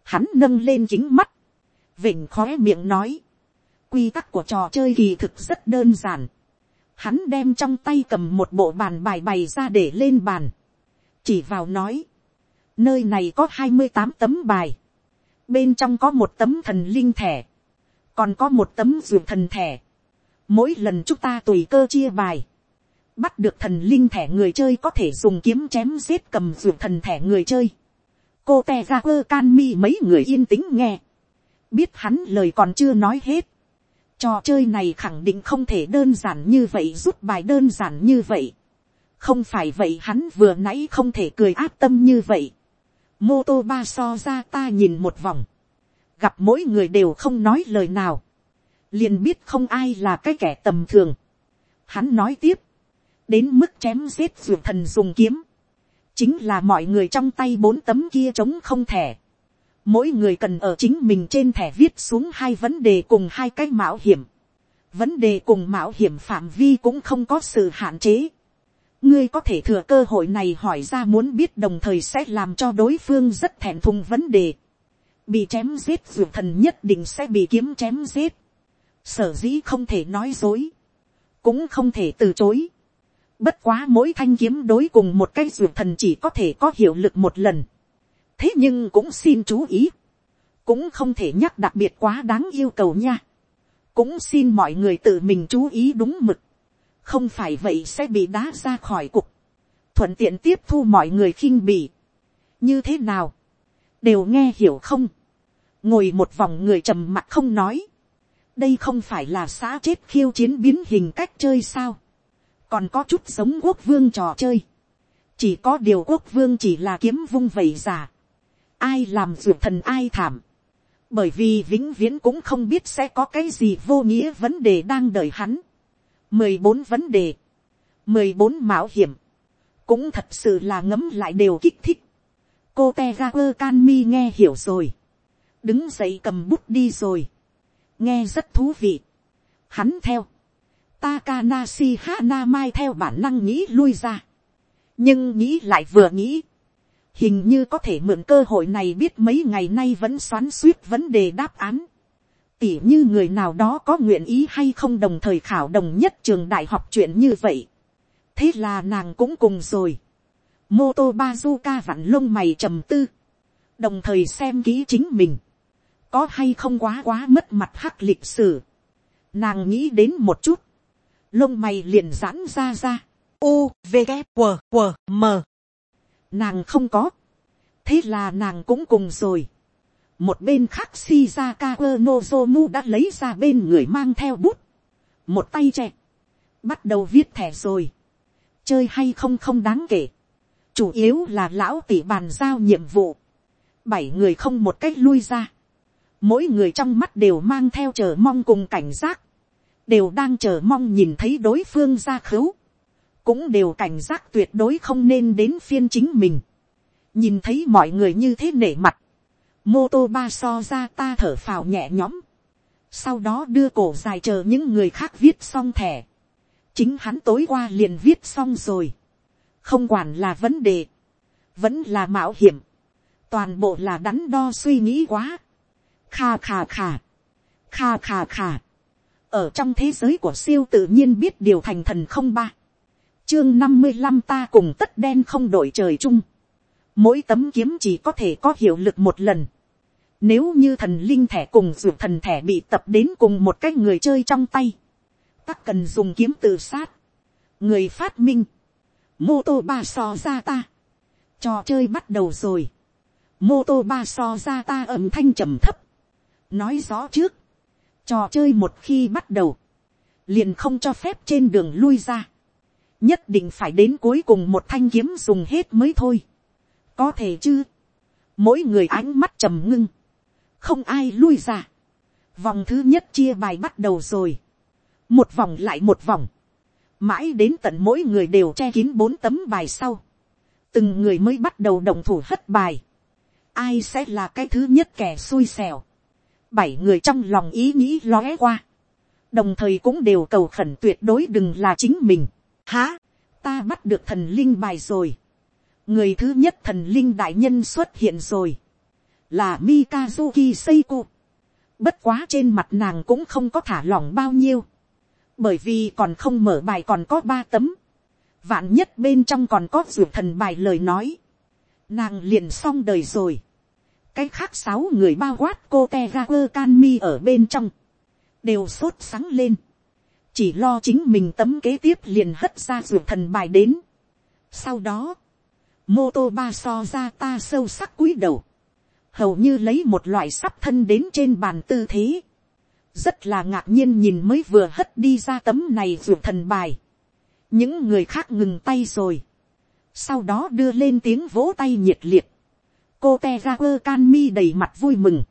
[SPEAKER 1] hắn nâng lên chính mắt, vịnh khóe miệng nói, quy tắc của trò chơi kỳ thực rất đơn giản, hắn đem trong tay cầm một bộ bàn bài bày ra để lên bàn, chỉ vào nói, nơi này có hai mươi tám tấm bài, bên trong có một tấm thần linh thẻ, còn có một tấm ruột thần thẻ, mỗi lần chúng ta tùy cơ chia bài, bắt được thần linh thẻ người chơi có thể dùng kiếm chém giết cầm ruột thần thẻ người chơi, cô te ra quơ can mi mấy người yên tĩnh nghe, biết hắn lời còn chưa nói hết, Trò chơi này khẳng định không thể đơn giản như vậy rút bài đơn giản như vậy. Không phải vậy hắn vừa nãy không thể cười áp tâm như vậy. Mô tô ba so ra ta nhìn một vòng. Gặp mỗi người đều không nói lời nào. Liền biết không ai là cái kẻ tầm thường. Hắn nói tiếp. Đến mức chém giết ruột thần dùng kiếm. Chính là mọi người trong tay bốn tấm kia trống không thẻ mỗi người cần ở chính mình trên thẻ viết xuống hai vấn đề cùng hai cái mạo hiểm. vấn đề cùng mạo hiểm phạm vi cũng không có sự hạn chế. ngươi có thể thừa cơ hội này hỏi ra muốn biết đồng thời sẽ làm cho đối phương rất thẹn thùng vấn đề. bị chém giết ruột thần nhất định sẽ bị kiếm chém giết. sở dĩ không thể nói dối. cũng không thể từ chối bất quá mỗi thanh kiếm đối cùng một cái dược thần chỉ có thể có hiệu lực một lần. Thế nhưng cũng xin chú ý, cũng không thể nhắc đặc biệt quá đáng yêu cầu nha, cũng xin mọi người tự mình chú ý đúng mực, không phải vậy sẽ bị đá ra khỏi cục, thuận tiện tiếp thu mọi người khinh bỉ, như thế nào, đều nghe hiểu không, ngồi một vòng người trầm mặt không nói, đây không phải là xã chết khiêu chiến biến hình cách chơi sao, còn có chút giống quốc vương trò chơi, chỉ có điều quốc vương chỉ là kiếm vung vẩy giả, ai làm ruột thần ai thảm. Bởi vì vĩnh viễn cũng không biết sẽ có cái gì vô nghĩa vấn đề đang đợi hắn. mười bốn vấn đề. mười bốn mạo hiểm. Cũng thật sự là ngấm lại đều kích thích. Cô Tegaper Canmi nghe hiểu rồi. Đứng dậy cầm bút đi rồi. Nghe rất thú vị. Hắn theo. Takanashi Hanamai theo bản năng nghĩ lui ra. Nhưng nghĩ lại vừa nghĩ hình như có thể mượn cơ hội này biết mấy ngày nay vẫn xoắn suýt vấn đề đáp án. tỉ như người nào đó có nguyện ý hay không đồng thời khảo đồng nhất trường đại học chuyện như vậy. thế là nàng cũng cùng rồi. Moto bazuka vặn lông mày trầm tư. đồng thời xem kỹ chính mình. có hay không quá quá mất mặt hắc lịch sử. nàng nghĩ đến một chút, lông mày liền giãn ra ra,
[SPEAKER 2] U, V, g W, W, M.
[SPEAKER 1] nàng không có, thế là nàng cũng cùng rồi, một bên khác Shizaka Nozomu đã lấy ra bên người mang theo bút, một tay trẻ, bắt đầu viết thẻ rồi, chơi hay không không đáng kể, chủ yếu là lão tỷ bàn giao nhiệm vụ, bảy người không một cách lui ra, mỗi người trong mắt đều mang theo chờ mong cùng cảnh giác, đều đang chờ mong nhìn thấy đối phương ra khấu. Cũng đều cảnh giác tuyệt đối không nên đến phiên chính mình, nhìn thấy mọi người như thế nể mặt, mô tô ba so ra ta thở phào nhẹ nhõm, sau đó đưa cổ dài chờ những người khác viết xong thẻ, chính hắn tối qua liền viết xong rồi, không quản là vấn đề, vẫn là mạo hiểm, toàn bộ là đắn đo suy nghĩ quá, kha kha kha, kha kha kha, ở trong thế giới của siêu tự nhiên biết điều thành thần không ba, chương năm mươi năm ta cùng tất đen không đổi trời chung, mỗi tấm kiếm chỉ có thể có hiệu lực một lần, nếu như thần linh thẻ cùng ruột thần thẻ bị tập đến cùng một cái người chơi trong tay, tắc cần dùng kiếm tự sát, người phát minh, mô tô ba so ra ta, trò chơi bắt đầu rồi, mô tô ba so ra ta âm thanh trầm thấp, nói rõ trước, trò chơi một khi bắt đầu, liền không cho phép trên đường lui ra, nhất định phải đến cuối cùng một thanh kiếm dùng hết mới thôi, có thể chứ, mỗi người ánh mắt trầm ngưng, không ai lui ra, vòng thứ nhất chia bài bắt đầu rồi, một vòng lại một vòng, mãi đến tận mỗi người đều che kín bốn tấm bài sau, từng người mới bắt đầu đồng thủ hất bài, ai sẽ là cái thứ nhất kẻ xui xẻo, bảy người trong lòng ý nghĩ lóe qua, đồng thời cũng đều cầu khẩn tuyệt đối đừng là chính mình, há, ta bắt được thần linh bài rồi, người thứ nhất thần linh đại nhân xuất hiện rồi, là Mikazuki Seiko. Bất quá trên mặt nàng cũng không có thả lỏng bao nhiêu. Bởi vì còn không mở bài còn có ba tấm. Vạn nhất bên trong còn có ruột thần bài lời nói. Nàng liền xong đời rồi. Cái khác sáu người bao quát cô Tegaku Kanmi ở bên trong. Đều sốt sáng lên. Chỉ lo chính mình tấm kế tiếp liền hất ra ruột thần bài đến. Sau đó. Mô tô ba so ra ta sâu sắc cúi đầu hầu như lấy một loại sắp thân đến trên bàn tư thế, rất là ngạc nhiên nhìn mới vừa hất đi ra tấm này ruột thần bài, những người khác ngừng tay rồi, sau đó đưa lên tiếng vỗ tay nhiệt liệt, cô te ra quơ can mi đầy mặt vui mừng,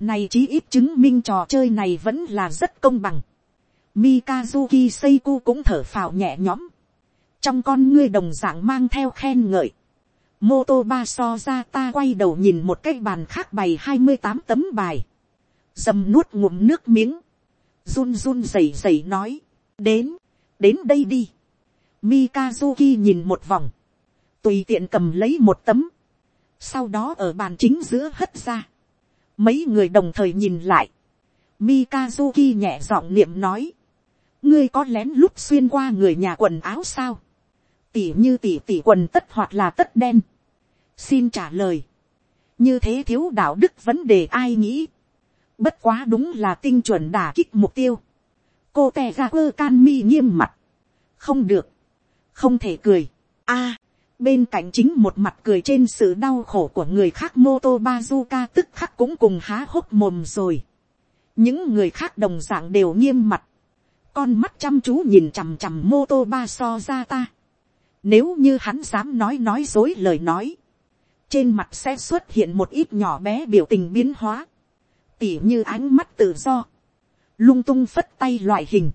[SPEAKER 1] này chí ít chứng minh trò chơi này vẫn là rất công bằng, Mikazuki Seiku cũng thở phào nhẹ nhõm, trong con ngươi đồng dạng mang theo khen ngợi, mô ba so ra ta quay đầu nhìn một cái bàn khác bày hai mươi tám tấm bài, dầm nuốt ngụm nước miếng, run run rẩy rẩy nói, đến, đến đây đi. Mikazuki nhìn một vòng, tùy tiện cầm lấy một tấm, sau đó ở bàn chính giữa hất ra. Mấy người đồng thời nhìn lại, Mikazuki nhẹ giọng niệm nói, ngươi có lén lút xuyên qua người nhà quần áo sao, tỉ như tỉ tỉ quần tất hoặc là tất đen. Xin trả lời, như thế thiếu đạo đức vấn đề ai nghĩ, bất quá đúng là tinh chuẩn đả kích mục tiêu, cô tè ra quơ can mi nghiêm mặt, không được, không thể cười, a, bên cạnh chính một mặt cười trên sự đau khổ của người khác mô tô bazuka tức khắc cũng cùng há hốc mồm rồi, những người khác đồng d ạ n g đều nghiêm mặt, con mắt chăm chú nhìn chằm chằm mô tô ba so ra ta, nếu như hắn dám nói nói dối lời nói, trên mặt sẽ xuất hiện một ít nhỏ bé biểu tình biến hóa, tỉ như ánh mắt tự do, lung tung phất tay loại hình,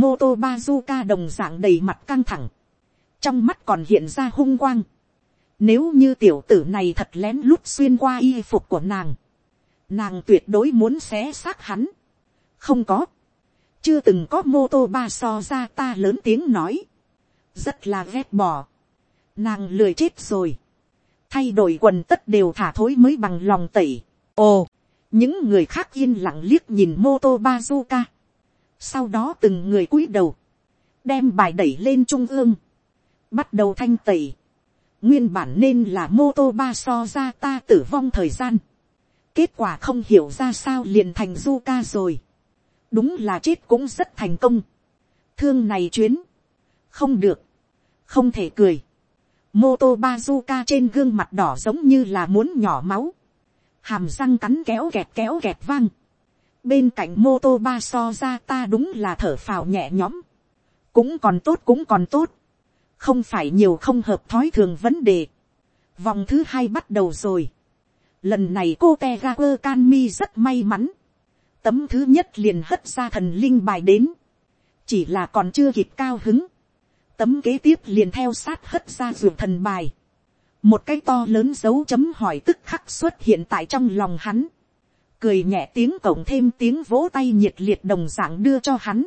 [SPEAKER 1] mô tô bazuka đồng dạng đầy mặt căng thẳng, trong mắt còn hiện ra hung quang, nếu như tiểu tử này thật lén lút xuyên qua y phục của nàng, nàng tuyệt đối muốn xé xác hắn, không có, chưa từng có mô tô ba so ra ta lớn tiếng nói, rất là ghét bỏ, nàng lười chết rồi, thay đổi quần tất đều thả thối mới bằng lòng tẩy. ồ, những người khác yên lặng liếc nhìn mô tô bazooka. sau đó từng người cúi đầu, đem bài đẩy lên trung ương, bắt đầu thanh tẩy. nguyên bản nên là mô tô ba so ra ta tử vong thời gian. kết quả không hiểu ra sao liền thành du ca rồi. đúng là chết cũng rất thành công. thương này chuyến, không được, không thể cười. mô tô bazuka trên gương mặt đỏ giống như là muốn nhỏ máu, hàm răng cắn kéo kẹt kéo kẹt vang. bên cạnh mô tô ba so ra ta đúng là thở phào nhẹ nhõm, cũng còn tốt cũng còn tốt, không phải nhiều không hợp thói thường vấn đề. vòng thứ hai bắt đầu rồi. lần này cô te ga quơ can mi rất may mắn. Tấm thứ nhất liền hất ra thần linh bài đến, chỉ là còn chưa kịp cao hứng, tấm kế tiếp liền theo sát hất ra ruột thần bài, một cái to lớn dấu chấm hỏi tức khắc xuất hiện tại trong lòng hắn, cười nhẹ tiếng cổng thêm tiếng vỗ tay nhiệt liệt đồng dạng đưa cho hắn,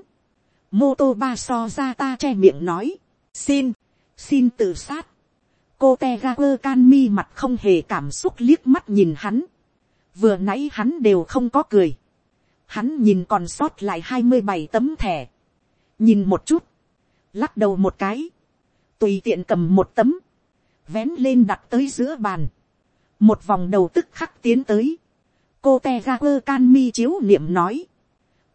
[SPEAKER 1] mô tô ba so ra ta che miệng nói, xin, xin tự sát, cô te ga quơ can mi mặt không hề cảm xúc liếc mắt nhìn hắn, vừa nãy hắn đều không có cười, hắn nhìn còn sót lại hai mươi bảy tấm thẻ, nhìn một chút, lắc đầu một cái, tùy tiện cầm một tấm, vén lên đặt tới giữa bàn, một vòng đầu tức khắc tiến tới, cô te ga quơ can mi chiếu niệm nói,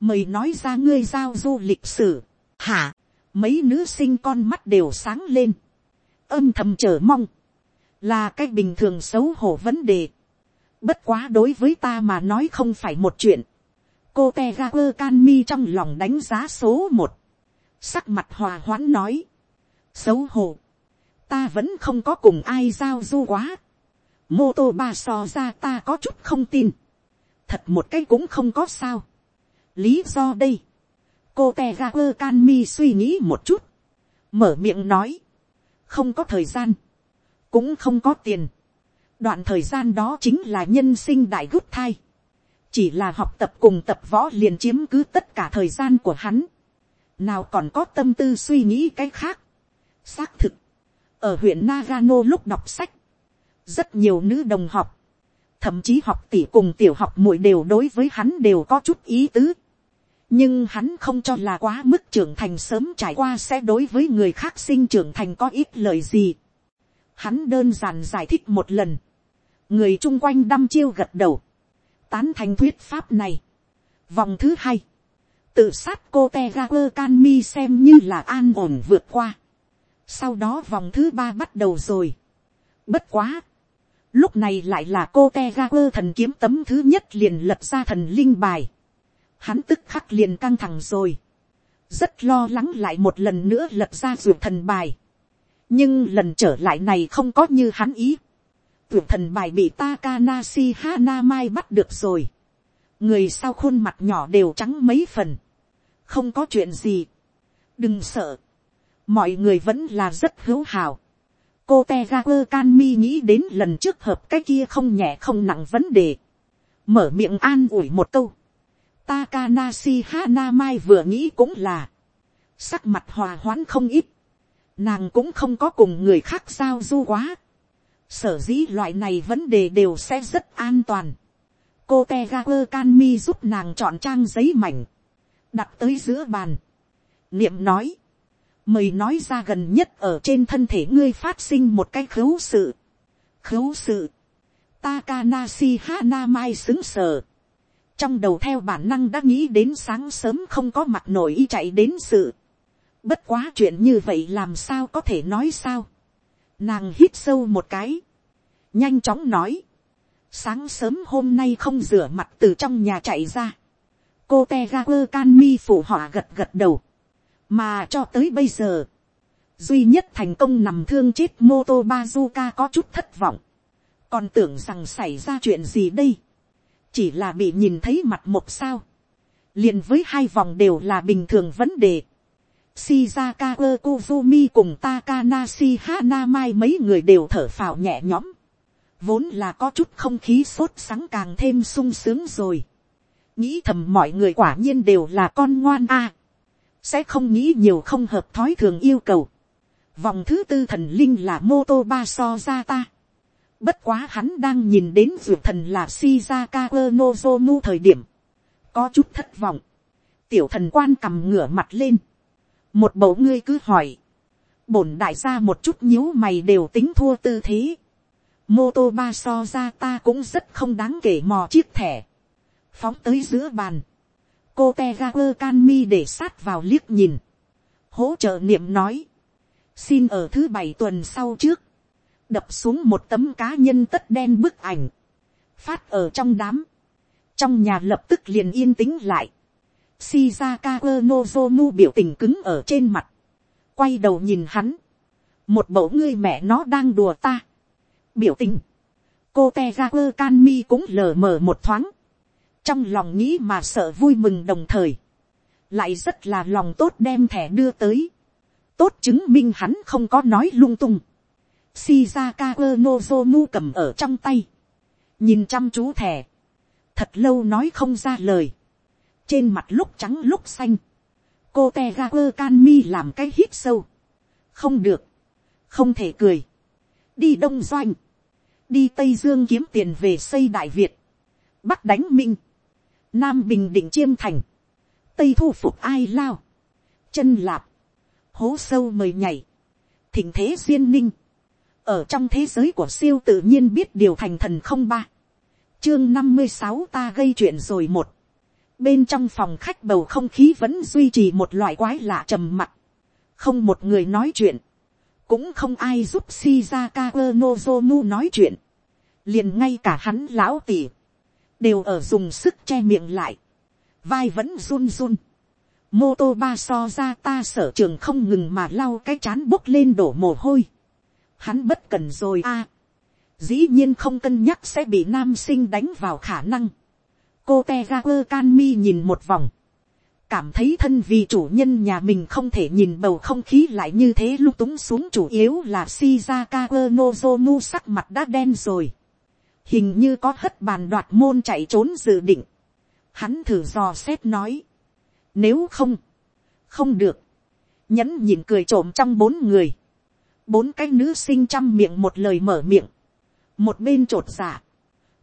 [SPEAKER 1] mời nói ra ngươi giao du lịch sử, hả, mấy nữ sinh con mắt đều sáng lên, âm thầm chờ mong, là cái bình thường xấu hổ vấn đề, bất quá đối với ta mà nói không phải một chuyện, cô te ga quơ can mi trong lòng đánh giá số một, sắc mặt hòa hoãn nói, xấu hổ, ta vẫn không có cùng ai giao du quá, mô tô ba so ra ta có chút không tin, thật một cái cũng không có sao, lý do đây, cô te ga quơ can mi suy nghĩ một chút, mở miệng nói, không có thời gian, cũng không có tiền, đoạn thời gian đó chính là nhân sinh đại gút thai, chỉ là học tập cùng tập võ liền chiếm cứ tất cả thời gian của hắn, nào còn có tâm tư suy nghĩ cái khác. xác thực, ở huyện Nagano lúc đọc sách, rất nhiều nữ đồng học, thậm chí học tỷ cùng tiểu học muội đều đối với hắn đều có chút ý tứ nhưng hắn không cho là quá mức trưởng thành sớm trải qua sẽ đối với người khác sinh trưởng thành có ít lời gì. hắn đơn giản giải thích một lần, người chung quanh đăm chiêu gật đầu, tán thành thuyết pháp này. Vòng thứ hai, tự sát cô te ga quơ can mi xem như là an ổn vượt qua. Sau đó vòng thứ ba bắt đầu rồi. Bất quá. Lúc này lại là cô te ga quơ thần kiếm tấm thứ nhất liền lật ra thần linh bài. Hắn tức khắc liền căng thẳng rồi. Rất lo lắng lại một lần nữa lật ra ruột thần bài. Nhưng lần trở lại này không có như hắn ý ruột thần bài bị Takanashi Hanamai bắt được rồi. Người sau khuôn mặt nhỏ đều trắng mấy phần. Không có chuyện gì. Đừng sợ. Mọi người vẫn là rất hữu hào. Cô Tegaku Kanmi nghĩ đến lần trước hợp cái kia không nhẹ không nặng vấn đề. Mở miệng an ủi một câu. Takanashi Hanamai vừa nghĩ cũng là. Sắc mặt hòa hoãn không ít. Nàng cũng không có cùng người khác giao du quá sở dĩ loại này vấn đề đều sẽ rất an toàn. cô Tegaku Kanmi giúp nàng chọn trang giấy mảnh, đặt tới giữa bàn. niệm nói, mời nói ra gần nhất ở trên thân thể ngươi phát sinh một cái khấu sự. Khấu sự, Takanashi Hanamai xứng sờ. Trong đầu theo bản năng đã nghĩ đến sáng sớm không có mặt nổi y chạy đến sự. Bất quá chuyện như vậy làm sao có thể nói sao. Nàng hít sâu một cái. Nhanh chóng nói. Sáng sớm hôm nay không rửa mặt từ trong nhà chạy ra. Cô teager canmi phủ họa gật gật đầu. Mà cho tới bây giờ. Duy nhất thành công nằm thương chết Moto Bazuka có chút thất vọng. Còn tưởng rằng xảy ra chuyện gì đây. Chỉ là bị nhìn thấy mặt một sao. liền với hai vòng đều là bình thường vấn đề Shizaka Kozumi cùng Takanashi Hanamai mấy người đều thở phào nhẹ nhõm. Vốn là có chút không khí sốt sắng càng thêm sung sướng rồi. Nghĩ thầm mọi người quả nhiên đều là con ngoan a Sẽ không nghĩ nhiều không hợp thói thường yêu cầu. Vòng thứ tư thần linh là Motoba Sozata. Bất quá hắn đang nhìn đến vượt thần là Shizaka Nozomu thời điểm. Có chút thất vọng. Tiểu thần quan cầm ngửa mặt lên. Một bầu ngươi cứ hỏi, bổn đại gia một chút nhíu mày đều tính thua tư thế, mô tô ba so ra ta cũng rất không đáng kể mò chiếc thẻ, phóng tới giữa bàn, cô te ga để sát vào liếc nhìn, hỗ trợ niệm nói, xin ở thứ bảy tuần sau trước, đập xuống một tấm cá nhân tất đen bức ảnh, phát ở trong đám, trong nhà lập tức liền yên tĩnh lại, Shizaka Nozomu biểu tình cứng ở trên mặt, quay đầu nhìn hắn, một mẫu ngươi mẹ nó đang đùa ta, biểu tình, cô te ra quơ can mi cũng lờ mờ một thoáng, trong lòng nghĩ mà sợ vui mừng đồng thời, lại rất là lòng tốt đem thẻ đưa tới, tốt chứng minh hắn không có nói lung tung, Shizaka Nozomu cầm ở trong tay, nhìn chăm chú thẻ, thật lâu nói không ra lời, trên mặt lúc trắng lúc xanh, cô Tegaku Kanmi làm cái hít sâu, không được, không thể cười, đi đông doanh, đi tây dương kiếm tiền về xây đại việt, bắc đánh minh, nam bình định chiêm thành, tây thu phục ai lao, chân lạp, hố sâu mời nhảy, thỉnh thế duyên ninh, ở trong thế giới của siêu tự nhiên biết điều thành thần không ba, chương năm mươi sáu ta gây chuyện rồi một, bên trong phòng khách bầu không khí vẫn duy trì một loại quái lạ trầm mặc, không một người nói chuyện, cũng không ai giúp Shizaka Nozomu nói chuyện, liền ngay cả hắn lão tỉ, đều ở dùng sức che miệng lại, vai vẫn run run, mô tô ba so ra ta sở trường không ngừng mà lau cái chán bốc lên đổ mồ hôi, hắn bất cần rồi a, dĩ nhiên không cân nhắc sẽ bị nam sinh đánh vào khả năng, cô te ga quơ can mi nhìn một vòng, cảm thấy thân vì chủ nhân nhà mình không thể nhìn bầu không khí lại như thế lúc túng xuống chủ yếu là Shizaka Nozomu sắc mặt đã đen rồi. Hình như có hất bàn đoạt môn chạy trốn dự định. Hắn thử dò xét nói. Nếu không, không được. Nhẫn nhìn cười trộm trong bốn người. Bốn cái nữ sinh chăm miệng một lời mở miệng. Một bên trột giả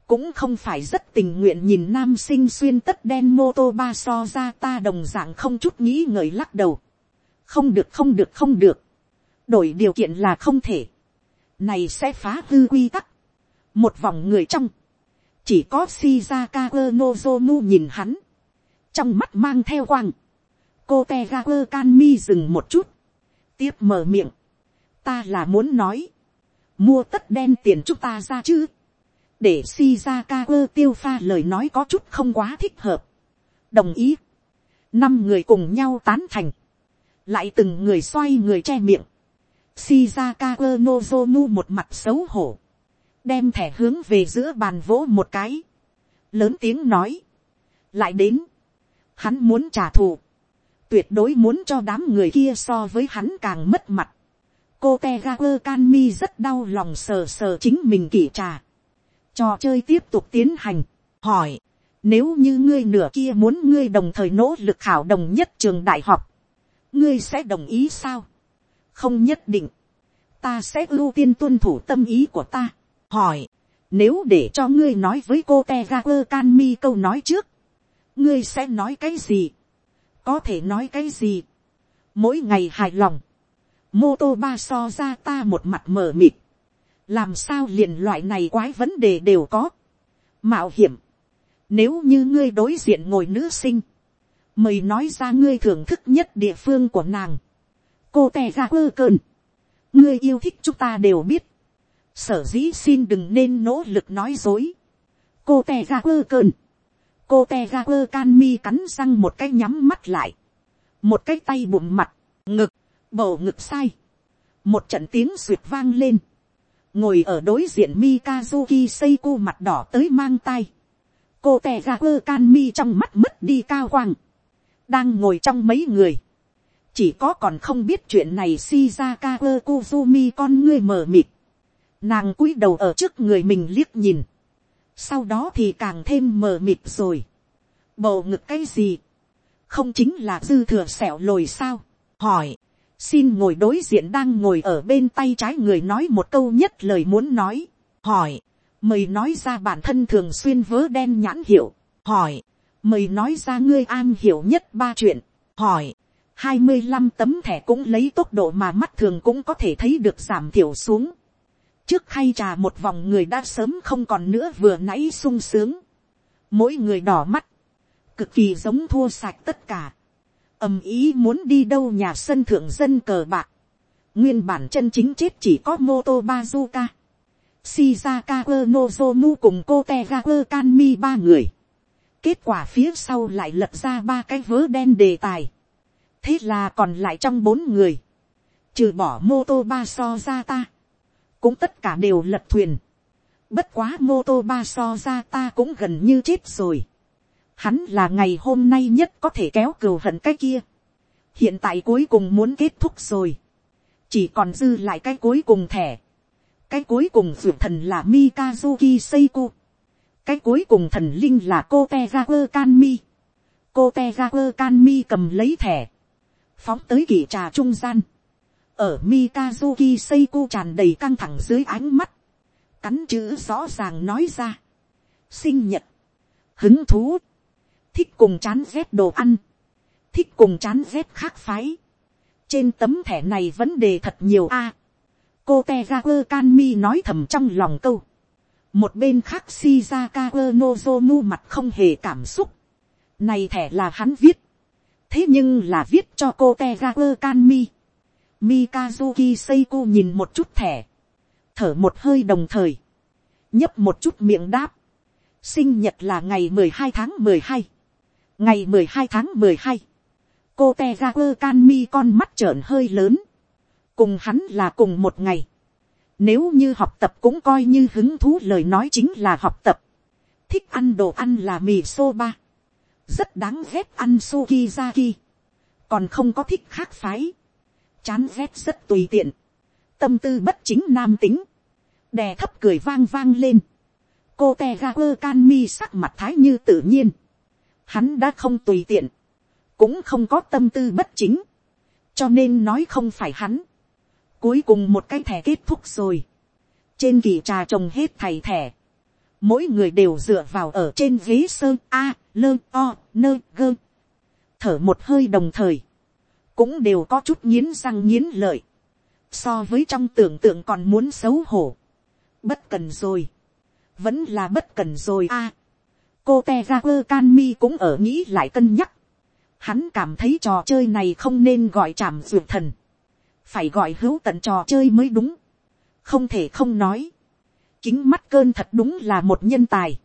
[SPEAKER 1] cũng không phải rất tình nguyện nhìn nam sinh xuyên tất đen mô tô ba so ra ta đồng dạng không chút nghĩ ngợi lắc đầu. không được không được không được. đổi điều kiện là không thể. này sẽ phá hư quy tắc. một vòng người trong. chỉ có shizaka nozomu nhìn hắn. trong mắt mang theo quang. cô te ga quơ can mi dừng một chút. tiếp mở miệng ta là muốn nói. mua tất đen tiền chúng ta ra chứ để si ra ca Shizaka tiêu pha lời nói có chút không quá thích hợp. đồng ý. năm người cùng nhau tán thành. lại từng người xoay người che miệng. Shizaka nozomu một mặt xấu hổ. đem thẻ hướng về giữa bàn vỗ một cái. lớn tiếng nói. lại đến. hắn muốn trả thù. tuyệt đối muốn cho đám người kia so với hắn càng mất mặt cô te ga canmi rất đau lòng sờ sờ chính mình kỷ trà Trò chơi tiếp tục tiến hành. Hỏi. Nếu như ngươi nửa kia muốn ngươi đồng thời nỗ lực khảo đồng nhất trường đại học. Ngươi sẽ đồng ý sao? Không nhất định. Ta sẽ ưu tiên tuân thủ tâm ý của ta. Hỏi. Nếu để cho ngươi nói với cô Tegaper Canmi câu nói trước. Ngươi sẽ nói cái gì? Có thể nói cái gì? Mỗi ngày hài lòng. Mô tô ba so ra ta một mặt mờ mịt. Làm sao liền loại này quái vấn đề đều có. mạo hiểm, nếu như ngươi đối diện ngồi nữ sinh, mời nói ra ngươi thưởng thức nhất địa phương của nàng, cô tè ra quơ cơn, ngươi yêu thích chúng ta đều biết, sở dĩ xin đừng nên nỗ lực nói dối, cô tè ra quơ cơn, cô tè ra quơ can mi cắn răng một cái nhắm mắt lại, một cái tay bụng mặt, ngực, bầu ngực sai, một trận tiếng suyệt vang lên, ngồi ở đối diện Mikazuki Seiko mặt đỏ tới mang tay. cô tè ra quơ can mi trong mắt mất đi cao quang, đang ngồi trong mấy người, chỉ có còn không biết chuyện này Shizaka kuzumi con ngươi mờ mịt, nàng cúi đầu ở trước người mình liếc nhìn, sau đó thì càng thêm mờ mịt rồi, bầu ngực cái gì, không chính là dư thừa sẹo lồi sao, hỏi, xin ngồi đối diện đang ngồi ở bên tay trái người nói một câu nhất lời muốn nói, hỏi, mời nói ra bản thân thường xuyên vớ đen nhãn hiểu, hỏi, mời nói ra ngươi an hiểu nhất ba chuyện, hỏi, hai mươi 25 tấm thẻ cũng lấy tốc độ mà mắt thường cũng có thể thấy được giảm thiểu xuống. Trước khay trà một vòng người đã sớm không còn nữa vừa nãy sung sướng. Mỗi người đỏ mắt. cực kỳ giống thua sạch tất cả, ầm ý muốn đi đâu nhà sân thượng dân cờ bạc, nguyên bản chân chính chết chỉ có Moto Bazooka. shizaka nozomu cùng cô kanmi ba người, kết quả phía sau lại lật ra ba cái vớ đen đề tài, thế là còn lại trong bốn người, trừ bỏ mô tô ba so ra ta, cũng tất cả đều lật thuyền, bất quá mô tô ba so ra ta cũng gần như chết rồi, hắn là ngày hôm nay nhất có thể kéo cừu hận cái kia, hiện tại cuối cùng muốn kết thúc rồi, chỉ còn dư lại cái cuối cùng thẻ, cái cuối cùng vượt thần là Mikazuki Seiko, cái cuối cùng thần linh là cô Tegaku Kanmi, cô Tegaku Kanmi cầm lấy thẻ, phóng tới kỳ trà trung gian, ở Mikazuki Seiko tràn đầy căng thẳng dưới ánh mắt, cắn chữ rõ ràng nói ra, sinh nhật, hứng thú, thích cùng chán rét đồ ăn, thích cùng chán rét khác phái, trên tấm thẻ này vấn đề thật nhiều a, cô te ga quơ can mi nói thầm trong lòng câu, một bên khác shizaka quơ nozomu mặt không hề cảm xúc, này thẻ là hắn viết, thế nhưng là viết cho cô te ga quơ can mi, mikazuki seiko nhìn một chút thẻ, thở một hơi đồng thời, nhấp một chút miệng đáp, sinh nhật là ngày mười hai tháng mười hai, ngày mười hai tháng mười hai, cô te ga quơ can mi con mắt trợn hơi lớn, cùng hắn là cùng một ngày, nếu như học tập cũng coi như hứng thú lời nói chính là học tập, thích ăn đồ ăn là mì soba, rất đáng ghét ăn sukizaki, còn không có thích khác phái, chán ghét rất tùy tiện, tâm tư bất chính nam tính, đè thấp cười vang vang lên, cô te ga quơ can mi sắc mặt thái như tự nhiên, hắn đã không tùy tiện, cũng không có tâm tư bất chính, cho nên nói không phải hắn. Cuối cùng một cái thẻ kết thúc rồi, trên kỳ trà trồng hết thầy thẻ, mỗi người đều dựa vào ở trên ghế sơn a, lơ o, nơ gơ, thở một hơi đồng thời, cũng đều có chút nghiến răng nghiến lợi, so với trong tưởng tượng còn muốn xấu hổ, bất cần rồi, vẫn là bất cần rồi a, cô te ra quơ can mi cũng ở nghĩ lại cân nhắc. Hắn cảm thấy trò chơi này không nên gọi chạm ruột thần. Phải gọi hữu tận trò chơi mới đúng. Không thể không nói. Kính mắt cơn thật đúng là một nhân tài.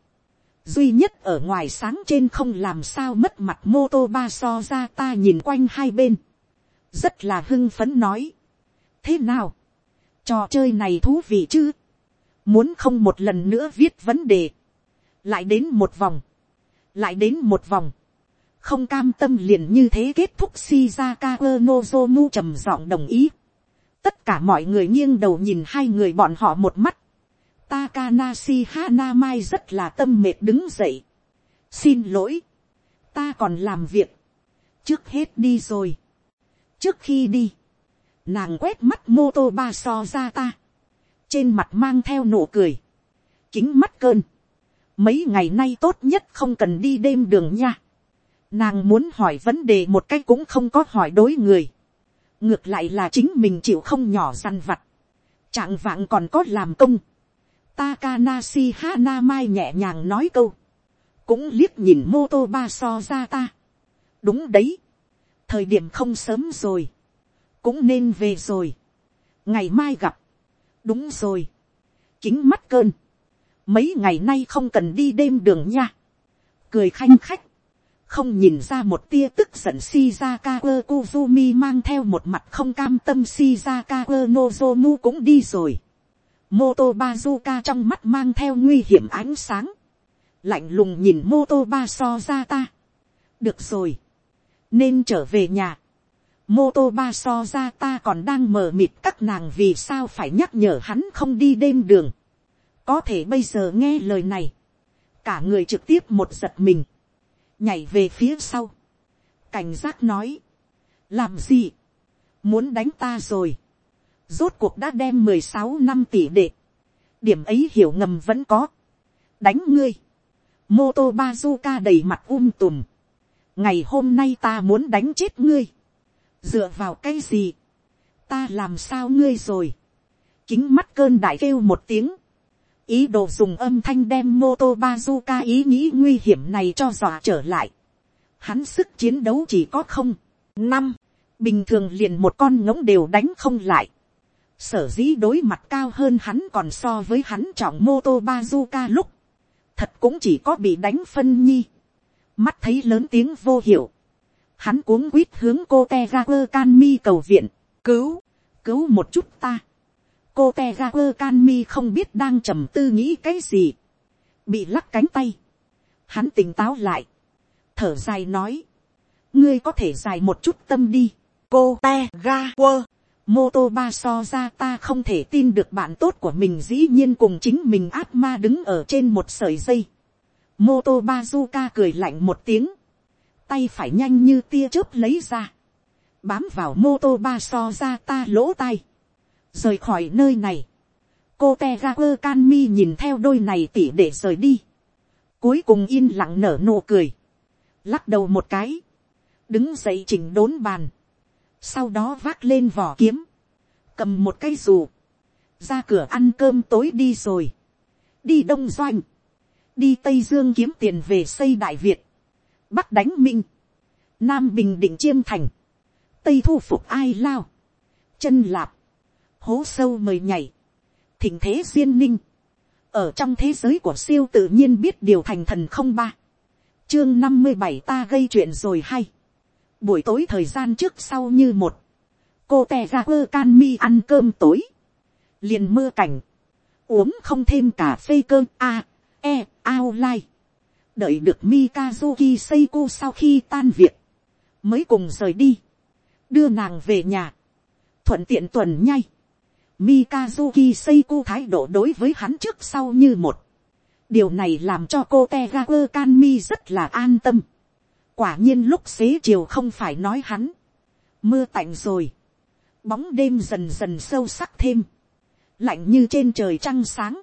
[SPEAKER 1] Duy nhất ở ngoài sáng trên không làm sao mất mặt mô tô ba so ra ta nhìn quanh hai bên. Rất là hưng phấn nói. Thế nào? Trò chơi này thú vị chứ? Muốn không một lần nữa viết vấn đề lại đến một vòng, lại đến một vòng, không cam tâm liền như thế kết thúc Shizaka Nozomu trầm giọng đồng ý. Tất cả mọi người nghiêng đầu nhìn hai người bọn họ một mắt. Takanashi Hanamai rất là tâm mệt đứng dậy. Xin lỗi. Ta còn làm việc. Trước hết đi rồi. Trước khi đi. Nàng quét mắt mô tô ba so ra ta. Trên mặt mang theo nụ cười. Kính mắt cơn mấy ngày nay tốt nhất không cần đi đêm đường nha. Nàng muốn hỏi vấn đề một cách cũng không có hỏi đối người. ngược lại là chính mình chịu không nhỏ săn vặt. trạng vạng còn có làm công. Takanashi Hanamai nhẹ nhàng nói câu. cũng liếc nhìn mô tô ba so ra ta. đúng đấy. thời điểm không sớm rồi. cũng nên về rồi. ngày mai gặp. đúng rồi. kính mắt cơn mấy ngày nay không cần đi đêm đường nha, cười khanh khách, không nhìn ra một tia tức giận Shizaka Kozumi mang theo một mặt không cam tâm Shizaka Nozomu cũng đi rồi. Moto Bazuka trong mắt mang theo nguy hiểm ánh sáng. Lạnh lùng nhìn Moto Ba so ra ta. Được rồi. Nên trở về nhà. Moto Ba so ra ta còn đang mờ mịt các nàng vì sao phải nhắc nhở hắn không đi đêm đường có thể bây giờ nghe lời này, cả người trực tiếp một giật mình, nhảy về phía sau, cảnh giác nói, làm gì, muốn đánh ta rồi, rốt cuộc đã đem mười sáu năm tỷ đệ, điểm ấy hiểu ngầm vẫn có, đánh ngươi, mô tô bazuka đầy mặt um tùm, ngày hôm nay ta muốn đánh chết ngươi, dựa vào cái gì, ta làm sao ngươi rồi, kính mắt cơn đại kêu một tiếng, ý đồ dùng âm thanh đem mô tô bazooka ý nghĩ nguy hiểm này cho dọa trở lại. hắn sức chiến đấu chỉ có không,
[SPEAKER 2] năm,
[SPEAKER 1] bình thường liền một con ngỗng đều đánh không lại. sở dĩ đối mặt cao hơn hắn còn so với hắn trọng mô tô bazuka lúc, thật cũng chỉ có bị đánh phân nhi. mắt thấy lớn tiếng vô hiệu, hắn cuống quýt hướng cô te ra quơ can mi cầu viện, cứu, cứu một chút ta cô te ra quơ can mi không biết đang trầm tư nghĩ cái gì, bị lắc cánh tay, hắn tỉnh táo lại, thở dài nói, ngươi có thể dài một chút tâm đi,
[SPEAKER 2] cô te ga quơ,
[SPEAKER 1] mô tô ba so ra ta không thể tin được bạn tốt của mình dĩ nhiên cùng chính mình áp ma đứng ở trên một sợi dây. mô tô ba du ca cười lạnh một tiếng, tay phải nhanh như tia chớp lấy ra, bám vào mô tô ba so ra ta lỗ tai, rời khỏi nơi này, cô te ga quơ can mi nhìn theo đôi này tỉ để rời đi, cuối cùng yên lặng nở nụ cười, lắc đầu một cái, đứng dậy chỉnh đốn bàn, sau đó vác lên vỏ kiếm, cầm một cây dù, ra cửa ăn cơm tối đi rồi, đi đông doanh, đi tây dương kiếm tiền về xây đại việt, bắc đánh minh, nam bình định chiêm thành, tây thu phục ai lao, chân lạp, hố sâu mời nhảy, thỉnh thế duyên ninh, ở trong thế giới của siêu tự nhiên biết điều thành thần không ba, chương năm mươi bảy ta gây chuyện rồi hay, buổi tối thời gian trước sau như một, cô tè ra quơ can mi ăn cơm tối, liền mưa cảnh, uống không thêm cà phê cơm. A, e, ao lai, đợi được mikazuki seiko sau khi tan việc, mới cùng rời đi, đưa nàng về nhà, thuận tiện tuần nhay, mikazuki seiko thái độ đối với hắn trước sau như một, điều này làm cho cô Tegaku Kanmi rất là an tâm, quả nhiên lúc xế chiều không phải nói hắn, mưa tạnh rồi, bóng đêm dần dần sâu sắc thêm, lạnh như trên trời trăng sáng,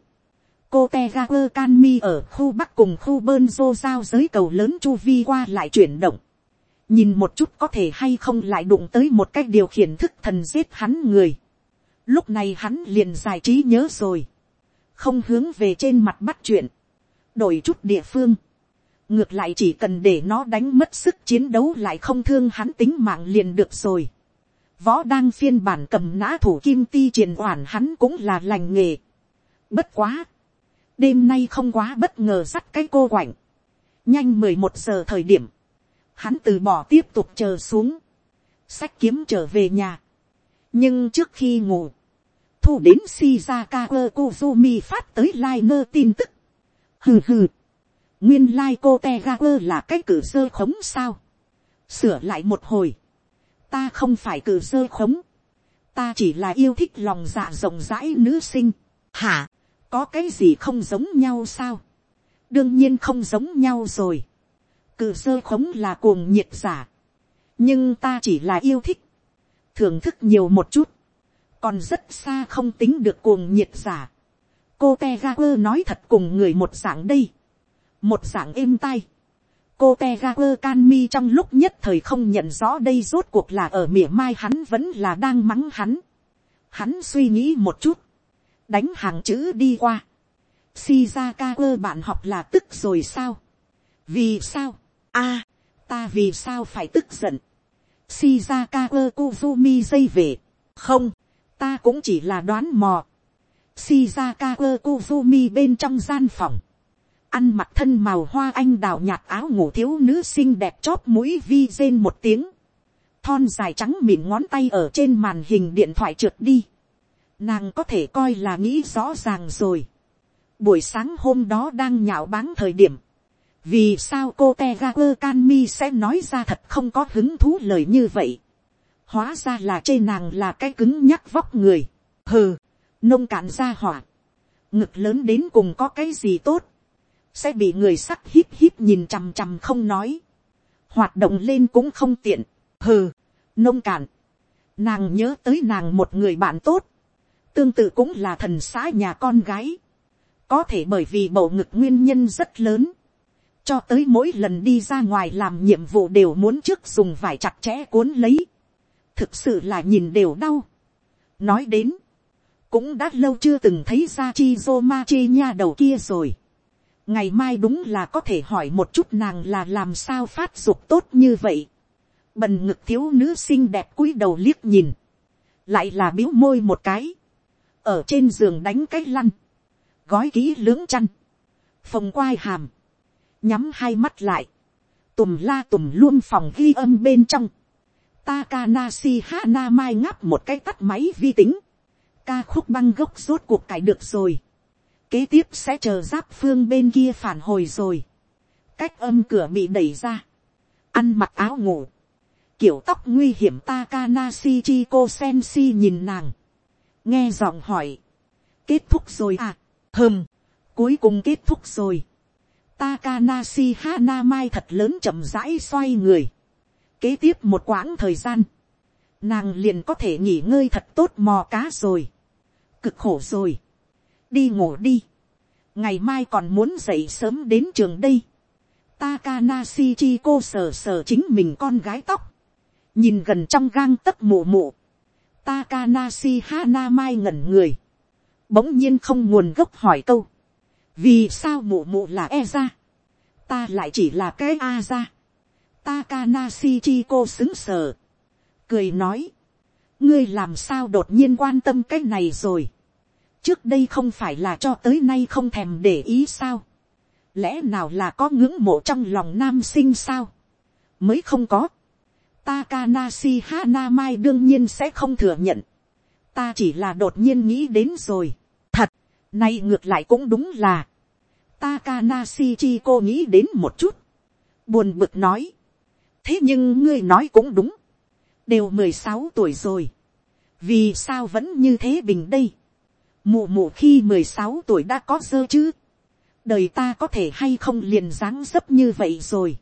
[SPEAKER 1] cô Tegaku Kanmi ở khu bắc cùng khu bơn rô giao giới cầu lớn chu vi qua lại chuyển động, nhìn một chút có thể hay không lại đụng tới một cách điều khiển thức thần giết hắn người, lúc này hắn liền giải trí nhớ rồi, không hướng về trên mặt bắt chuyện, đổi chút địa phương, ngược lại chỉ cần để nó đánh mất sức chiến đấu lại không thương hắn tính mạng liền được rồi. Võ đang phiên bản cầm nã thủ kim ti triển oản hắn cũng là lành nghề. Bất quá. Đêm nay không quá bất ngờ sắt cái cô quạnh. Nhanh mười một giờ thời điểm. Hắn từ bỏ tiếp tục chờ xuống. Sách kiếm trở về nhà. Nhưng trước khi ngủ. Thu đến Shizaka Kozumi phát tới Liner tin tức. Hừ hừ nguyên lai cô Tegaku là cái cử sơ khống sao. sửa lại một hồi. ta không phải cử sơ khống. ta chỉ là yêu thích lòng dạ rộng rãi nữ sinh. hả, có cái gì không giống nhau sao. đương nhiên không giống nhau rồi. cử sơ khống là cuồng nhiệt giả. nhưng ta chỉ là yêu thích. thưởng thức nhiều một chút còn rất xa không tính được cuồng nhiệt giả. cô te ga quơ nói thật cùng người một dạng đây một dạng êm tai. cô te ga quơ can mi trong lúc nhất thời không nhận rõ đây rốt cuộc là ở mỉa mai hắn vẫn là đang mắng hắn. hắn suy nghĩ một chút, đánh hàng chữ đi qua. Shizaka quơ bạn học là tức rồi sao. vì sao, a, ta vì sao phải tức giận. Shizaka quơ kuzumi dây về, không, ta cũng chỉ là đoán mò. Shizaka kuzumi bên trong gian phòng. Ăn mặc thân màu hoa anh đào nhạt áo ngủ thiếu nữ xinh đẹp chóp mũi vi rên một tiếng, thon dài trắng mịn ngón tay ở trên màn hình điện thoại trượt đi, nàng có thể coi là nghĩ rõ ràng rồi, buổi sáng hôm đó đang nhạo báng thời điểm, vì sao cô Tegaku Kanmi sẽ nói ra thật không có hứng thú lời như vậy, hóa ra là chê nàng là cái cứng nhắc vóc người, hừ, nông cạn ra hỏa, ngực lớn đến cùng có cái gì tốt, sẽ bị người sắc hít hít nhìn chằm chằm không nói, hoạt động lên cũng không tiện, hừ, nông cạn, nàng nhớ tới nàng một người bạn tốt, tương tự cũng là thần xã nhà con gái, có thể bởi vì bầu ngực nguyên nhân rất lớn, cho tới mỗi lần đi ra ngoài làm nhiệm vụ đều muốn trước dùng vải chặt chẽ cuốn lấy, thực sự là nhìn đều đau. nói đến, cũng đã lâu chưa từng thấy ra chi dô ma chi nha đầu kia rồi. Ngày mai đúng là có thể hỏi một chút nàng là làm sao phát dục tốt như vậy. bần ngực thiếu nữ xinh đẹp cúi đầu liếc nhìn, lại là biếu môi một cái, ở trên giường đánh cái lăn, gói kỹ lưỡng chăn, phồng quai hàm, nhắm hai mắt lại, tùm la tùm luôn phòng ghi âm bên trong, Takanashi Hana Mai ngáp một cái tắt máy vi tính. Ca khúc băng gốc rốt cuộc cải được rồi. Kế tiếp sẽ chờ giáp phương bên kia phản hồi rồi. Cách âm cửa bị đẩy ra. Ăn mặc áo ngủ. Kiểu tóc nguy hiểm Takanashi Chiko Senshi nhìn nàng. Nghe giọng hỏi. Kết thúc rồi à? Hừm. Cuối cùng kết thúc rồi. Takanashi Hana Mai thật lớn chậm rãi xoay người kế tiếp một quãng thời gian, nàng liền có thể nghỉ ngơi thật tốt mò cá rồi, cực khổ rồi, đi ngủ đi, ngày mai còn muốn dậy sớm đến trường đây, Takanashi chi cô sờ sờ chính mình con gái tóc, nhìn gần trong gang tấc mụ mụ, Takanashi Hana Mai ngẩn người, bỗng nhiên không nguồn gốc hỏi câu, vì sao mụ mụ là e ra, ta lại chỉ là cái a ra, Takanashi Chiko xứng sở Cười nói. Ngươi làm sao đột nhiên quan tâm cái này rồi. Trước đây không phải là cho tới nay không thèm để ý sao. Lẽ nào là có ngưỡng mộ trong lòng nam sinh sao. Mới không có. Takanashi Hanamai đương nhiên sẽ không thừa nhận. Ta chỉ là đột nhiên nghĩ đến rồi. Thật, nay ngược lại cũng đúng là. Takanashi Chiko nghĩ đến một chút. Buồn bực nói thế nhưng ngươi nói cũng đúng, đều mười sáu tuổi rồi, vì sao vẫn như thế bình đây, mù mù khi mười sáu tuổi đã có dơ chứ, đời ta có thể hay không liền dáng dấp như vậy rồi,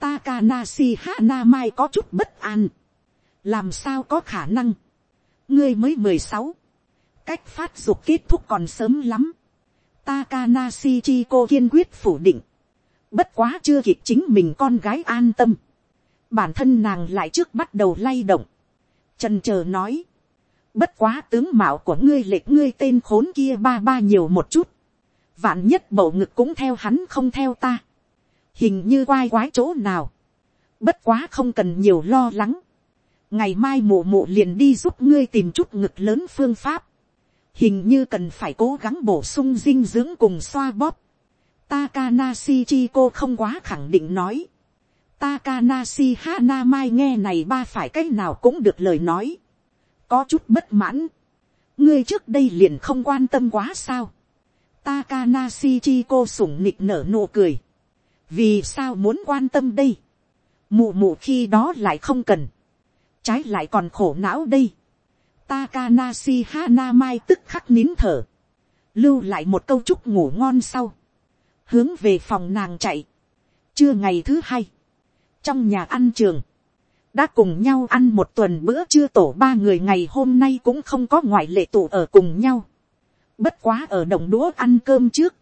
[SPEAKER 1] Takanashi Hana Mai có chút bất an, làm sao có khả năng, ngươi mới mười sáu, cách phát dục kết thúc còn sớm lắm, Takanashi Chiko kiên quyết phủ định, bất quá chưa kịp chính mình con gái an tâm, bản thân nàng lại trước bắt đầu lay động, trần chờ nói, bất quá tướng mạo của ngươi lệch ngươi tên khốn kia ba ba nhiều một chút, vạn nhất bầu ngực cũng theo hắn không theo ta, hình như quai quái chỗ nào, bất quá không cần nhiều lo lắng, ngày mai mụ mụ liền đi giúp ngươi tìm chút ngực lớn phương pháp, hình như cần phải cố gắng bổ sung dinh dưỡng cùng xoa bóp, Takanashi Chiko không quá khẳng định nói. Takanashi Hanamai nghe này ba phải cách nào cũng được lời nói. Có chút bất mãn. Ngươi trước đây liền không quan tâm quá sao. Takanashi Chiko sủng nịch nở nụ cười. Vì sao muốn quan tâm đây? Mụ mụ khi đó lại không cần. Trái lại còn khổ não đây. Takanashi Hanamai tức khắc nín thở. Lưu lại một câu chúc ngủ ngon sau. Hướng về phòng nàng chạy. Trưa ngày thứ hai trong nhà ăn trường, đã cùng nhau ăn một tuần bữa trưa tổ ba người ngày hôm nay cũng không có ngoại lệ tụ ở cùng nhau. Bất quá ở đồng đũa ăn cơm trước,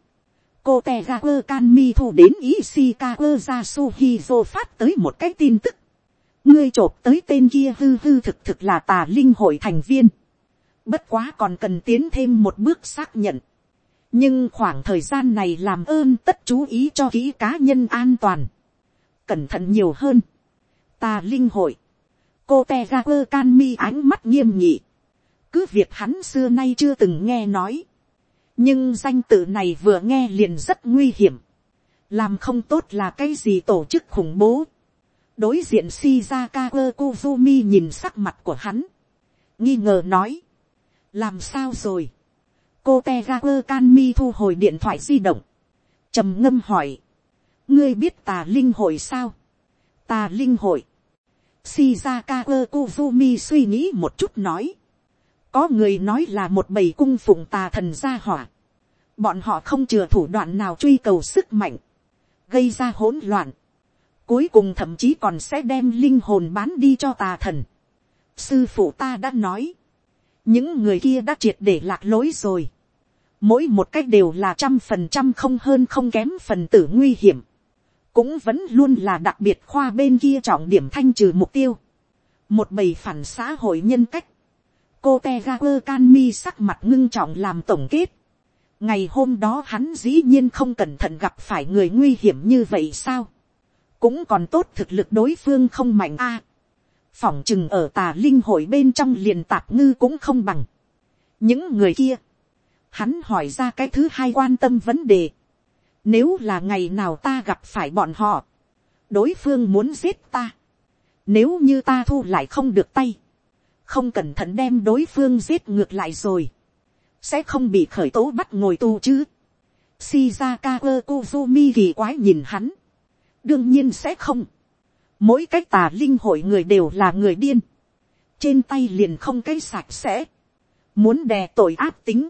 [SPEAKER 1] cô te ga quơ can mi thu đến Ishikawa ra suhizo phát tới một cái tin tức. ngươi chộp tới tên kia hư hư thực thực là tà linh hội thành viên. bất quá còn cần tiến thêm một bước xác nhận. nhưng khoảng thời gian này làm ơn tất chú ý cho kỹ cá nhân an toàn cẩn thận nhiều hơn. Ta linh hội, cô te ra quơ can mi ánh mắt nghiêm nhị. cứ việc hắn xưa nay chưa từng nghe nói. nhưng danh tự này vừa nghe liền rất nguy hiểm. làm không tốt là cái gì tổ chức khủng bố. đối diện shizaka kuzumi nhìn sắc mặt của hắn. nghi ngờ nói. làm sao rồi. cô te ga quơ can mi thu hồi điện thoại di động. trầm ngâm hỏi ngươi biết tà linh hội sao, tà linh hội, shizaka Kuzumi suy nghĩ một chút nói, có người nói là một bầy cung phụng tà thần gia hỏa, bọn họ không chừa thủ đoạn nào truy cầu sức mạnh, gây ra hỗn loạn, cuối cùng thậm chí còn sẽ đem linh hồn bán đi cho tà thần. sư phụ ta đã nói, những người kia đã triệt để lạc lối rồi, mỗi một cách đều là trăm phần trăm không hơn không kém phần tử nguy hiểm cũng vẫn luôn là đặc biệt khoa bên kia trọng điểm thanh trừ mục tiêu. một bầy phản xã hội nhân cách, cô te canmi sắc mặt ngưng trọng làm tổng kết. ngày hôm đó hắn dĩ nhiên không cẩn thận gặp phải người nguy hiểm như vậy sao, cũng còn tốt thực lực đối phương không mạnh a, phỏng chừng ở tà linh hội bên trong liền tạp ngư cũng không bằng, những người kia, hắn hỏi ra cái thứ hai quan tâm vấn đề, nếu là ngày nào ta gặp phải bọn họ, đối phương muốn giết ta, nếu như ta thu lại không được tay, không cẩn thận đem đối phương giết ngược lại rồi, sẽ không bị khởi tố bắt ngồi tù chứ. Shizaka Kozumi kỳ quái nhìn hắn. đương nhiên sẽ không. mỗi cái tà linh hội người đều là người điên. trên tay liền không cái sạch sẽ. muốn đè tội áp tính.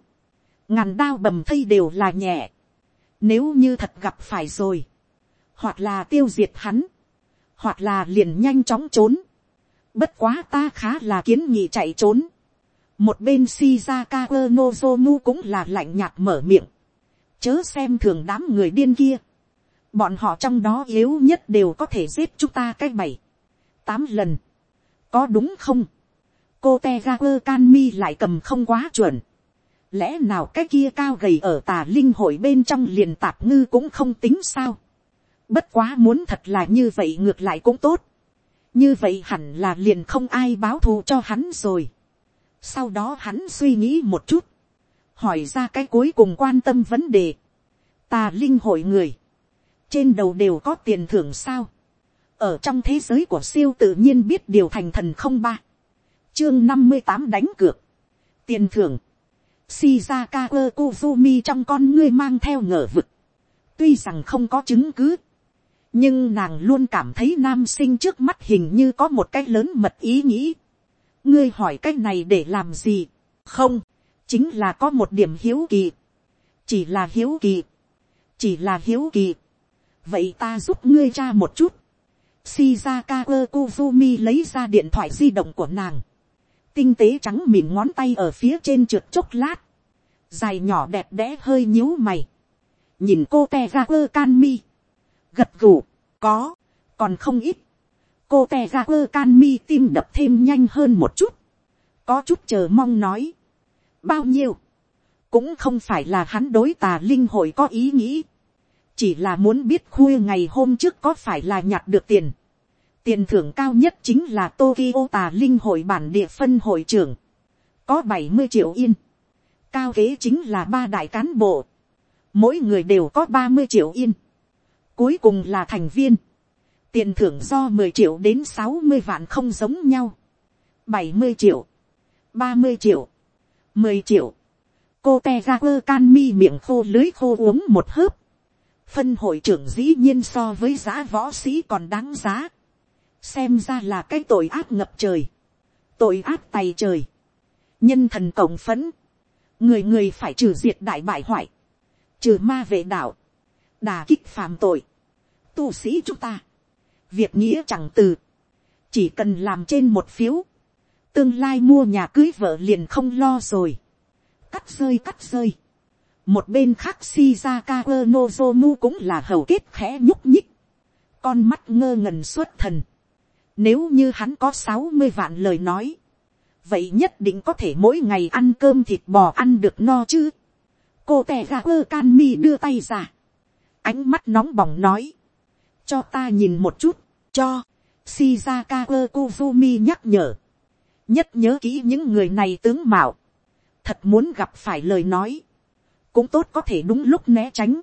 [SPEAKER 1] ngàn đao bầm thây đều là nhẹ nếu như thật gặp phải rồi. hoặc là tiêu diệt hắn. hoặc là liền nhanh chóng trốn. bất quá ta khá là kiến nghị chạy trốn một bên shizaka nozomu cũng là lạnh nhạt mở miệng, chớ xem thường đám người điên kia, bọn họ trong đó yếu nhất đều có thể giết chúng ta cách bảy, tám lần, có đúng không, cô Tegaku Kanmi lại cầm không quá chuẩn, lẽ nào cái kia cao gầy ở tà linh hội bên trong liền tạp ngư cũng không tính sao, bất quá muốn thật là như vậy ngược lại cũng tốt, như vậy hẳn là liền không ai báo thù cho hắn rồi, sau đó hắn suy nghĩ một chút. Hỏi ra cái cuối cùng quan tâm vấn đề. Tà linh hội người. Trên đầu đều có tiền thưởng sao. Ở trong thế giới của siêu tự nhiên biết điều thành thần không ba. Chương năm mươi tám đánh cược. Tiền thưởng. Shizaka Kozumi trong con ngươi mang theo ngờ vực. Tuy rằng không có chứng cứ. Nhưng nàng luôn cảm thấy nam sinh trước mắt hình như có một cái lớn mật ý nghĩ. Ngươi hỏi cái này để làm gì, không, chính là có một điểm hiếu kỳ, chỉ là hiếu kỳ, chỉ là hiếu kỳ, vậy ta giúp ngươi cha một chút, Shizaka Kozumi lấy ra điện thoại di động của nàng, tinh tế trắng mịn ngón tay ở phía trên trượt chốc lát, dài nhỏ đẹp đẽ hơi nhíu mày, nhìn cô te ga quơ can mi, gật gù, có, còn không ít, cô te ga quơ can mi tim đập thêm nhanh hơn một chút, có chút chờ mong nói, bao nhiêu, cũng không phải là hắn đối tà linh hội có ý nghĩ, chỉ là muốn biết khuya ngày hôm trước có phải là nhặt được tiền, tiền thưởng cao nhất chính là Tokyo tà linh hội bản địa phân hội trưởng, có bảy mươi triệu yên, cao kế chính là ba đại cán bộ, mỗi người đều có ba mươi triệu yên, cuối cùng là thành viên, tiền thưởng do mười triệu đến sáu mươi vạn không giống nhau, bảy mươi triệu, ba mươi triệu, mười triệu, cô te ra quơ can mi miệng khô lưới khô uống một hớp, phân hội trưởng dĩ nhiên so với giá võ sĩ còn đáng giá, xem ra là cái tội ác ngập trời, tội ác tay trời, nhân thần cộng phấn, người người phải trừ diệt đại bại hoại, trừ ma vệ đạo, đà kích phạm tội, tu sĩ chúng ta, việc nghĩa chẳng từ, chỉ cần làm trên một phiếu, tương lai mua nhà cưới vợ liền không lo rồi, cắt rơi cắt rơi, một bên khác Shizaka Nozomu cũng là hầu kết khẽ nhúc nhích, con mắt ngơ ngẩn suốt thần, nếu như hắn có sáu mươi vạn lời nói, vậy nhất định có thể mỗi ngày ăn cơm thịt bò ăn được no chứ. cô tè gà ơ can mi đưa tay ra, ánh mắt nóng bỏng nói, cho ta nhìn một chút, cho, shizaka ơ kuzumi nhắc nhở, nhất nhớ kỹ những người này tướng mạo, thật muốn gặp phải lời nói, cũng tốt có thể đúng lúc né tránh,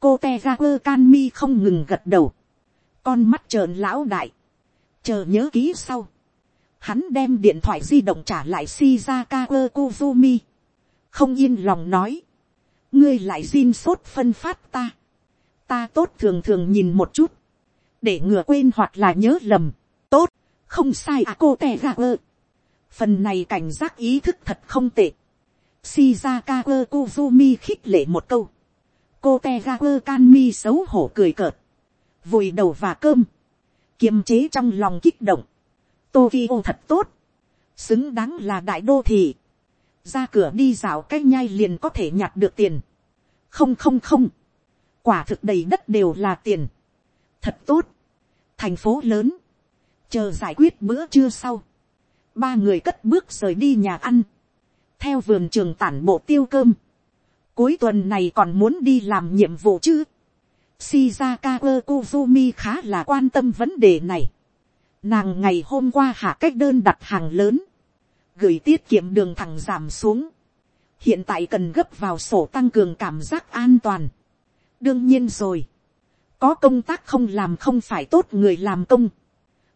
[SPEAKER 1] cô te ga can mi không ngừng gật đầu, con mắt trợn lão đại, chờ nhớ kỹ sau, hắn đem điện thoại di động trả lại shizaka quơ kuzumi, không yên lòng nói, ngươi lại xin sốt phân phát ta, ta tốt thường thường nhìn một chút, để ngừa quên hoặc là nhớ lầm, tốt, không sai à cô tè ra ơ. phần này cảnh giác ý thức thật không tệ. Shizaka ơ Kuzumi khích lệ một câu. cô te ga ơ can xấu hổ cười cợt. vùi đầu và cơm kiềm chế trong lòng kích động. Tokyo thật tốt. xứng đáng là đại đô thị. ra cửa đi dạo cái nhai liền có thể nhặt được tiền. không không không. quả thực đầy đất đều là tiền. thật tốt thành phố lớn, chờ giải quyết bữa trưa sau, ba người cất bước rời đi nhà ăn, theo vườn trường tản bộ tiêu cơm, cuối tuần này còn muốn đi làm nhiệm vụ chứ. Shizaka Kuzumi khá là quan tâm vấn đề này. Nàng ngày hôm qua hạ cách đơn đặt hàng lớn. Gửi tiết kiệm đường thẳng giảm xuống. Hiện tại cần gấp vào sổ tăng cường cảm giác an toàn. Đương nhiên rồi. Có công tác không làm không phải tốt người làm công.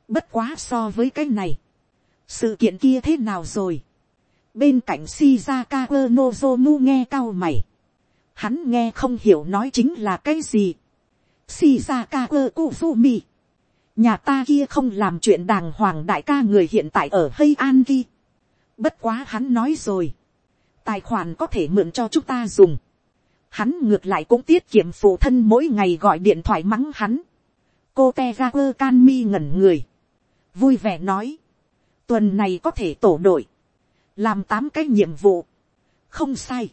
[SPEAKER 1] Bất quá so với cái này. Sự kiện kia thế nào rồi? Bên cạnh Shizaka Nozomu nghe cao mày. Hắn nghe không hiểu nói chính là cái gì. Shizaka Kozumi. Nhà ta kia không làm chuyện đàng hoàng đại ca người hiện tại ở Hay An ghi. Bất quá hắn nói rồi. Tài khoản có thể mượn cho chúng ta dùng. Hắn ngược lại cũng tiết kiệm phụ thân mỗi ngày gọi điện thoại mắng hắn. Cô Tegaku Kanmi ngẩn người. Vui vẻ nói. Tuần này có thể tổ đội. Làm tám cái nhiệm vụ. Không sai.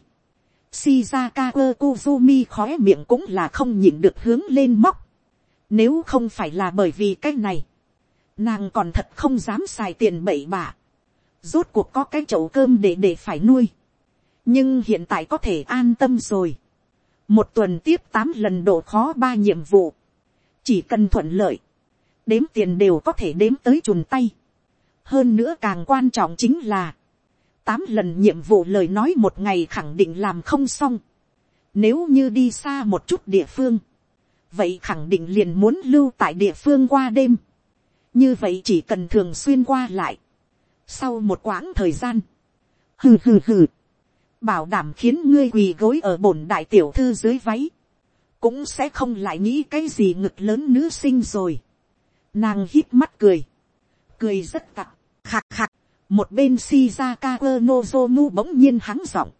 [SPEAKER 1] Shizaka Kozumi khóe miệng cũng là không nhịn được hướng lên móc. Nếu không phải là bởi vì cái này. Nàng còn thật không dám xài tiền bậy bạ. Rốt cuộc có cái chậu cơm để để phải nuôi. Nhưng hiện tại có thể an tâm rồi. Một tuần tiếp tám lần độ khó ba nhiệm vụ. Chỉ cần thuận lợi. Đếm tiền đều có thể đếm tới chùn tay. Hơn nữa càng quan trọng chính là tám lần nhiệm vụ lời nói một ngày khẳng định làm không xong. Nếu như đi xa một chút địa phương, vậy khẳng định liền muốn lưu tại địa phương qua đêm. Như vậy chỉ cần thường xuyên qua lại. Sau một quãng thời gian, hừ hừ hừ, bảo đảm khiến ngươi quỳ gối ở bổn đại tiểu thư dưới váy, cũng sẽ không lại nghĩ cái gì ngực lớn nữ sinh rồi. Nàng hít mắt cười, cười rất tặc, khạc khạc, một bên shizaka nozomu bỗng nhiên hắng giọng,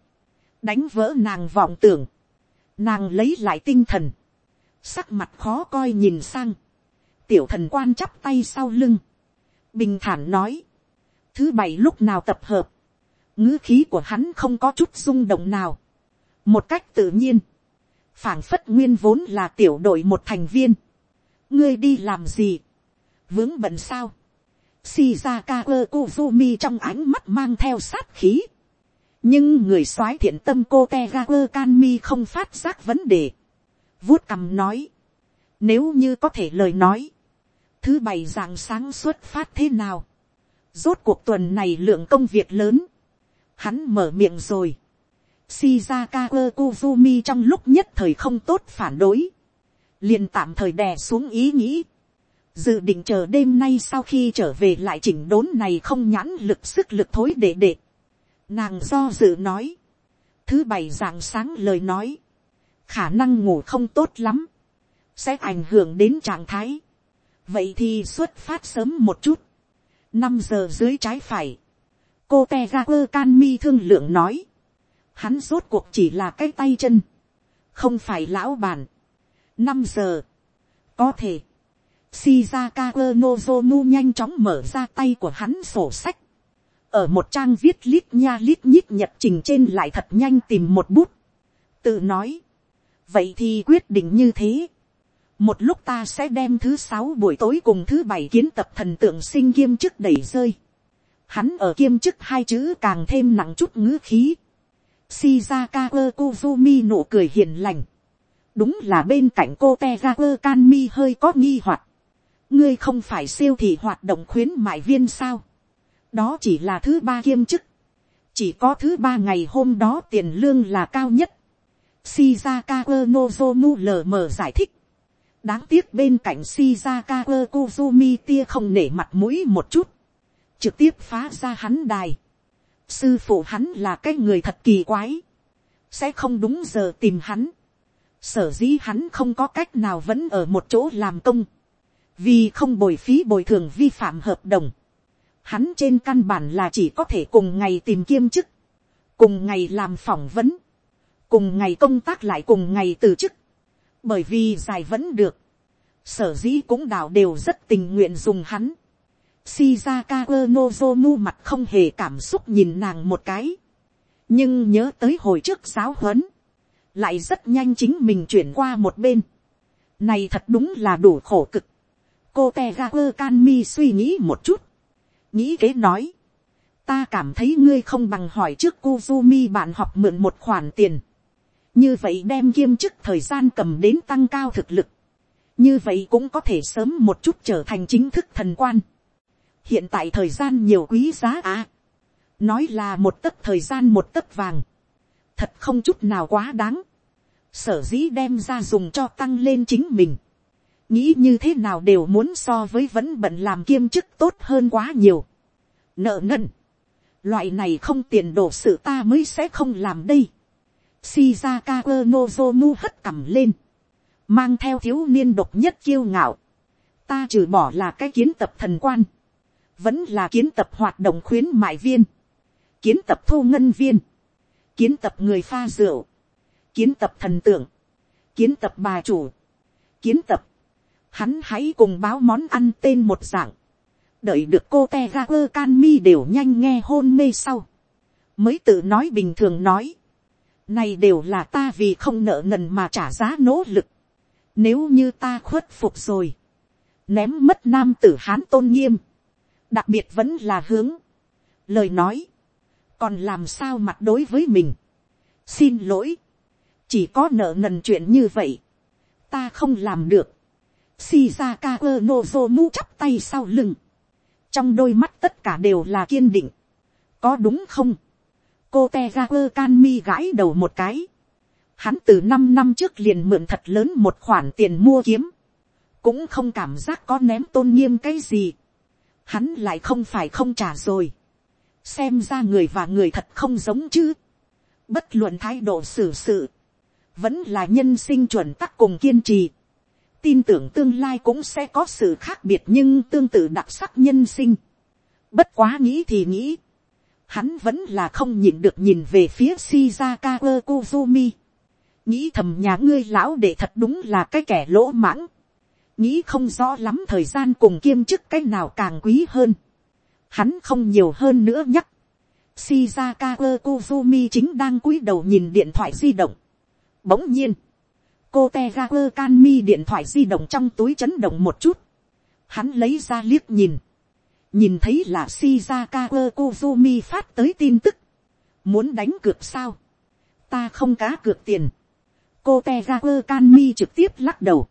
[SPEAKER 1] đánh vỡ nàng vọng tưởng, nàng lấy lại tinh thần, sắc mặt khó coi nhìn sang, tiểu thần quan chắp tay sau lưng, bình thản nói, thứ bảy lúc nào tập hợp, ngữ khí của hắn không có chút rung động nào, một cách tự nhiên, phảng phất nguyên vốn là tiểu đội một thành viên, ngươi đi làm gì, vướng bận sao, Shizaka Kozumi trong ánh mắt mang theo sát khí. Nhưng người soái thiện tâm cô Tegaku Kanmi không phát giác vấn đề. Vuốt cầm nói. Nếu như có thể lời nói. Thứ bảy dạng sáng xuất phát thế nào? Rốt cuộc tuần này lượng công việc lớn. Hắn mở miệng rồi. Shizaka Kozumi trong lúc nhất thời không tốt phản đối. liền tạm thời đè xuống ý nghĩ dự định chờ đêm nay sau khi trở về lại chỉnh đốn này không nhãn lực sức lực thối để để. Nàng do dự nói. Thứ bảy dạng sáng lời nói. Khả năng ngủ không tốt lắm. Sẽ ảnh hưởng đến trạng thái. Vậy thì xuất phát sớm một chút. năm giờ dưới trái phải. Cô Tegaper Canmi thương lượng nói. Hắn rốt cuộc chỉ là cái tay chân. Không phải lão bản. năm giờ. Có thể Shizaka Nozomu nhanh chóng mở ra tay của hắn sổ sách. Ở một trang viết lít nha lít nhít nhật trình trên lại thật nhanh tìm một bút. Tự nói. Vậy thì quyết định như thế. Một lúc ta sẽ đem thứ sáu buổi tối cùng thứ bảy kiến tập thần tượng sinh kiêm chức đẩy rơi. Hắn ở kiêm chức hai chữ càng thêm nặng chút ngữ khí. Shizaka Kozumi nụ cười hiền lành. Đúng là bên cạnh cô Tegaku Kanmi hơi có nghi hoặc ngươi không phải siêu thị hoạt động khuyến mại viên sao, đó chỉ là thứ ba kiêm chức, chỉ có thứ ba ngày hôm đó tiền lương là cao nhất, Shizaka Nozomu lờ mờ giải thích, đáng tiếc bên cạnh Shizaka Kozumi tia không nể mặt mũi một chút, trực tiếp phá ra hắn đài, sư phụ hắn là cái người thật kỳ quái, sẽ không đúng giờ tìm hắn, sở dĩ hắn không có cách nào vẫn ở một chỗ làm công, vì không bồi phí bồi thường vi phạm hợp đồng, hắn trên căn bản là chỉ có thể cùng ngày tìm kiêm chức, cùng ngày làm phỏng vấn, cùng ngày công tác lại cùng ngày từ chức, bởi vì dài vẫn được, sở dĩ cũng đào đều rất tình nguyện dùng hắn. Shizaka Nozomu mặt không hề cảm xúc nhìn nàng một cái, nhưng nhớ tới hồi trước giáo huấn, lại rất nhanh chính mình chuyển qua một bên. Này thật đúng là đủ khổ cực cô te ga quơ can mi suy nghĩ một chút, nghĩ kế nói, ta cảm thấy ngươi không bằng hỏi trước Kuzumi bạn học mượn một khoản tiền, như vậy đem kiêm chức thời gian cầm đến tăng cao thực lực, như vậy cũng có thể sớm một chút trở thành chính thức thần quan. hiện tại thời gian nhiều quý giá à, nói là một tấc thời gian một tấc vàng, thật không chút nào quá đáng, sở dĩ đem ra dùng cho tăng lên chính mình, nghĩ như thế nào đều muốn so với vẫn bận làm kiêm chức tốt hơn quá nhiều. nợ nần, loại này không tiền đổ sự ta mới sẽ không làm đây. Shizaka Nozomu hất cằm lên, mang theo thiếu niên độc nhất kiêu ngạo. ta trừ bỏ là cái kiến tập thần quan, vẫn là kiến tập hoạt động khuyến mại viên, kiến tập thu ngân viên, kiến tập người pha rượu, kiến tập thần tượng, kiến tập bà chủ, kiến tập, hắn hãy cùng báo món ăn tên một dạng, đợi được cô te ga quơ can mi đều nhanh nghe hôn mê sau, mới tự nói bình thường nói, này đều là ta vì không nợ nần mà trả giá nỗ lực, nếu như ta khuất phục rồi, ném mất nam tử hán tôn nghiêm, đặc biệt vẫn là hướng, lời nói, còn làm sao mặt đối với mình, xin lỗi, chỉ có nợ nần chuyện như vậy, ta không làm được, Shizaka Nozomu chắp tay sau lưng. Trong đôi mắt tất cả đều là kiên định. Có đúng không? Cô Tegaku Kanmi gãi đầu một cái. Hắn từ năm năm trước liền mượn thật lớn một khoản tiền mua kiếm. Cũng không cảm giác có ném tôn nghiêm cái gì. Hắn lại không phải không trả rồi. Xem ra người và người thật không giống chứ. Bất luận thái độ xử sự. Vẫn là nhân sinh chuẩn tắc cùng kiên trì tin tưởng tương lai cũng sẽ có sự khác biệt nhưng tương tự đặc sắc nhân sinh. Bất quá nghĩ thì nghĩ. Hắn vẫn là không nhìn được nhìn về phía Shizaka Kozumi. Nghĩ thầm nhà ngươi lão để thật đúng là cái kẻ lỗ mãng. Nghĩ không rõ lắm thời gian cùng kiêm chức cái nào càng quý hơn. Hắn không nhiều hơn nữa nhắc. Shizaka Kozumi chính đang cúi đầu nhìn điện thoại di động. Bỗng nhiên cô te ga quơ can mi điện thoại di động trong túi chấn động một chút. Hắn lấy ra liếc nhìn. nhìn thấy là shizaka quơ kozumi phát tới tin tức. muốn đánh cược sao. ta không cá cược tiền. cô te ga quơ can mi trực tiếp lắc đầu.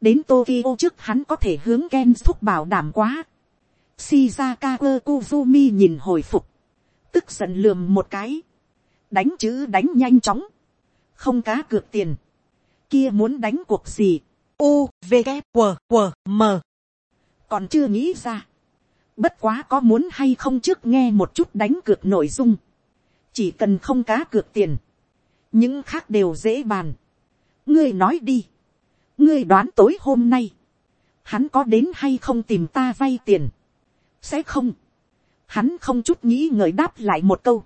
[SPEAKER 1] đến tokyo trước hắn có thể hướng ken thúc bảo đảm quá. shizaka quơ kozumi nhìn hồi phục. tức giận lườm một cái. đánh chữ đánh nhanh chóng. không cá cược tiền kia muốn đánh cuộc gì. U, V, K, W, W, M. Còn chưa nghĩ ra. Bất quá có muốn hay không trước nghe một chút đánh cược nội dung. Chỉ cần không cá cược tiền. Những khác đều dễ bàn. Ngươi nói đi. Ngươi đoán tối hôm nay. Hắn có đến hay không tìm ta vay tiền. Sẽ không. Hắn không chút nghĩ ngợi đáp lại một câu.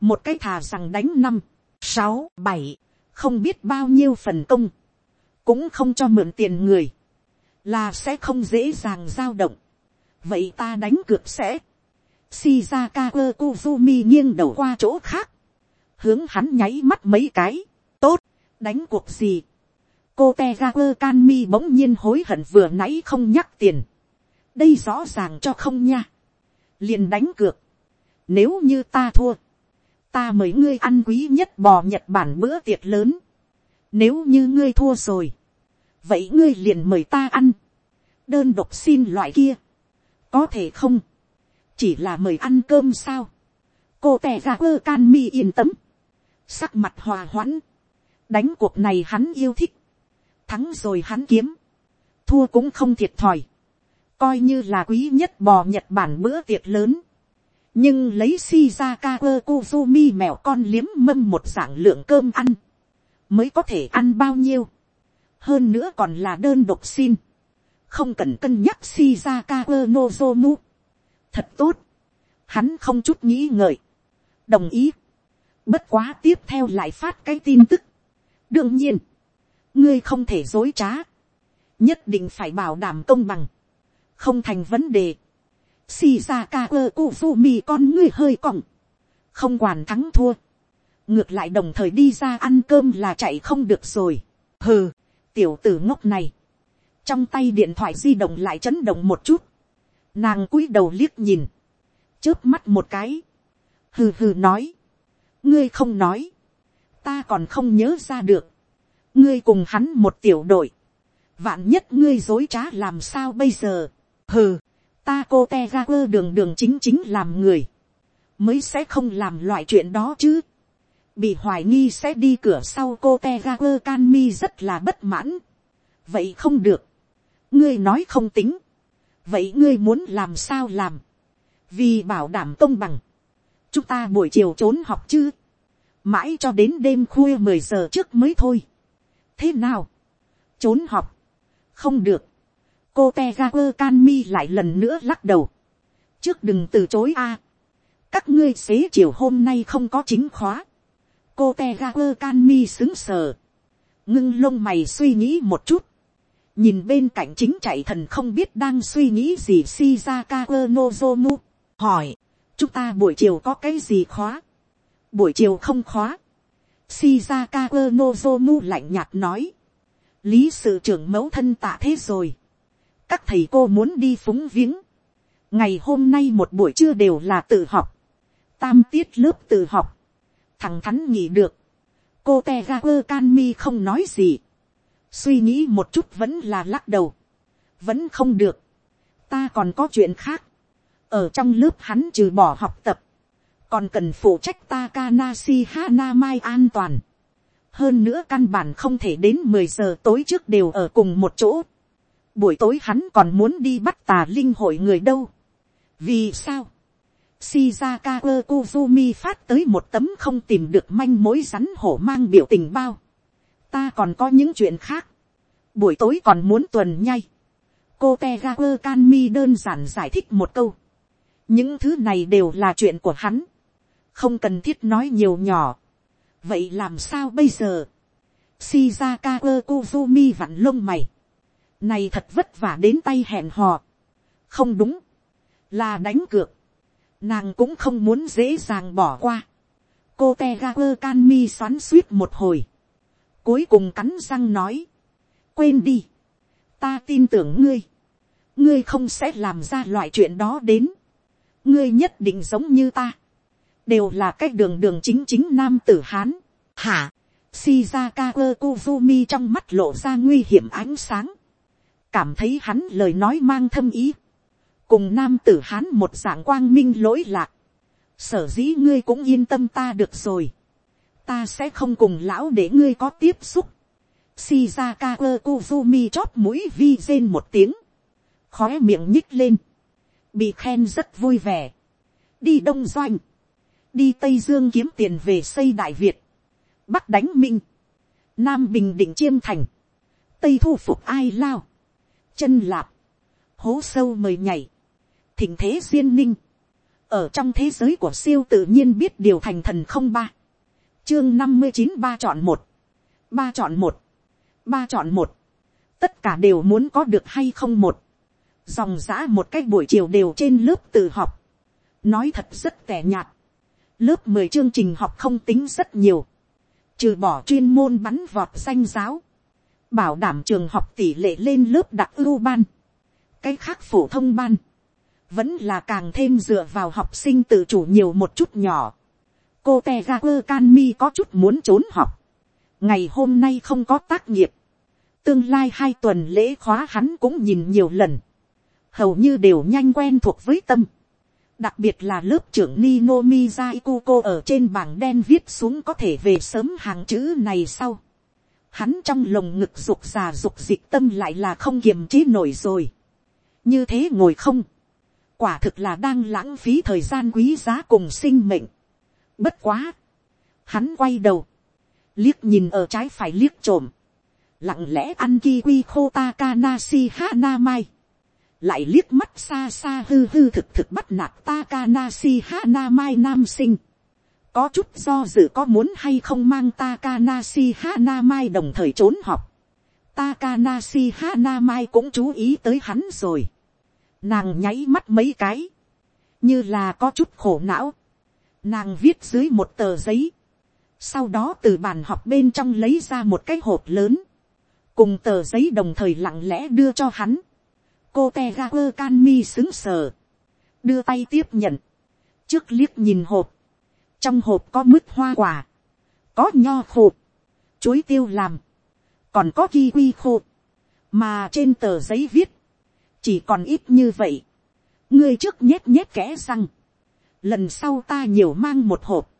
[SPEAKER 1] Một cái thà rằng đánh năm, sáu, bảy không biết bao nhiêu phần công, cũng không cho mượn tiền người, là sẽ không dễ dàng giao động. vậy ta đánh cược sẽ, shizaka quơ kuzumi nghiêng đầu qua chỗ khác, hướng hắn nháy mắt mấy cái, tốt, đánh cuộc gì. cô te quơ can mi bỗng nhiên hối hận vừa nãy không nhắc tiền, đây rõ ràng cho không nha, liền đánh cược, nếu như ta thua, ta mời ngươi ăn quý nhất bò nhật bản bữa tiệc lớn. Nếu như ngươi thua rồi, vậy ngươi liền mời ta ăn. đơn độc xin loại kia. có thể không, chỉ là mời ăn cơm sao. cô tè gà quơ can mi yên tâm, sắc mặt hòa hoãn, đánh cuộc này hắn yêu thích, thắng rồi hắn kiếm, thua cũng không thiệt thòi, coi như là quý nhất bò nhật bản bữa tiệc lớn, nhưng lấy shizaka kuzumi mèo con liếm mâm một dạng lượng cơm ăn, mới có thể ăn bao nhiêu, hơn nữa còn là đơn độc xin, không cần cân nhắc shizaka ơ nozomu, thật tốt, hắn không chút nghĩ ngợi, đồng ý, bất quá tiếp theo lại phát cái tin tức, đương nhiên, ngươi không thể dối trá, nhất định phải bảo đảm công bằng, không thành vấn đề, Shizaka ơ Kuzumi con ngươi hơi còng. Không quản thắng thua. Ngược lại đồng thời đi ra ăn cơm là chạy không được rồi. Hừ, tiểu tử ngốc này. Trong tay điện thoại di động lại chấn động một chút. Nàng cúi đầu liếc nhìn. Chớp mắt một cái. Hừ hừ nói. Ngươi không nói. ta còn không nhớ ra được, ngươi cùng hắn một tiểu đội, vạn nhất ngươi dối trá làm sao bây giờ, hừ, ta cô te ra quơ đường đường chính chính làm người, mới sẽ không làm loại chuyện đó chứ, bị hoài nghi sẽ đi cửa sau cô te ra quơ can mi rất là bất mãn, vậy không được, ngươi nói không tính, vậy ngươi muốn làm sao làm, vì bảo đảm công bằng, chúng ta buổi chiều trốn học chứ, mãi cho đến đêm khuya mười giờ trước mới thôi. thế nào, trốn học, không được, cô te ga quơ can mi lại lần nữa lắc đầu, trước đừng từ chối a, các ngươi xế chiều hôm nay không có chính khóa, cô te ga quơ can mi xứng sờ, ngưng lông mày suy nghĩ một chút, nhìn bên cạnh chính chạy thần không biết đang suy nghĩ gì shizaka nozomu, hỏi, chúng ta buổi chiều có cái gì khóa, buổi chiều không khóa, shizaka nozomu lạnh nhạt nói, lý sự trưởng mẫu thân tạ thế rồi, các thầy cô muốn đi phúng viếng, ngày hôm nay một buổi trưa đều là tự học, tam tiết lớp tự học, thằng thắn nghỉ được, cô te ga quơ can mi không nói gì, suy nghĩ một chút vẫn là lắc đầu, vẫn không được, ta còn có chuyện khác, ở trong lớp hắn trừ bỏ học tập, còn cần phụ trách Takanashi Hanamai an toàn. hơn nữa căn bản không thể đến mười giờ tối trước đều ở cùng một chỗ buổi tối hắn còn muốn đi bắt tà linh hội người đâu. vì sao, Shizaka Kozumi phát tới một tấm không tìm được manh mối rắn hổ mang biểu tình bao. Ta còn có những chuyện khác. Buổi tối còn muốn tuần nhay. Cô Tegaku Kanmi đơn giản giải thích một câu. Những thứ này đều là chuyện của hắn. Không cần thiết nói nhiều nhỏ. Vậy làm sao bây giờ? Shizaka Kozumi vặn lông mày. Này thật vất vả đến tay hẹn hò. Không đúng. Là đánh cược. Nàng cũng không muốn dễ dàng bỏ qua. cô te ga quơ can mi xoắn suýt một hồi, cuối cùng cắn răng nói, quên đi, ta tin tưởng ngươi, ngươi không sẽ làm ra loại chuyện đó đến, ngươi nhất định giống như ta, đều là cách đường đường chính chính nam tử hán, hả, shizaka quơ kuzumi trong mắt lộ ra nguy hiểm ánh sáng, cảm thấy hắn lời nói mang thâm ý, cùng nam tử hán một dạng quang minh lỗi lạc, sở dĩ ngươi cũng yên tâm ta được rồi, ta sẽ không cùng lão để ngươi có tiếp xúc, shizaka ơ kuzumi chóp mũi vi rên một tiếng, khói miệng nhích lên, bị khen rất vui vẻ, đi đông doanh, đi tây dương kiếm tiền về xây đại việt, bắc đánh minh, nam bình định chiêm thành, tây thu phục ai lao, chân lạp, hố sâu mời nhảy, thỉnh thế duyên ninh, ở trong thế giới của siêu tự nhiên biết điều thành thần không ba, chương năm mươi chín ba chọn một, ba chọn một, ba chọn một, tất cả đều muốn có được hay không một, dòng giã một cách buổi chiều đều trên lớp tự học, nói thật rất tẻ nhạt, lớp mười chương trình học không tính rất nhiều, trừ bỏ chuyên môn bắn vọt danh giáo, bảo đảm trường học tỷ lệ lên lớp đặc ưu ban, cái khác phổ thông ban, vẫn là càng thêm dựa vào học sinh tự chủ nhiều một chút nhỏ. cô te ga quơ can mi có chút muốn trốn học. ngày hôm nay không có tác nghiệp. tương lai hai tuần lễ khóa hắn cũng nhìn nhiều lần. hầu như đều nhanh quen thuộc với tâm. đặc biệt là lớp trưởng Ninomi Zaikuko ở trên bảng đen viết xuống có thể về sớm hàng chữ này sau. Hắn trong lồng ngực dục già dục dịch tâm lại là không kiềm chế nổi rồi. như thế ngồi không? Quả thực là đang lãng phí thời gian quý giá cùng sinh mệnh. Bất quá, hắn quay đầu, liếc nhìn ở trái phải liếc trộm, lặng lẽ ăn quy khô ta cana si ha na mai lại liếc mắt xa xa hư hư thực thực bắt nạt ta cana si ha na mai nam sinh, có chút do dự có muốn hay không mang Takanashi Hanamai đồng thời trốn học. Takanashi Hanamai cũng chú ý tới hắn rồi Nàng nháy mắt mấy cái. Như là có chút khổ não. Nàng viết dưới một tờ giấy. Sau đó từ bàn học bên trong lấy ra một cái hộp lớn. Cùng tờ giấy đồng thời lặng lẽ đưa cho hắn. Cô Tegaku Kanmi xứng sờ. Đưa tay tiếp nhận. Trước liếc nhìn hộp. Trong hộp có mứt hoa quả. có nho khô, chuối tiêu làm, còn có kiwi khô, mà trên tờ giấy viết, chỉ còn ít như vậy, ngươi trước nhét nhét kẽ răng, lần sau ta nhiều mang một hộp,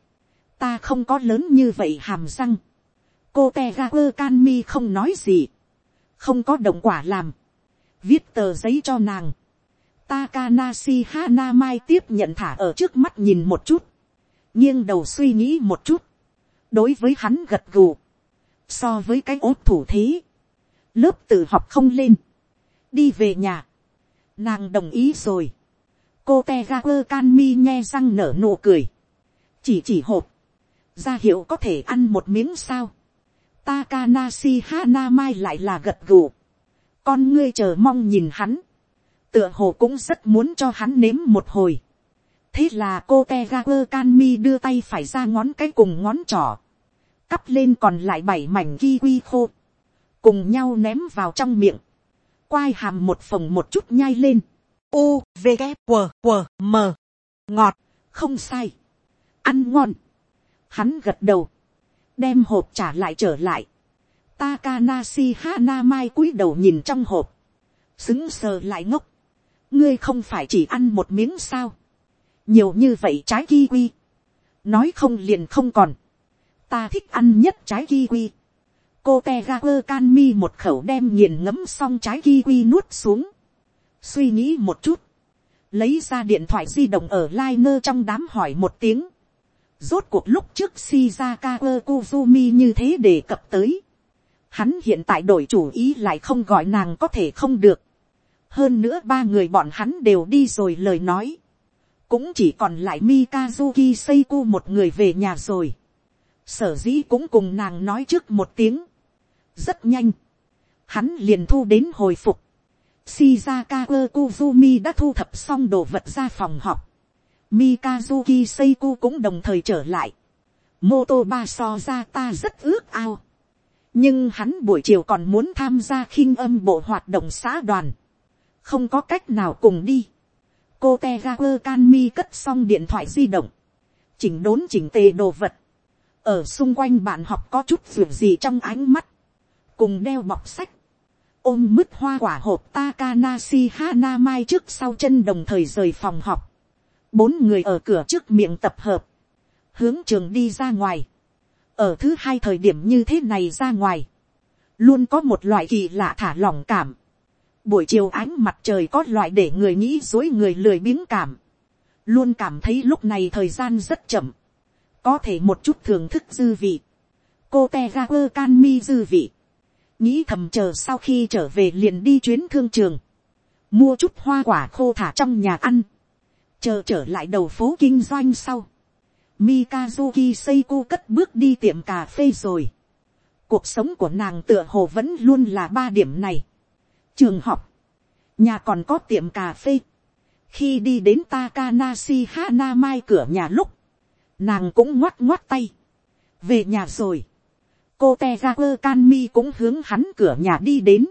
[SPEAKER 1] ta không có lớn như vậy hàm răng, cô te ga quơ can mi không nói gì, không có động quả làm, viết tờ giấy cho nàng, Takanashi Hanamai tiếp nhận thả ở trước mắt nhìn một chút, nghiêng đầu suy nghĩ một chút, đối với hắn gật gù, so với cái ốt thủ thế, lớp tự học không lên, đi về nhà, nàng đồng ý rồi, cô te ga quơ can mi nghe răng nở nụ cười, chỉ chỉ hộp, ra hiệu có thể ăn một miếng sao, Takanashi Hanamai lại là gật gù, con ngươi chờ mong nhìn hắn, tựa hồ cũng rất muốn cho hắn nếm một hồi, thế là cô te ga quơ can mi đưa tay phải ra ngón cái cùng ngón trỏ, cắp lên còn lại bảy mảnh kiwi khô, cùng nhau ném vào trong miệng, quai hàm một phồng một chút nhai lên,
[SPEAKER 2] u v g q q m. Ngọt
[SPEAKER 1] không sai, ăn ngon, hắn gật đầu, đem hộp trả lại trở lại, Takanashi Hanamai cúi đầu nhìn trong hộp, xứng sờ lại ngốc, ngươi không phải chỉ ăn một miếng sao, nhiều như vậy trái kiwi, nói không liền không còn, ta thích ăn nhất trái kiwi, cô te ga quơ can mi một khẩu đem nghiền ngấm xong trái kiwi nuốt xuống, suy nghĩ một chút, lấy ra điện thoại di động ở liner trong đám hỏi một tiếng, rốt cuộc lúc trước shizaka quơ kuzumi như thế đề cập tới, hắn hiện tại đổi chủ ý lại không gọi nàng có thể không được, hơn nữa ba người bọn hắn đều đi rồi lời nói, cũng chỉ còn lại Mikazuki seiku một người về nhà rồi. Sở dĩ cũng cùng nàng nói trước một tiếng. Rất nhanh. Hắn liền thu đến hồi phục. Shizaka Kuzumi đã thu thập xong đồ vật ra phòng họp. Mikazuki seiku cũng đồng thời trở lại. Moto ba so ra ta rất ước ao. Nhưng hắn buổi chiều còn muốn tham gia khinh âm bộ hoạt động xã đoàn. Không có cách nào cùng đi cô te ra quơ can mi cất xong điện thoại di động, chỉnh đốn chỉnh tề đồ vật, ở xung quanh bạn học có chút ruột gì trong ánh mắt, cùng đeo bọc sách, ôm mứt hoa quả hộp Takanashi Hanamai trước sau chân đồng thời rời phòng học, bốn người ở cửa trước miệng tập hợp, hướng trường đi ra ngoài, ở thứ hai thời điểm như thế này ra ngoài, luôn có một loại kỳ lạ thả lỏng cảm, buổi chiều ánh mặt trời có loại để người nghĩ dối người lười biếng cảm. Luôn cảm thấy lúc này thời gian rất chậm. Có thể một chút thưởng thức dư vị. Cô teager can mi dư vị. Nghĩ thầm chờ sau khi trở về liền đi chuyến thương trường. Mua chút hoa quả khô thả trong nhà ăn. Chờ trở lại đầu phố kinh doanh sau. Mikazuki Seiko cất bước đi tiệm cà phê rồi. Cuộc sống của nàng tựa hồ vẫn luôn là ba điểm này trường học, nhà còn có tiệm cà phê. khi đi đến Takanashi Hanamai cửa nhà lúc, nàng cũng ngoắt ngoắt tay, về nhà rồi. cô tegakur kanmi cũng hướng hắn cửa nhà đi đến.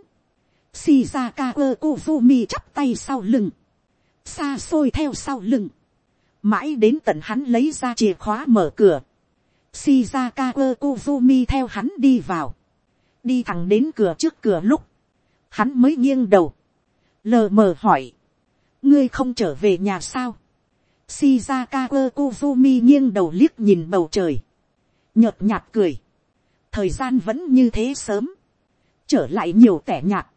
[SPEAKER 1] shizaka kuzumi chắp tay sau lưng, xa xôi theo sau lưng, mãi đến tận hắn lấy ra chìa khóa mở cửa. shizaka kuzumi theo hắn đi vào, đi thẳng đến cửa trước cửa lúc, hắn mới nghiêng đầu, lờ mờ hỏi, ngươi không trở về nhà sao, shizaka Kuzumi nghiêng đầu liếc nhìn bầu trời, nhợt nhạt cười, thời gian vẫn như thế sớm, trở lại nhiều tẻ nhạt,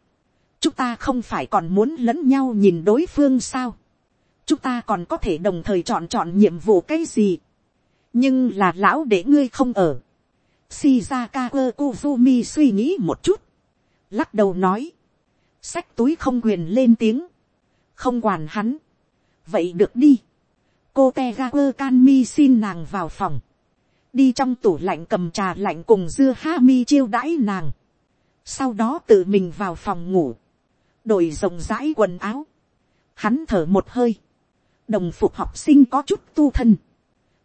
[SPEAKER 1] chúng ta không phải còn muốn lẫn nhau nhìn đối phương sao, chúng ta còn có thể đồng thời chọn chọn nhiệm vụ cái gì, nhưng là lão để ngươi không ở, shizaka kozumi suy nghĩ một chút, lắc đầu nói, sách túi không quyền lên tiếng, không quản hắn, vậy được đi, cô te ga quơ can mi xin nàng vào phòng, đi trong tủ lạnh cầm trà lạnh cùng dưa ha mi chiêu đãi nàng, sau đó tự mình vào phòng ngủ, đổi rộng rãi quần áo, hắn thở một hơi, đồng phục học sinh có chút tu thân,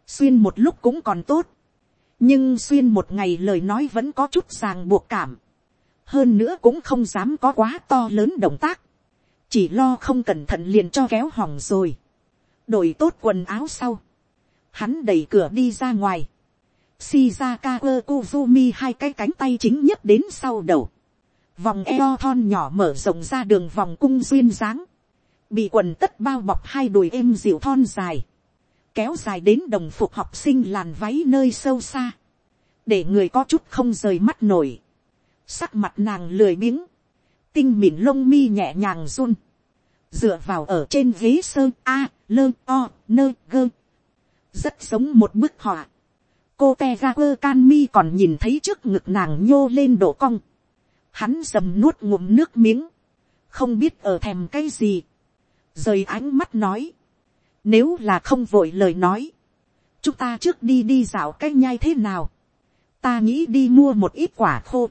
[SPEAKER 1] xuyên một lúc cũng còn tốt, nhưng xuyên một ngày lời nói vẫn có chút ràng buộc cảm, hơn nữa cũng không dám có quá to lớn động tác, chỉ lo không cẩn thận liền cho kéo hỏng rồi, đổi tốt quần áo sau, hắn đẩy cửa đi ra ngoài, Shizaka Kozumi hai cái cánh tay chính nhất đến sau đầu. Vòng eo thon nhỏ mở rộng ra đường vòng cung duyên dáng. Bị quần tất bao bọc hai đùi êm dịu thon dài. Kéo dài đến đồng phục học sinh làn váy nơi sâu xa. Để người có chút không rời mắt nổi. Sắc mặt nàng lười biếng. Tinh mịn lông mi nhẹ nhàng run. Dựa vào ở trên ghế sơ A, lơ, o, nơ, gơ. Rất giống một bức họa cô te ga quơ can mi còn nhìn thấy trước ngực nàng nhô lên độ cong. Hắn dầm nuốt ngụm nước miếng. Không biết ở thèm cái gì. Rời ánh mắt nói. Nếu là không vội lời nói. Chúng ta trước đi đi dạo cái nhai thế nào. Ta nghĩ đi mua một ít quả khô.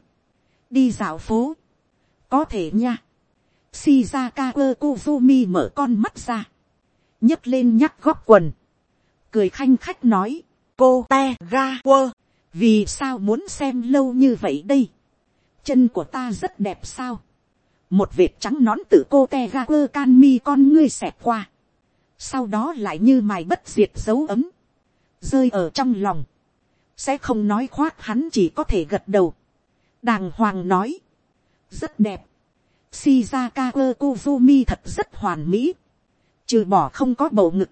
[SPEAKER 1] Đi dạo phố. Có thể nha. Shizaka kuzumi mở con mắt ra. nhấc lên nhắc góc quần. Cười khanh khách nói cô te ga quơ, vì sao muốn xem lâu như vậy đây, chân của ta rất đẹp sao, một vệt trắng nón từ cô te ga quơ can mi con ngươi xẹp qua, sau đó lại như mài bất diệt dấu ấm, rơi ở trong lòng, sẽ không nói khoác hắn chỉ có thể gật đầu, đàng hoàng nói, rất đẹp, Shizaka kuzumi thật rất hoàn mỹ, trừ bỏ không có bầu ngực,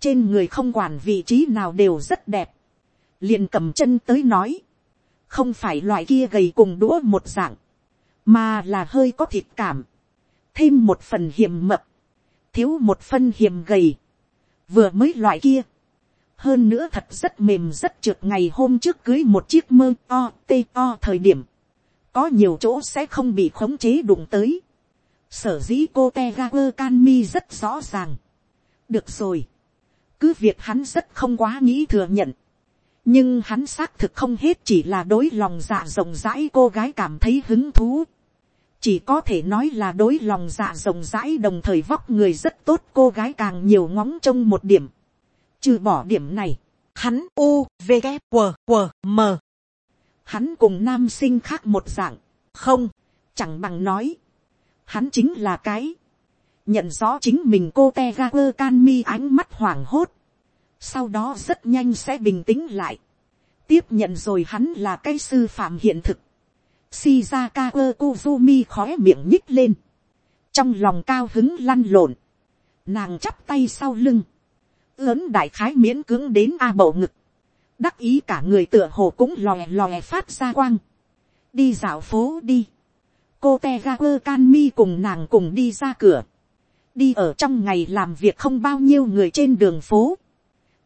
[SPEAKER 1] trên người không quản vị trí nào đều rất đẹp, liền cầm chân tới nói, không phải loại kia gầy cùng đũa một dạng, mà là hơi có thịt cảm, thêm một phần hiểm mập, thiếu một phân hiểm gầy, vừa mới loại kia, hơn nữa thật rất mềm rất trượt ngày hôm trước cưới một chiếc mơ to tê to thời điểm, có nhiều chỗ sẽ không bị khống chế đụng tới, sở dĩ cô te ga quơ can mi rất rõ ràng, được rồi, cứ việc hắn rất không quá nghĩ thừa nhận. nhưng hắn xác thực không hết chỉ là đối lòng dạ rộng rãi cô gái cảm thấy hứng thú. chỉ có thể nói là đối lòng dạ rộng rãi đồng thời vóc người rất tốt cô gái càng nhiều ngóng trông một điểm trừ bỏ điểm này, hắn u v g q q m. Hắn cùng nam sinh khác một dạng, không, chẳng bằng nói, hắn chính là cái, nhận rõ chính mình cô te ga quơ can mi ánh mắt hoảng hốt, sau đó rất nhanh sẽ bình tĩnh lại, tiếp nhận rồi hắn là cái sư phạm hiện thực, shizaka quơ kuzumi khói miệng nhích lên, trong lòng cao hứng lăn lộn, nàng chắp tay sau lưng, lớn đại khái miễn cưỡng đến a bầu ngực, đắc ý cả người tựa hồ cũng lòe lòe phát ra quang, đi dạo phố đi, cô te ga quơ can mi cùng nàng cùng đi ra cửa, đi ở trong ngày làm việc không bao nhiêu người trên đường phố,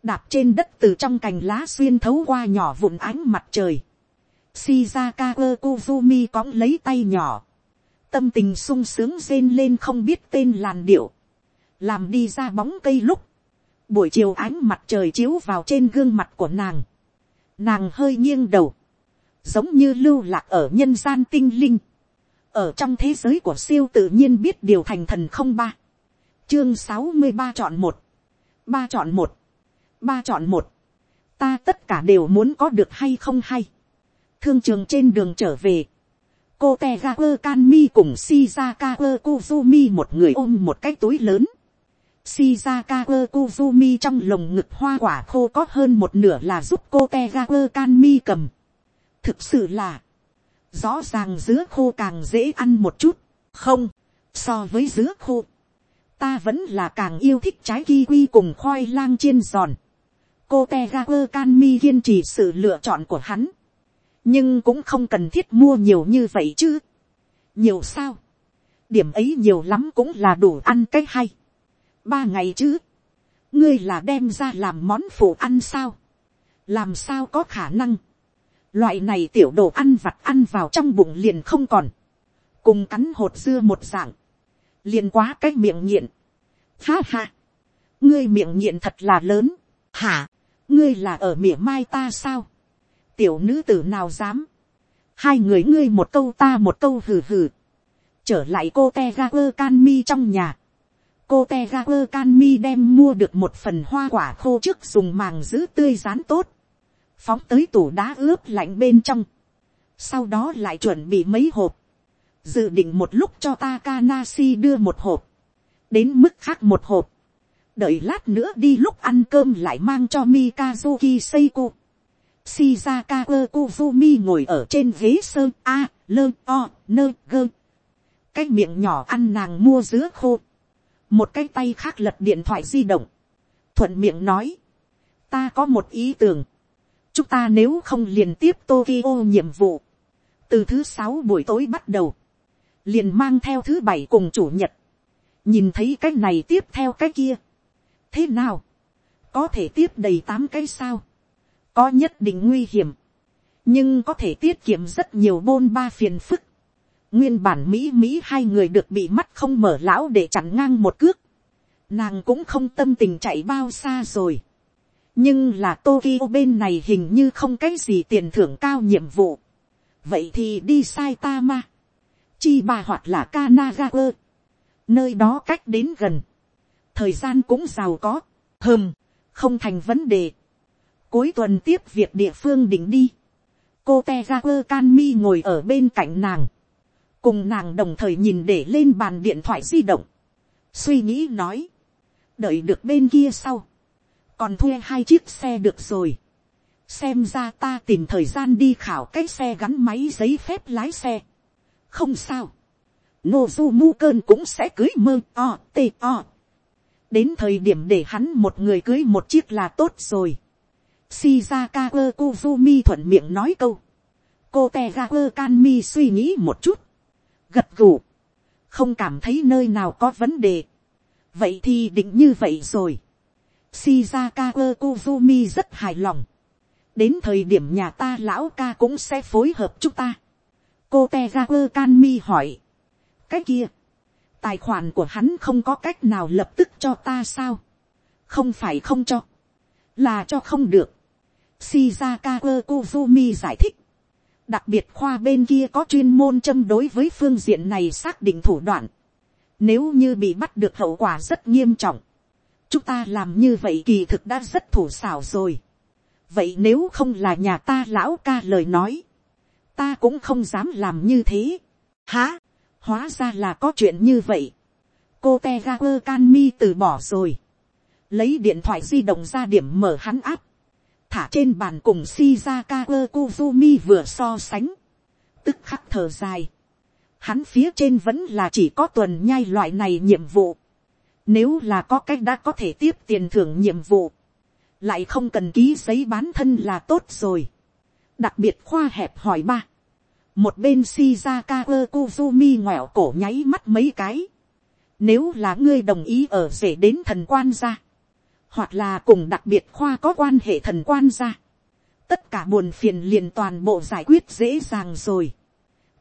[SPEAKER 1] đạp trên đất từ trong cành lá xuyên thấu qua nhỏ vụn ánh mặt trời, shizaka quơ kuzumi cõng lấy tay nhỏ, tâm tình sung sướng rên lên không biết tên làn điệu, làm đi ra bóng cây lúc, buổi chiều ánh mặt trời chiếu vào trên gương mặt của nàng, nàng hơi nghiêng đầu, giống như lưu lạc ở nhân gian tinh linh, ở trong thế giới của siêu tự nhiên biết điều thành thần không ba, chương sáu mươi ba chọn một, ba chọn một, ba chọn một, ta tất cả đều muốn có được hay không hay, thương trường trên đường trở về, cô te ga quơ can mi cùng shizaka quơ kuzumi một người ôm một cái túi lớn, shizaka kuzumi trong lồng ngực hoa quả khô có hơn một nửa là giúp cô Tegaku Kanmi can mi cầm, thực sự là, rõ ràng dứa khô càng dễ ăn một chút, không, so với dứa khô, ta vẫn là càng yêu thích trái kiwi cùng khoai lang chiên giòn cô Tegaku Kanmi can mi kiên trì sự lựa chọn của hắn. nhưng cũng không cần thiết mua nhiều như vậy chứ. nhiều sao. điểm ấy nhiều lắm cũng là đủ ăn cái hay ba ngày chứ. ngươi là đem ra làm món phụ ăn sao. làm sao có khả năng. loại này tiểu đồ ăn vặt ăn vào trong bụng liền không còn. cùng cắn hột dưa một dạng. liền quá cái miệng nghiện. ha ha. ngươi miệng nghiện thật là lớn. hả ngươi là ở mỉa mai ta sao, tiểu nữ tử nào dám, hai người ngươi một câu ta một câu hừ hừ, trở lại cô te ga quơ can mi trong nhà, cô te ra quơ can mi đem mua được một phần hoa quả khô trước dùng màng giữ tươi rán tốt, phóng tới tủ đá ướp lạnh bên trong, sau đó lại chuẩn bị mấy hộp, dự định một lúc cho Takanasi đưa một hộp, đến mức khác một hộp, đợi lát nữa đi lúc ăn cơm lại mang cho Mikazuki Seiko. Shizaka Kuzumi ngồi ở trên ghế sơn A, lơ, o, nơ, gơ. Cái miệng nhỏ ăn nàng mua dứa khô. Một cái tay khác lật điện thoại di động. Thuận miệng nói. Ta có một ý tưởng. Chúng ta nếu không liền tiếp Tokyo nhiệm vụ. Từ thứ sáu buổi tối bắt đầu. Liền mang theo thứ bảy cùng chủ nhật. Nhìn thấy cái này tiếp theo cái kia. Thế nào? Có thể tiếp đầy tám cái sao? Có nhất định nguy hiểm. Nhưng có thể tiết kiệm rất nhiều bôn ba phiền phức. Nguyên bản Mỹ Mỹ hai người được bị mắt không mở lão để chặn ngang một cước. Nàng cũng không tâm tình chạy bao xa rồi. Nhưng là Tokyo bên này hình như không cái gì tiền thưởng cao nhiệm vụ. vậy thì đi Saitama, chi bà hoặc là Kanagawa, nơi đó cách đến gần, thời gian cũng giàu có, hơm, không thành vấn đề. cuối tuần tiếp việc địa phương định đi, cô Tegaku Kanmi ngồi ở bên cạnh nàng, cùng nàng đồng thời nhìn để lên bàn điện thoại di động, suy nghĩ nói, đợi được bên kia sau, còn thuê hai chiếc xe được rồi. xem ra ta tìm thời gian đi khảo cái xe gắn máy giấy phép lái xe. không sao. Nozumu cơn cũng sẽ cưới mơ o tê o. đến thời điểm để hắn một người cưới một chiếc là tốt rồi. Shizaka kuzumi thuận miệng nói câu. cô kanmi suy nghĩ một chút gật gù. không cảm thấy nơi nào có vấn đề. vậy thì định như vậy rồi Shizaka Kozumi rất hài lòng. Đến thời điểm nhà ta lão ca cũng sẽ phối hợp chúng ta. Cô Tegaku Kanmi hỏi. Cái kia. Tài khoản của hắn không có cách nào lập tức cho ta sao? Không phải không cho. Là cho không được. Shizaka Kozumi giải thích. Đặc biệt khoa bên kia có chuyên môn châm đối với phương diện này xác định thủ đoạn. Nếu như bị bắt được hậu quả rất nghiêm trọng chúng ta làm như vậy kỳ thực đã rất thủ xảo rồi. vậy nếu không là nhà ta lão ca lời nói, ta cũng không dám làm như thế. hả, hóa ra là có chuyện như vậy. cô te ga can mi từ bỏ rồi. lấy điện thoại di động ra điểm mở hắn áp thả trên bàn cùng shizaka kuzumi vừa so sánh. tức khắc thở dài. hắn phía trên vẫn là chỉ có tuần nhai loại này nhiệm vụ nếu là có cách đã có thể tiếp tiền thưởng nhiệm vụ. Lại không cần ký giấy bán thân là tốt rồi. Đặc biệt khoa hẹp hỏi ba. Một bên Shizaka Kuzumi ngoẹo cổ nháy mắt mấy cái. Nếu là ngươi đồng ý ở rể đến thần quan ra. Hoặc là cùng đặc biệt khoa có quan hệ thần quan gia. Tất cả buồn phiền liền toàn bộ giải quyết dễ dàng rồi.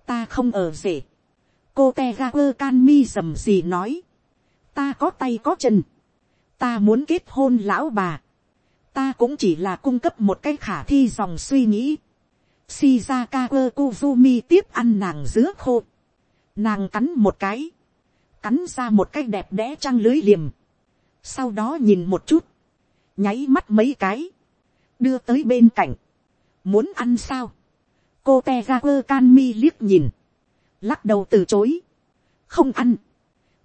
[SPEAKER 1] Ta không ở rể. Cô Tegaku Kanmi dầm gì nói ta có tay có chân, ta muốn kết hôn lão bà, ta cũng chỉ là cung cấp một cái khả thi dòng suy nghĩ. Shizaka Kuzumi tiếp ăn nàng dứa khô, nàng cắn một cái, cắn ra một cái đẹp đẽ trăng lưới liềm, sau đó nhìn một chút, nháy mắt mấy cái, đưa tới bên cạnh, muốn ăn sao, cô te ga quơ can mi liếc nhìn, lắc đầu từ chối, không ăn,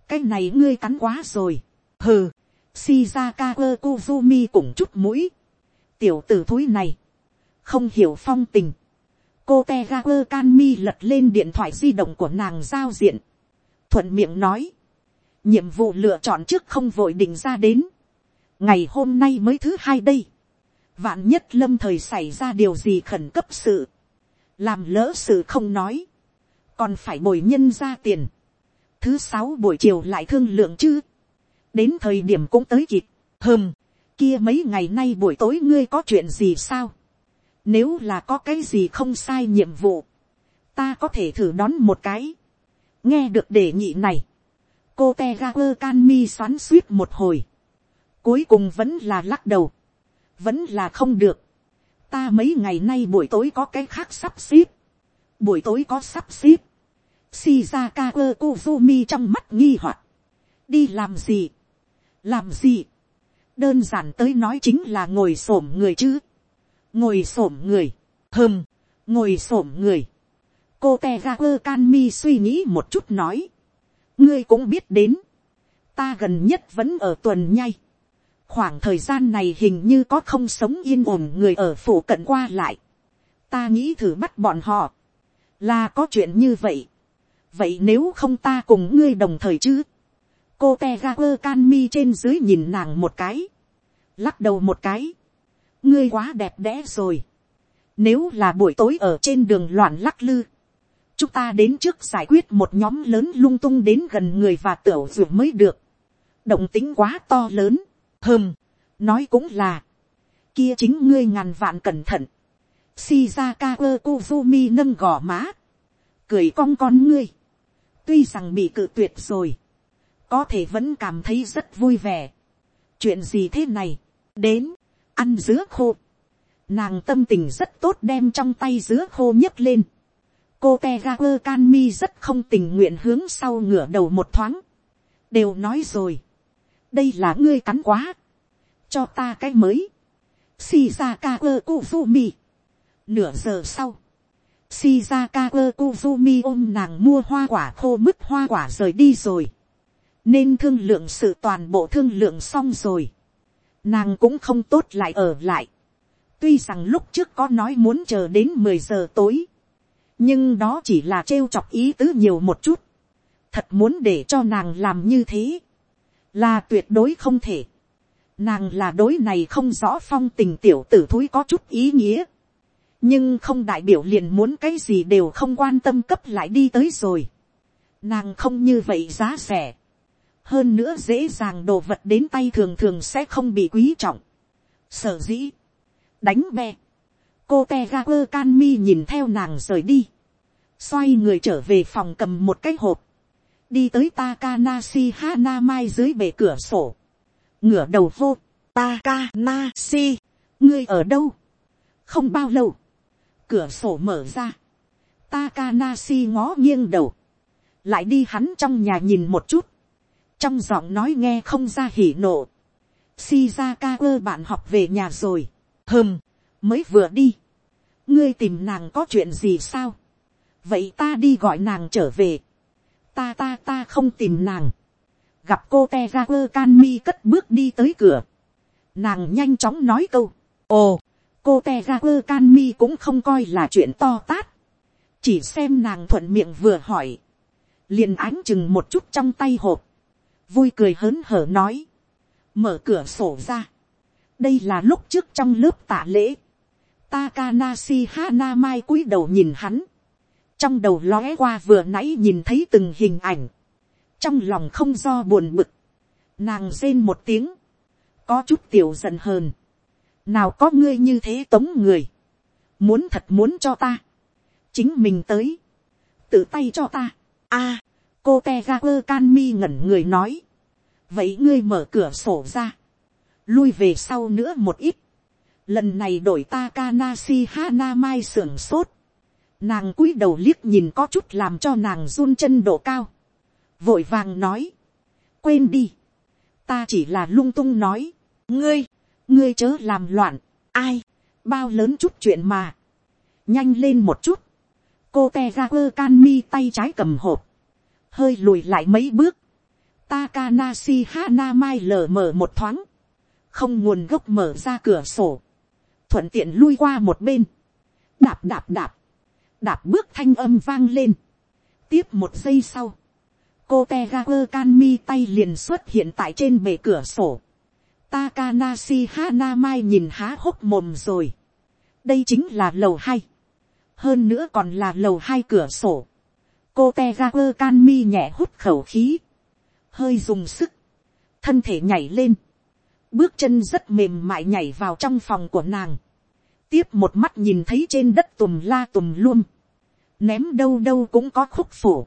[SPEAKER 1] cái này ngươi cắn quá rồi, hừ, shizaka quơ kuzumi cũng chút mũi, tiểu t ử thúi này, không hiểu phong tình, cô te ga quơ can mi lật lên điện thoại di động của nàng giao diện, thuận miệng nói, nhiệm vụ lựa chọn trước không vội định ra đến, ngày hôm nay mới thứ hai đây, vạn nhất lâm thời xảy ra điều gì khẩn cấp sự, làm lỡ sự không nói, còn phải bồi nhân ra tiền, thứ sáu buổi chiều lại thương lượng chứ. đến thời điểm cũng tới kịp. hơm, kia mấy ngày nay buổi tối ngươi có chuyện gì sao. nếu là có cái gì không sai nhiệm vụ, ta có thể thử đón một cái. nghe được đề nghị này, cô te ga quơ can mi xoắn suýt một hồi. cuối cùng vẫn là lắc đầu. vẫn là không được. ta mấy ngày nay buổi tối có cái khác sắp xếp. buổi tối có sắp xếp Shizaka Kozumi trong mắt nghi hoặc. Đi làm gì? Làm gì? Đơn giản tới nói chính là ngồi xổm người chứ. Ngồi xổm người. Hừm, ngồi xổm người. Cô Tegaku Kanmi suy nghĩ một chút nói. Ngươi cũng biết đến. Ta gần nhất vẫn ở tuần nhay. khoảng thời gian này hình như có không sống yên ổn người ở phủ cận qua lại. ta nghĩ thử bắt bọn họ. là có chuyện như vậy. vậy nếu không ta cùng ngươi đồng thời chứ. cô te ga quơ can mi trên dưới nhìn nàng một cái. lắc đầu một cái. ngươi quá đẹp đẽ rồi. nếu là buổi tối ở trên đường loạn lắc lư chúng ta đến trước giải quyết một nhóm lớn lung tung đến gần người và tiểu ruột mới được. động tính quá to lớn. Hơm, nói cũng là, kia chính ngươi ngàn vạn cẩn thận, shizaka ơ kuzumi nâng gò má, cười cong con ngươi, tuy rằng bị cự tuyệt rồi, có thể vẫn cảm thấy rất vui vẻ. chuyện gì thế này, đến, ăn dứa khô, nàng tâm tình rất tốt đem trong tay dứa khô nhấc lên, cô te ga quơ can mi rất không tình nguyện hướng sau ngửa đầu một thoáng, đều nói rồi, đây là ngươi cắn quá, cho ta cái mới, shizaka ơ kuzumi. nửa giờ sau, shizaka ơ kuzumi ôm nàng mua hoa quả khô mứt hoa quả rời đi rồi, nên thương lượng sự toàn bộ thương lượng xong rồi, nàng cũng không tốt lại ở lại, tuy rằng lúc trước có nói muốn chờ đến mười giờ tối, nhưng đó chỉ là trêu chọc ý tứ nhiều một chút, thật muốn để cho nàng làm như thế, là tuyệt đối không thể. Nàng là đối này không rõ phong tình tiểu tử thúi có chút ý nghĩa. Nhưng không đại biểu liền muốn cái gì đều không quan tâm cấp lại đi tới rồi. Nàng không như vậy giá rẻ. Hơn nữa dễ dàng đồ vật đến tay thường thường sẽ không bị quý trọng. Sở dĩ. Đánh be. Cô teager can mi nhìn theo nàng rời đi. Xoay người trở về phòng cầm một cái hộp đi tới Takanasi Hanamai dưới bể cửa sổ. Ngửa đầu vô, Takanasi, ngươi ở đâu? Không bao lâu, cửa sổ mở ra. Takanasi ngó nghiêng đầu, lại đi hắn trong nhà nhìn một chút. Trong giọng nói nghe không ra hỉ nộ. Shizaka ơ bạn học về nhà rồi. Hừm, mới vừa đi. Ngươi tìm nàng có chuyện gì sao? Vậy ta đi gọi nàng trở về. Ta ta ta không tìm nàng, gặp cô te ra quơ can mi cất bước đi tới cửa, nàng nhanh chóng nói câu, ồ, cô te ra quơ can mi cũng không coi là chuyện to tát, chỉ xem nàng thuận miệng vừa hỏi, liền ánh chừng một chút trong tay hộp, vui cười hớn hở nói, mở cửa sổ ra, đây là lúc trước trong lớp tạ lễ, Takanashi Hanamai cúi đầu nhìn hắn trong đầu lóe qua vừa nãy nhìn thấy từng hình ảnh, trong lòng không do buồn bực, nàng rên một tiếng, có chút tiểu giận hờn, nào có ngươi như thế tống người, muốn thật muốn cho ta, chính mình tới, tự tay cho ta, a, cô te ga quơ can mi ngẩn người nói, vậy ngươi mở cửa sổ ra, lui về sau nữa một ít, lần này đổi ta Kanasi Hana Mai sưởng sốt, Nàng cúi đầu liếc nhìn có chút làm cho nàng run chân độ cao. Vội vàng nói. Quên đi. Ta chỉ là lung tung nói. Ngươi, ngươi chớ làm loạn. Ai, bao lớn chút chuyện mà. Nhanh lên một chút. Cô te ra quơ can mi tay trái cầm hộp. Hơi lùi lại mấy bước. Takanashi Hana Mai lờ mở một thoáng. Không nguồn gốc mở ra cửa sổ. Thuận tiện lui qua một bên. Đạp đạp đạp đạp bước thanh âm vang lên. tiếp một giây sau, cô te ga quơ can mi tay liền xuất hiện tại trên bề cửa sổ. Takanasi Hana Mai nhìn há hốc mồm rồi. đây chính là lầu hai. hơn nữa còn là lầu hai cửa sổ. cô te ga quơ can mi nhẹ hút khẩu khí. hơi dùng sức. thân thể nhảy lên. bước chân rất mềm mại nhảy vào trong phòng của nàng tiếp một mắt nhìn thấy trên đất tùm la tùm luôn ném đâu đâu cũng có khúc phủ,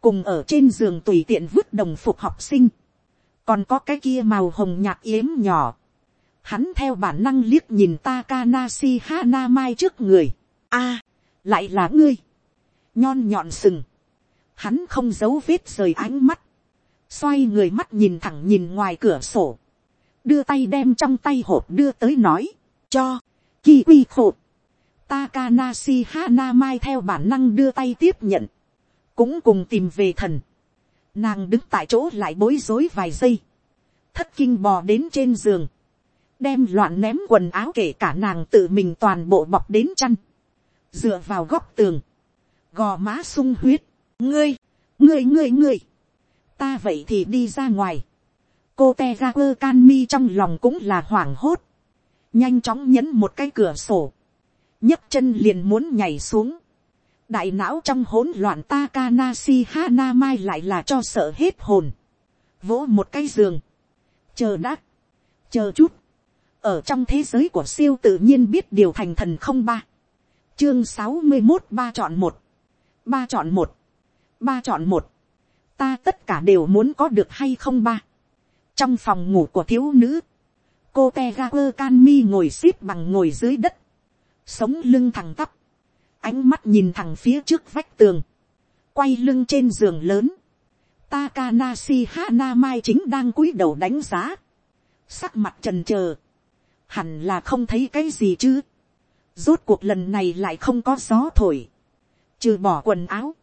[SPEAKER 1] cùng ở trên giường tùy tiện vứt đồng phục học sinh, còn có cái kia màu hồng nhạt yếm nhỏ, hắn theo bản năng liếc nhìn Takanasi Hana Mai trước người, a, lại là ngươi, nhon nhọn sừng, hắn không giấu vết rời ánh mắt, xoay người mắt nhìn thẳng nhìn ngoài cửa sổ, đưa tay đem trong tay hộp đưa tới nói, cho, ki quy Takanashi Hanamai theo bản năng đưa tay tiếp nhận. Cũng cùng tìm về thần. Nàng đứng tại chỗ lại bối rối vài giây. thất kinh bò đến trên giường, đem loạn ném quần áo kể cả nàng tự mình toàn bộ bọc đến chăn, dựa vào góc tường, gò má sung huyết, ngươi, ngươi ngươi ngươi, ta vậy thì đi ra ngoài, cô te ra quơ can mi trong lòng cũng là hoảng hốt, nhanh chóng nhấn một cái cửa sổ, nhấc chân liền muốn nhảy xuống, đại não trong hỗn loạn Takanasi Hana Mai lại là cho sợ hết hồn. Vỗ một cái giường. Chờ đã. Chờ chút. Ở trong thế giới của siêu tự nhiên biết điều thành thần không ba. Chương sáu mươi một ba chọn một. Ba chọn một. Ba chọn một. Ta tất cả đều muốn có được hay không ba. Trong phòng ngủ của thiếu nữ. Cô Tegaper Canmi ngồi xếp bằng ngồi dưới đất. Sống lưng thẳng tắp ánh mắt nhìn thẳng phía trước vách tường, quay lưng trên giường lớn, Takanashi Hanamai chính đang cúi đầu đánh giá, sắc mặt trần trờ, hẳn là không thấy cái gì chứ, rốt cuộc lần này lại không có gió thổi, trừ bỏ quần áo,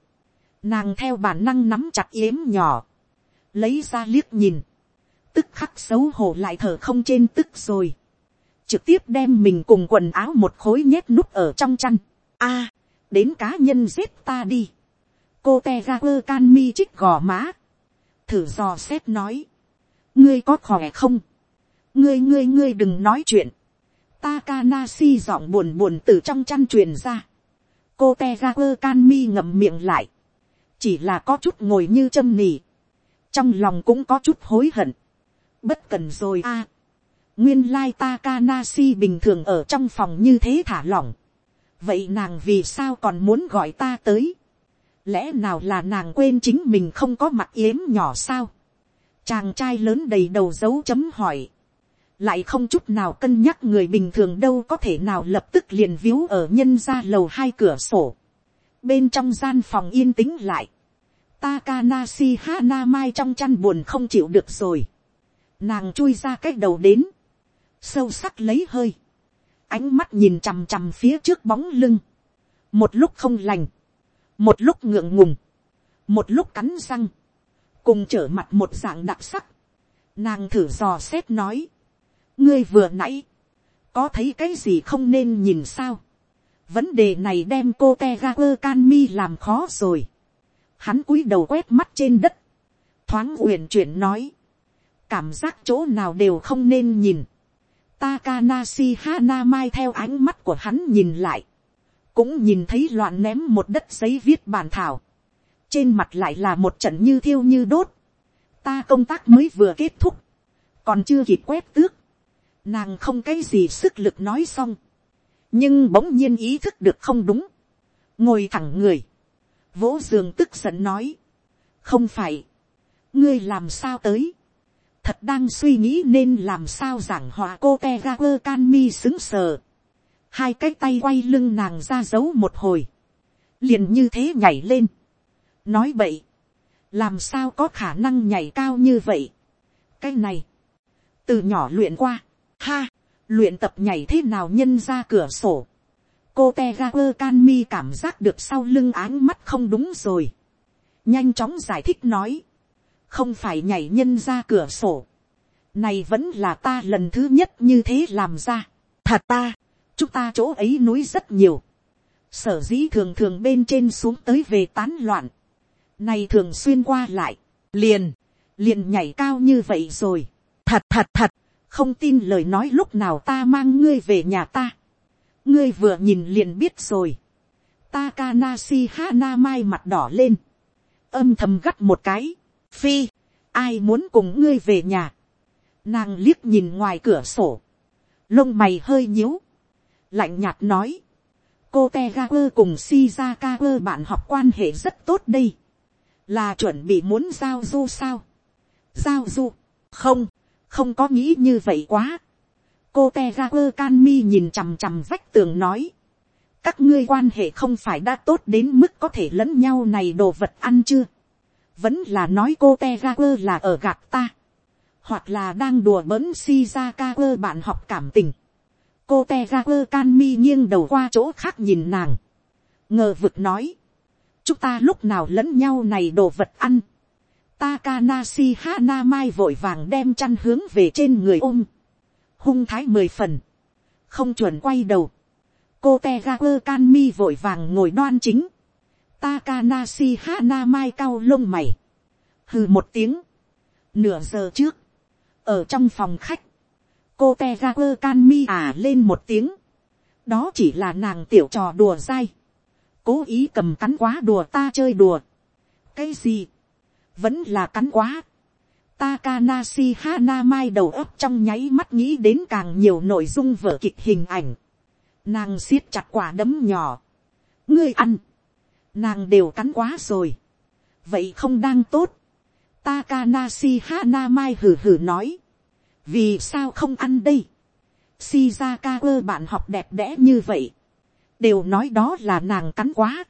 [SPEAKER 1] nàng theo bản năng nắm chặt yếm nhỏ, lấy ra liếc nhìn, tức khắc xấu hổ lại thở không trên tức rồi, trực tiếp đem mình cùng quần áo một khối nhét nút ở trong chăn, a, đến cá nhân giết ta đi. cô te ga quơ can mi chích gò má. thử dò xét nói. ngươi có khỏe không. ngươi ngươi ngươi đừng nói chuyện. Takanashi giọng buồn buồn từ trong chăn truyền ra. cô te ga quơ can mi ngậm miệng lại. chỉ là có chút ngồi như châm nỉ. trong lòng cũng có chút hối hận. bất cần rồi a nguyên lai Takanashi bình thường ở trong phòng như thế thả lỏng. Vậy nàng vì sao còn muốn gọi ta tới, lẽ nào là nàng quên chính mình không có mặt yếm nhỏ sao, chàng trai lớn đầy đầu dấu chấm hỏi, lại không chút nào cân nhắc người bình thường đâu có thể nào lập tức liền víu ở nhân ra lầu hai cửa sổ, bên trong gian phòng yên tĩnh lại, Takanashi Hana Mai trong chăn buồn không chịu được rồi. Nàng chui ra cách đầu đến. Sâu sắc lấy hơi. Ánh mắt nhìn chằm chằm phía trước bóng lưng, một lúc không lành, một lúc ngượng ngùng, một lúc cắn răng, cùng trở mặt một dạng đặc sắc, nàng thử dò xét nói, ngươi vừa nãy, có thấy cái gì không nên nhìn sao, vấn đề này đem cô te ga quơ can mi làm khó rồi, hắn cúi đầu quét mắt trên đất, thoáng uyển chuyển nói, cảm giác chỗ nào đều không nên nhìn, Takanashi Hanamai theo ánh mắt của hắn nhìn lại. Cũng nhìn thấy loạn ném một đất giấy viết bản thảo. Trên mặt lại là một trận như thiêu như đốt. Ta công tác mới vừa kết thúc. Còn chưa kịp quét tước. Nàng không cái gì sức lực nói xong. Nhưng bỗng nhiên ý thức được không đúng. Ngồi thẳng người. Vỗ giường tức giận nói. Không phải. Ngươi làm sao tới thật đang suy nghĩ nên làm sao giảng hòa cô te ra quơ can mi xứng sờ. hai cái tay quay lưng nàng ra giấu một hồi. liền như thế nhảy lên. nói vậy, làm sao có khả năng nhảy cao như vậy. cái này, từ nhỏ luyện qua, ha, luyện tập nhảy thế nào nhân ra cửa sổ. cô te ra quơ can mi cảm giác được sau lưng áng mắt không đúng rồi. nhanh chóng giải thích nói không phải nhảy nhân ra cửa sổ. này vẫn là ta lần thứ nhất như thế làm ra. thật ta, chúng ta chỗ ấy núi rất nhiều. sở dĩ thường thường bên trên xuống tới về tán loạn. này thường xuyên qua lại, liền, liền nhảy cao như vậy rồi. thật thật thật, không tin lời nói lúc nào ta mang ngươi về nhà ta. ngươi vừa nhìn liền biết rồi. Takanashi Hana mai mặt đỏ lên. Âm thầm gắt một cái phi, ai muốn cùng ngươi về nhà, nàng liếc nhìn ngoài cửa sổ, lông mày hơi nhíu, lạnh nhạt nói, cô te ga quơ cùng shizaka quơ bạn học quan hệ rất tốt đây, là chuẩn bị muốn giao du sao, giao du, không, không có nghĩ như vậy quá, cô te ga quơ can mi nhìn chằm chằm vách tường nói, các ngươi quan hệ không phải đã tốt đến mức có thể lẫn nhau này đồ vật ăn chưa, vẫn là nói cô te ga quơ là ở gạt ta, hoặc là đang đùa bỡn si ra ca quơ bạn học cảm tình. cô te ga quơ can mi nghiêng đầu qua chỗ khác nhìn nàng, ngờ vực nói, chúng ta lúc nào lẫn nhau này đồ vật ăn, Takanasi Hana Mai vội vàng đem chăn hướng về trên người ôm. Hung thái mười phần. Không chuẩn quay đầu. Cô Tegaku Kanmi vội vàng ngồi đoan chính. Takanashi Hanamai cao lông mày. Hừ một tiếng. Nửa giờ trước. Ở trong phòng khách. Cô Tegaku Kanmi à lên một tiếng. Đó chỉ là nàng tiểu trò đùa dai. Cố ý cầm cắn quá đùa ta chơi đùa. Cái gì? vẫn là cắn quá. Takanashi Hanamai đầu óc trong nháy mắt nghĩ đến càng nhiều nội dung vở kịch hình ảnh. Nàng siết chặt quả đấm nhỏ. Ngươi ăn. Nàng đều cắn quá rồi. Vậy không đang tốt. Takanashi Hanamai hừ hừ nói. Vì sao không ăn đây? Shizaka bạn học đẹp đẽ như vậy. Đều nói đó là nàng cắn quá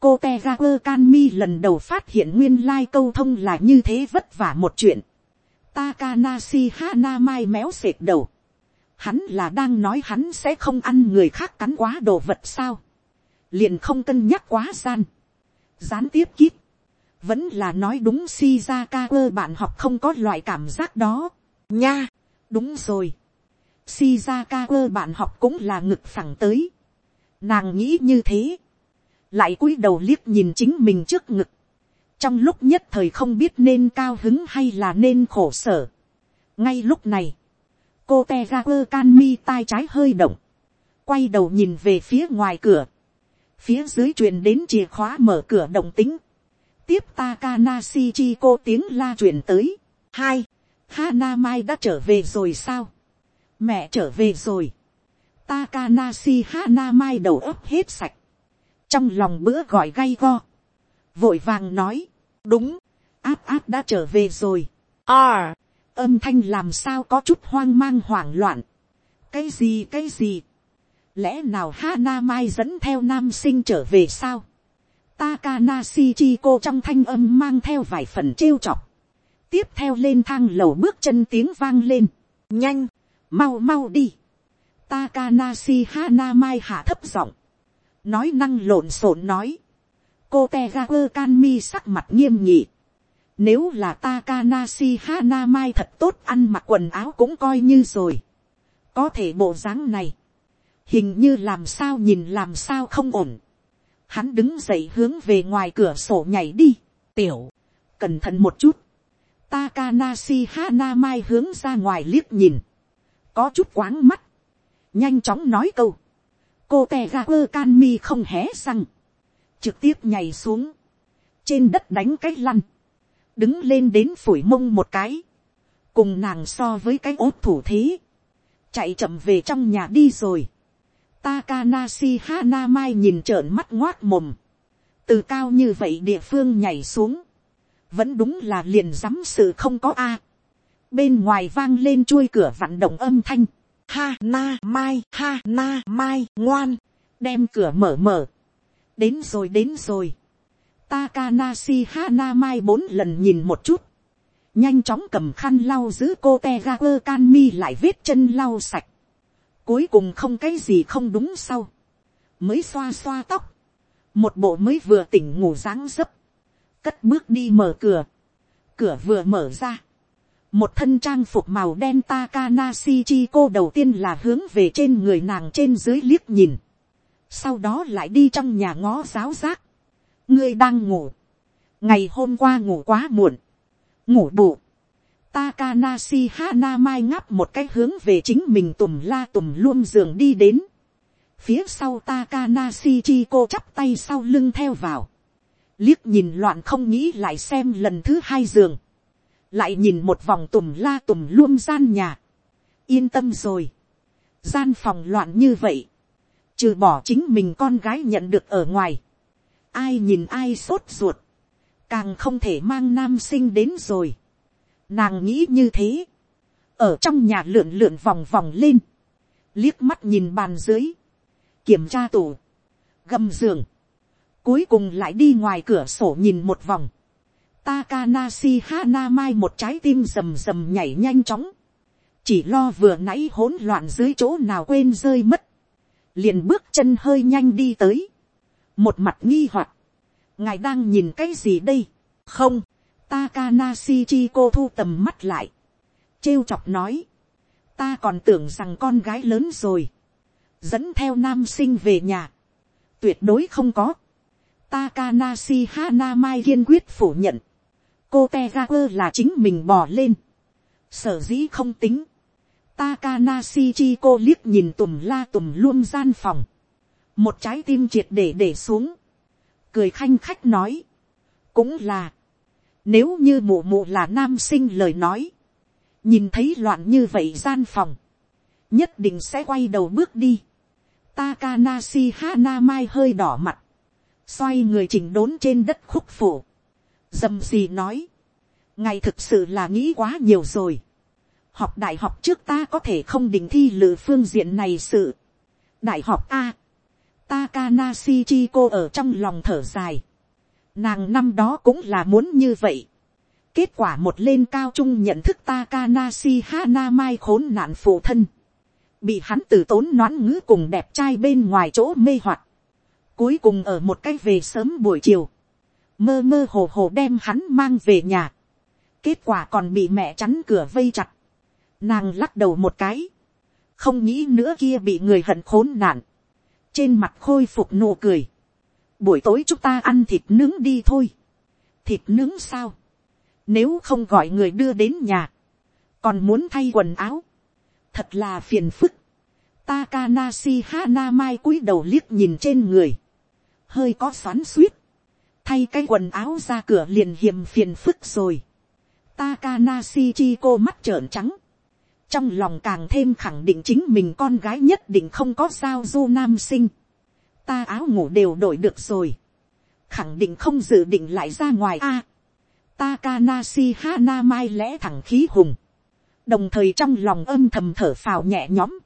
[SPEAKER 1] cô te ga can mi lần đầu phát hiện nguyên lai câu thông là như thế vất vả một chuyện. Takanashi Hana mai méo sệt đầu. Hắn là đang nói hắn sẽ không ăn người khác cắn quá đồ vật sao. Liền không cân nhắc quá gian. Gián tiếp kíp. Vẫn là nói đúng Shizaka quơ bạn học không có loại cảm giác đó. Nha, đúng rồi. Shizaka quơ bạn học cũng là ngực phẳng tới. Nàng nghĩ như thế lại cúi đầu liếc nhìn chính mình trước ngực, trong lúc nhất thời không biết nên cao hứng hay là nên khổ sở. ngay lúc này, cô te ra quơ can mi tai trái hơi động, quay đầu nhìn về phía ngoài cửa, phía dưới truyền đến chìa khóa mở cửa động tính, tiếp Takanasi chi cô tiếng la truyền tới, hai, Hana Mai đã trở về rồi sao, mẹ trở về rồi, Takanasi Hana Mai đầu ấp hết sạch, trong lòng bữa gọi gay go, vội vàng nói, đúng, áp áp đã trở về rồi, à, âm thanh làm sao có chút hoang mang hoảng loạn, cái gì cái gì, lẽ nào Hana Mai dẫn theo nam sinh trở về sao, Takanashi Chiko trong thanh âm mang theo vài phần trêu chọc, tiếp theo lên thang lầu bước chân tiếng vang lên, nhanh, mau mau đi, Takanashi Hana Mai hạ thấp giọng, nói năng lộn xộn nói, cô Tegaku Kanmi sắc mặt nghiêm nghị. nếu là Takanashi Hana Mai thật tốt ăn mặc quần áo cũng coi như rồi. Có thể bộ dáng này. Hình như làm sao nhìn làm sao không ổn. Hắn đứng dậy hướng về ngoài cửa sổ nhảy đi. Tiểu. Cẩn thận một chút. Takanashi Hana Mai hướng ra ngoài liếc nhìn. Có chút quáng mắt. Nhanh chóng nói câu cô te ga quơ can mi không hé răng, trực tiếp nhảy xuống, trên đất đánh cái lăn, đứng lên đến phủi mông một cái, cùng nàng so với cái ốt thủ thế, chạy chậm về trong nhà đi rồi. Takanashi Hanamai nhìn trợn mắt ngoác mồm, từ cao như vậy địa phương nhảy xuống, vẫn đúng là liền dám sự không có a. bên ngoài vang lên chuôi cửa vặn động âm thanh, ha na mai ha na mai ngoan đem cửa mở mở đến rồi đến rồi Takanashi Hanamai bốn lần nhìn một chút. Nhanh chóng cầm khăn lau giữ cô Tegaku Kanmi lại vết chân lau sạch. Cuối cùng không cái gì không đúng sau. Mới xoa xoa tóc. Một bộ mới vừa tỉnh ngủ dáng dấp. Cất bước đi mở cửa. Cửa vừa mở ra một thân trang phục màu đen Takanashi chi cô đầu tiên là hướng về trên người nàng trên dưới liếc nhìn. Sau đó lại đi trong nhà ngó giáo giác. Ngươi đang ngủ. Ngày hôm qua ngủ quá muộn. Ngủ bụ. Takanashi Hanamai ngáp một cái hướng về chính mình tùm la tùm luôn giường đi đến. Phía sau Takanashi chi cô chắp tay sau lưng theo vào. Liếc nhìn loạn không nghĩ lại xem lần thứ hai giường. Lại nhìn một vòng tùm la tùm luôn gian nhà, yên tâm rồi, gian phòng loạn như vậy, trừ bỏ chính mình con gái nhận được ở ngoài, ai nhìn ai sốt ruột, càng không thể mang nam sinh đến rồi, nàng nghĩ như thế, ở trong nhà lượn lượn vòng vòng lên, liếc mắt nhìn bàn dưới, kiểm tra tủ, gầm giường, cuối cùng lại đi ngoài cửa sổ nhìn một vòng, Takanashi Hanamai một trái tim rầm rầm nhảy nhanh chóng. Chỉ lo vừa nãy hỗn loạn dưới chỗ nào quên rơi mất. Liền bước chân hơi nhanh đi tới. Một mặt nghi hoặc Ngài đang nhìn cái gì đây? Không. Takanashi Chiko thu tầm mắt lại. trêu chọc nói. Ta còn tưởng rằng con gái lớn rồi. Dẫn theo nam sinh về nhà. Tuyệt đối không có. Takanashi Hanamai kiên quyết phủ nhận. Cô Tegaku là chính mình bỏ lên. Sở dĩ không tính. Takanashi Chiko liếc nhìn tùm la tùm luôn gian phòng. Một trái tim triệt để để xuống. Cười khanh khách nói. Cũng là. Nếu như mụ mụ là nam sinh lời nói. Nhìn thấy loạn như vậy gian phòng. Nhất định sẽ quay đầu bước đi. Takanashi Hanamai hơi đỏ mặt. Xoay người chỉnh đốn trên đất khúc phủ. Dầm gì nói. Ngày thực sự là nghĩ quá nhiều rồi. Học đại học trước ta có thể không định thi lựa phương diện này sự. Đại học A. Takanashi Chiko ở trong lòng thở dài. Nàng năm đó cũng là muốn như vậy. Kết quả một lên cao trung nhận thức Takanashi Hanamai khốn nạn phụ thân. Bị hắn từ tốn noãn ngữ cùng đẹp trai bên ngoài chỗ mê hoặc Cuối cùng ở một cái về sớm buổi chiều. Mơ mơ hồ hồ đem hắn mang về nhà. Kết quả còn bị mẹ chắn cửa vây chặt. Nàng lắc đầu một cái. Không nghĩ nữa kia bị người hận khốn nạn. Trên mặt khôi phục nụ cười buổi tối chúng ta ăn thịt nướng đi thôi. thịt nướng sao. nếu không gọi người đưa đến nhà, còn muốn thay quần áo, thật là phiền phức. Takanashi Hanamai cúi đầu liếc nhìn trên người, hơi có xoắn suýt, thay cái quần áo ra cửa liền hiềm phiền phức rồi. Takanashi Chiko mắt trợn trắng, trong lòng càng thêm khẳng định chính mình con gái nhất định không có sao du nam sinh ta áo ngủ đều đổi được rồi, khẳng định không dự định lại ra ngoài a. Takanasi Hana mai lẽ thẳng khí hùng, đồng thời trong lòng âm thầm thở phào nhẹ nhõm,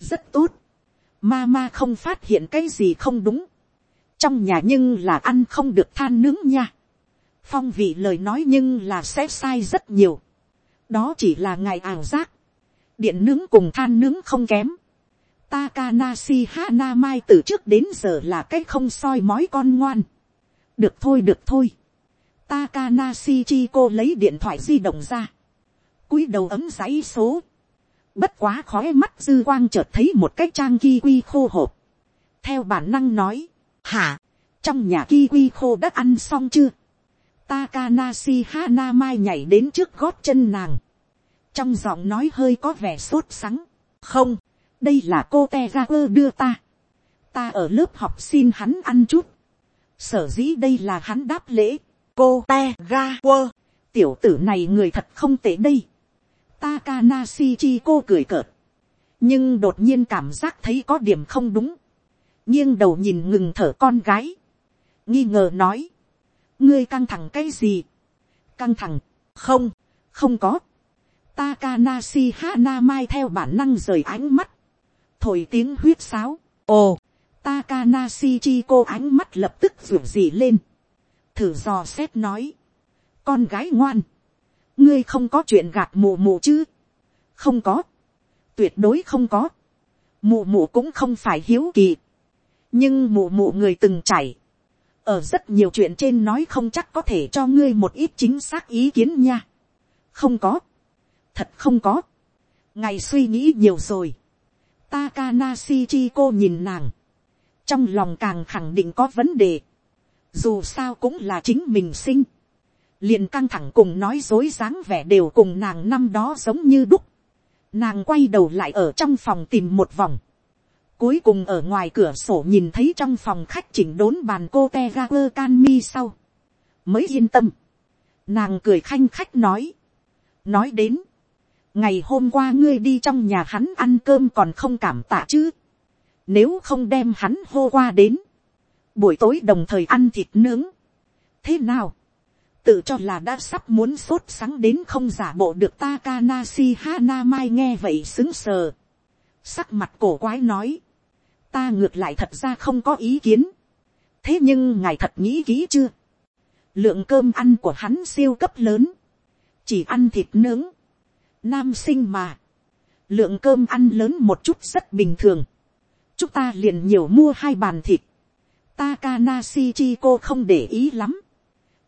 [SPEAKER 1] rất tốt, Mama không phát hiện cái gì không đúng, trong nhà nhưng là ăn không được than nướng nha, phong vị lời nói nhưng là sẽ sai rất nhiều, đó chỉ là ngày ảo giác, điện nướng cùng than nướng không kém, Takanashi Hanamai từ trước đến giờ là cái không soi mói con ngoan. Được thôi được thôi. Takanashi Chiko lấy điện thoại di động ra. cúi đầu ấm giấy số. Bất quá khói mắt dư quang chợt thấy một cái trang kiwi khô hộp. Theo bản năng nói. Hả? Trong nhà kiwi khô đã ăn xong chưa? Takanashi Hanamai nhảy đến trước gót chân nàng. Trong giọng nói hơi có vẻ sốt sắng. Không đây là cô te ga quơ đưa ta. ta ở lớp học xin hắn ăn chút. sở dĩ đây là hắn đáp lễ. cô te ga quơ. tiểu tử này người thật không tệ đây. Takanashi chi cô cười cợt. nhưng đột nhiên cảm giác thấy có điểm không đúng. nghiêng đầu nhìn ngừng thở con gái. nghi ngờ nói. ngươi căng thẳng cái gì. căng thẳng, không, không có. Takanashi Hanamai theo bản năng rời ánh mắt thổi tiếng huyết sáo. ồ, Takanashi chi cô ánh mắt lập tức ruột dị lên. thử dò xét nói. con gái ngoan, ngươi không có chuyện gạt mù mù chứ. không có, tuyệt đối không có. mù mù cũng không phải hiếu kỳ. nhưng mù mù người từng chảy. ở rất nhiều chuyện trên nói không chắc có thể cho ngươi một ít chính xác ý kiến nha. không có, thật không có. ngày suy nghĩ nhiều rồi Takanashi Chiko nhìn nàng. Trong lòng càng khẳng định có vấn đề. Dù sao cũng là chính mình sinh. Liền căng thẳng cùng nói dối dáng vẻ đều cùng nàng năm đó giống như đúc. Nàng quay đầu lại ở trong phòng tìm một vòng. Cuối cùng ở ngoài cửa sổ nhìn thấy trong phòng khách chỉnh đốn bàn cô Tegaper Canmi sau. Mới yên tâm. Nàng cười khanh khách nói. Nói đến ngày hôm qua ngươi đi trong nhà hắn ăn cơm còn không cảm tạ chứ. Nếu không đem hắn hô qua đến. Buổi tối đồng thời ăn thịt nướng. Thế nào? Tự cho là đã sắp muốn sốt sáng đến không giả bộ được Takanasi Hana Mai nghe vậy xứng sờ. Sắc mặt cổ quái nói. Ta ngược lại thật ra không có ý kiến. Thế nhưng ngài thật nghĩ kỹ chưa? Lượng cơm ăn của hắn siêu cấp lớn. Chỉ ăn thịt nướng Nam sinh mà. Lượng cơm ăn lớn một chút rất bình thường. Chúng ta liền nhiều mua hai bàn thịt. Takanashi Chiko không để ý lắm.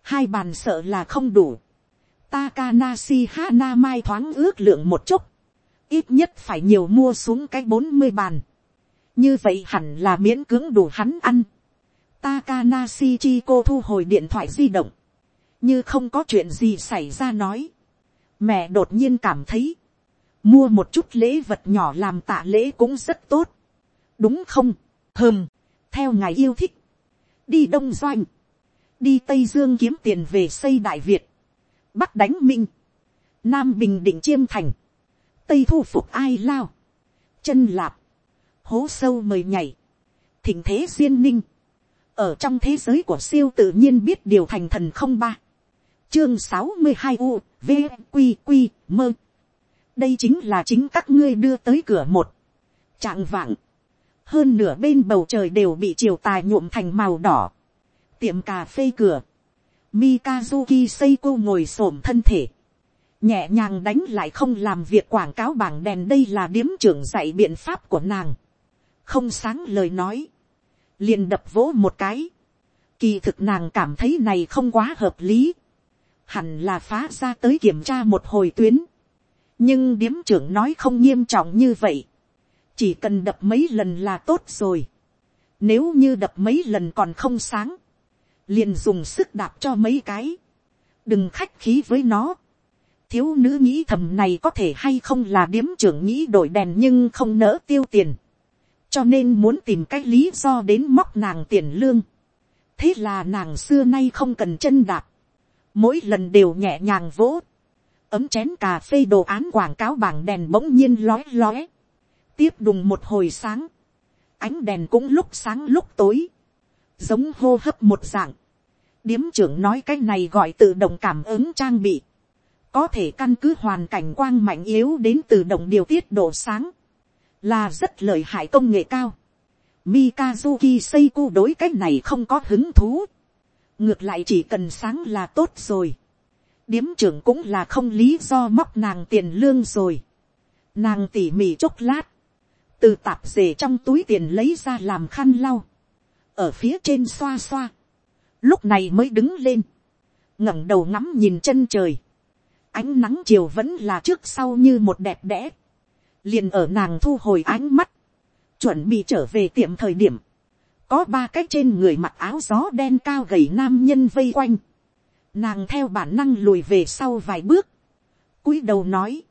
[SPEAKER 1] hai bàn sợ là không đủ. Takanashi Hana mai thoáng ước lượng một chút. Ít nhất phải nhiều mua xuống cái bốn mươi bàn. Như vậy hẳn là miễn cưỡng đủ hắn ăn. Takanashi Chiko thu hồi điện thoại di động. Như không có chuyện gì xảy ra nói. Mẹ đột nhiên cảm thấy. Mua một chút lễ vật nhỏ làm tạ lễ cũng rất tốt. Đúng không? Hừm. Theo ngài yêu thích. Đi Đông Doanh. Đi Tây Dương kiếm tiền về xây Đại Việt. Bắc đánh Minh. Nam Bình Định Chiêm Thành. Tây thu phục ai lao. Chân lạp. Hố sâu mời nhảy. Thỉnh thế duyên ninh. Ở trong thế giới của siêu tự nhiên biết điều thành thần không ba. Chương sáu mươi hai U, V, Quy, Quy, Mơ. Đây chính là chính các ngươi đưa tới cửa một. Trạng vạng. Hơn nửa bên bầu trời đều bị chiều tài nhuộm thành màu đỏ. Tiệm cà phê cửa. Mikazuki Seiko ngồi xổm thân thể. Nhẹ nhàng đánh lại không làm việc quảng cáo bảng đèn đây là điếm trưởng dạy biện pháp của nàng. Không sáng lời nói. Liền đập vỗ một cái. Kỳ thực nàng cảm thấy này không quá hợp lý. Hẳn là phá ra tới kiểm tra một hồi tuyến. Nhưng điếm trưởng nói không nghiêm trọng như vậy. Chỉ cần đập mấy lần là tốt rồi. Nếu như đập mấy lần còn không sáng liền dùng sức đạp cho mấy cái, đừng khách khí với nó. thiếu nữ nghĩ thầm này có thể hay không là điếm trưởng nghĩ đổi đèn nhưng không nỡ tiêu tiền, cho nên muốn tìm cái lý do đến móc nàng tiền lương. thế là nàng xưa nay không cần chân đạp, mỗi lần đều nhẹ nhàng vỗ, ấm chén cà phê đồ án quảng cáo bảng đèn bỗng nhiên lói lói. tiếp đùng một hồi sáng, ánh đèn cũng lúc sáng lúc tối, giống hô hấp một dạng, điếm trưởng nói cái này gọi tự động cảm ứng trang bị, có thể căn cứ hoàn cảnh quang mạnh yếu đến tự động điều tiết độ sáng, là rất lợi hại công nghệ cao. Mikazuki Seiku đối cái này không có hứng thú, ngược lại chỉ cần sáng là tốt rồi. điếm trưởng cũng là không lý do móc nàng tiền lương rồi. nàng tỉ mỉ chốc lát, từ tạp dề trong túi tiền lấy ra làm khăn lau, ở phía trên xoa xoa, lúc này mới đứng lên, ngẩng đầu ngắm nhìn chân trời, ánh nắng chiều vẫn là trước sau như một đẹp đẽ, liền ở nàng thu hồi ánh mắt, chuẩn bị trở về tiệm thời điểm, có ba cái trên người mặc áo gió đen cao gầy nam nhân vây quanh, nàng theo bản năng lùi về sau vài bước, cúi đầu nói,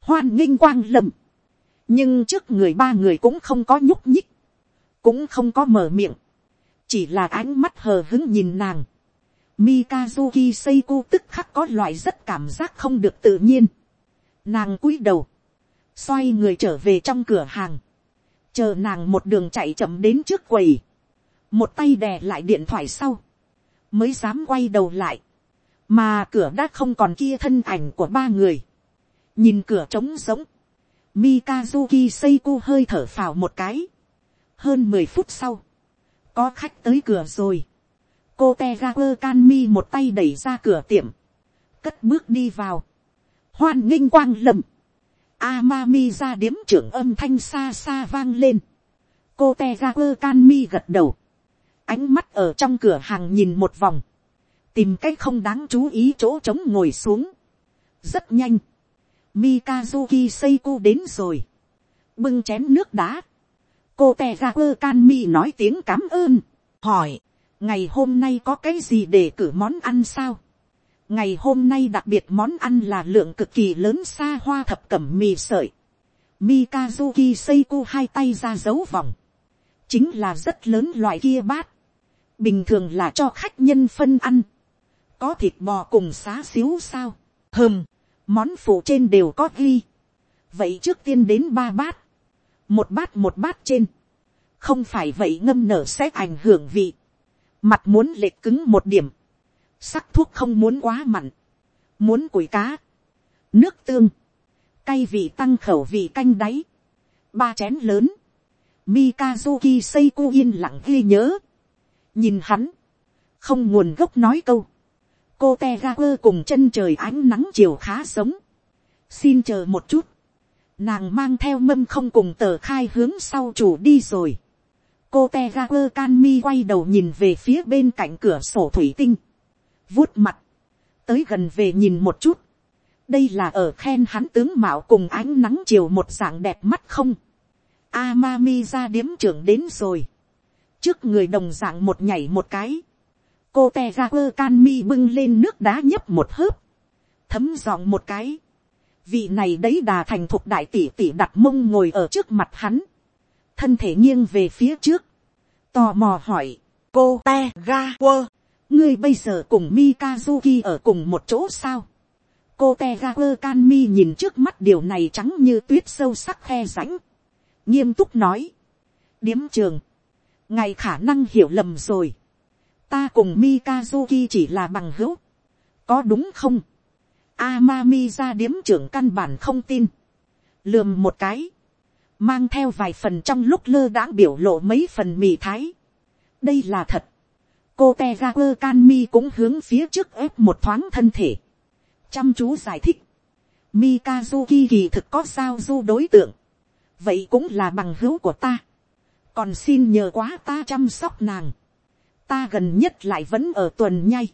[SPEAKER 1] hoan nghênh quang lầm, nhưng trước người ba người cũng không có nhúc nhích, cũng không có mở miệng, chỉ là ánh mắt hờ hứng nhìn nàng. Mikazuki Seiko tức khắc có loại rất cảm giác không được tự nhiên. Nàng cúi đầu, xoay người trở về trong cửa hàng, chờ nàng một đường chạy chậm đến trước quầy, một tay đè lại điện thoại sau, mới dám quay đầu lại, mà cửa đã không còn kia thân ảnh của ba người, nhìn cửa trống giống, Mikazuki seiku hơi thở phào một cái, hơn mười phút sau, có khách tới cửa rồi. cô te ga quơ can mi một tay đẩy ra cửa tiệm, cất bước đi vào, hoan nghênh quang lầm, Amami ra điếm trưởng âm thanh xa xa vang lên, cô te ga quơ can mi gật đầu, ánh mắt ở trong cửa hàng nhìn một vòng, tìm cách không đáng chú ý chỗ trống ngồi xuống, rất nhanh, Mikazuki Seiko đến rồi, bưng chén nước đá, cô tè ra quơ can mi nói tiếng cám ơn, hỏi, ngày hôm nay có cái gì để cử món ăn sao. ngày hôm nay đặc biệt món ăn là lượng cực kỳ lớn xa hoa thập cẩm mì sợi. Mikazuki Seiko hai tay ra dấu vòng. chính là rất lớn loại kia bát bình thường là cho khách nhân phân ăn. có thịt bò cùng xá xíu sao. hơm, món phụ trên đều có ghi. vậy trước tiên đến ba bát. Một bát một bát trên, không phải vậy ngâm nở sẽ ảnh hưởng vị, mặt muốn lệch cứng một điểm, sắc thuốc không muốn quá mặn, muốn củi cá, nước tương, cay vị tăng khẩu vị canh đáy, ba chén lớn, Mikazuki Seiku yên lặng ghi nhớ, nhìn hắn, không nguồn gốc nói câu, cô te ga quơ cùng chân trời ánh nắng chiều khá sống, xin chờ một chút, nàng mang theo mâm không cùng tờ khai hướng sau chủ đi rồi. cô te ga quơ can mi quay đầu nhìn về phía bên cạnh cửa sổ thủy tinh. vuốt mặt, tới gần về nhìn một chút, đây là ở khen hắn tướng mạo cùng ánh nắng chiều một dạng đẹp mắt không. Amami ra điếm trưởng đến rồi. Trước người đồng dạng một nhảy một cái. Cô te ra quơ can mi bưng lên nước đá nhấp một hớp. Thấm giòn một cái. Vị này đấy đà thành thục đại tỷ tỷ đặt mông ngồi ở trước mặt hắn. Thân thể nghiêng về phía trước. Tò mò hỏi. Cô te ga quơ. Ngươi bây giờ cùng Mikazuki ở cùng một chỗ sao? cô te ga quơ can mi nhìn trước mắt điều này trắng như tuyết sâu sắc khe rãnh, nghiêm túc nói, điếm trường, ngài khả năng hiểu lầm rồi, ta cùng mikazuki chỉ là bằng hữu, có đúng không, Amami ra điếm trưởng căn bản không tin, lườm một cái, mang theo vài phần trong lúc lơ đãng biểu lộ mấy phần mì thái. đây là thật, cô te ra quơ can mi cũng hướng phía trước ép một thoáng thân thể, chăm chú giải thích, Mikazuki kỳ thực có sao du đối tượng, vậy cũng là bằng hữu của ta, còn xin nhờ quá ta chăm sóc nàng, ta gần nhất lại vẫn ở tuần nhay,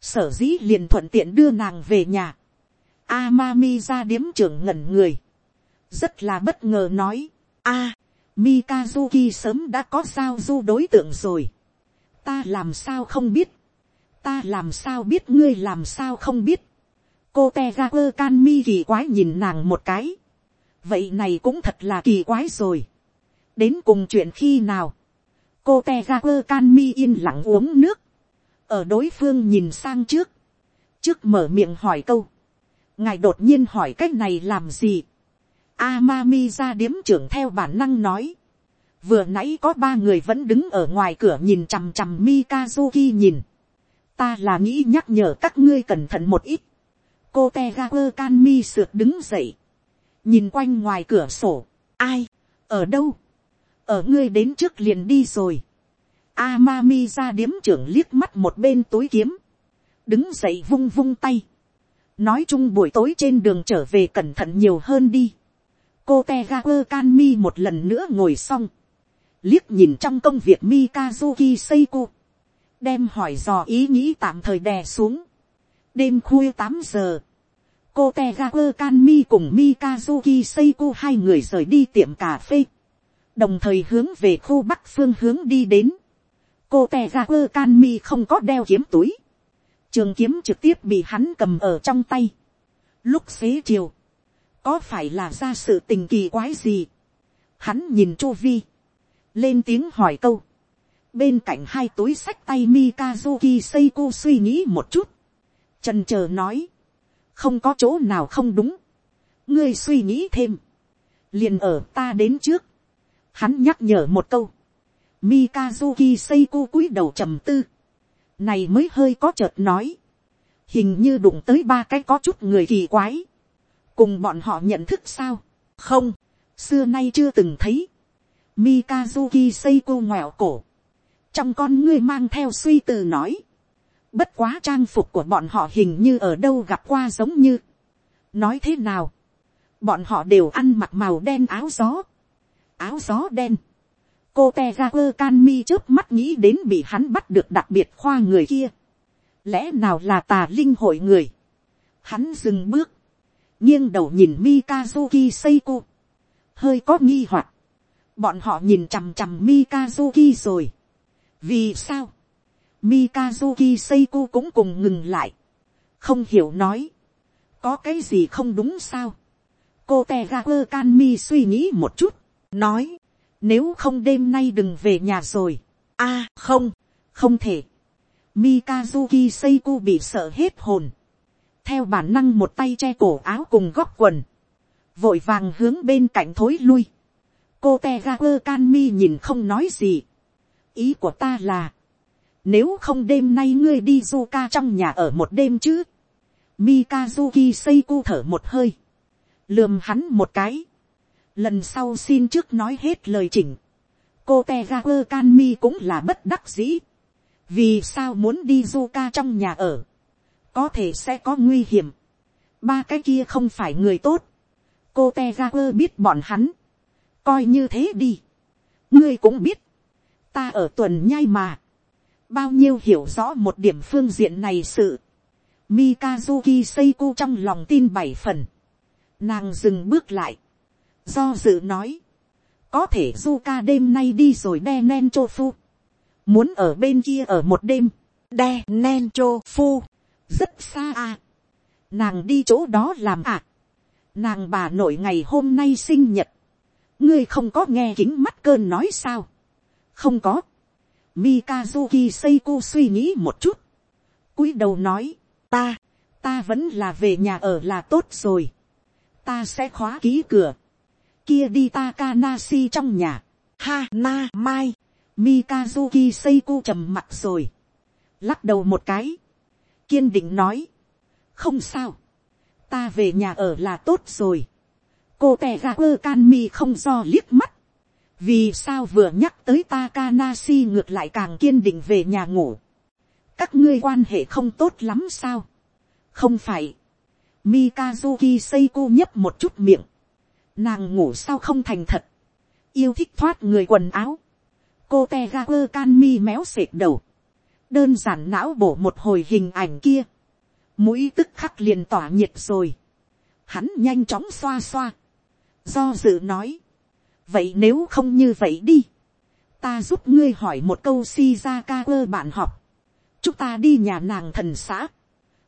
[SPEAKER 1] sở dĩ liền thuận tiện đưa nàng về nhà, Amami ra điếm trưởng ngẩn người, rất là bất ngờ nói, a, Mikazuki sớm đã có sao du đối tượng rồi, ta làm sao không biết, ta làm sao biết ngươi làm sao không biết, cô te ga quơ can mi kỳ quái nhìn nàng một cái. vậy này cũng thật là kỳ quái rồi đến cùng chuyện khi nào. cô te ra quơ can mi yên lặng uống nước. ở đối phương nhìn sang trước. trước mở miệng hỏi câu. ngài đột nhiên hỏi cách này làm gì. Amami ra điếm trưởng theo bản năng nói. vừa nãy có ba người vẫn đứng ở ngoài cửa nhìn chằm chằm Mikazuki nhìn. ta là nghĩ nhắc nhở các ngươi cẩn thận một ít cô te ga quơ can mi sượt đứng dậy, nhìn quanh ngoài cửa sổ, ai, ở đâu, ở ngươi đến trước liền đi rồi, Amami ra điếm trưởng liếc mắt một bên túi kiếm, đứng dậy vung vung tay, nói chung buổi tối trên đường trở về cẩn thận nhiều hơn đi, cô te ga quơ can mi một lần nữa ngồi xong, liếc nhìn trong công việc Mikazuki Seiko, đem hỏi dò ý nghĩ tạm thời đè xuống, đêm khuya tám giờ, cô te ga quơ can mi cùng mikazuki seiko hai người rời đi tiệm cà phê, đồng thời hướng về khu bắc phương hướng đi đến. cô te ra quơ can mi không có đeo kiếm túi, trường kiếm trực tiếp bị hắn cầm ở trong tay. lúc xế chiều, có phải là ra sự tình kỳ quái gì, hắn nhìn chu vi, lên tiếng hỏi câu, bên cạnh hai túi sách tay Mikazuki Seiko suy nghĩ một chút, trần chờ nói, không có chỗ nào không đúng, ngươi suy nghĩ thêm, liền ở ta đến trước, hắn nhắc nhở một câu, Mikazuki Seiko cúi đầu trầm tư, này mới hơi có chợt nói, hình như đụng tới ba cái có chút người kỳ quái, cùng bọn họ nhận thức sao, không, xưa nay chưa từng thấy, Mikazuki Seiko ngoẹo cổ, trong con ngươi mang theo suy từ nói, Bất quá trang phục của bọn họ hình như ở đâu gặp qua giống như. Nói thế nào? Bọn họ đều ăn mặc màu đen áo gió. Áo gió đen. Cô te ra quơ can mi trước mắt nghĩ đến bị hắn bắt được đặc biệt khoa người kia. Lẽ nào là tà linh hội người? Hắn dừng bước. nghiêng đầu nhìn Mikazuki Seiko. Hơi có nghi hoặc Bọn họ nhìn chằm chằm Mikazuki rồi. Vì sao? Mikazuki Seiko cũng cùng ngừng lại. Không hiểu nói. Có cái gì không đúng sao? Cô Tegaper Kanmi suy nghĩ một chút. Nói. Nếu không đêm nay đừng về nhà rồi. a, không. Không thể. Mikazuki Seiku bị sợ hết hồn. Theo bản năng một tay che cổ áo cùng góc quần. Vội vàng hướng bên cạnh thối lui. Cô Tegaper Kanmi nhìn không nói gì. Ý của ta là, nếu không đêm nay ngươi đi du ca trong nhà ở một đêm chứ. Mikazuki Seiku thở một hơi. Lườm hắn một cái. Lần sau xin trước nói hết lời chỉnh. Cô tejagar can mi cũng là bất đắc dĩ. Vì sao muốn đi du ca trong nhà ở. Có thể sẽ có nguy hiểm. Ba cái kia không phải người tốt. Cô Tegaper biết bọn hắn. Coi như thế đi. Ngươi cũng biết. Ta ở tuần nhai mà bao nhiêu hiểu rõ một điểm phương diện này sự, Mikazuki Seiko trong lòng tin bảy phần, nàng dừng bước lại, do dự nói, có thể Zuka đêm nay đi rồi đe nen chô phu, muốn ở bên kia ở một đêm,
[SPEAKER 2] đe nen chô phu,
[SPEAKER 1] rất xa à, nàng đi chỗ đó làm à, nàng bà nội ngày hôm nay sinh nhật, ngươi không có nghe kính mắt cơn nói sao, không có, Mikazuki Seiko suy nghĩ một chút, cúi đầu nói, ta, ta vẫn là về nhà ở là tốt rồi, ta sẽ khóa ký cửa, kia đi Takanashi trong nhà,
[SPEAKER 2] ha na mai,
[SPEAKER 1] Mikazuki Seiko trầm mặt rồi, lắc đầu một cái, kiên định nói, không sao, ta về nhà ở là tốt rồi, cô tè ra ơ can mi không do liếc mắt, vì sao vừa nhắc tới Takanashi ngược lại càng kiên định về nhà ngủ, các ngươi quan hệ không tốt lắm sao, không phải, Mikazuki Seiko nhấp một chút miệng, nàng ngủ sao không thành thật, yêu thích thoát người quần áo, cô te ga quơ can mi méo sệt đầu, đơn giản não bổ một hồi hình ảnh kia, mũi tức khắc liền tỏa nhiệt rồi, hắn nhanh chóng xoa xoa, do dự nói, vậy nếu không như vậy đi, ta giúp ngươi hỏi một câu si ra ca quơ bạn học, chúng ta đi nhà nàng thần xã,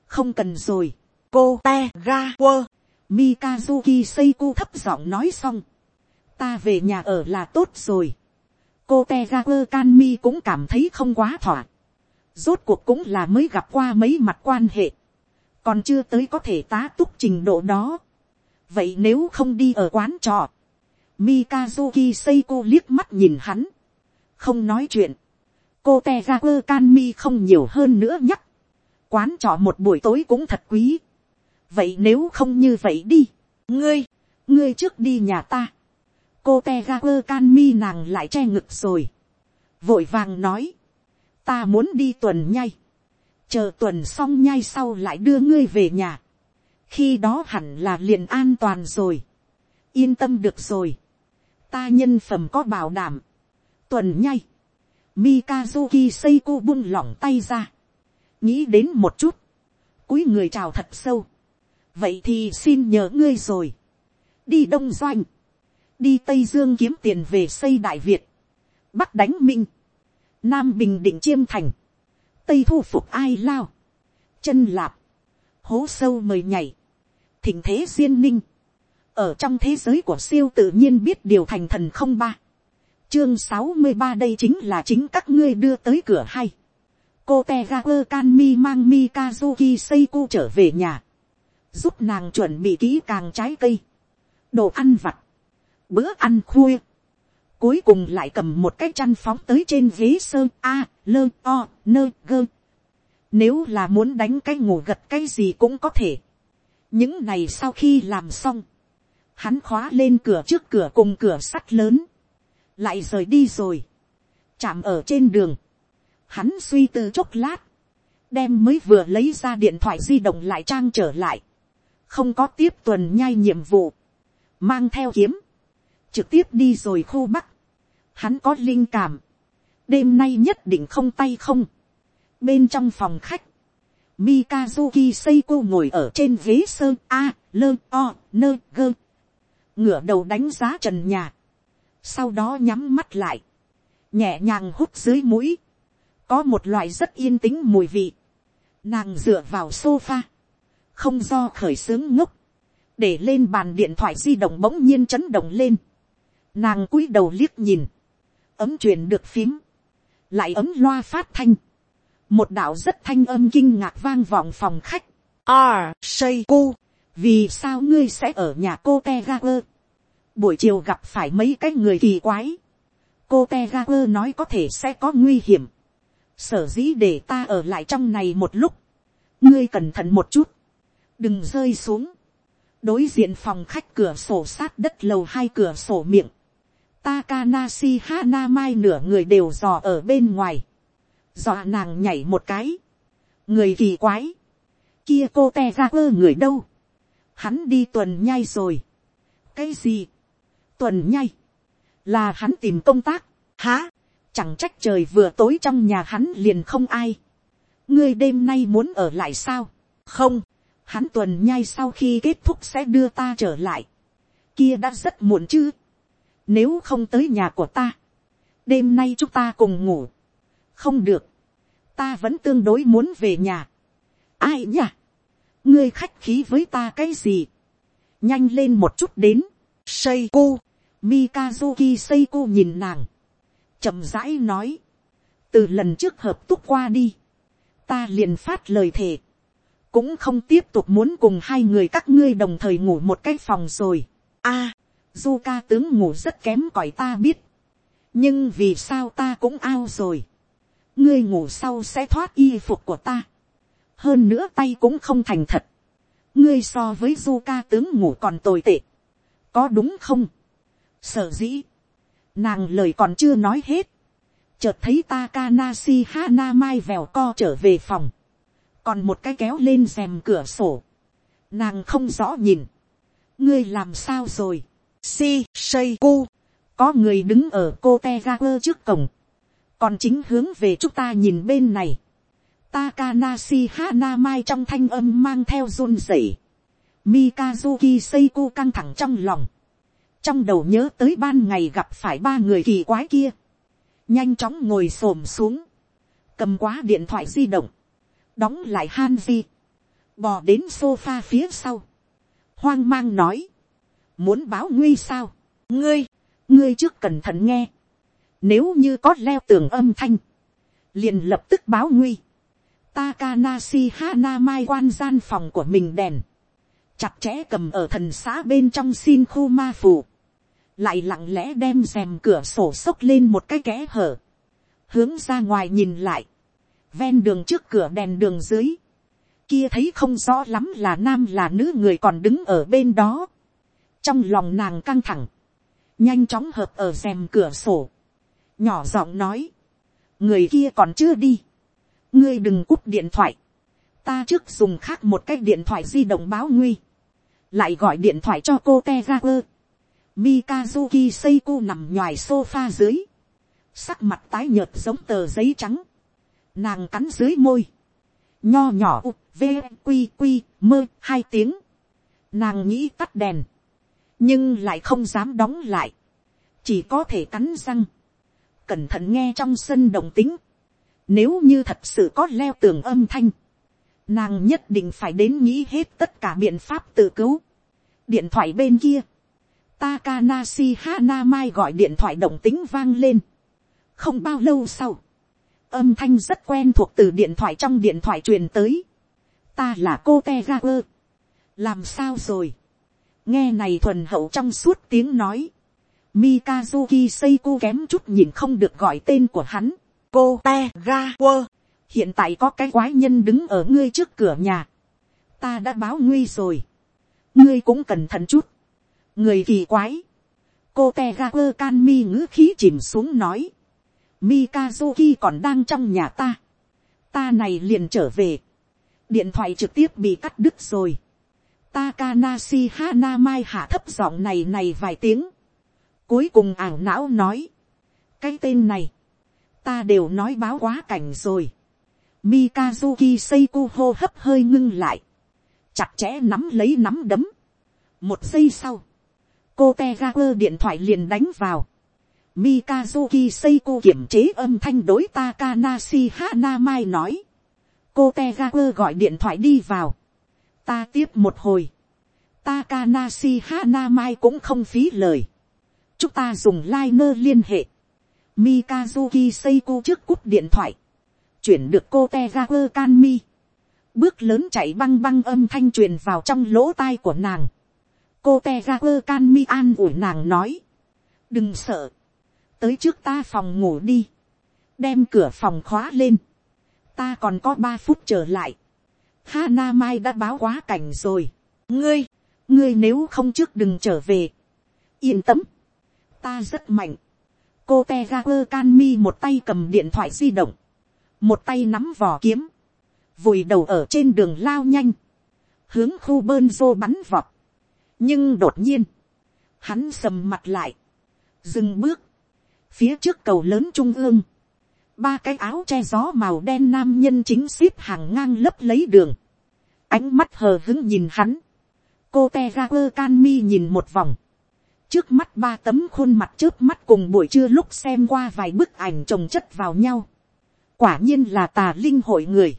[SPEAKER 1] không cần rồi,
[SPEAKER 2] cô te ga quơ,
[SPEAKER 1] Mikazuki Seiko thấp giọng nói xong. Ta về nhà ở là tốt rồi. Cô Tegaku Kanmi cũng cảm thấy không quá thỏa. Rốt cuộc cũng là mới gặp qua mấy mặt quan hệ. Còn chưa tới có thể tá túc trình độ đó. Vậy nếu không đi ở quán trọ. Mikazuki Seiko liếc mắt nhìn hắn. Không nói chuyện. Cô Tegaku Kanmi không nhiều hơn nữa nhắc. Quán trọ một buổi tối cũng thật quý vậy nếu không như vậy đi, ngươi, ngươi trước đi nhà ta, cô te ga quơ can mi nàng lại che ngực rồi, vội vàng nói, ta muốn đi tuần nhai, chờ tuần xong nhai sau lại đưa ngươi về nhà, khi đó hẳn là liền an toàn rồi, yên tâm được rồi, ta nhân phẩm có bảo đảm, tuần nhai, Mikazuki Seiko buông lỏng tay ra. Nghĩ đến một chút. cúi người chào thật sâu vậy thì xin nhờ ngươi rồi. đi đông doanh, đi tây dương kiếm tiền về xây đại việt, bắc đánh minh, nam bình định chiêm thành, tây thu phục ai lao, chân lạp, hố sâu mời nhảy, thỉnh thế duyên ninh, ở trong thế giới của siêu tự nhiên biết điều thành thần không ba, chương sáu mươi ba đây chính là chính các ngươi đưa tới cửa hay, cô te ga quơ can mi mang mikazuki cu trở về nhà, giúp nàng chuẩn bị kỹ càng trái cây, đồ ăn vặt, bữa ăn khuya, cuối cùng lại cầm một cái chăn phóng tới trên ghế sơn a, lơ o, nơ gơ. Nếu là muốn đánh cái ngủ gật cái gì cũng có thể. những này sau khi làm xong, hắn khóa lên cửa trước cửa cùng cửa sắt lớn, lại rời đi rồi, chạm ở trên đường, hắn suy tư chốc lát, đem mới vừa lấy ra điện thoại di động lại trang trở lại, không có tiếp tuần nhai nhiệm vụ, mang theo kiếm, trực tiếp đi rồi khu bắc, hắn có linh cảm, đêm nay nhất định không tay không, bên trong phòng khách, Mikazuki Seiko ngồi ở trên ghế sơn A, lơ, o, nơ, gơ. Ngửa đầu đánh giá trần nhà. Sau đó nhắm mắt lại. Nhẹ nhàng hút dưới mũi. Có một loại rất yên tĩnh mùi vị. Nàng dựa vào sofa không do khởi xướng ngốc, để lên bàn điện thoại di động bỗng nhiên chấn động lên, nàng cúi đầu liếc nhìn, ấm truyền được phím, lại ấm loa phát thanh, một đạo rất thanh âm kinh ngạc vang vọng phòng khách,
[SPEAKER 2] R, say cu,
[SPEAKER 1] vì sao ngươi sẽ ở nhà cô te ga quơ, buổi chiều gặp phải mấy cái người kỳ quái, cô te ga quơ nói có thể sẽ có nguy hiểm, sở dĩ để ta ở lại trong này một lúc, ngươi cẩn thận một chút, đừng rơi xuống, đối diện phòng khách cửa sổ sát đất lầu hai cửa sổ miệng, Takanashi Hanamai nửa người đều dò ở bên ngoài, dò nàng nhảy một cái, người kỳ quái, kia cô te ra quơ người đâu, hắn đi tuần nhai rồi, cái gì, tuần nhai, là hắn tìm công tác, hả? Chẳng trách trời vừa tối trong nhà hắn liền không ai. Ngươi đêm nay muốn ở lại sao? Không, hắn tuần nhai sau khi kết thúc sẽ đưa ta trở lại. Kia đã rất muộn chứ. Nếu không tới nhà của ta. Đêm nay chúng ta cùng ngủ. Không được. Ta vẫn tương đối muốn về nhà. Ai nhỉ? Ngươi khách khí với ta cái gì? Nhanh lên một chút đến. Seiko. Mikazuki Seiko nhìn nàng. chậm rãi nói. Từ lần trước hợp túc qua đi. Ta liền phát lời thề. Cũng không tiếp tục muốn cùng hai người các ngươi đồng thời ngủ một cái phòng rồi. a à, du ca tướng ngủ rất kém cỏi ta biết. nhưng vì sao ta cũng ao rồi. ngươi ngủ sau sẽ thoát y phục của ta. hơn nữa tay cũng không thành thật. ngươi so với du ca tướng ngủ còn tồi tệ. có đúng không. sở dĩ. nàng lời còn chưa nói hết. chợt thấy ta kanashi hana mai vèo co trở về phòng còn một cái kéo lên rèm cửa sổ. nàng không rõ nhìn. ngươi làm sao rồi si Seiko. Có người đứng ở cô Tegaper trước cổng. Còn chính hướng về chúng ta nhìn bên này. Takanashi Hanamai trong thanh âm mang theo run rẩy. Mikazuki Seiko căng thẳng trong lòng. Trong đầu nhớ tới ban ngày gặp phải ba người kỳ quái kia. Nhanh chóng ngồi xổm xuống. Cầm quá điện thoại di động. Đóng lại Hanvi. Bò đến sofa phía sau. Hoang mang nói. Muốn báo nguy sao, ngươi, ngươi trước cẩn thận nghe, nếu như có leo tường âm thanh, liền lập tức báo nguy, Takanashi Hana mai quan gian phòng của mình đèn, chặt chẽ cầm ở thần xã bên trong xin khu ma phù, lại lặng lẽ đem rèm cửa sổ xốc lên một cái kẽ hở, hướng ra ngoài nhìn lại, ven đường trước cửa đèn đường dưới, kia thấy không rõ lắm là nam là nữ người còn đứng ở bên đó, trong lòng nàng căng thẳng, nhanh chóng hợp ở rèm cửa sổ, nhỏ giọng nói, người kia còn chưa đi, ngươi đừng cúp điện thoại, ta trước dùng khác một cái điện thoại di động báo nguy, lại gọi điện thoại cho cô te ga quơ, mikazuki seiko nằm nhòi sofa dưới, sắc mặt tái nhợt giống tờ giấy trắng, nàng cắn dưới môi, nho nhỏ u v quy q mơ hai tiếng, nàng nghĩ tắt đèn, nhưng lại không dám đóng lại, chỉ có thể cắn răng, cẩn thận nghe trong sân đồng tính, nếu như thật sự có leo tường âm thanh, nàng nhất định phải đến nghĩ hết tất cả biện pháp tự cứu. điện thoại bên kia, Takanashi Hanamai gọi điện thoại động tính vang lên. không bao lâu sau, âm thanh rất quen thuộc từ điện thoại trong điện thoại truyền tới. ta là cô te làm sao rồi, nghe này thuần hậu trong suốt tiếng nói, Mikazuki Seiko kém chút nhìn không được gọi tên của hắn. Cô te ga quơ. Hiện tại có cái quái nhân đứng ở ngươi trước cửa nhà. Ta đã báo nguy rồi. Ngươi cũng cẩn thận chút. Người kỳ quái. Cô te ga quơ can mi ngữ khí chìm xuống nói. Mikazuki còn đang trong nhà ta. Ta này liền trở về. Điện thoại trực tiếp bị cắt đứt rồi. Takanashi Hanamai hạ thấp giọng này này vài tiếng. Cuối cùng ảo não nói. Cái tên này. Ta đều nói báo quá cảnh rồi. Mikazuki Seiko hô hấp hơi ngưng lại. Chặt chẽ nắm lấy nắm đấm. Một giây sau. Cô Tegaku điện thoại liền đánh vào. Mikazuki Seiko kiểm chế âm thanh đối Takanashi Hanamai nói. Cô Tegaku gọi điện thoại đi vào ta tiếp một hồi, Takanashi Hanamai cũng không phí lời. Chúng ta dùng liner liên hệ. Mikazuki Seiko trước cúp điện thoại. Chuyển được cô Tegaku Kanmi. Bước lớn chạy băng băng âm thanh truyền vào trong lỗ tai của nàng. Cô Tegaku Kanmi an ủi nàng nói. Đừng sợ. Tới trước ta phòng ngủ đi. Đem cửa phòng khóa lên. Ta còn có ba phút trở lại Hana Mai đã báo quá cảnh rồi. Ngươi, ngươi nếu không trước đừng trở về. Yên tâm. Ta rất mạnh. Cô teager can mi một tay cầm điện thoại di động. Một tay nắm vỏ kiếm. Vùi đầu ở trên đường lao nhanh. Hướng khu bơn rô bắn vọt. Nhưng đột nhiên. Hắn sầm mặt lại. Dừng bước phía trước cầu lớn trung ương, ba cái áo che gió màu đen nam nhân chính xếp hàng ngang lấp lấy đường, ánh mắt hờ hứng nhìn hắn, cô te ra quơ can mi nhìn một vòng, trước mắt ba tấm khuôn mặt trước mắt cùng buổi trưa lúc xem qua vài bức ảnh trồng chất vào nhau, quả nhiên là tà linh hội người,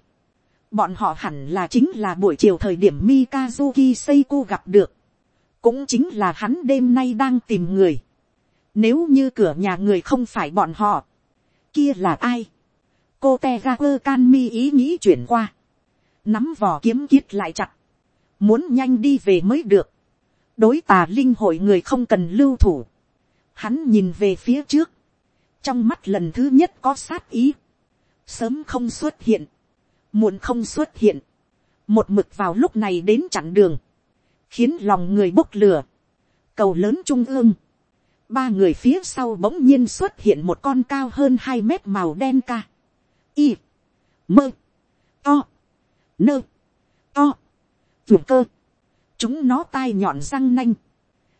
[SPEAKER 1] bọn họ hẳn là chính là buổi chiều thời điểm Mikazuki Seiko gặp được, cũng chính là hắn đêm nay đang tìm người, nếu như cửa nhà người không phải bọn họ, kia là ai, cô te ra quơ can mi ý nghĩ chuyển qua, nắm vỏ kiếm kiết lại chặt, muốn nhanh đi về mới được, đối tà linh hội người không cần lưu thủ, hắn nhìn về phía trước, trong mắt lần thứ nhất có sát ý, sớm không xuất hiện, muộn không xuất hiện, một mực vào lúc này đến chặn đường, khiến lòng người bốc lửa, cầu lớn trung ương, ba người phía sau bỗng nhiên xuất hiện một con cao hơn hai mét màu đen ca, y, mơ, to, nơ, to, ruột cơ, chúng nó tai nhọn răng nanh,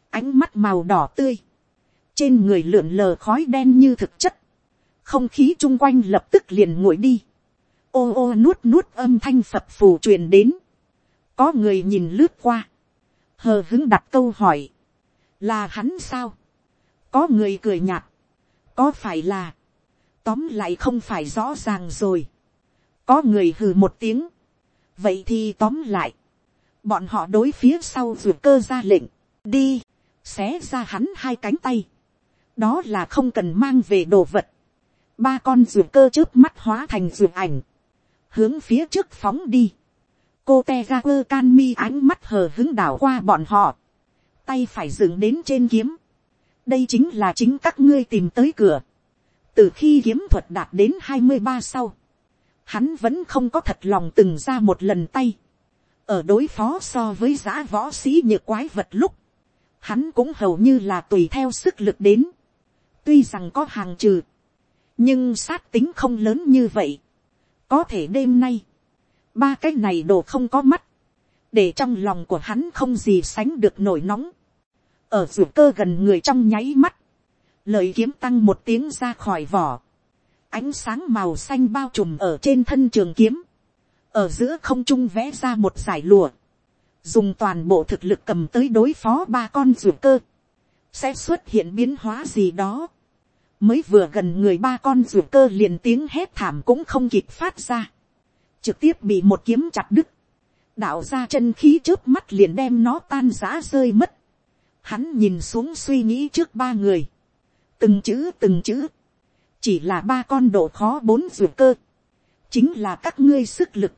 [SPEAKER 1] ánh mắt màu đỏ tươi, trên người lượn lờ khói đen như thực chất, không khí chung quanh lập tức liền nguội đi, ô ô nuốt nuốt âm thanh phập phù truyền đến, có người nhìn lướt qua, hờ hứng đặt câu hỏi, là hắn sao, có người cười nhạt, có phải là, tóm lại không phải rõ ràng rồi, có người hừ một tiếng, vậy thì tóm lại, bọn họ đối phía sau ruột cơ ra lệnh, đi, xé ra hắn hai cánh tay, đó là không cần mang về đồ vật, ba con ruột cơ trước mắt hóa thành ruột ảnh, hướng phía trước phóng đi, cô te ga quơ can mi ánh mắt hờ hứng đảo qua bọn họ, tay phải dừng đến trên kiếm, đây chính là chính các ngươi tìm tới cửa, từ khi kiếm thuật đạt đến hai mươi ba sau, hắn vẫn không có thật lòng từng ra một lần tay, ở đối phó so với giã võ sĩ như quái vật lúc, hắn cũng hầu như là tùy theo sức lực đến, tuy rằng có hàng trừ, nhưng sát tính không lớn như vậy, có thể đêm nay, ba cái này đồ không có mắt, để trong lòng của hắn không gì sánh được nổi nóng, ở ruột cơ gần người trong nháy mắt, lời kiếm tăng một tiếng ra khỏi vỏ, ánh sáng màu xanh bao trùm ở trên thân trường kiếm, ở giữa không trung vẽ ra một giải lùa, dùng toàn bộ thực lực cầm tới đối phó ba con ruột cơ, sẽ xuất hiện biến hóa gì đó, mới vừa gần người ba con ruột cơ liền tiếng hét thảm cũng không kịp phát ra, trực tiếp bị một kiếm chặt đứt, đạo ra chân khí trước mắt liền đem nó tan giã rơi mất, hắn nhìn xuống suy nghĩ trước ba người, từng chữ từng chữ, chỉ là ba con độ khó bốn ruột cơ, chính là các ngươi sức lực,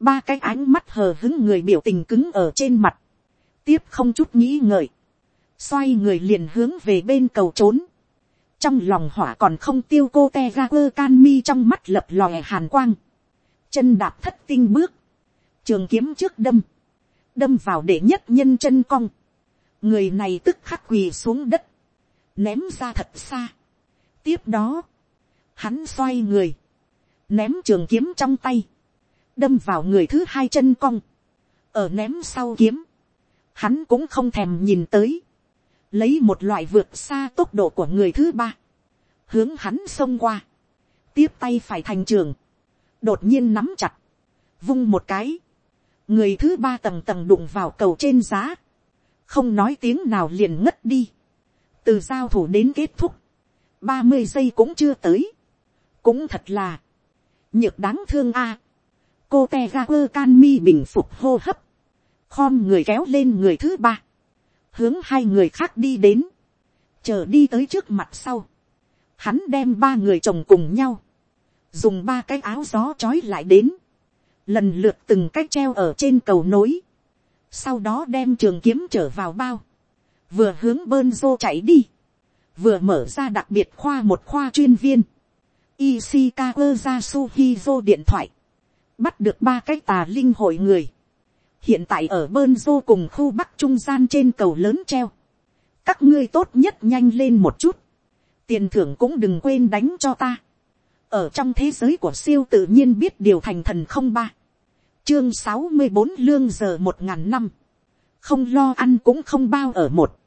[SPEAKER 1] ba cái ánh mắt hờ hứng người biểu tình cứng ở trên mặt, tiếp không chút nghĩ ngợi, xoay người liền hướng về bên cầu trốn, trong lòng hỏa còn không tiêu cô te ga quơ can mi trong mắt lập lòe hàn quang, chân đạp thất tinh bước, trường kiếm trước đâm, đâm vào để nhất nhân chân cong, người này tức khắc quỳ xuống đất, ném ra thật xa. tiếp đó, hắn xoay người, ném trường kiếm trong tay, đâm vào người thứ hai chân cong, ở ném sau kiếm, hắn cũng không thèm nhìn tới, lấy một loại vượt xa tốc độ của người thứ ba, hướng hắn xông qua, tiếp tay phải thành trường, đột nhiên nắm chặt, vung một cái, người thứ ba tầng tầng đụng vào cầu trên giá, không nói tiếng nào liền ngất đi, từ giao thủ đến kết thúc, ba mươi giây cũng chưa tới, cũng thật là, nhược đáng thương a, cô te ga quơ can mi bình phục hô hấp, khom người kéo lên người thứ ba, hướng hai người khác đi đến, chờ đi tới trước mặt sau, hắn đem ba người chồng cùng nhau, dùng ba cái áo gió trói lại đến, lần lượt từng cái treo ở trên cầu nối, sau đó đem trường kiếm trở vào bao, vừa hướng bơn dô chạy đi, vừa mở ra đặc biệt khoa một khoa chuyên viên, Ishikawa Yasuhizo điện thoại, bắt được ba cái tà linh hội người, hiện tại ở bơn dô cùng khu bắc trung gian trên cầu lớn treo, các ngươi tốt nhất nhanh lên một chút, tiền thưởng cũng đừng quên đánh cho ta, ở trong thế giới của siêu tự nhiên biết điều thành thần không ba, chương sáu mươi bốn lương giờ một ngàn năm, không lo ăn cũng không bao ở một,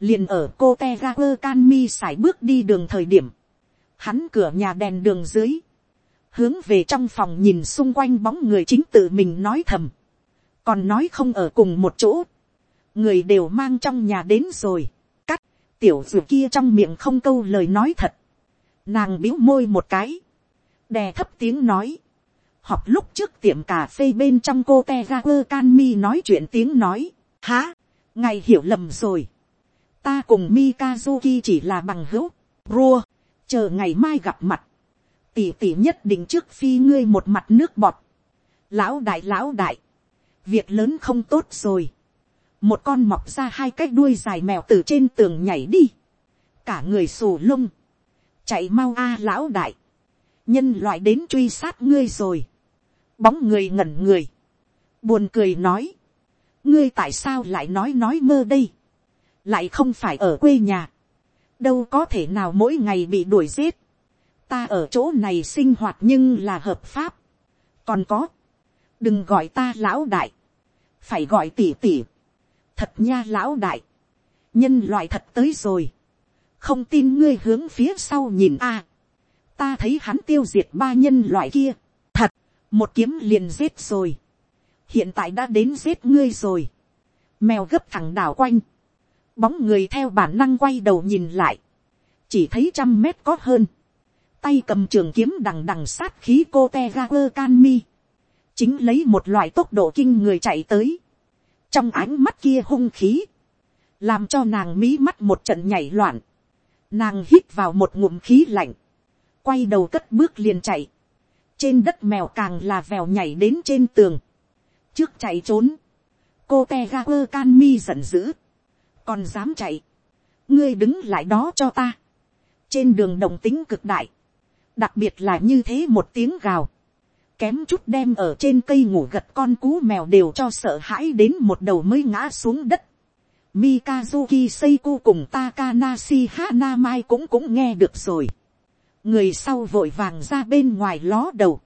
[SPEAKER 1] liền ở cô te ga quơ can mi sải bước đi đường thời điểm, hắn cửa nhà đèn đường dưới, hướng về trong phòng nhìn xung quanh bóng người chính tự mình nói thầm, còn nói không ở cùng một chỗ, người đều mang trong nhà đến rồi, cắt, tiểu d kia trong miệng không câu lời nói thật, nàng biếu môi một cái, đè thấp tiếng nói, học lúc trước tiệm cà phê bên trong cô te ga quơ can mi nói chuyện tiếng nói, há, ngài hiểu lầm rồi, ta cùng Mikazuki chỉ là bằng hữu, rua, chờ ngày mai gặp mặt, tỷ tỷ nhất định trước phi ngươi một mặt nước bọt, lão đại lão đại, việc lớn không tốt rồi, một con mọc ra hai cái đuôi dài mèo từ trên tường nhảy đi, cả người xù lông, chạy mau a à, lão đại, nhân loại đến truy sát ngươi rồi, bóng người ngẩn người, buồn cười nói, ngươi tại sao lại nói nói mơ đây, lại không phải ở quê nhà, đâu có thể nào mỗi ngày bị đuổi giết, ta ở chỗ này sinh hoạt nhưng là hợp pháp, còn có, đừng gọi ta lão đại, phải gọi tỉ tỉ, thật nha lão đại, nhân loại thật tới rồi, không tin ngươi hướng phía sau nhìn a, ta thấy hắn tiêu diệt ba nhân loại kia, một kiếm liền giết rồi, hiện tại đã đến giết ngươi rồi, mèo gấp thẳng đảo quanh, bóng người theo bản năng quay đầu nhìn lại, chỉ thấy trăm mét có hơn, tay cầm trường kiếm đằng đằng sát khí cô te ga quơ can mi, chính lấy một loại tốc độ kinh người chạy tới, trong ánh mắt kia hung khí, làm cho nàng mí mắt một trận nhảy loạn, nàng hít vào một ngụm khí lạnh, quay đầu cất bước liền chạy, trên đất mèo càng là vèo nhảy đến trên tường, trước chạy trốn, cô te ga quơ can mi giận dữ, còn dám chạy, ngươi đứng lại đó cho ta, trên đường đồng tính cực đại, đặc biệt là như thế một tiếng gào, kém chút đem ở trên cây ngủ gật con cú mèo đều cho sợ hãi đến một đầu mới ngã xuống đất. Mikazuki Seiko cùng Takanashi Hanamai cũng cũng nghe được rồi. Người sau vội vàng ra bên ngoài ló đầu.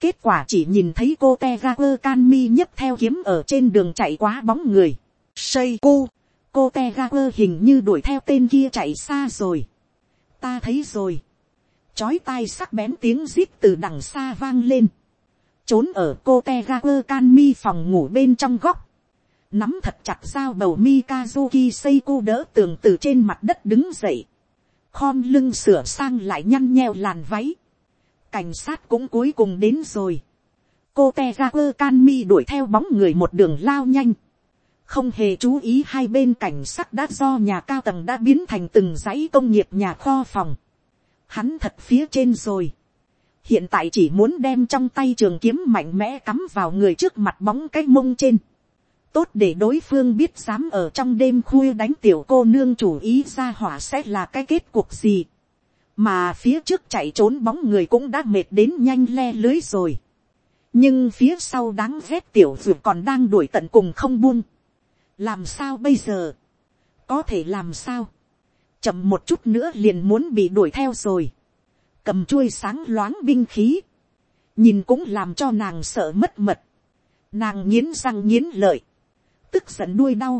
[SPEAKER 1] Kết quả chỉ nhìn thấy cô Te Kagura Kanmi nhấp theo kiếm ở trên đường chạy quá bóng người. Seiko, cô Te Kagura hình như đuổi theo tên kia chạy xa rồi. Ta thấy rồi. Chói tai sắc bén tiếng zip từ đằng xa vang lên trốn ở cô te ga quơ can mi phòng ngủ bên trong góc, nắm thật chặt dao bầu Mikazuki Seiko đỡ tường từ trên mặt đất đứng dậy, khom lưng sửa sang lại nhăn nheo làn váy, cảnh sát cũng cuối cùng đến rồi, cô te ga quơ can mi đuổi theo bóng người một đường lao nhanh, không hề chú ý hai bên cảnh sát đã do nhà cao tầng đã biến thành từng dãy công nghiệp nhà kho phòng, hắn thật phía trên rồi, hiện tại chỉ muốn đem trong tay trường kiếm mạnh mẽ cắm vào người trước mặt bóng cái mông trên tốt để đối phương biết dám ở trong đêm khuya đánh tiểu cô nương chủ ý ra hỏa sẽ là cái kết cuộc gì. mà phía trước chạy trốn bóng người cũng đã mệt đến nhanh le lưới rồi. nhưng phía sau đáng ghét tiểu dược còn đang đuổi tận cùng không buông. làm sao bây giờ. có thể làm sao. chậm một chút nữa liền muốn bị đuổi theo rồi cầm chuôi sáng loáng binh khí, nhìn cũng làm cho nàng sợ mất mật, nàng nghiến răng nghiến lợi, tức giận đuôi đau,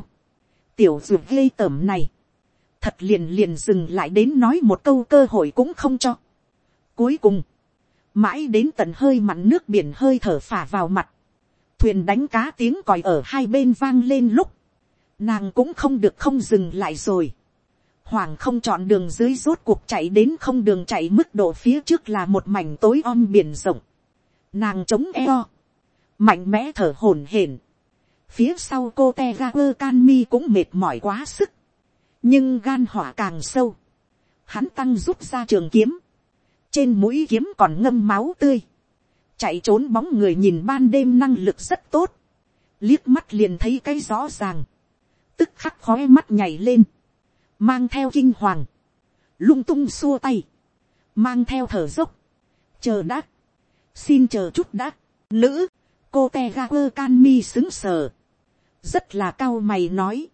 [SPEAKER 1] tiểu d u tẩm ghê tởm này, thật liền liền dừng lại đến nói một câu cơ hội cũng không cho. Cuối cùng, mãi đến tận hơi mặn nước biển hơi thở phả vào mặt, thuyền đánh cá tiếng còi ở hai bên vang lên lúc, nàng cũng không được không dừng lại rồi hoàng không chọn đường dưới rốt cuộc chạy đến không đường chạy mức độ phía trước là một mảnh tối om biển rộng. Nàng chống eo. Mạnh mẽ thở hổn hển. Phía sau cô te ga quơ can mi cũng mệt mỏi quá sức. Nhưng gan hỏa càng sâu. Hắn tăng rút ra trường kiếm. Trên mũi kiếm còn ngâm máu tươi. Chạy trốn bóng người nhìn ban đêm năng lực rất tốt. Liếc mắt liền thấy cái rõ ràng. Tức khắc khói mắt nhảy lên mang theo kinh hoàng, lung tung xua tay, mang theo thở dốc, chờ đã, xin chờ chút đã, nữ, cô te ga quơ can mi xứng sờ, rất là cao mày nói,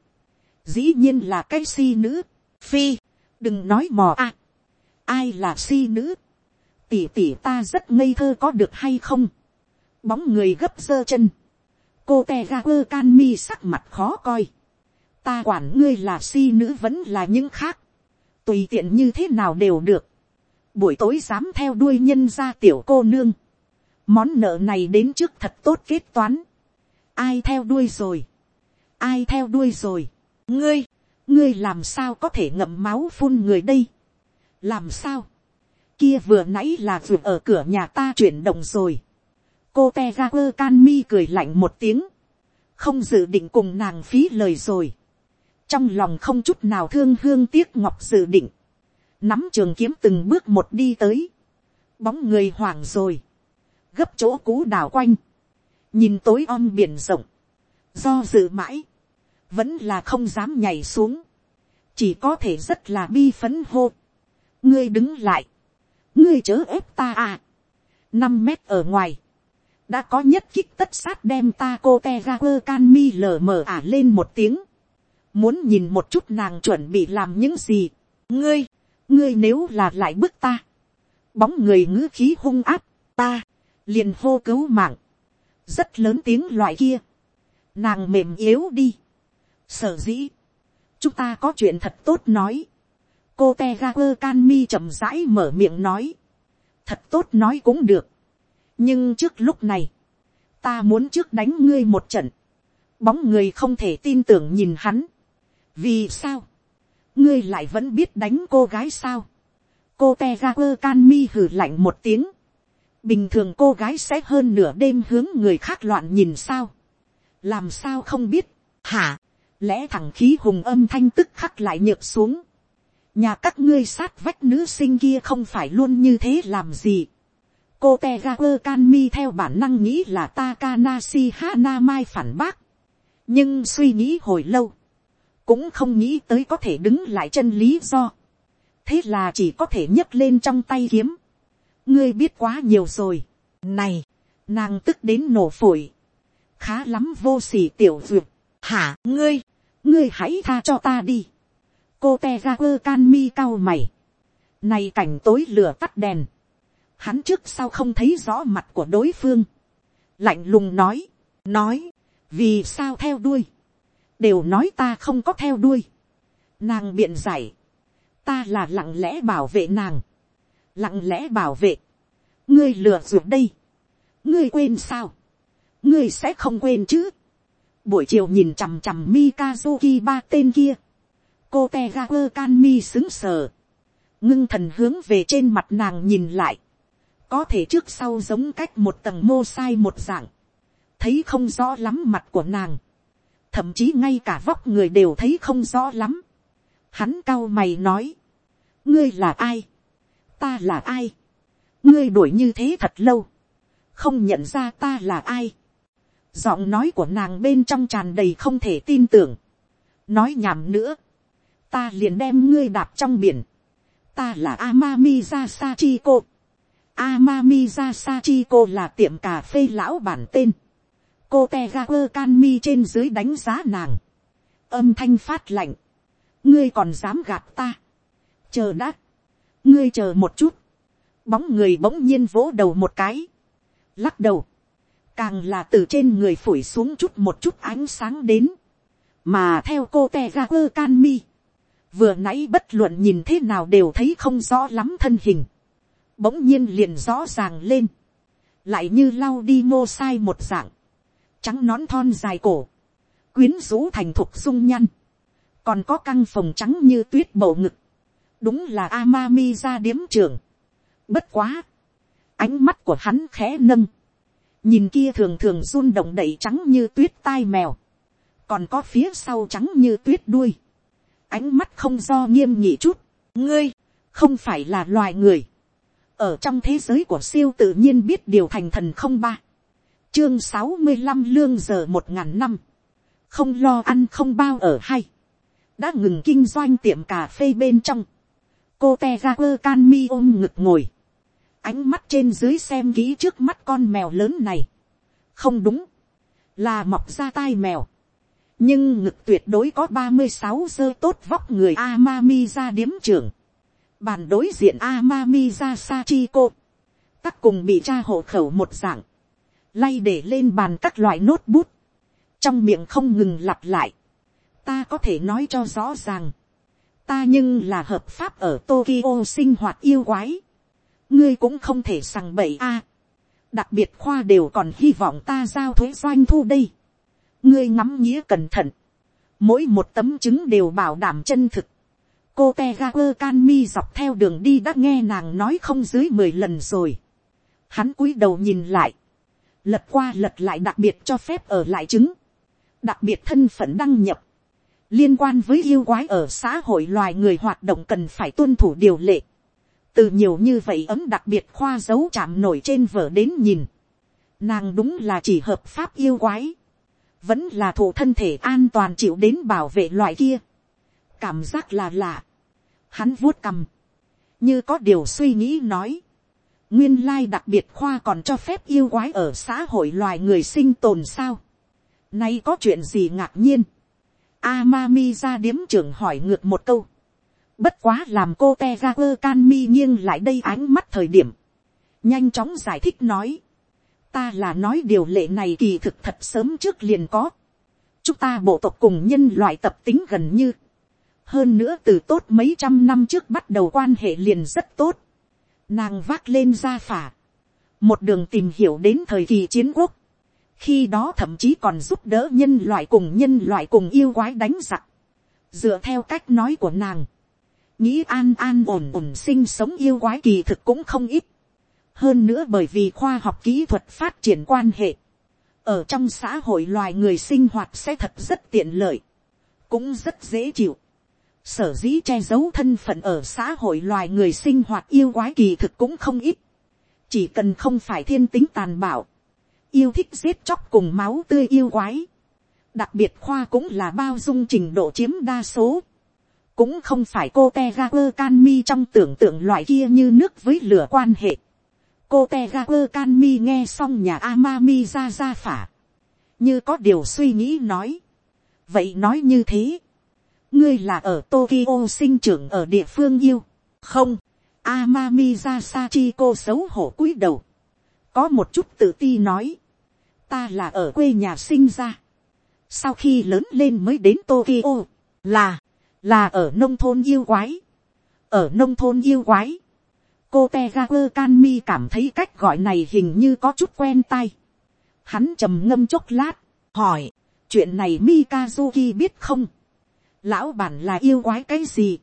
[SPEAKER 1] dĩ nhiên là cái si nữ, phi, đừng nói mò a, ai là si nữ, tỉ tỉ ta rất ngây thơ có được hay không, bóng người gấp giơ chân, cô te ga quơ can mi sắc mặt khó coi, ta quản ngươi là si nữ vẫn là những khác, tùy tiện như thế nào đều được, buổi tối dám theo đuôi nhân ra tiểu cô nương, món nợ này đến trước thật tốt kết toán, ai theo đuôi rồi, ai theo đuôi rồi, ngươi, ngươi làm sao có thể ngậm máu phun người đây, làm sao, kia vừa nãy là vượt ở cửa nhà ta chuyển động rồi, cô te ra quơ can mi cười lạnh một tiếng, không dự định cùng nàng phí lời rồi, trong lòng không chút nào thương hương tiếc ngọc dự định, nắm trường kiếm từng bước một đi tới, bóng người hoảng rồi, gấp chỗ cú đào quanh, nhìn tối om biển rộng, do dự mãi, vẫn là không dám nhảy xuống, chỉ có thể rất là bi phấn hô, ngươi đứng lại, ngươi chớ ép ta à, năm mét ở ngoài, đã có nhất kích tất sát đem ta cô te ra quơ can mi lờ mờ ả lên một tiếng, muốn nhìn một chút nàng chuẩn bị làm những gì, ngươi, ngươi nếu là lại bước ta, bóng người ngữ khí hung áp, ta, liền hô cứu mạng, rất lớn tiếng loại kia, nàng mềm yếu đi, sở dĩ, chúng ta có chuyện thật tốt nói, cô te ga quơ can mi chậm rãi mở miệng nói, thật tốt nói cũng được, nhưng trước lúc này, ta muốn trước đánh ngươi một trận, bóng người không thể tin tưởng nhìn hắn, vì sao, ngươi lại vẫn biết đánh cô gái sao, cô te ga quơ can mi hử lạnh một tiếng, bình thường cô gái sẽ hơn nửa đêm hướng người khác loạn nhìn sao, làm sao không biết, hả, lẽ thẳng khí hùng âm thanh tức khắc lại nhược xuống, nhà các ngươi sát vách nữ sinh kia không phải luôn như thế làm gì, cô te ga quơ can mi theo bản năng nghĩ là Takanasi Hana Mai phản bác. nhưng suy nghĩ hồi lâu, cũng không nghĩ tới có thể đứng lại chân lý do. thế là chỉ có thể nhấc lên trong tay kiếm ngươi biết quá nhiều rồi. này, nàng tức đến nổ phổi. khá lắm vô s ỉ tiểu duyệt. hả ngươi, ngươi hãy tha cho ta đi. cô te ra quơ can mi cao mày. này cảnh tối lửa tắt đèn hắn trước sau không thấy rõ mặt của đối phương, lạnh lùng nói, nói, vì sao theo đuôi, đều nói ta không có theo đuôi, nàng biện giải, ta là lặng lẽ bảo vệ nàng, lặng lẽ bảo vệ, ngươi lừa ruột đây, ngươi quên sao, ngươi sẽ không quên chứ, buổi chiều nhìn chằm chằm Mikazuki ba tên kia, cô te ga quơ can mi xứng sờ, ngưng thần hướng về trên mặt nàng nhìn lại, có thể trước sau giống cách một tầng mô sai một dạng, thấy không rõ lắm mặt của nàng, thậm chí ngay cả vóc người đều thấy không rõ lắm. Hắn cao mày nói, ngươi là ai, ta là ai, ngươi đuổi như thế thật lâu, không nhận ra ta là ai. giọng nói của nàng bên trong tràn đầy không thể tin tưởng, nói nhảm nữa, ta liền đem ngươi đạp trong biển, ta là Amami Zasachiko. Amami Zasachiko là tiệm cà phê lão bản tên. Cô Tegaku Canmi trên dưới đánh giá nàng. Âm thanh phát lạnh. Ngươi còn dám gạt ta. Chờ đã. Ngươi chờ một chút. Bóng người bỗng nhiên vỗ đầu một cái. Lắc đầu. Càng là từ trên người phủi xuống chút một chút ánh sáng đến. Mà theo cô Tegaper Canmi. Vừa nãy bất luận nhìn thế nào đều thấy không rõ lắm thân hình bỗng nhiên liền rõ ràng lên, lại như lau đi mô sai một dạng, trắng nón thon dài cổ, quyến rũ thành thục dung nhăn, còn có căng phòng trắng như tuyết bầu ngực, đúng là Amami ra điếm trưởng. Bất quá, ánh mắt của hắn khẽ nâng, nhìn kia thường thường run động đậy trắng như tuyết tai mèo, còn có phía sau trắng như tuyết đuôi, ánh mắt không do nghiêm nhị chút, ngươi, không phải là loài người, ở trong thế giới của siêu tự nhiên biết điều thành thần không ba, chương sáu mươi năm lương giờ một ngàn năm, không lo ăn không bao ở hay, đã ngừng kinh doanh tiệm cà phê bên trong, cô te ra quơ can mi ôm ngực ngồi, ánh mắt trên dưới xem kỹ trước mắt con mèo lớn này, không đúng, là mọc ra tai mèo, nhưng ngực tuyệt đối có ba mươi sáu dơ tốt vóc người Amami ra điếm trưởng, Bàn đối diện Amami ra Sachiko. Tắc cùng bị cha hộ khẩu một dạng. Lay để lên bàn các loại nốt bút. Trong miệng không ngừng lặp lại. ta có thể nói cho rõ ràng, ta nhưng là hợp pháp ở Tokyo sinh hoạt yêu quái, ngươi cũng không thể sằng bậy a, đặc biệt khoa đều còn hy vọng ta giao thuế doanh thu đây, ngươi ngắm nghĩa cẩn thận, mỗi một tấm chứng đều bảo đảm chân thực, cô te ga quơ can mi dọc theo đường đi đã nghe nàng nói không dưới mười lần rồi, hắn cúi đầu nhìn lại, lật qua lật lại đặc biệt cho phép ở lại chứng, đặc biệt thân phận đăng nhập, liên quan với yêu quái ở xã hội loài người hoạt động cần phải tuân thủ điều lệ, từ nhiều như vậy ấm đặc biệt khoa dấu chạm nổi trên vở đến nhìn, nàng đúng là chỉ hợp pháp yêu quái, vẫn là thủ thân thể an toàn chịu đến bảo vệ loại kia, cảm giác là lạ, hắn vuốt cầm, như có điều suy nghĩ nói, nguyên lai đặc biệt khoa còn cho phép yêu quái ở xã hội loài người sinh tồn sao, nay có chuyện gì ngạc nhiên, Amami ra điếm trưởng hỏi ngược một câu. Bất quá làm cô te ra quơ can mi nghiêng lại đây ánh mắt thời điểm. Nhanh chóng giải thích nói. Ta là nói điều lệ này kỳ thực thật sớm trước liền có. Chúng ta bộ tộc cùng nhân loại tập tính gần như. Hơn nữa từ tốt mấy trăm năm trước bắt đầu quan hệ liền rất tốt. Nàng vác lên ra phả. Một đường tìm hiểu đến thời kỳ chiến quốc khi đó thậm chí còn giúp đỡ nhân loại cùng nhân loại cùng yêu quái đánh giặc. dựa theo cách nói của nàng, nghĩ an an ổn ổn sinh sống yêu quái kỳ thực cũng không ít. hơn nữa bởi vì khoa học kỹ thuật phát triển quan hệ, ở trong xã hội loài người sinh hoạt sẽ thật rất tiện lợi, cũng rất dễ chịu. sở dĩ che giấu thân phận ở xã hội loài người sinh hoạt yêu quái kỳ thực cũng không ít. chỉ cần không phải thiên tính tàn bạo, yêu thích giết chóc cùng máu tươi yêu quái. đặc biệt khoa cũng là bao dung trình độ chiếm đa số. cũng không phải cô te ga quơ can mi trong tưởng tượng loại kia như nước với lửa quan hệ. cô te ga quơ can mi nghe xong nhà amami ra ra phả. như có điều suy nghĩ nói. vậy nói như thế. ngươi là ở tokyo sinh trưởng ở địa phương yêu. không. Amami ra chi cô xấu hổ cúi đầu. Có một chút tự ti nói ta là ở quê nhà sinh ra. sau khi lớn lên mới đến tokyo, là, là ở nông thôn yêu quái. ở nông thôn yêu quái, cô te kanmi cảm thấy cách gọi này hình như có chút quen tay. hắn trầm ngâm chốc lát, hỏi, chuyện này mikazuki biết không. lão bản là yêu quái cái gì.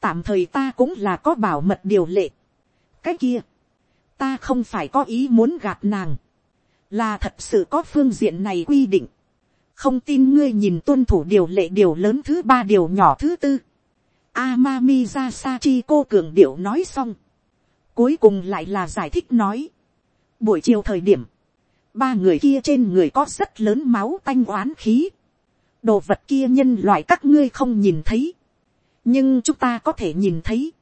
[SPEAKER 1] tạm thời ta cũng là có bảo mật điều lệ. cái kia, ta không phải có ý muốn gạt nàng. Là thật sự có phương diện này quy định, không tin ngươi nhìn tuân thủ điều lệ điều lớn thứ ba điều nhỏ thứ tư, Amami ra Sachi cô cường điệu nói xong, cuối cùng lại là giải thích nói, buổi chiều thời điểm, ba người kia trên người có rất lớn máu tanh oán khí, đồ vật kia nhân loại các ngươi không nhìn thấy, nhưng chúng ta có thể nhìn thấy,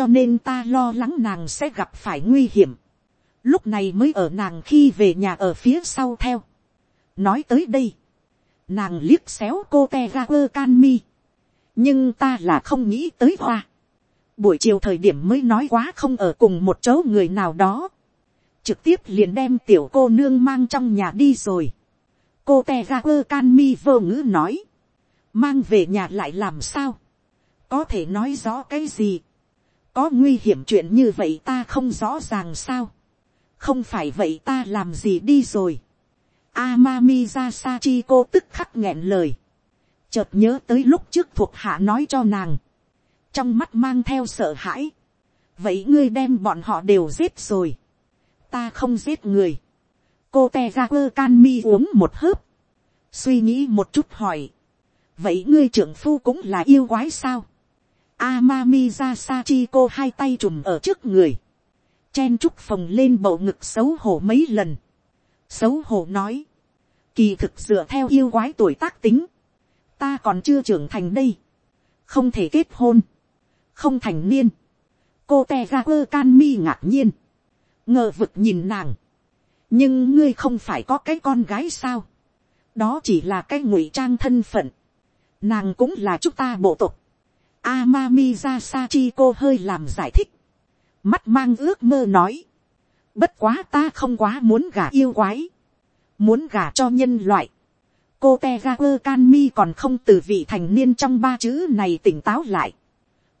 [SPEAKER 1] cho nên ta lo lắng nàng sẽ gặp phải nguy hiểm lúc này mới ở nàng khi về nhà ở phía sau theo. nói tới đây, nàng liếc xéo cô te ra quơ can mi, nhưng ta là không nghĩ tới hoa. buổi chiều thời điểm mới nói quá không ở cùng một chỗ người nào đó, trực tiếp liền đem tiểu cô nương mang trong nhà đi rồi. cô te ra quơ can mi vô ngữ nói, mang về nhà lại làm sao, có thể nói rõ cái gì, có nguy hiểm chuyện như vậy ta không rõ ràng sao, không phải vậy ta làm gì đi rồi. Amami ra Sachi cô tức khắc nghẹn lời. Chợt nhớ tới lúc trước thuộc hạ nói cho nàng. Trong mắt mang theo sợ hãi. Vậy ngươi đem bọn họ đều giết rồi. Ta không giết người. Cô te ra quơ can mi uống một hớp. Suy nghĩ một chút hỏi. Vậy ngươi trưởng phu cũng là yêu quái sao? Amami ra Sachi cô hai tay trùm ở trước người. Chen chúc phồng lên bầu ngực xấu hổ mấy lần. xấu hổ nói, kỳ thực dựa theo yêu quái tuổi tác tính, ta còn chưa trưởng thành đây, không thể kết hôn, không thành niên, cô te ra quơ can mi ngạc nhiên, ngờ vực nhìn nàng, nhưng ngươi không phải có cái con gái sao, đó chỉ là cái ngụy trang thân phận, nàng cũng là chúng ta bộ tộc, Amami Rassachi cô hơi làm giải thích. Mắt mang ước mơ nói, bất quá ta không quá muốn gả yêu quái, muốn gả cho nhân loại, cô te Canmi còn không từ vị thành niên trong ba chữ này tỉnh táo lại.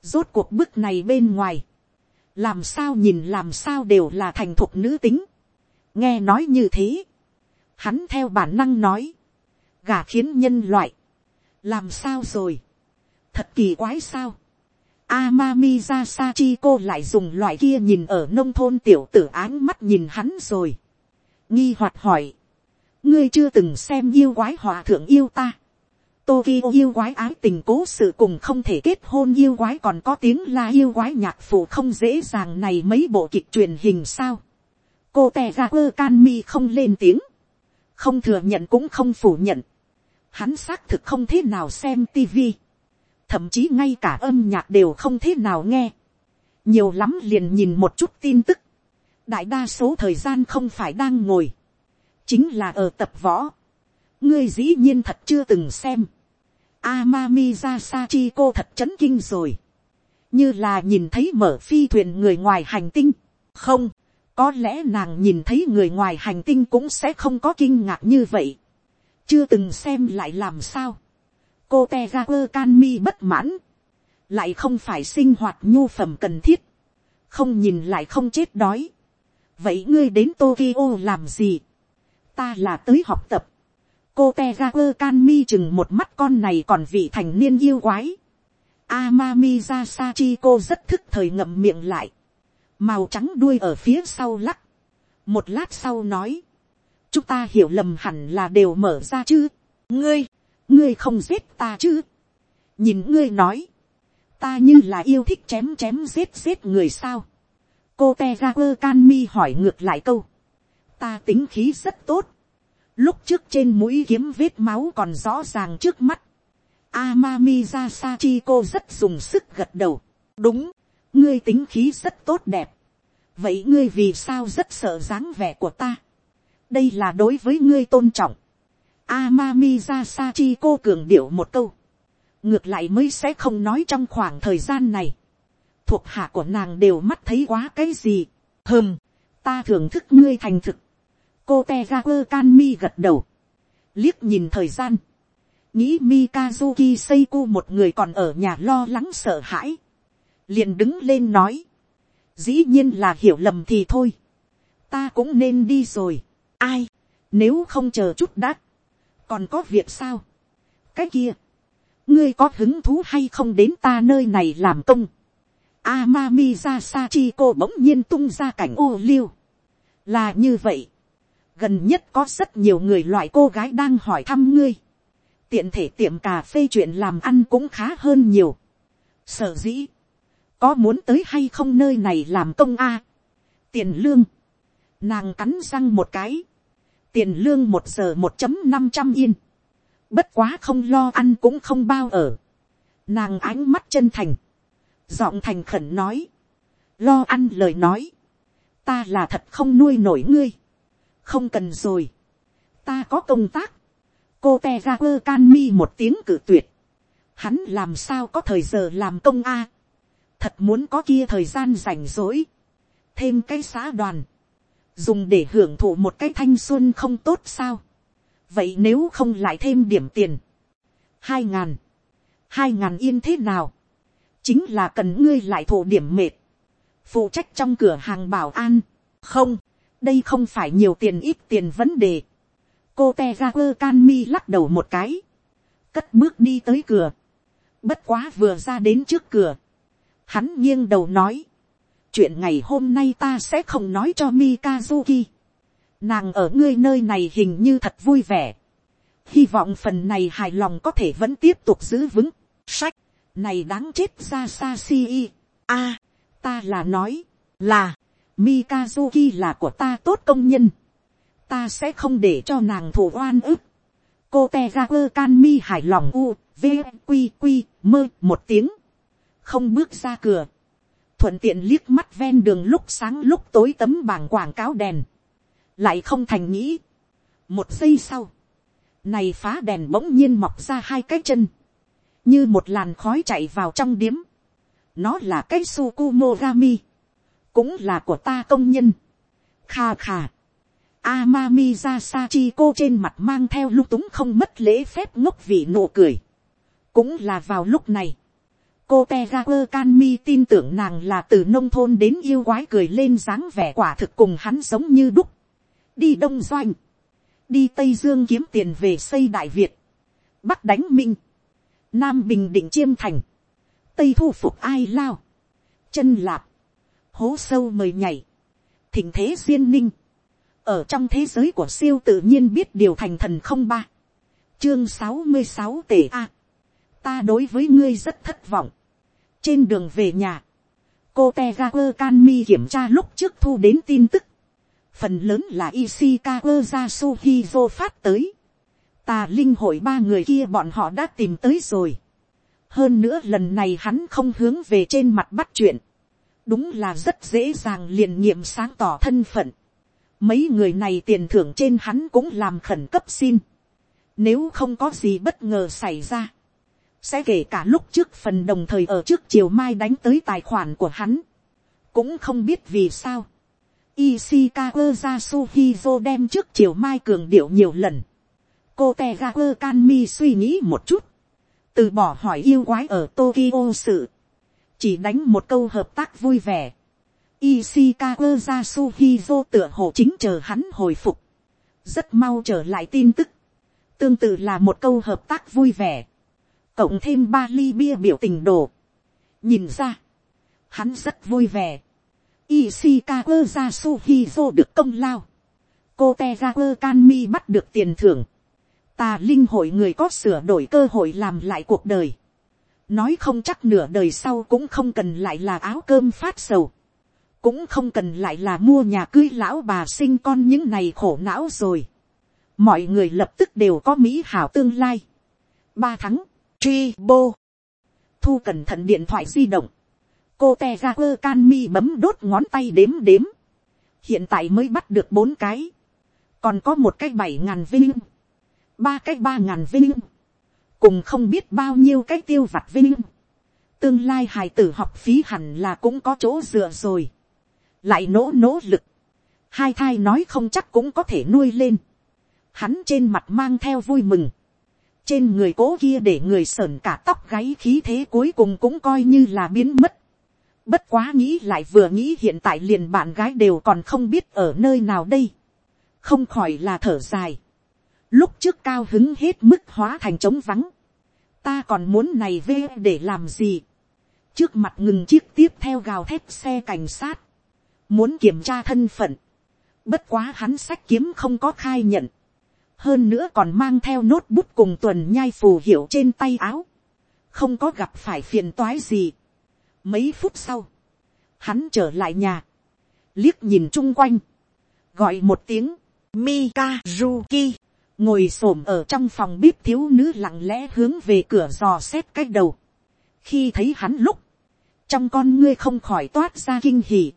[SPEAKER 1] rốt cuộc bức này bên ngoài, làm sao nhìn làm sao đều là thành thục nữ tính. nghe nói như thế, hắn theo bản năng nói, gả khiến nhân loại, làm sao rồi, thật kỳ quái sao. Amami ra Sachi cô lại dùng loại kia nhìn ở nông thôn tiểu tử áng mắt nhìn hắn rồi. nghi hoạt hỏi, ngươi chưa từng xem yêu quái hòa thượng yêu ta. Tokyo yêu quái ái tình cố sự cùng không thể kết hôn yêu quái còn có tiếng la yêu quái nhạc phụ không dễ dàng này mấy bộ kịch truyền hình sao. Cô tè ra quơ can mi không lên tiếng. Không thừa nhận cũng không phủ nhận. Hắn xác thực không thế nào xem tivi. Thậm chí ngay cả âm nhạc đều không thế nào nghe. Nhiều lắm liền nhìn một chút tin tức. Đại đa số thời gian không phải đang ngồi chính là ở tập võ. ngươi dĩ nhiên thật chưa từng xem. Amami Sachi cô thật chấn kinh rồi. như là nhìn thấy mở phi thuyền người ngoài hành tinh. không, có lẽ nàng nhìn thấy người ngoài hành tinh cũng sẽ không có kinh ngạc như vậy. chưa từng xem lại làm sao cô te ra quơ can mi bất mãn. lại không phải sinh hoạt nhu phẩm cần thiết. không nhìn lại không chết đói. vậy ngươi đến tokyo làm gì ta là tới học tập. cô te ra quơ can mi chừng một mắt con này còn vị thành niên yêu quái. Amami ra Sachi cô rất thức thời ngậm miệng lại. Màu trắng đuôi ở phía sau lắc. Một lát sau nói. Chúng ta hiểu lầm hẳn là đều mở ra chứ. Ngươi, ngươi không giết ta chứ. Nhìn ngươi nói. Ta như là yêu thích chém chém giết giết người sao. Cô te ra quơ can mi hỏi ngược lại câu ta tính khí rất tốt. Lúc trước trên mũi kiếm vết máu còn rõ ràng trước mắt. Amami ra Sachiko rất dùng sức gật đầu. Đúng, ngươi tính khí rất tốt đẹp. Vậy ngươi vì sao rất sợ dáng vẻ của ta? Đây là đối với ngươi tôn trọng. Amami ra cô cường điệu một câu. Ngược lại mới sẽ không nói trong khoảng thời gian này. Thuộc hạ của nàng đều mắt thấy quá cái gì. Hừm, ta thưởng thức ngươi thành thực. Cô te ga quơ can mi gật đầu, liếc nhìn thời gian, nghĩ mikazuki Seiku một người còn ở nhà lo lắng sợ hãi, liền đứng lên nói, dĩ nhiên là hiểu lầm thì thôi, ta cũng nên đi rồi, ai, nếu không chờ chút đắt còn có việc sao, cái kia, ngươi có hứng thú hay không đến ta nơi này làm công, Amami ra cô bỗng nhiên tung ra cảnh ô liu. Là như vậy gần nhất có rất nhiều người loại cô gái đang hỏi thăm ngươi. tiện thể tiệm cà phê chuyện làm ăn cũng khá hơn nhiều. sở dĩ, có muốn tới hay không nơi này làm công a. tiền lương, nàng cắn răng một cái, tiền lương một giờ một chấm năm trăm yên, bất quá không lo ăn cũng không bao ở, nàng ánh mắt chân thành, giọng thành khẩn nói, lo ăn lời nói, ta là thật không nuôi nổi ngươi, không cần rồi, ta có công tác, cô te ra quơ can mi một tiếng cử tuyệt, hắn làm sao có thời giờ làm công a, thật muốn có kia thời gian rảnh rỗi, thêm cái xã đoàn, dùng để hưởng thụ một cái thanh xuân không tốt sao, vậy nếu không lại thêm điểm tiền, hai ngàn, hai ngàn yên thế nào, chính là cần ngươi lại thụ điểm mệt, phụ trách trong cửa hàng bảo an, không, đây không phải nhiều tiền ít tiền vấn đề. cô te ga quơ can mi lắc đầu một cái, cất bước đi tới cửa, bất quá vừa ra đến trước cửa, hắn nghiêng đầu nói, chuyện ngày hôm nay ta sẽ không nói cho mikazuki, nàng ở ngươi nơi này hình như thật vui vẻ, hy vọng phần này hài lòng có thể vẫn tiếp tục giữ vững, sách, này đáng chết ra sa si a, ta là nói, là, Mikazuki là của ta tốt công nhân. Ta sẽ không để cho nàng thủ oan ức. Cô Tegaku Kanmi hài lòng u, v, quy quy, mơ một tiếng. Không bước ra cửa. Thuận tiện liếc mắt ven đường lúc sáng lúc tối tấm bảng quảng cáo đèn. Lại không thành nghĩ. Một giây sau. Này phá đèn bỗng nhiên mọc ra hai cái chân. Như một làn khói chạy vào trong điếm. Nó là cái Sukumogami cũng là của ta công nhân. Kha kha. Amami Sasachi cô trên mặt mang theo lung túng không mất lễ phép ngốc vị nụ cười. Cũng là vào lúc này. Cô Tegaku Kanmi tin tưởng nàng là từ nông thôn đến yêu quái cười lên dáng vẻ quả thực cùng hắn giống như đúc. Đi Đông Doanh. Đi Tây Dương kiếm tiền về xây Đại Việt. Bắc đánh Minh. Nam Bình Định Chiêm Thành. Tây thu phục ai lao. Chân lạp. Hố sâu mời nhảy. Thỉnh thế duyên ninh ở trong thế giới của siêu tự nhiên biết điều thành thần không ba, chương sáu mươi sáu tể a, ta đối với ngươi rất thất vọng, trên đường về nhà, cô tegakur canmi kiểm tra lúc trước thu đến tin tức, phần lớn là Ishikawa Yasuhizo phát tới, tà linh hội ba người kia bọn họ đã tìm tới rồi, hơn nữa lần này hắn không hướng về trên mặt bắt chuyện, đúng là rất dễ dàng liền nghiệm sáng tỏ thân phận, Mấy người này tiền thưởng trên hắn cũng làm khẩn cấp xin. Nếu không có gì bất ngờ xảy ra. Sẽ kể cả lúc trước phần đồng thời ở trước chiều mai đánh tới tài khoản của hắn. Cũng không biết vì sao. Ishikawa Yasuhizo đem trước chiều mai cường điệu nhiều lần. Cô Tegaku Kanmi suy nghĩ một chút. Từ bỏ hỏi yêu quái ở Tokyo sự. Chỉ đánh một câu hợp tác vui vẻ Ishikawa Yasuhizo tựa hồ chính chờ hắn hồi phục. Rất mau trở lại tin tức. Tương tự là một câu hợp tác vui vẻ. Cộng thêm ba ly bia biểu tình đồ. Nhìn ra. Hắn rất vui vẻ. Ishikawa Yasuhizo được công lao. Cô Tegaku Kanmi bắt được tiền thưởng. Tà linh hội người có sửa đổi cơ hội làm lại cuộc đời. Nói không chắc nửa đời sau cũng không cần lại là áo cơm phát sầu cũng không cần lại là mua nhà cưới lão bà sinh con những này khổ não rồi. mọi người lập tức đều có mỹ hảo tương lai. ba tháng, tri bô, thu cẩn thận điện thoại di động, cô te ra quơ can mi bấm đốt ngón tay đếm đếm, hiện tại mới bắt được bốn cái, còn có một cái bảy ngàn vinh, ba cái ba ngàn vinh, cùng không biết bao nhiêu cái tiêu vặt vinh, tương lai hài tử học phí hẳn là cũng có chỗ dựa rồi. Lại nỗ nỗ lực, hai thai nói không chắc cũng có thể nuôi lên, hắn trên mặt mang theo vui mừng, trên người cố kia để người sờn cả tóc gáy khí thế cuối cùng cũng coi như là biến mất, bất quá nghĩ lại vừa nghĩ hiện tại liền bạn gái đều còn không biết ở nơi nào đây, không khỏi là thở dài, lúc trước cao hứng hết mức hóa thành trống vắng, ta còn muốn này vê để làm gì, trước mặt ngừng chiếc tiếp theo gào thép xe cảnh sát, muốn kiểm tra thân phận, bất quá hắn sách kiếm không có khai nhận, hơn nữa còn mang theo nốt bút cùng tuần nhai phù hiệu trên tay áo, không có gặp phải phiền toái gì. Mấy phút sau, hắn trở lại nhà, liếc nhìn chung quanh, gọi một tiếng, Mikazuki, ngồi s ổ m ở trong phòng bếp thiếu nữ lặng lẽ hướng về cửa dò xét cái đầu. khi thấy hắn lúc, trong con ngươi không khỏi toát ra kinh hỉ,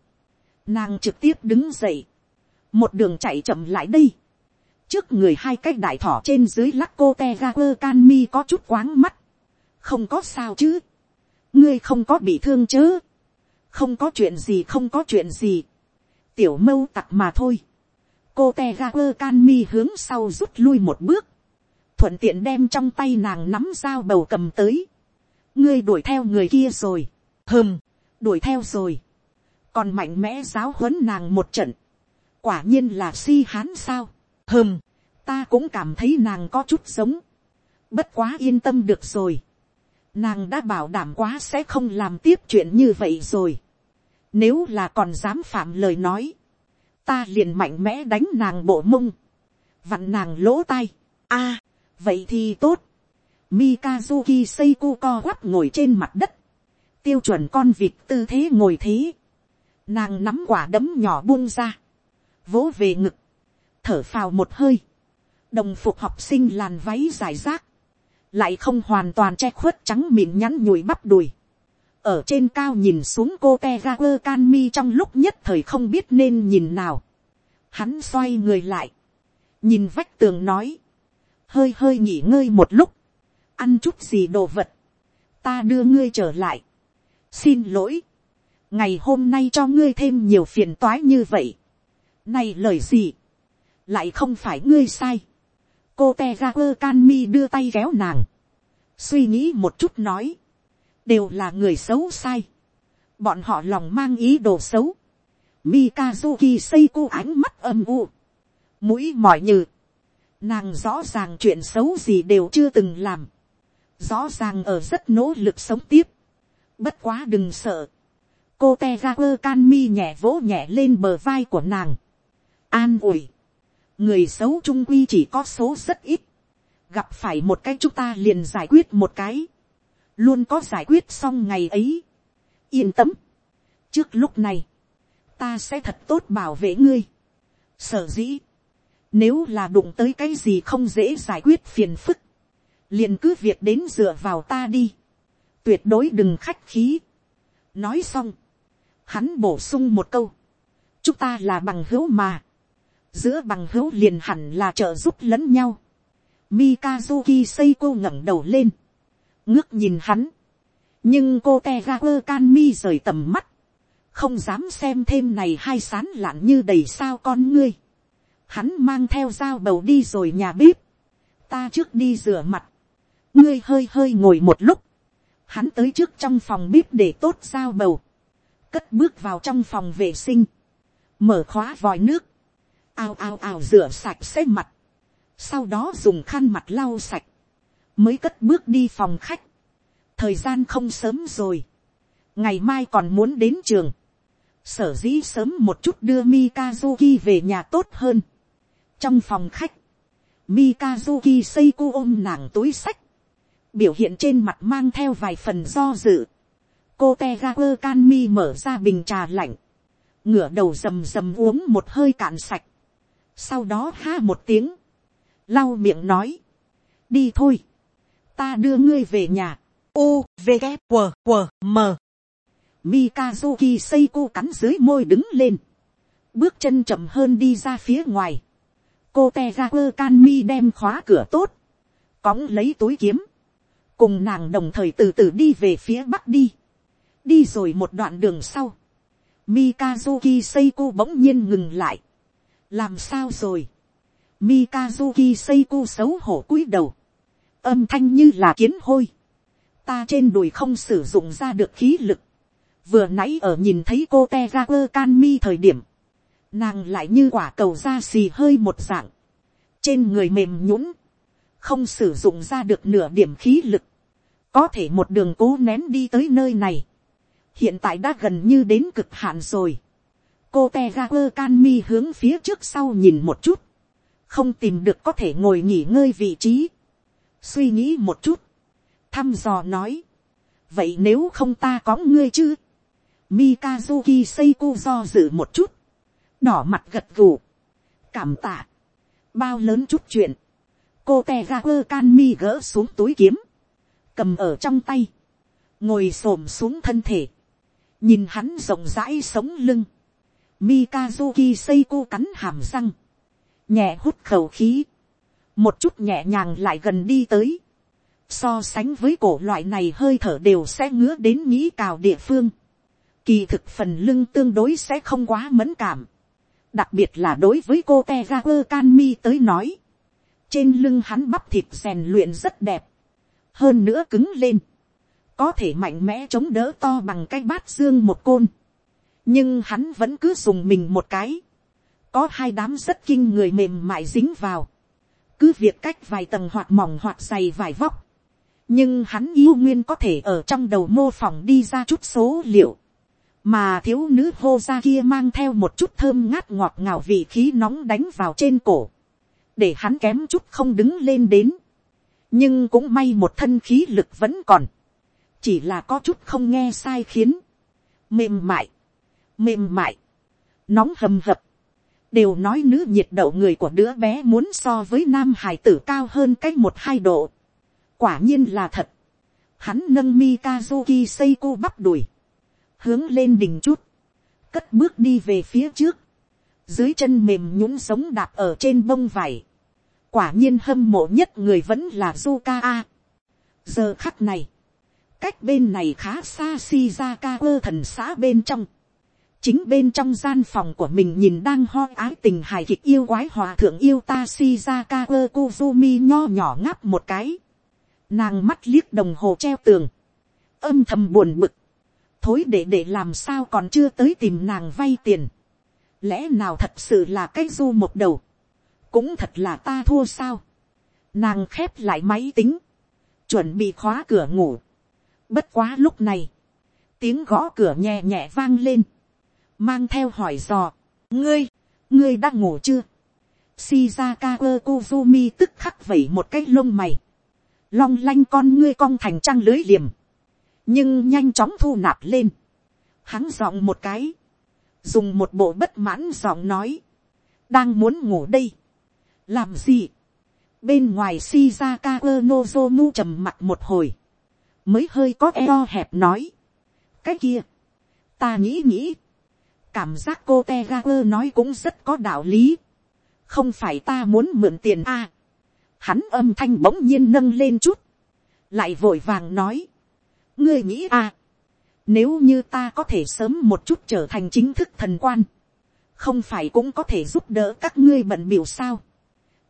[SPEAKER 1] Nàng trực tiếp đứng dậy. Một đường chạy chậm lại đây. Trước người hai cái đại thỏ trên dưới lắc cô te ga quơ can mi có chút quáng mắt. Không có sao chứ. Ngươi không có bị thương chứ. Không có chuyện gì không có chuyện gì. Tiểu mâu tặc mà thôi. Cô te ga quơ can mi hướng sau rút lui một bước. Thuận tiện đem trong tay nàng nắm dao bầu cầm tới. Ngươi đuổi theo người kia rồi. Hừm, đuổi theo rồi còn mạnh mẽ giáo huấn nàng một trận, quả nhiên là si hán sao, hơm, ta cũng cảm thấy nàng có chút giống, bất quá yên tâm được rồi, nàng đã bảo đảm quá sẽ không làm tiếp chuyện như vậy rồi, nếu là còn dám phạm lời nói, ta liền mạnh mẽ đánh nàng bộ mông, vặn nàng lỗ tai, a, vậy thì tốt, Mikazuki Seiko co quắp ngồi trên mặt đất. Tiêu chuẩn con vịt tư thế ngồi thế. Nàng nắm quả đấm nhỏ buông ra, vỗ về ngực, thở phào một hơi, đồng phục học sinh làn váy dài rác, lại không hoàn toàn che khuất trắng mịn nhắn nhủi bắp đùi, ở trên cao nhìn xuống cô te Canmi trong lúc nhất thời không biết nên nhìn nào, hắn xoay người lại, nhìn vách tường nói, hơi hơi nghỉ ngơi một lúc, ăn chút gì đồ vật, ta đưa ngươi trở lại, xin lỗi, ngày hôm nay cho ngươi thêm nhiều phiền toái như vậy. Này lời gì, lại không phải ngươi sai. cô te ga quơ can mi đưa tay kéo nàng, suy nghĩ một chút nói, đều là người xấu sai, bọn họ lòng mang ý đồ xấu, Mikazuki Seiko ánh mắt âm u, mũi mỏi nhừ. nàng rõ ràng chuyện xấu gì đều chưa từng làm, rõ ràng ở rất nỗ lực sống tiếp, bất quá đừng sợ, cô te ga quơ can mi nhẹ vỗ nhẹ lên bờ vai của nàng, an ủi, người xấu trung quy chỉ có số rất ít, gặp phải một cái chúng ta liền giải quyết một cái, luôn có giải quyết xong ngày ấy, yên tâm, trước lúc này, ta sẽ thật tốt bảo vệ ngươi, sở dĩ, nếu là đụng tới cái gì không dễ giải quyết phiền phức, liền cứ việc đến dựa vào ta đi, tuyệt đối đừng khách khí. nói xong, hắn bổ sung một câu, chúng ta là bằng hữu mà, giữa bằng hữu liền hẳn là trợ giúp lẫn nhau. Mikazuki Seiko ngẩng đầu lên, ngước nhìn hắn, nhưng cô Tegaku Kanmi rời tầm mắt, không dám xem thêm này hai sán lạn như đầy sao con ngươi. Hắn mang theo dao bầu đi rồi nhà bếp, ta trước đi rửa mặt, ngươi hơi hơi ngồi một lúc, hắn tới trước trong phòng bếp để tốt dao bầu, cất bước vào trong phòng vệ sinh, mở khóa vòi nước, ao ao ao rửa sạch xếp mặt, sau đó dùng khăn mặt lau sạch, mới cất bước đi phòng khách. thời gian không sớm rồi, ngày mai còn muốn đến trường, sở dĩ sớm một chút đưa Mikazuki về nhà tốt hơn. trong phòng khách, Mikazuki Seiko ôm nàng túi sách, biểu hiện trên mặt mang theo vài phần do dự. cô te Kanmi mở ra bình trà lạnh, ngửa đầu rầm rầm uống một hơi cạn sạch, sau đó ha một tiếng, lau miệng nói, đi thôi, ta đưa ngươi về nhà,
[SPEAKER 2] u v g q q m.
[SPEAKER 1] Mikazuki Seiko cắn dưới môi đứng lên, bước chân chậm hơn đi ra phía ngoài, cô te ra quơ can mi đem khóa cửa tốt, cõng lấy túi kiếm, cùng nàng đồng thời từ từ đi về phía bắc đi, đi rồi một đoạn đường sau, Mikazuki Seiko bỗng nhiên ngừng lại, làm sao rồi, Mikazuki seiku xấu hổ cúi đầu, âm thanh như là kiến hôi, ta trên đùi không sử dụng ra được khí lực, vừa nãy ở nhìn thấy cô te ra quơ can mi thời điểm, nàng lại như quả cầu da xì hơi một dạng, trên người mềm nhũng, không sử dụng ra được nửa điểm khí lực, có thể một đường cố nén đi tới nơi này, hiện tại đã gần như đến cực hạn rồi cô te ra quơ can mi hướng phía trước sau nhìn một chút, không tìm được có thể ngồi nghỉ ngơi vị trí, suy nghĩ một chút, thăm dò nói, vậy nếu không ta có ngươi chứ, Mikazuki Seiko do dự một chút, đỏ mặt gật gù, cảm tạ, bao lớn chút chuyện, cô te ga quơ can mi gỡ xuống túi kiếm, cầm ở trong tay, ngồi s ổ m xuống thân thể, nhìn hắn rộng rãi sống lưng, Mikazuki Seiko cắn hàm răng, nhẹ hút khẩu khí, một chút nhẹ nhàng lại gần đi tới, so sánh với cổ loại này hơi thở đều sẽ ngứa đến nghĩ cào địa phương, kỳ thực phần lưng tương đối sẽ không quá mẫn cảm, đặc biệt là đối với cô Tegaku Kanmi tới nói, trên lưng hắn bắp thịt rèn luyện rất đẹp, hơn nữa cứng lên, có thể mạnh mẽ chống đỡ to bằng cái bát dương một côn, nhưng hắn vẫn cứ dùng mình một cái, có hai đám rất kinh người mềm mại dính vào, cứ việc cách vài tầng hoạt mỏng hoạt dày vài vóc, nhưng hắn yêu nguyên có thể ở trong đầu mô phỏng đi ra chút số liệu, mà thiếu nữ hô ra kia mang theo một chút thơm ngát ngọt ngào vị khí nóng đánh vào trên cổ, để hắn kém chút không đứng lên đến, nhưng cũng may một thân khí lực vẫn còn, chỉ là có chút không nghe sai khiến, mềm mại, mềm mại, nóng hầm hập, đều nói nữ nhiệt đậu người của đứa bé muốn so với nam hải tử cao hơn cách một hai độ. quả nhiên là thật. hắn nâng mikazuki seiko bắp đùi, hướng lên đỉnh chút, cất bước đi về phía trước, dưới chân mềm nhũng sống đạp ở trên bông vải, quả nhiên hâm mộ nhất người vẫn là Zuka A. giờ khắc này, cách bên này khá xa Shizaka thần xã bên trong, chính bên trong gian phòng của mình nhìn đang ho ái tình hài kịch yêu quái hòa thượng yêu ta si ra ka quơ kuzumi nho nhỏ ngáp một cái. Nàng mắt liếc đồng hồ treo tường. âm thầm buồn bực. thối để để làm sao còn chưa tới tìm nàng vay tiền. lẽ nào thật sự là cái du một đầu. cũng thật là ta thua sao. nàng khép lại máy tính. chuẩn bị khóa cửa ngủ. bất quá lúc này, tiếng gõ cửa nhẹ nhẹ vang lên mang theo hỏi dò, ngươi, ngươi đã ngủ chưa, Shizaka Kozumi tức khắc vẩy một cái lông mày. Long lanh con ngươi cong thành trăng lưới liềm. Nhưng nhanh chóng thu nạp lên. Hắn giọng một cái. Dùng một bộ bất mãn giọng nói. Đang muốn ngủ đây. Làm gì? Bên ngoài Shizaka Nozomu trầm mặt một hồi. Mới hơi có eo hẹp nói. Cái kia. Ta nghĩ nghĩ cảm giác cô te ga quơ nói cũng rất có đạo lý. không phải ta muốn mượn tiền a. hắn âm thanh bỗng nhiên nâng lên chút. lại vội vàng nói. ngươi nghĩ a. nếu như ta có thể sớm một chút trở thành chính thức thần quan. không phải cũng có thể giúp đỡ các ngươi bận biểu sao.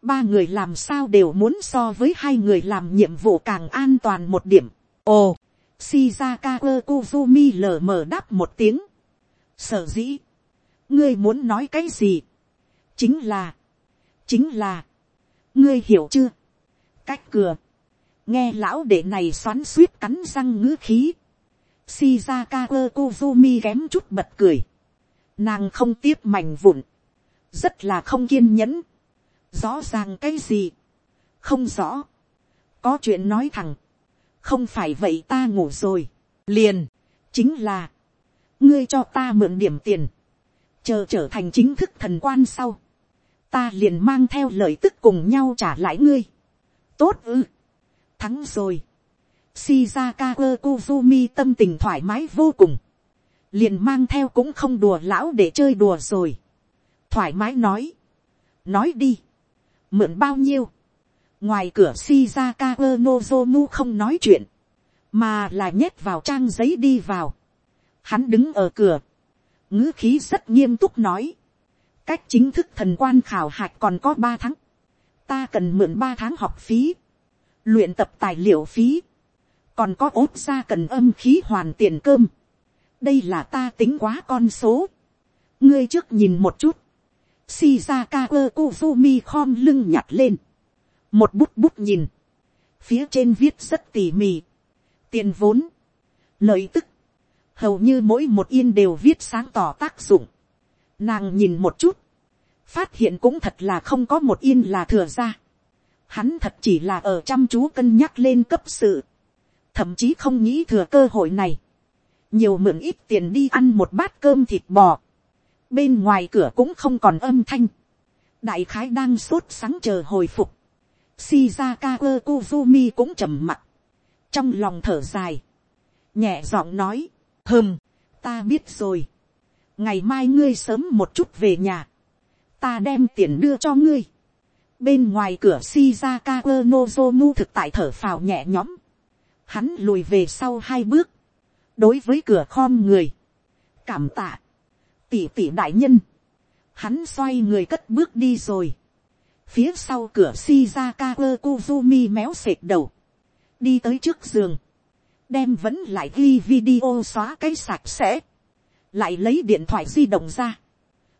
[SPEAKER 1] ba người làm sao đều muốn so với hai người làm nhiệm vụ càng an toàn một điểm. ồ, shizaka Kuzumi lờ mờ đáp một tiếng sở dĩ, ngươi muốn nói cái gì, chính là, chính là, ngươi hiểu chưa, cách cửa, nghe lão đệ này xoắn suýt cắn răng ngữ khí, shizaka quơ kozumi kém chút bật cười, nàng không tiếp mảnh vụn, rất là không kiên nhẫn, rõ ràng cái gì, không rõ, có chuyện nói thẳng, không phải vậy ta ngủ rồi, liền, chính là, ngươi cho ta mượn điểm tiền, chờ trở thành chính thức thần quan sau, ta liền mang theo lời tức cùng nhau trả lại ngươi. tốt ư, thắng rồi. Shizaka Kozumi tâm tình thoải mái vô cùng, liền mang theo cũng không đùa lão để chơi đùa rồi. thoải mái nói, nói đi, mượn bao nhiêu, ngoài cửa Shizaka Nozomu không nói chuyện, mà là nhét vào trang giấy đi vào Hắn đứng ở cửa. ngữ khí rất nghiêm túc nói. Cách chính thức thần quan khảo hạch còn có ba tháng. Ta cần mượn ba tháng học phí. Luyện tập tài liệu phí. Còn có ốt ra cần âm khí hoàn tiền cơm. Đây là ta tính quá con số. Ngươi trước nhìn một chút. Shizaka Kozumi khom lưng nhặt lên. Một bút bút nhìn. Phía trên viết rất tỉ mỉ. Tiền vốn. Lợi tức hầu như mỗi một yên đều viết sáng tỏ tác dụng. Nàng nhìn một chút, phát hiện cũng thật là không có một yên là thừa ra. Hắn thật chỉ là ở chăm chú cân nhắc lên cấp sự, thậm chí không nghĩ thừa cơ hội này. nhiều mượn ít tiền đi ăn một bát cơm thịt bò. bên ngoài cửa cũng không còn âm thanh. đại khái đang sốt sáng chờ hồi phục. Shizaka Kuzumi cũng trầm mặt. trong lòng thở dài, nhẹ giọng nói, hơm, ta biết rồi. ngày mai ngươi sớm một chút về nhà. ta đem tiền đưa cho ngươi. bên ngoài cửa shizaka nozomu thực tại thở phào nhẹ nhõm. hắn lùi về sau hai bước. đối với cửa khom người. cảm tạ. tỷ tỷ đại nhân. hắn xoay người cất bước đi rồi. phía sau cửa shizaka Kuzumi méo sệt đầu. đi tới trước giường đem vẫn lại ghi video xóa cái sạch sẽ, lại lấy điện thoại di động ra,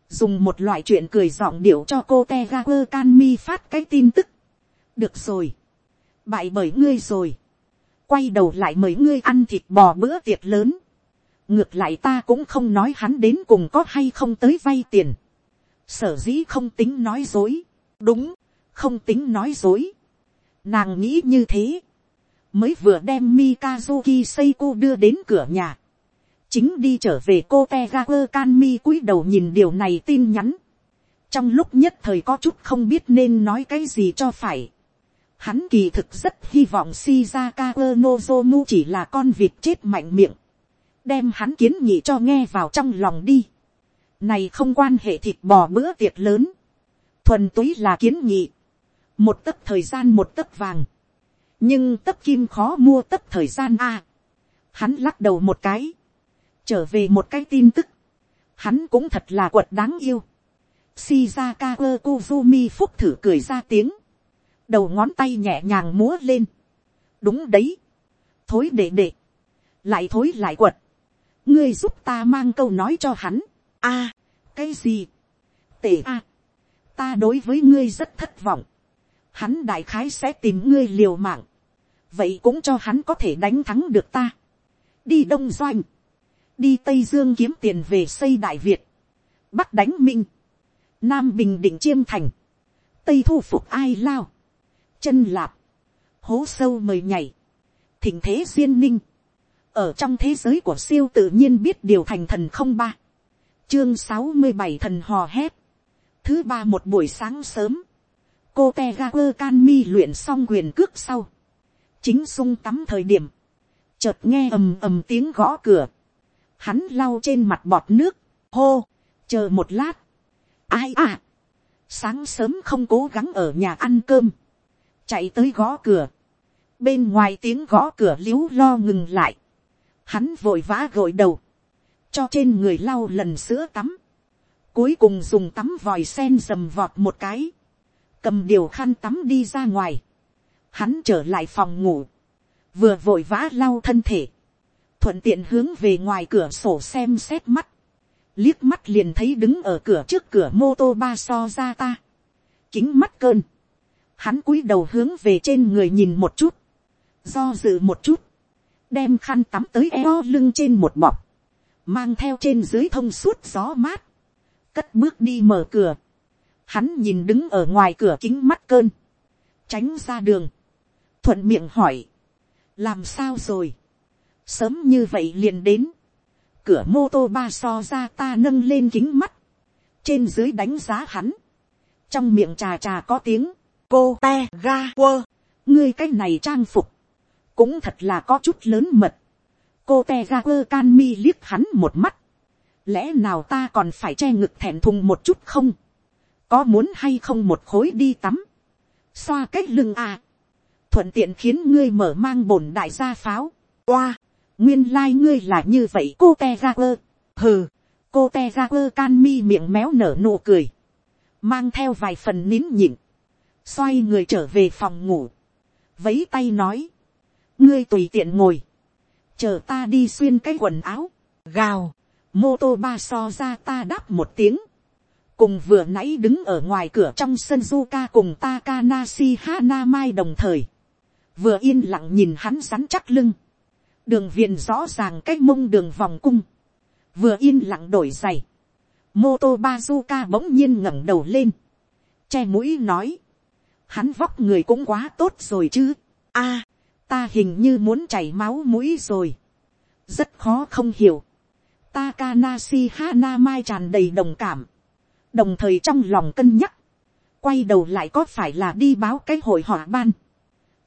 [SPEAKER 1] dùng một loại chuyện cười giọng điệu cho cô te ga quơ can mi phát cái tin tức. được rồi, bại bởi ngươi rồi, quay đầu lại mời ngươi ăn thịt bò bữa tiệc lớn, ngược lại ta cũng không nói hắn đến cùng có hay không tới vay tiền, sở dĩ không tính nói dối, đúng, không tính nói dối, nàng nghĩ như thế, mới vừa đem Mikazuki Seiko đưa đến cửa nhà. Chính đi trở về cô Tegaku Kanmi cúi đầu nhìn điều này tin nhắn. Trong lúc nhất thời có chút không biết nên nói cái gì cho phải. Hắn kỳ thực rất hy vọng Shizaka Nozomu chỉ là con vịt chết mạnh miệng. Đem hắn kiến nghị cho nghe vào trong lòng đi. Này không quan hệ thịt bò bữa tiệc lớn. Thuần túy là kiến nghị. Một tấc thời gian một tấc vàng nhưng tấp kim khó mua tấp thời gian a. hắn lắc đầu một cái, trở về một cái tin tức, hắn cũng thật là quật đáng yêu. Shizaka Kozumi phúc thử cười ra tiếng, đầu ngón tay nhẹ nhàng múa lên. đúng đấy, thối đệ đệ, lại thối lại quật, ngươi giúp ta mang câu nói cho hắn. a, cái gì, tể a, ta đối với ngươi rất thất vọng, hắn đại khái sẽ tìm ngươi liều mạng, vậy cũng cho hắn có thể đánh thắng được ta. đi đông doanh, đi tây dương kiếm tiền về xây đại việt, bắc đánh minh, nam bình định chiêm thành, tây thu phục ai lao, chân lạp, hố sâu mời nhảy, thỉnh thế duyên ninh, ở trong thế giới của siêu tự nhiên biết điều thành thần không ba, chương sáu mươi bảy thần hò hét, thứ ba một buổi sáng sớm, cô te ga quơ can mi luyện xong quyền cước sau, chính sung tắm thời điểm, chợt nghe ầm ầm tiếng gõ cửa, hắn lau trên mặt bọt nước, hô, chờ một lát, ai à, sáng sớm không cố gắng ở nhà ăn cơm, chạy tới gõ cửa, bên ngoài tiếng gõ cửa l i ế u lo ngừng lại, hắn vội vã gội đầu, cho trên người lau lần sữa tắm, cuối cùng dùng tắm vòi sen dầm vọt một cái, cầm điều khăn tắm đi ra ngoài, hắn trở lại phòng ngủ, vừa vội vã lau thân thể, thuận tiện hướng về ngoài cửa sổ xem xét mắt, liếc mắt liền thấy đứng ở cửa trước cửa mô tô ba so ra ta, kính mắt cơn, hắn cúi đầu hướng về trên người nhìn một chút, do dự một chút, đem khăn tắm tới eo lưng trên một bọc, mang theo trên dưới thông suốt gió mát, cất bước đi mở cửa, hắn nhìn đứng ở ngoài cửa kính mắt cơn, tránh ra đường, thuận miệng hỏi, làm sao rồi, sớm như vậy liền đến, cửa mô tô ba so ra ta nâng lên kính mắt, trên dưới đánh giá hắn, trong miệng trà trà có tiếng, cô te ga quơ, ngươi cái này trang phục, cũng thật là có chút lớn mật, cô te ga quơ can mi liếc hắn một mắt, lẽ nào ta còn phải che ngực thẹn thùng một chút không, có muốn hay không một khối đi tắm, xoa cái lưng à, thuận tiện khiến ngươi mở mang bổn đại gia pháo, oa, nguyên lai ngươi là như vậy cô te ra quơ, hừ, cô te ra quơ can mi miệng méo nở nụ cười, mang theo vài phần nín nhịn, xoay người trở về phòng ngủ, vấy tay nói, ngươi tùy tiện ngồi, chờ ta đi xuyên cái quần áo, gào, mô tô ba so ra ta đáp một tiếng, cùng vừa nãy đứng ở ngoài cửa trong sân Zuka cùng Takanashi Hana Mai đồng thời, vừa yên lặng nhìn hắn rắn chắc lưng, đường viền rõ ràng cái mông đường vòng cung, vừa yên lặng đổi giày, mô tô bazuka bỗng nhiên ngẩng đầu lên, che mũi nói, hắn vóc người cũng quá tốt rồi chứ, a, à, ta hình như muốn chảy máu mũi rồi, rất khó không hiểu, Takanasi Hana Mai tràn đầy đồng cảm, đồng thời trong lòng cân nhắc, quay đầu lại có phải là đi báo cái hội họa ban,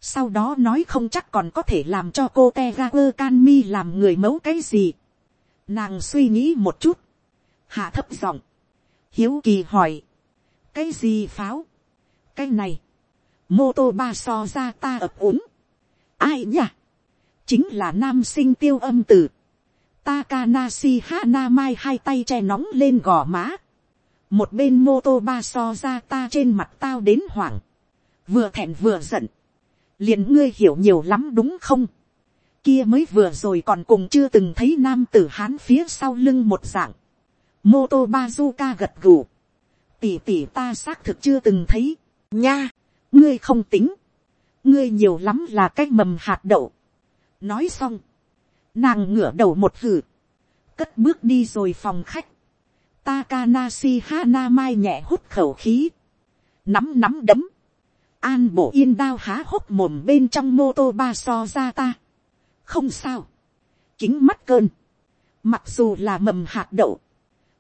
[SPEAKER 1] sau đó nói không chắc còn có thể làm cho cô te ga quơ can mi làm người mẫu cái gì. nàng suy nghĩ một chút, hạ thấp giọng, hiếu kỳ hỏi, cái gì pháo, cái này, mô tô ba so ra ta ập úng, ai nhỉ, chính là nam sinh tiêu âm tử. Takanashi Hana Mai hai tay che nóng lên gò má. Một bên mô tô ba so ra ta trên mặt tao đến hoảng. Vừa thẹn vừa giận liền ngươi hiểu nhiều lắm đúng không? Kia mới vừa rồi còn cùng chưa từng thấy nam tử hán phía sau lưng một dạng. Mô tô bazuka gật gù. Tỉ tỉ ta xác thực chưa từng thấy. Nha, ngươi không tính. Ngươi nhiều lắm là cái mầm hạt đậu. Nói xong, nàng ngửa đầu một hử. Cất bước đi rồi phòng khách. Takanashi Hana Mai nhẹ hút khẩu khí. Nắm nắm đấm an bổ yên đao há hốc mồm bên trong mô tô ba so ra ta. không sao. kính mắt cơn. mặc dù là mầm hạt đậu.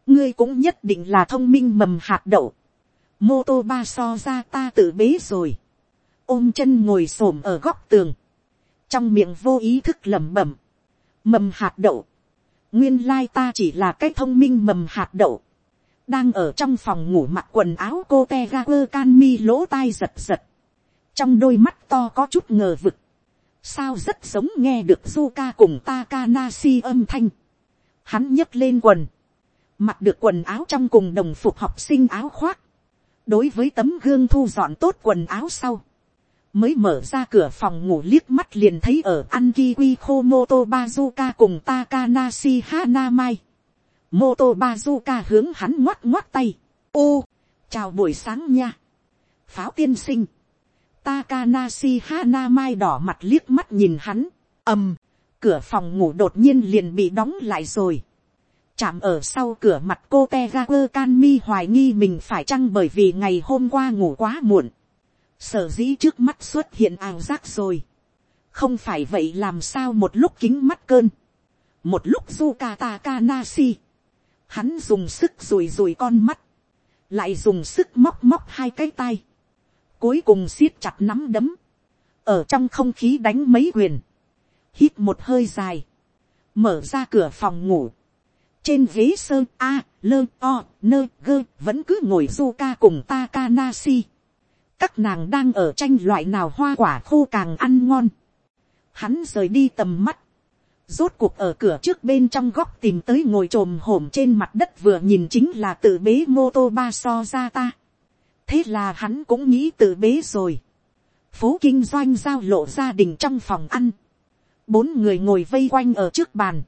[SPEAKER 1] ngươi cũng nhất định là thông minh mầm hạt đậu. mô tô ba so ra ta tự bế rồi. ôm chân ngồi s ổ m ở góc tường. trong miệng vô ý thức lẩm bẩm. mầm hạt đậu. nguyên lai ta chỉ là cái thông minh mầm hạt đậu đang ở trong phòng ngủ mặc quần áo cô te ga quơ can mi lỗ tai giật giật trong đôi mắt to có chút ngờ vực, sao rất giống nghe được Zuka cùng Takanashi âm thanh. Hắn nhấc lên quần, mặc được quần áo trong cùng đồng phục học sinh áo khoác, đối với tấm gương thu dọn tốt quần áo sau, mới mở ra cửa phòng ngủ liếc mắt liền thấy ở ăn kiwi khô moto bazuka cùng Takanashi Hanamai. Moto bazuka hướng hắn ngoắt ngoắt tay. Ô, chào buổi sáng nha. Pháo tiên sinh. Takanashi Hanamai đỏ mặt liếc mắt nhìn hắn. ầm, cửa phòng ngủ đột nhiên liền bị đóng lại rồi. Chạm ở sau cửa mặt cô Tegaku Kanmi hoài nghi mình phải chăng bởi vì ngày hôm qua ngủ quá muộn. Sở dĩ trước mắt xuất hiện ảo giác rồi, không phải vậy làm sao một lúc kính mắt cơn, một lúc Zuka Takanashi, hắn dùng sức rùi rùi con mắt, lại dùng sức móc móc hai cái tay, cuối cùng siết chặt nắm đấm, ở trong không khí đánh mấy quyền, hít một hơi dài, mở ra cửa phòng ngủ, trên ghế sơn a, lơ o, nơ gơ vẫn cứ ngồi du ca cùng Takanashi các nàng đang ở tranh loại nào hoa quả khô càng ăn ngon. Hắn rời đi tầm mắt, rốt cuộc ở cửa trước bên trong góc tìm tới ngồi t r ồ m hổm trên mặt đất vừa nhìn chính là tự bế mô tô ba so ra ta thế là hắn cũng nghĩ tự bế rồi. phố kinh doanh giao lộ gia đình trong phòng ăn. bốn người ngồi vây quanh ở trước bàn.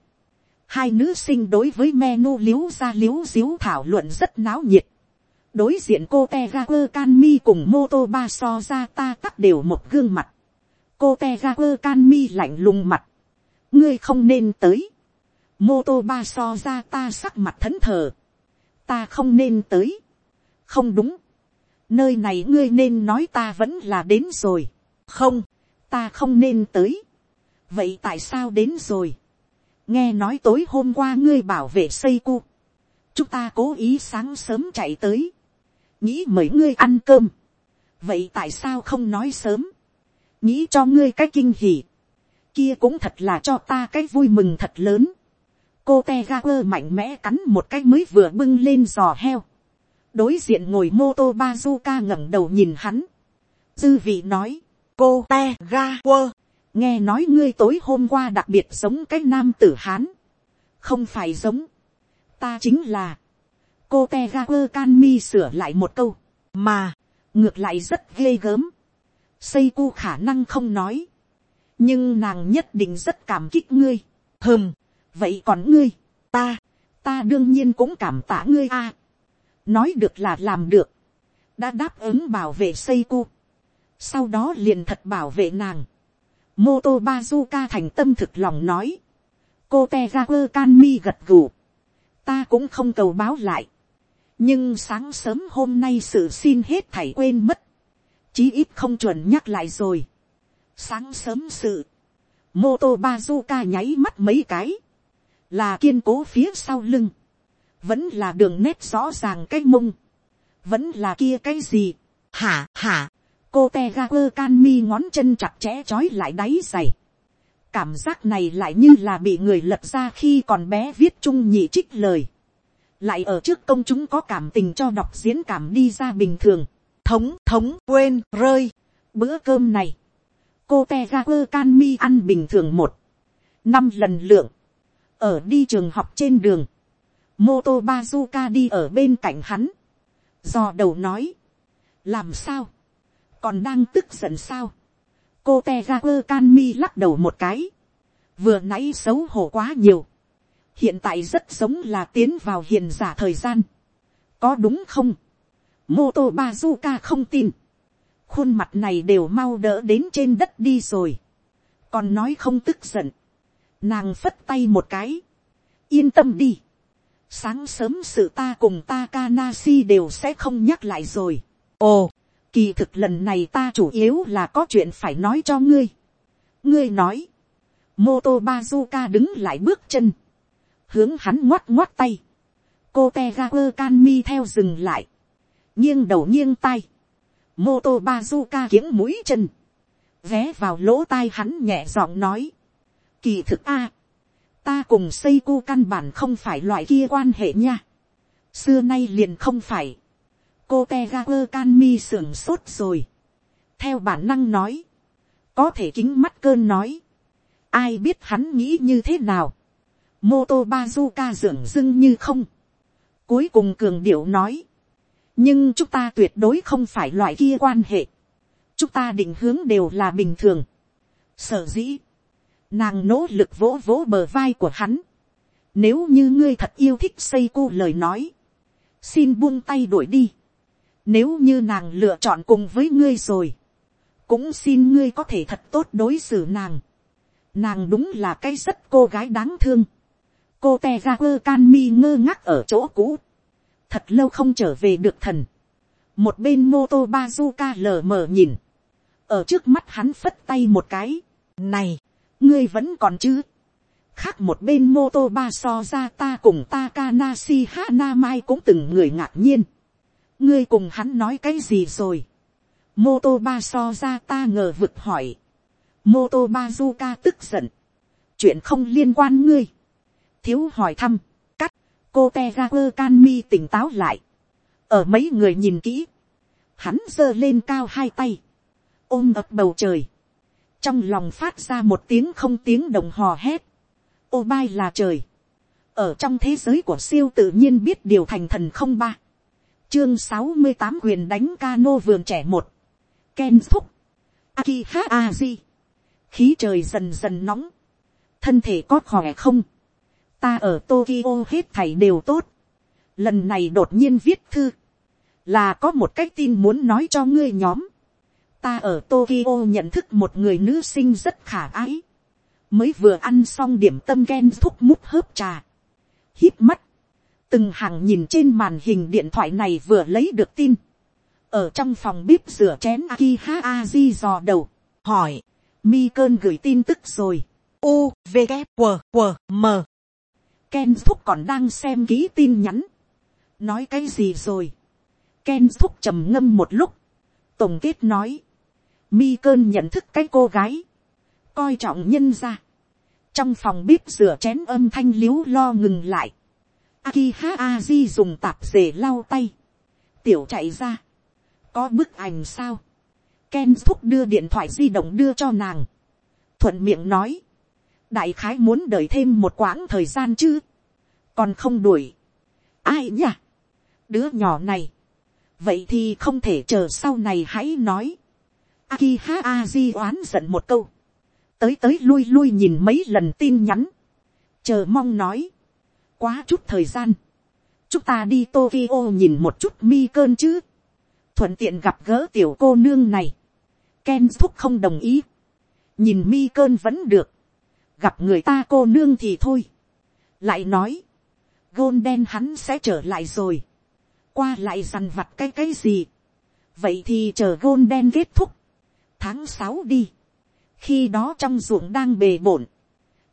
[SPEAKER 1] hai nữ sinh đối với menu l i ế u ra l i ế u xíu thảo luận rất náo nhiệt đối diện cô te ga quơ can mi cùng mô tô ba so ra ta tắt đều một gương mặt. cô te ga quơ can mi lạnh lùng mặt. ngươi không nên tới. mô tô ba so ra ta sắc mặt thẫn thờ. ta không nên tới. không đúng nơi này ngươi nên nói ta vẫn là đến rồi. không, ta không nên tới. vậy tại sao đến rồi. nghe nói tối hôm qua ngươi bảo vệ xây cu chúng ta cố ý sáng sớm chạy tới, nghĩ mời ngươi ăn cơm, vậy tại sao không nói sớm, nghĩ cho ngươi cái kinh hỉ, kia cũng thật là cho ta cái vui mừng thật lớn, cô te ga quơ mạnh mẽ cắn một cái mới vừa bưng lên giò heo, đối diện ngồi mô tô bazuka ngẩng đầu nhìn hắn, dư vị nói, cô te ga quơ, nghe nói ngươi tối hôm qua đặc biệt giống cái nam tử hán, không phải giống, ta chính là, cô te ga quơ can mi sửa lại một câu, mà, ngược lại rất ghê gớm. xây cu khả năng không nói, nhưng nàng nhất định rất cảm kích ngươi. hơm, vậy còn ngươi, ta, ta đương nhiên cũng cảm tạ ngươi a nói được là làm được, đã đáp ứng bảo vệ xây cu. sau đó liền thật bảo vệ nàng. mô tô bazuka thành tâm thực lòng nói. cô te ga quơ can mi gật gù. ta cũng không cầu báo lại nhưng sáng sớm hôm nay sự xin hết thảy quên mất, chí ít không chuẩn nhắc lại rồi. sáng sớm sự, mô tô bazuka nháy mắt mấy cái, là kiên cố phía sau lưng, vẫn là đường nét rõ ràng cái mông, vẫn là kia cái gì, hả hả, cô te ga quơ can mi ngón chân chặt chẽ trói lại đáy dày, cảm giác này lại như là bị người lật ra khi còn bé viết chung nhị trích lời, lại ở trước công chúng có cảm tình cho đọc diễn cảm đi ra bình thường, thống thống quên rơi, bữa cơm này, cô te ga quơ can mi ăn bình thường một, năm lần lượng, ở đi trường học trên đường, mô tô bazuka đi ở bên cạnh hắn, do đầu nói, làm sao, còn đang tức giận sao, cô te ga quơ can mi lắc đầu một cái, vừa nãy xấu hổ quá nhiều, hiện tại rất giống là tiến vào hiền giả thời gian. có đúng không. mô tô bazuka không tin. khuôn mặt này đều mau đỡ đến trên đất đi rồi. còn nói không tức giận. nàng phất tay một cái. yên tâm đi sáng sớm sự ta cùng Takanashi đều sẽ không nhắc lại rồi. ồ, kỳ thực lần này ta chủ yếu là có chuyện phải nói cho ngươi. ngươi nói. Moto bazuka đứng lại bước chân hướng hắn ngoắt ngoắt tay, cô Tegaku Kanmi theo dừng lại, nghiêng đầu nghiêng tay, Moto bazuka kiếng mũi chân, vé vào lỗ tai hắn nhẹ giọng nói, kỳ thực a, ta cùng xây cu căn bản không phải loại kia quan hệ nha, xưa nay liền không phải, cô te ga quơ can mi sưởng sốt rồi, theo bản năng nói, có thể kính mắt cơn nói, ai biết hắn nghĩ như thế nào, mô tô bazuka dường dưng như không, Cuối cùng cường điệu nói. Nhưng chúng ta tuyệt đối không phải loại kia quan hệ. Chúng ta định hướng đều là bình thường. Sở dĩ. Nàng nỗ lực vỗ vỗ bờ vai của hắn. Nếu như ngươi thật yêu thích xây cô lời nói. Xin buông tay đuổi đi. Nếu như nàng lựa chọn cùng với ngươi rồi. Cũng xin ngươi có thể thật tốt đối xử nàng. Nàng đúng là cái rất cô gái đáng thương. Cô te ra quơ can mi ngơ ngác ở chỗ cũ. Thật lâu không trở về được thần. Một bên mô tô bazooka lờ mờ nhìn. Ở trước mắt hắn phất tay một cái. Này, ngươi vẫn còn chứ? khác một bên mô tô ba so ra ta cùng Takanashi Hanamai cũng từng người ngạc nhiên. ngươi cùng hắn nói cái gì rồi. mô tô ba so ra ta ngờ vực hỏi. mô tô bazuka tức giận. chuyện không liên quan ngươi. thiếu hỏi thăm, cắt, cô te ra quơ can mi tỉnh táo lại. ở mấy người nhìn kỹ, hắn giơ lên cao hai tay, ôm ập bầu trời, trong lòng phát ra một tiếng không tiếng đồng hò hét, ô bai là trời, ở trong thế giới của siêu tự nhiên biết điều thành thần không ba, chương sáu mươi tám quyền đánh cano vườn trẻ một, ken thúc, aki ha aji, khí trời dần dần nóng, thân thể có khỏe không, ta ở tokyo hết thảy đều tốt, lần này đột nhiên viết thư, là có một cái tin muốn nói cho ngươi nhóm, ta ở tokyo nhận thức một người nữ sinh rất khả ái, mới vừa ăn xong điểm tâm ghen thúc mút hớp trà, hít mắt, từng hàng nhìn trên màn hình điện thoại này vừa lấy được tin, ở trong phòng bếp rửa chén aki ha aji dò đầu, hỏi, mi cơn gửi tin tức rồi,
[SPEAKER 2] u v g q q m.
[SPEAKER 1] Ken thúc còn đang xem ký tin nhắn, nói cái gì rồi, ken thúc trầm ngâm một lúc, tổng kết nói, mi cơn nhận thức cái cô gái, coi trọng nhân ra. trong phòng bếp rửa chén âm thanh l i ế u lo ngừng lại. Aki ha aji dùng tạp dề lau tay. tiểu chạy ra. có bức ảnh sao. Ken thúc đưa điện thoại di động đưa cho nàng. thuận miệng nói. đại khái muốn đợi thêm một quãng thời gian chứ. còn không đuổi. ai nhỉ. đứa nhỏ này. vậy thì không thể chờ sau này hãy nói. Aki ha aji oán giận một câu. Tới tới lui lui nhìn mấy lần tin nhắn, chờ mong nói, quá chút thời gian, chúng ta đi Tokyo nhìn một chút mi cơn chứ, thuận tiện gặp gỡ tiểu cô nương này, Ken thúc không đồng ý, nhìn mi cơn vẫn được, gặp người ta cô nương thì thôi, lại nói, gôn đen hắn sẽ trở lại rồi, qua lại dằn vặt cái cái gì, vậy thì chờ gôn đen kết thúc, tháng sáu đi, khi đó trong ruộng đang bề bộn.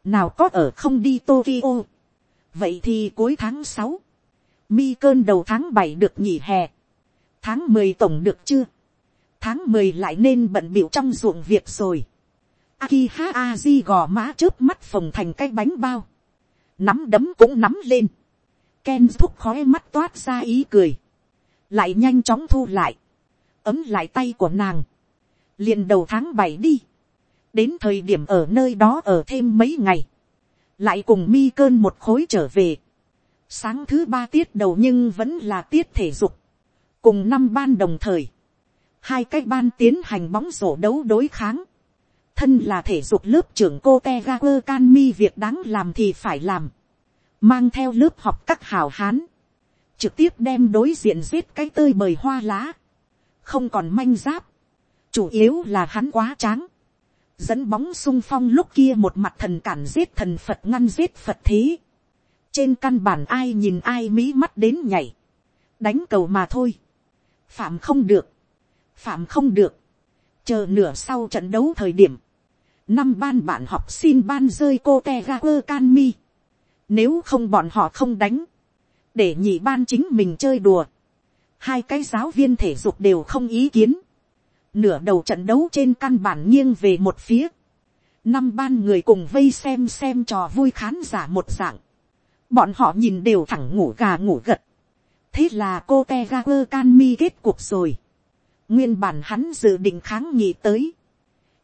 [SPEAKER 1] nào có ở không đi Tokyo. vậy thì cuối tháng sáu, mi cơn đầu tháng bảy được nghỉ hè, tháng mười tổng được chưa, tháng mười lại nên bận b trong ruộng việc rồi. Aki ha aji gò má trước mắt phồng thành cái bánh bao, nắm đấm cũng nắm lên, Ken thúc khói mắt toát ra ý cười, lại nhanh chóng thu lại, ấm lại tay của nàng, liền đầu tháng bảy đi, đến thời điểm ở nơi đó ở thêm mấy ngày, lại cùng mi cơn một khối trở về. Sáng thứ ba tiết đầu nhưng vẫn là tiết thể dục, cùng năm ban đồng thời, hai cái ban tiến hành bóng rổ đấu đối kháng. Thân là thể dục lớp trưởng cô Eager can mi việc đáng làm thì phải làm. Mang theo lớp học các hào hán. Trực tiếp đem đối diện giết cái tơi bời hoa lá. Không còn manh giáp. Chủ yếu là hắn quá tráng dẫn bóng sung phong lúc kia một mặt thần cản giết thần phật ngăn giết phật thế. trên căn bản ai nhìn ai mỹ mắt đến nhảy. đánh cầu mà thôi. phạm không được. phạm không được. chờ nửa sau trận đấu thời điểm. năm ban bạn học xin ban rơi cô te ga quơ can mi. nếu không bọn họ không đánh. để nhị ban chính mình chơi đùa. hai cái giáo viên thể dục đều không ý kiến nửa đầu trận đấu trên căn bản nghiêng về một phía, năm ban người cùng vây xem xem trò vui khán giả một dạng, bọn họ nhìn đều thẳng ngủ gà ngủ gật, thế là cô te ga can kết cuộc rồi, nguyên bản hắn dự định kháng nghị tới,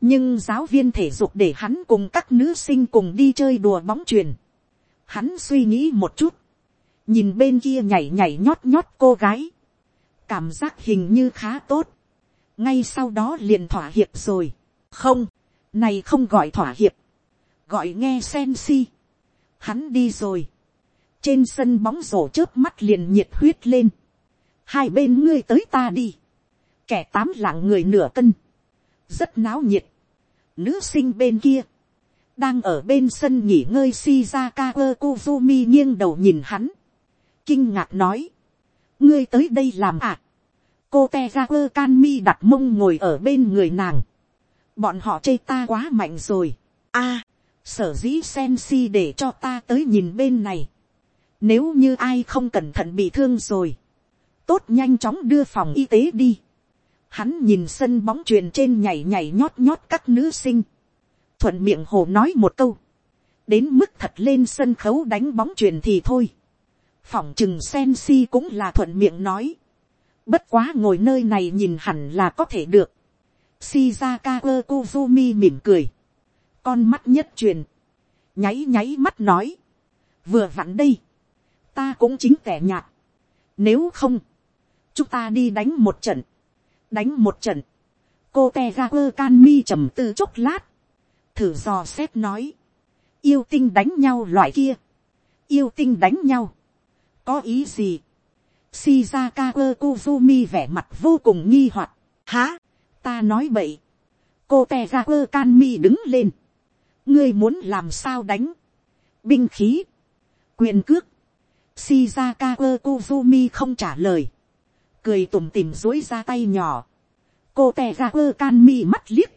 [SPEAKER 1] nhưng giáo viên thể dục để hắn cùng các nữ sinh cùng đi chơi đùa bóng truyền, hắn suy nghĩ một chút, nhìn bên kia nhảy nhảy nhót nhót cô gái, cảm giác hình như khá tốt, ngay sau đó liền thỏa hiệp rồi, không, này không gọi thỏa hiệp, gọi nghe sen si, hắn đi rồi, trên sân bóng rổ trước mắt liền nhiệt huyết lên, hai bên ngươi tới ta đi, kẻ tám lạng người nửa cân, rất náo nhiệt, nữ sinh bên kia, đang ở bên sân nghỉ ngơi Shizaka Kozumi nghiêng đầu nhìn hắn, kinh ngạc nói, ngươi tới đây làm à, cô te ra quơ can mi đặt mông ngồi ở bên người nàng, bọn họ chê ta quá mạnh rồi, a, sở dĩ sen si để cho ta tới nhìn bên này, nếu như ai không cẩn thận bị thương rồi, tốt nhanh chóng đưa phòng y tế đi, hắn nhìn sân bóng truyền trên nhảy nhảy nhót nhót các nữ sinh, thuận miệng hồ nói một câu, đến mức thật lên sân khấu đánh bóng truyền thì thôi, phỏng chừng sen si cũng là thuận miệng nói, bất quá ngồi nơi này nhìn hẳn là có thể được, shizaka kozumi mỉm cười, con mắt nhất truyền, nháy nháy mắt nói, vừa vặn đây, ta cũng chính kẻ nhạt, nếu không, chúng ta đi đánh một trận, đánh một trận, cô Tegaku Kanmi trầm tư chốc lát, thử dò xét nói, yêu tinh đánh nhau loại kia, yêu tinh đánh nhau, có ý gì, shizaka quơ kuzumi vẻ mặt vô cùng nghi hoặc, Hả? ta nói vậy, cô te ga quơ đứng lên, ngươi muốn làm sao đánh, binh khí, quyền cước, shizaka quơ kuzumi không trả lời, cười tủm tìm dối ra tay nhỏ, cô tè ra quơ mắt liếc,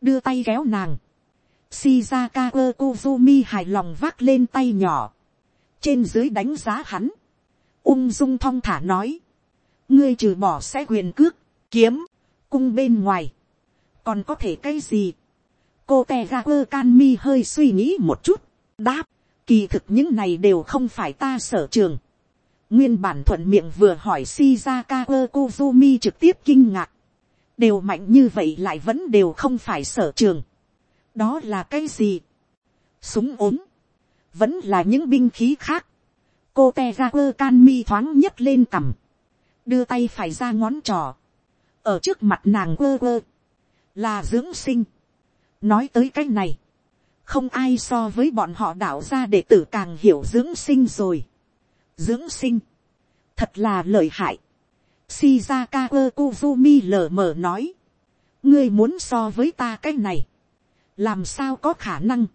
[SPEAKER 1] đưa tay kéo nàng, shizaka quơ kuzumi hài lòng vác lên tay nhỏ, trên dưới đánh giá hắn, ung dung thong thả nói, ngươi trừ bỏ sẽ quyền cước, kiếm, cung bên ngoài, còn có thể cái gì, cô te ga quơ can mi hơi suy nghĩ một chút, đáp, kỳ thực những này đều không phải ta sở trường, Nguyên bản thuận miệng vừa hỏi Shizaka Kozumi trực tiếp kinh ngạc. Đều mạnh như vậy lại vẫn đều không phải sở trường. Đó là cái gì? Súng ốm. Vẫn là những binh khí khác. Cô Tegaku Kanmi thoáng nhấc lên cằm. Đưa tay phải ra ngón trò. Ở trước mặt nàng quơ quơ. Là dưỡng sinh. Nói tới cái này. Không ai so với bọn họ đạo ra để tử càng hiểu dưỡng sinh rồi dưỡng sinh, thật là lợi hại. Shizaka Kuzumi lờ mờ nói, ngươi muốn so với ta cái này, làm sao có khả năng.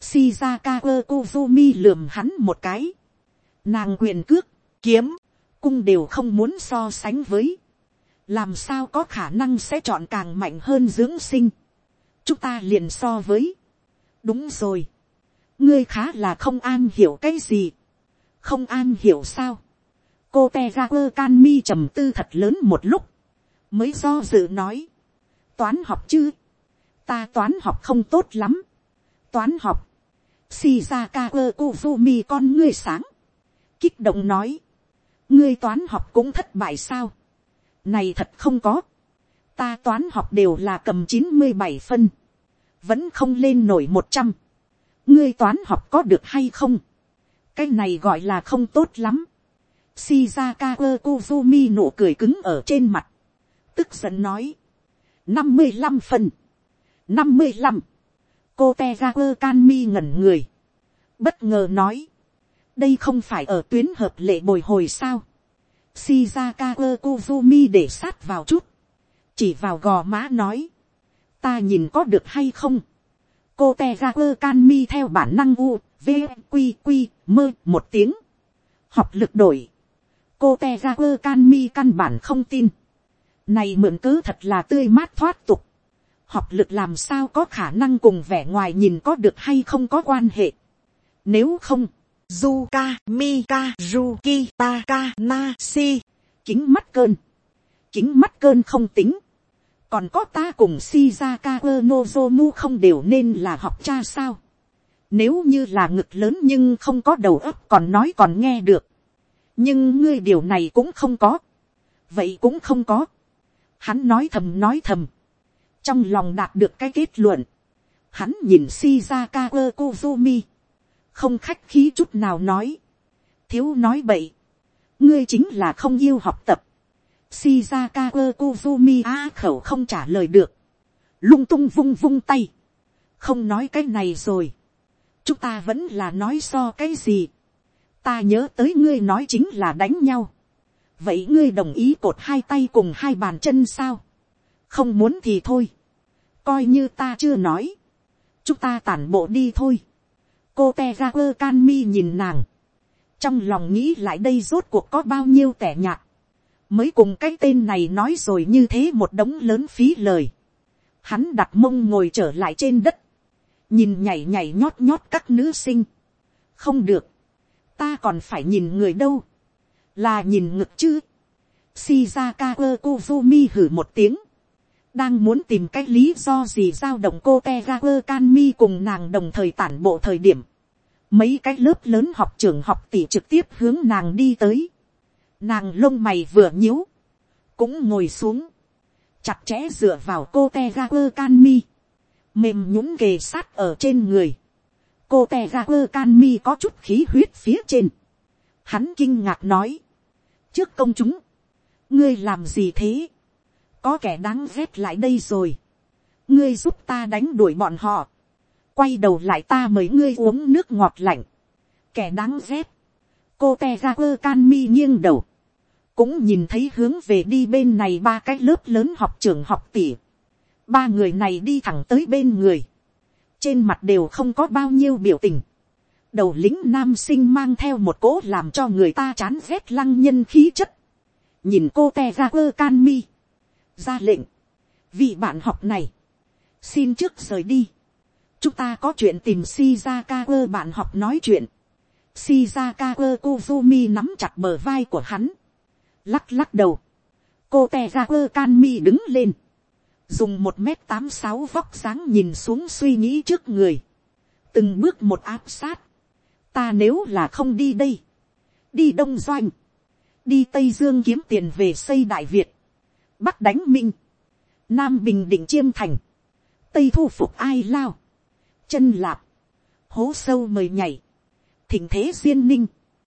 [SPEAKER 1] Shizaka Kuzumi lườm hắn một cái, nàng quyền cước, kiếm, cung đều không muốn so sánh với, làm sao có khả năng sẽ chọn càng mạnh hơn dưỡng sinh. chúng ta liền so với, đúng rồi, ngươi khá là không an hiểu cái gì, không an hiểu sao. cô te ra quơ can mi trầm tư thật lớn một lúc, mới do dự nói, toán học chứ, ta toán học không tốt lắm, toán học, shizaka quơ kuzumi con ngươi sáng, kích động nói, ngươi toán học cũng thất bại sao, này thật không có, ta toán học đều là cầm chín mươi bảy phân, vẫn không lên nổi một trăm, ngươi toán học có được hay không, cái này gọi là không tốt lắm. Shizaka Kozumi nụ cười cứng ở trên mặt. Tức giận nói. năm mươi 55 phần. năm mươi năm, Cô Tegaku Kanmi ngẩn người. Bất ngờ nói. Đây không phải ở tuyến hợp lệ bồi hồi sao. Shizaka Kozumi để sát vào chút. Chỉ vào gò má nói. Ta nhìn có được hay không. Cô Tegaku Kanmi theo bản năng u v q mơ một tiếng, học lực đổi, cô te ra quơ can mi căn bản không tin, này mượn cứ thật là tươi mát thoát tục, học lực làm sao có khả năng cùng vẻ ngoài nhìn có được hay không có quan hệ, nếu không, Zuka, Mika, Ruki, Taka, Nasi, kính mắt cơn, kính mắt cơn không tính, còn có ta cùng Shizaka Nozomu không đều nên là học cha sao, nếu như là ngực lớn nhưng không có đầu óc còn nói còn nghe được. Nhưng ngươi điều này cũng không có. Vậy cũng không có. Hắn nói thầm nói thầm. Trong lòng đạt được cái kết luận. Hắn nhìn Shizaka Kozumi. Không khách khí chút nào nói. thiếu nói bậy, ngươi chính là không yêu học tập, shizaka quơ kuzumi a khẩu không trả lời được, lung tung vung vung tay, không nói cái này rồi, chúng ta vẫn là nói so cái gì, ta nhớ tới ngươi nói chính là đánh nhau, vậy ngươi đồng ý cột hai tay cùng hai bàn chân sao, không muốn thì thôi, coi như ta chưa nói, chúng ta tản bộ đi thôi, cô te ra quơ can mi nhìn nàng, trong lòng nghĩ lại đây rốt cuộc có bao nhiêu tẻ nhạt, mới cùng cái tên này nói rồi như thế một đống lớn phí lời, hắn đặt mông ngồi trở lại trên đất, nhìn nhảy nhảy nhót nhót các nữ sinh, không được, ta còn phải nhìn người đâu, là nhìn ngực chứ, shizaka ơ kuzumi hử một tiếng, đang muốn tìm cái lý do gì giao động cô te ga quơ can mi cùng nàng đồng thời tản bộ thời điểm, mấy cái lớp lớn học trường học tỷ trực tiếp hướng nàng đi tới, nàng lông mày vừa nhíu, cũng ngồi xuống, chặt chẽ dựa vào cô te ga quơ can mi, mềm nhũng kề sát ở trên người, cô te ga quơ can mi có chút khí huyết phía trên, hắn kinh ngạc nói, trước công chúng, ngươi làm gì thế, có kẻ đáng ghét lại đây rồi, ngươi giúp ta đánh đuổi bọn họ, quay đầu lại ta mời ngươi uống nước ngọt lạnh, kẻ đáng ghét, cô te ra quơ can mi nghiêng đầu, cũng nhìn thấy hướng về đi bên này ba cái lớp lớn học trường học tỉ, ba người này đi thẳng tới bên người, trên mặt đều không có bao nhiêu biểu tình, đầu lính nam sinh mang theo một cỗ làm cho người ta chán ghét lăng nhân khí chất, nhìn cô te ra quơ can mi, ra lệnh, vị bạn học này, xin trước rời đi, chúng ta có chuyện tìm shizaka ơ bạn học nói chuyện, shizaka ơ kuzumi nắm chặt bờ vai của hắn, lắc lắc đầu, cô te ra ơ can mi đứng lên, dùng một m tám sáu vóc dáng nhìn xuống suy nghĩ trước người, từng bước một áp sát, ta nếu là không đi đây, đi đông doanh, đi tây dương kiếm tiền về xây đại việt, bắc đánh minh, nam bình định chiêm thành, tây thu phục ai lao, chân lạp, hố sâu mời nhảy, thỉnh thế duyên ninh,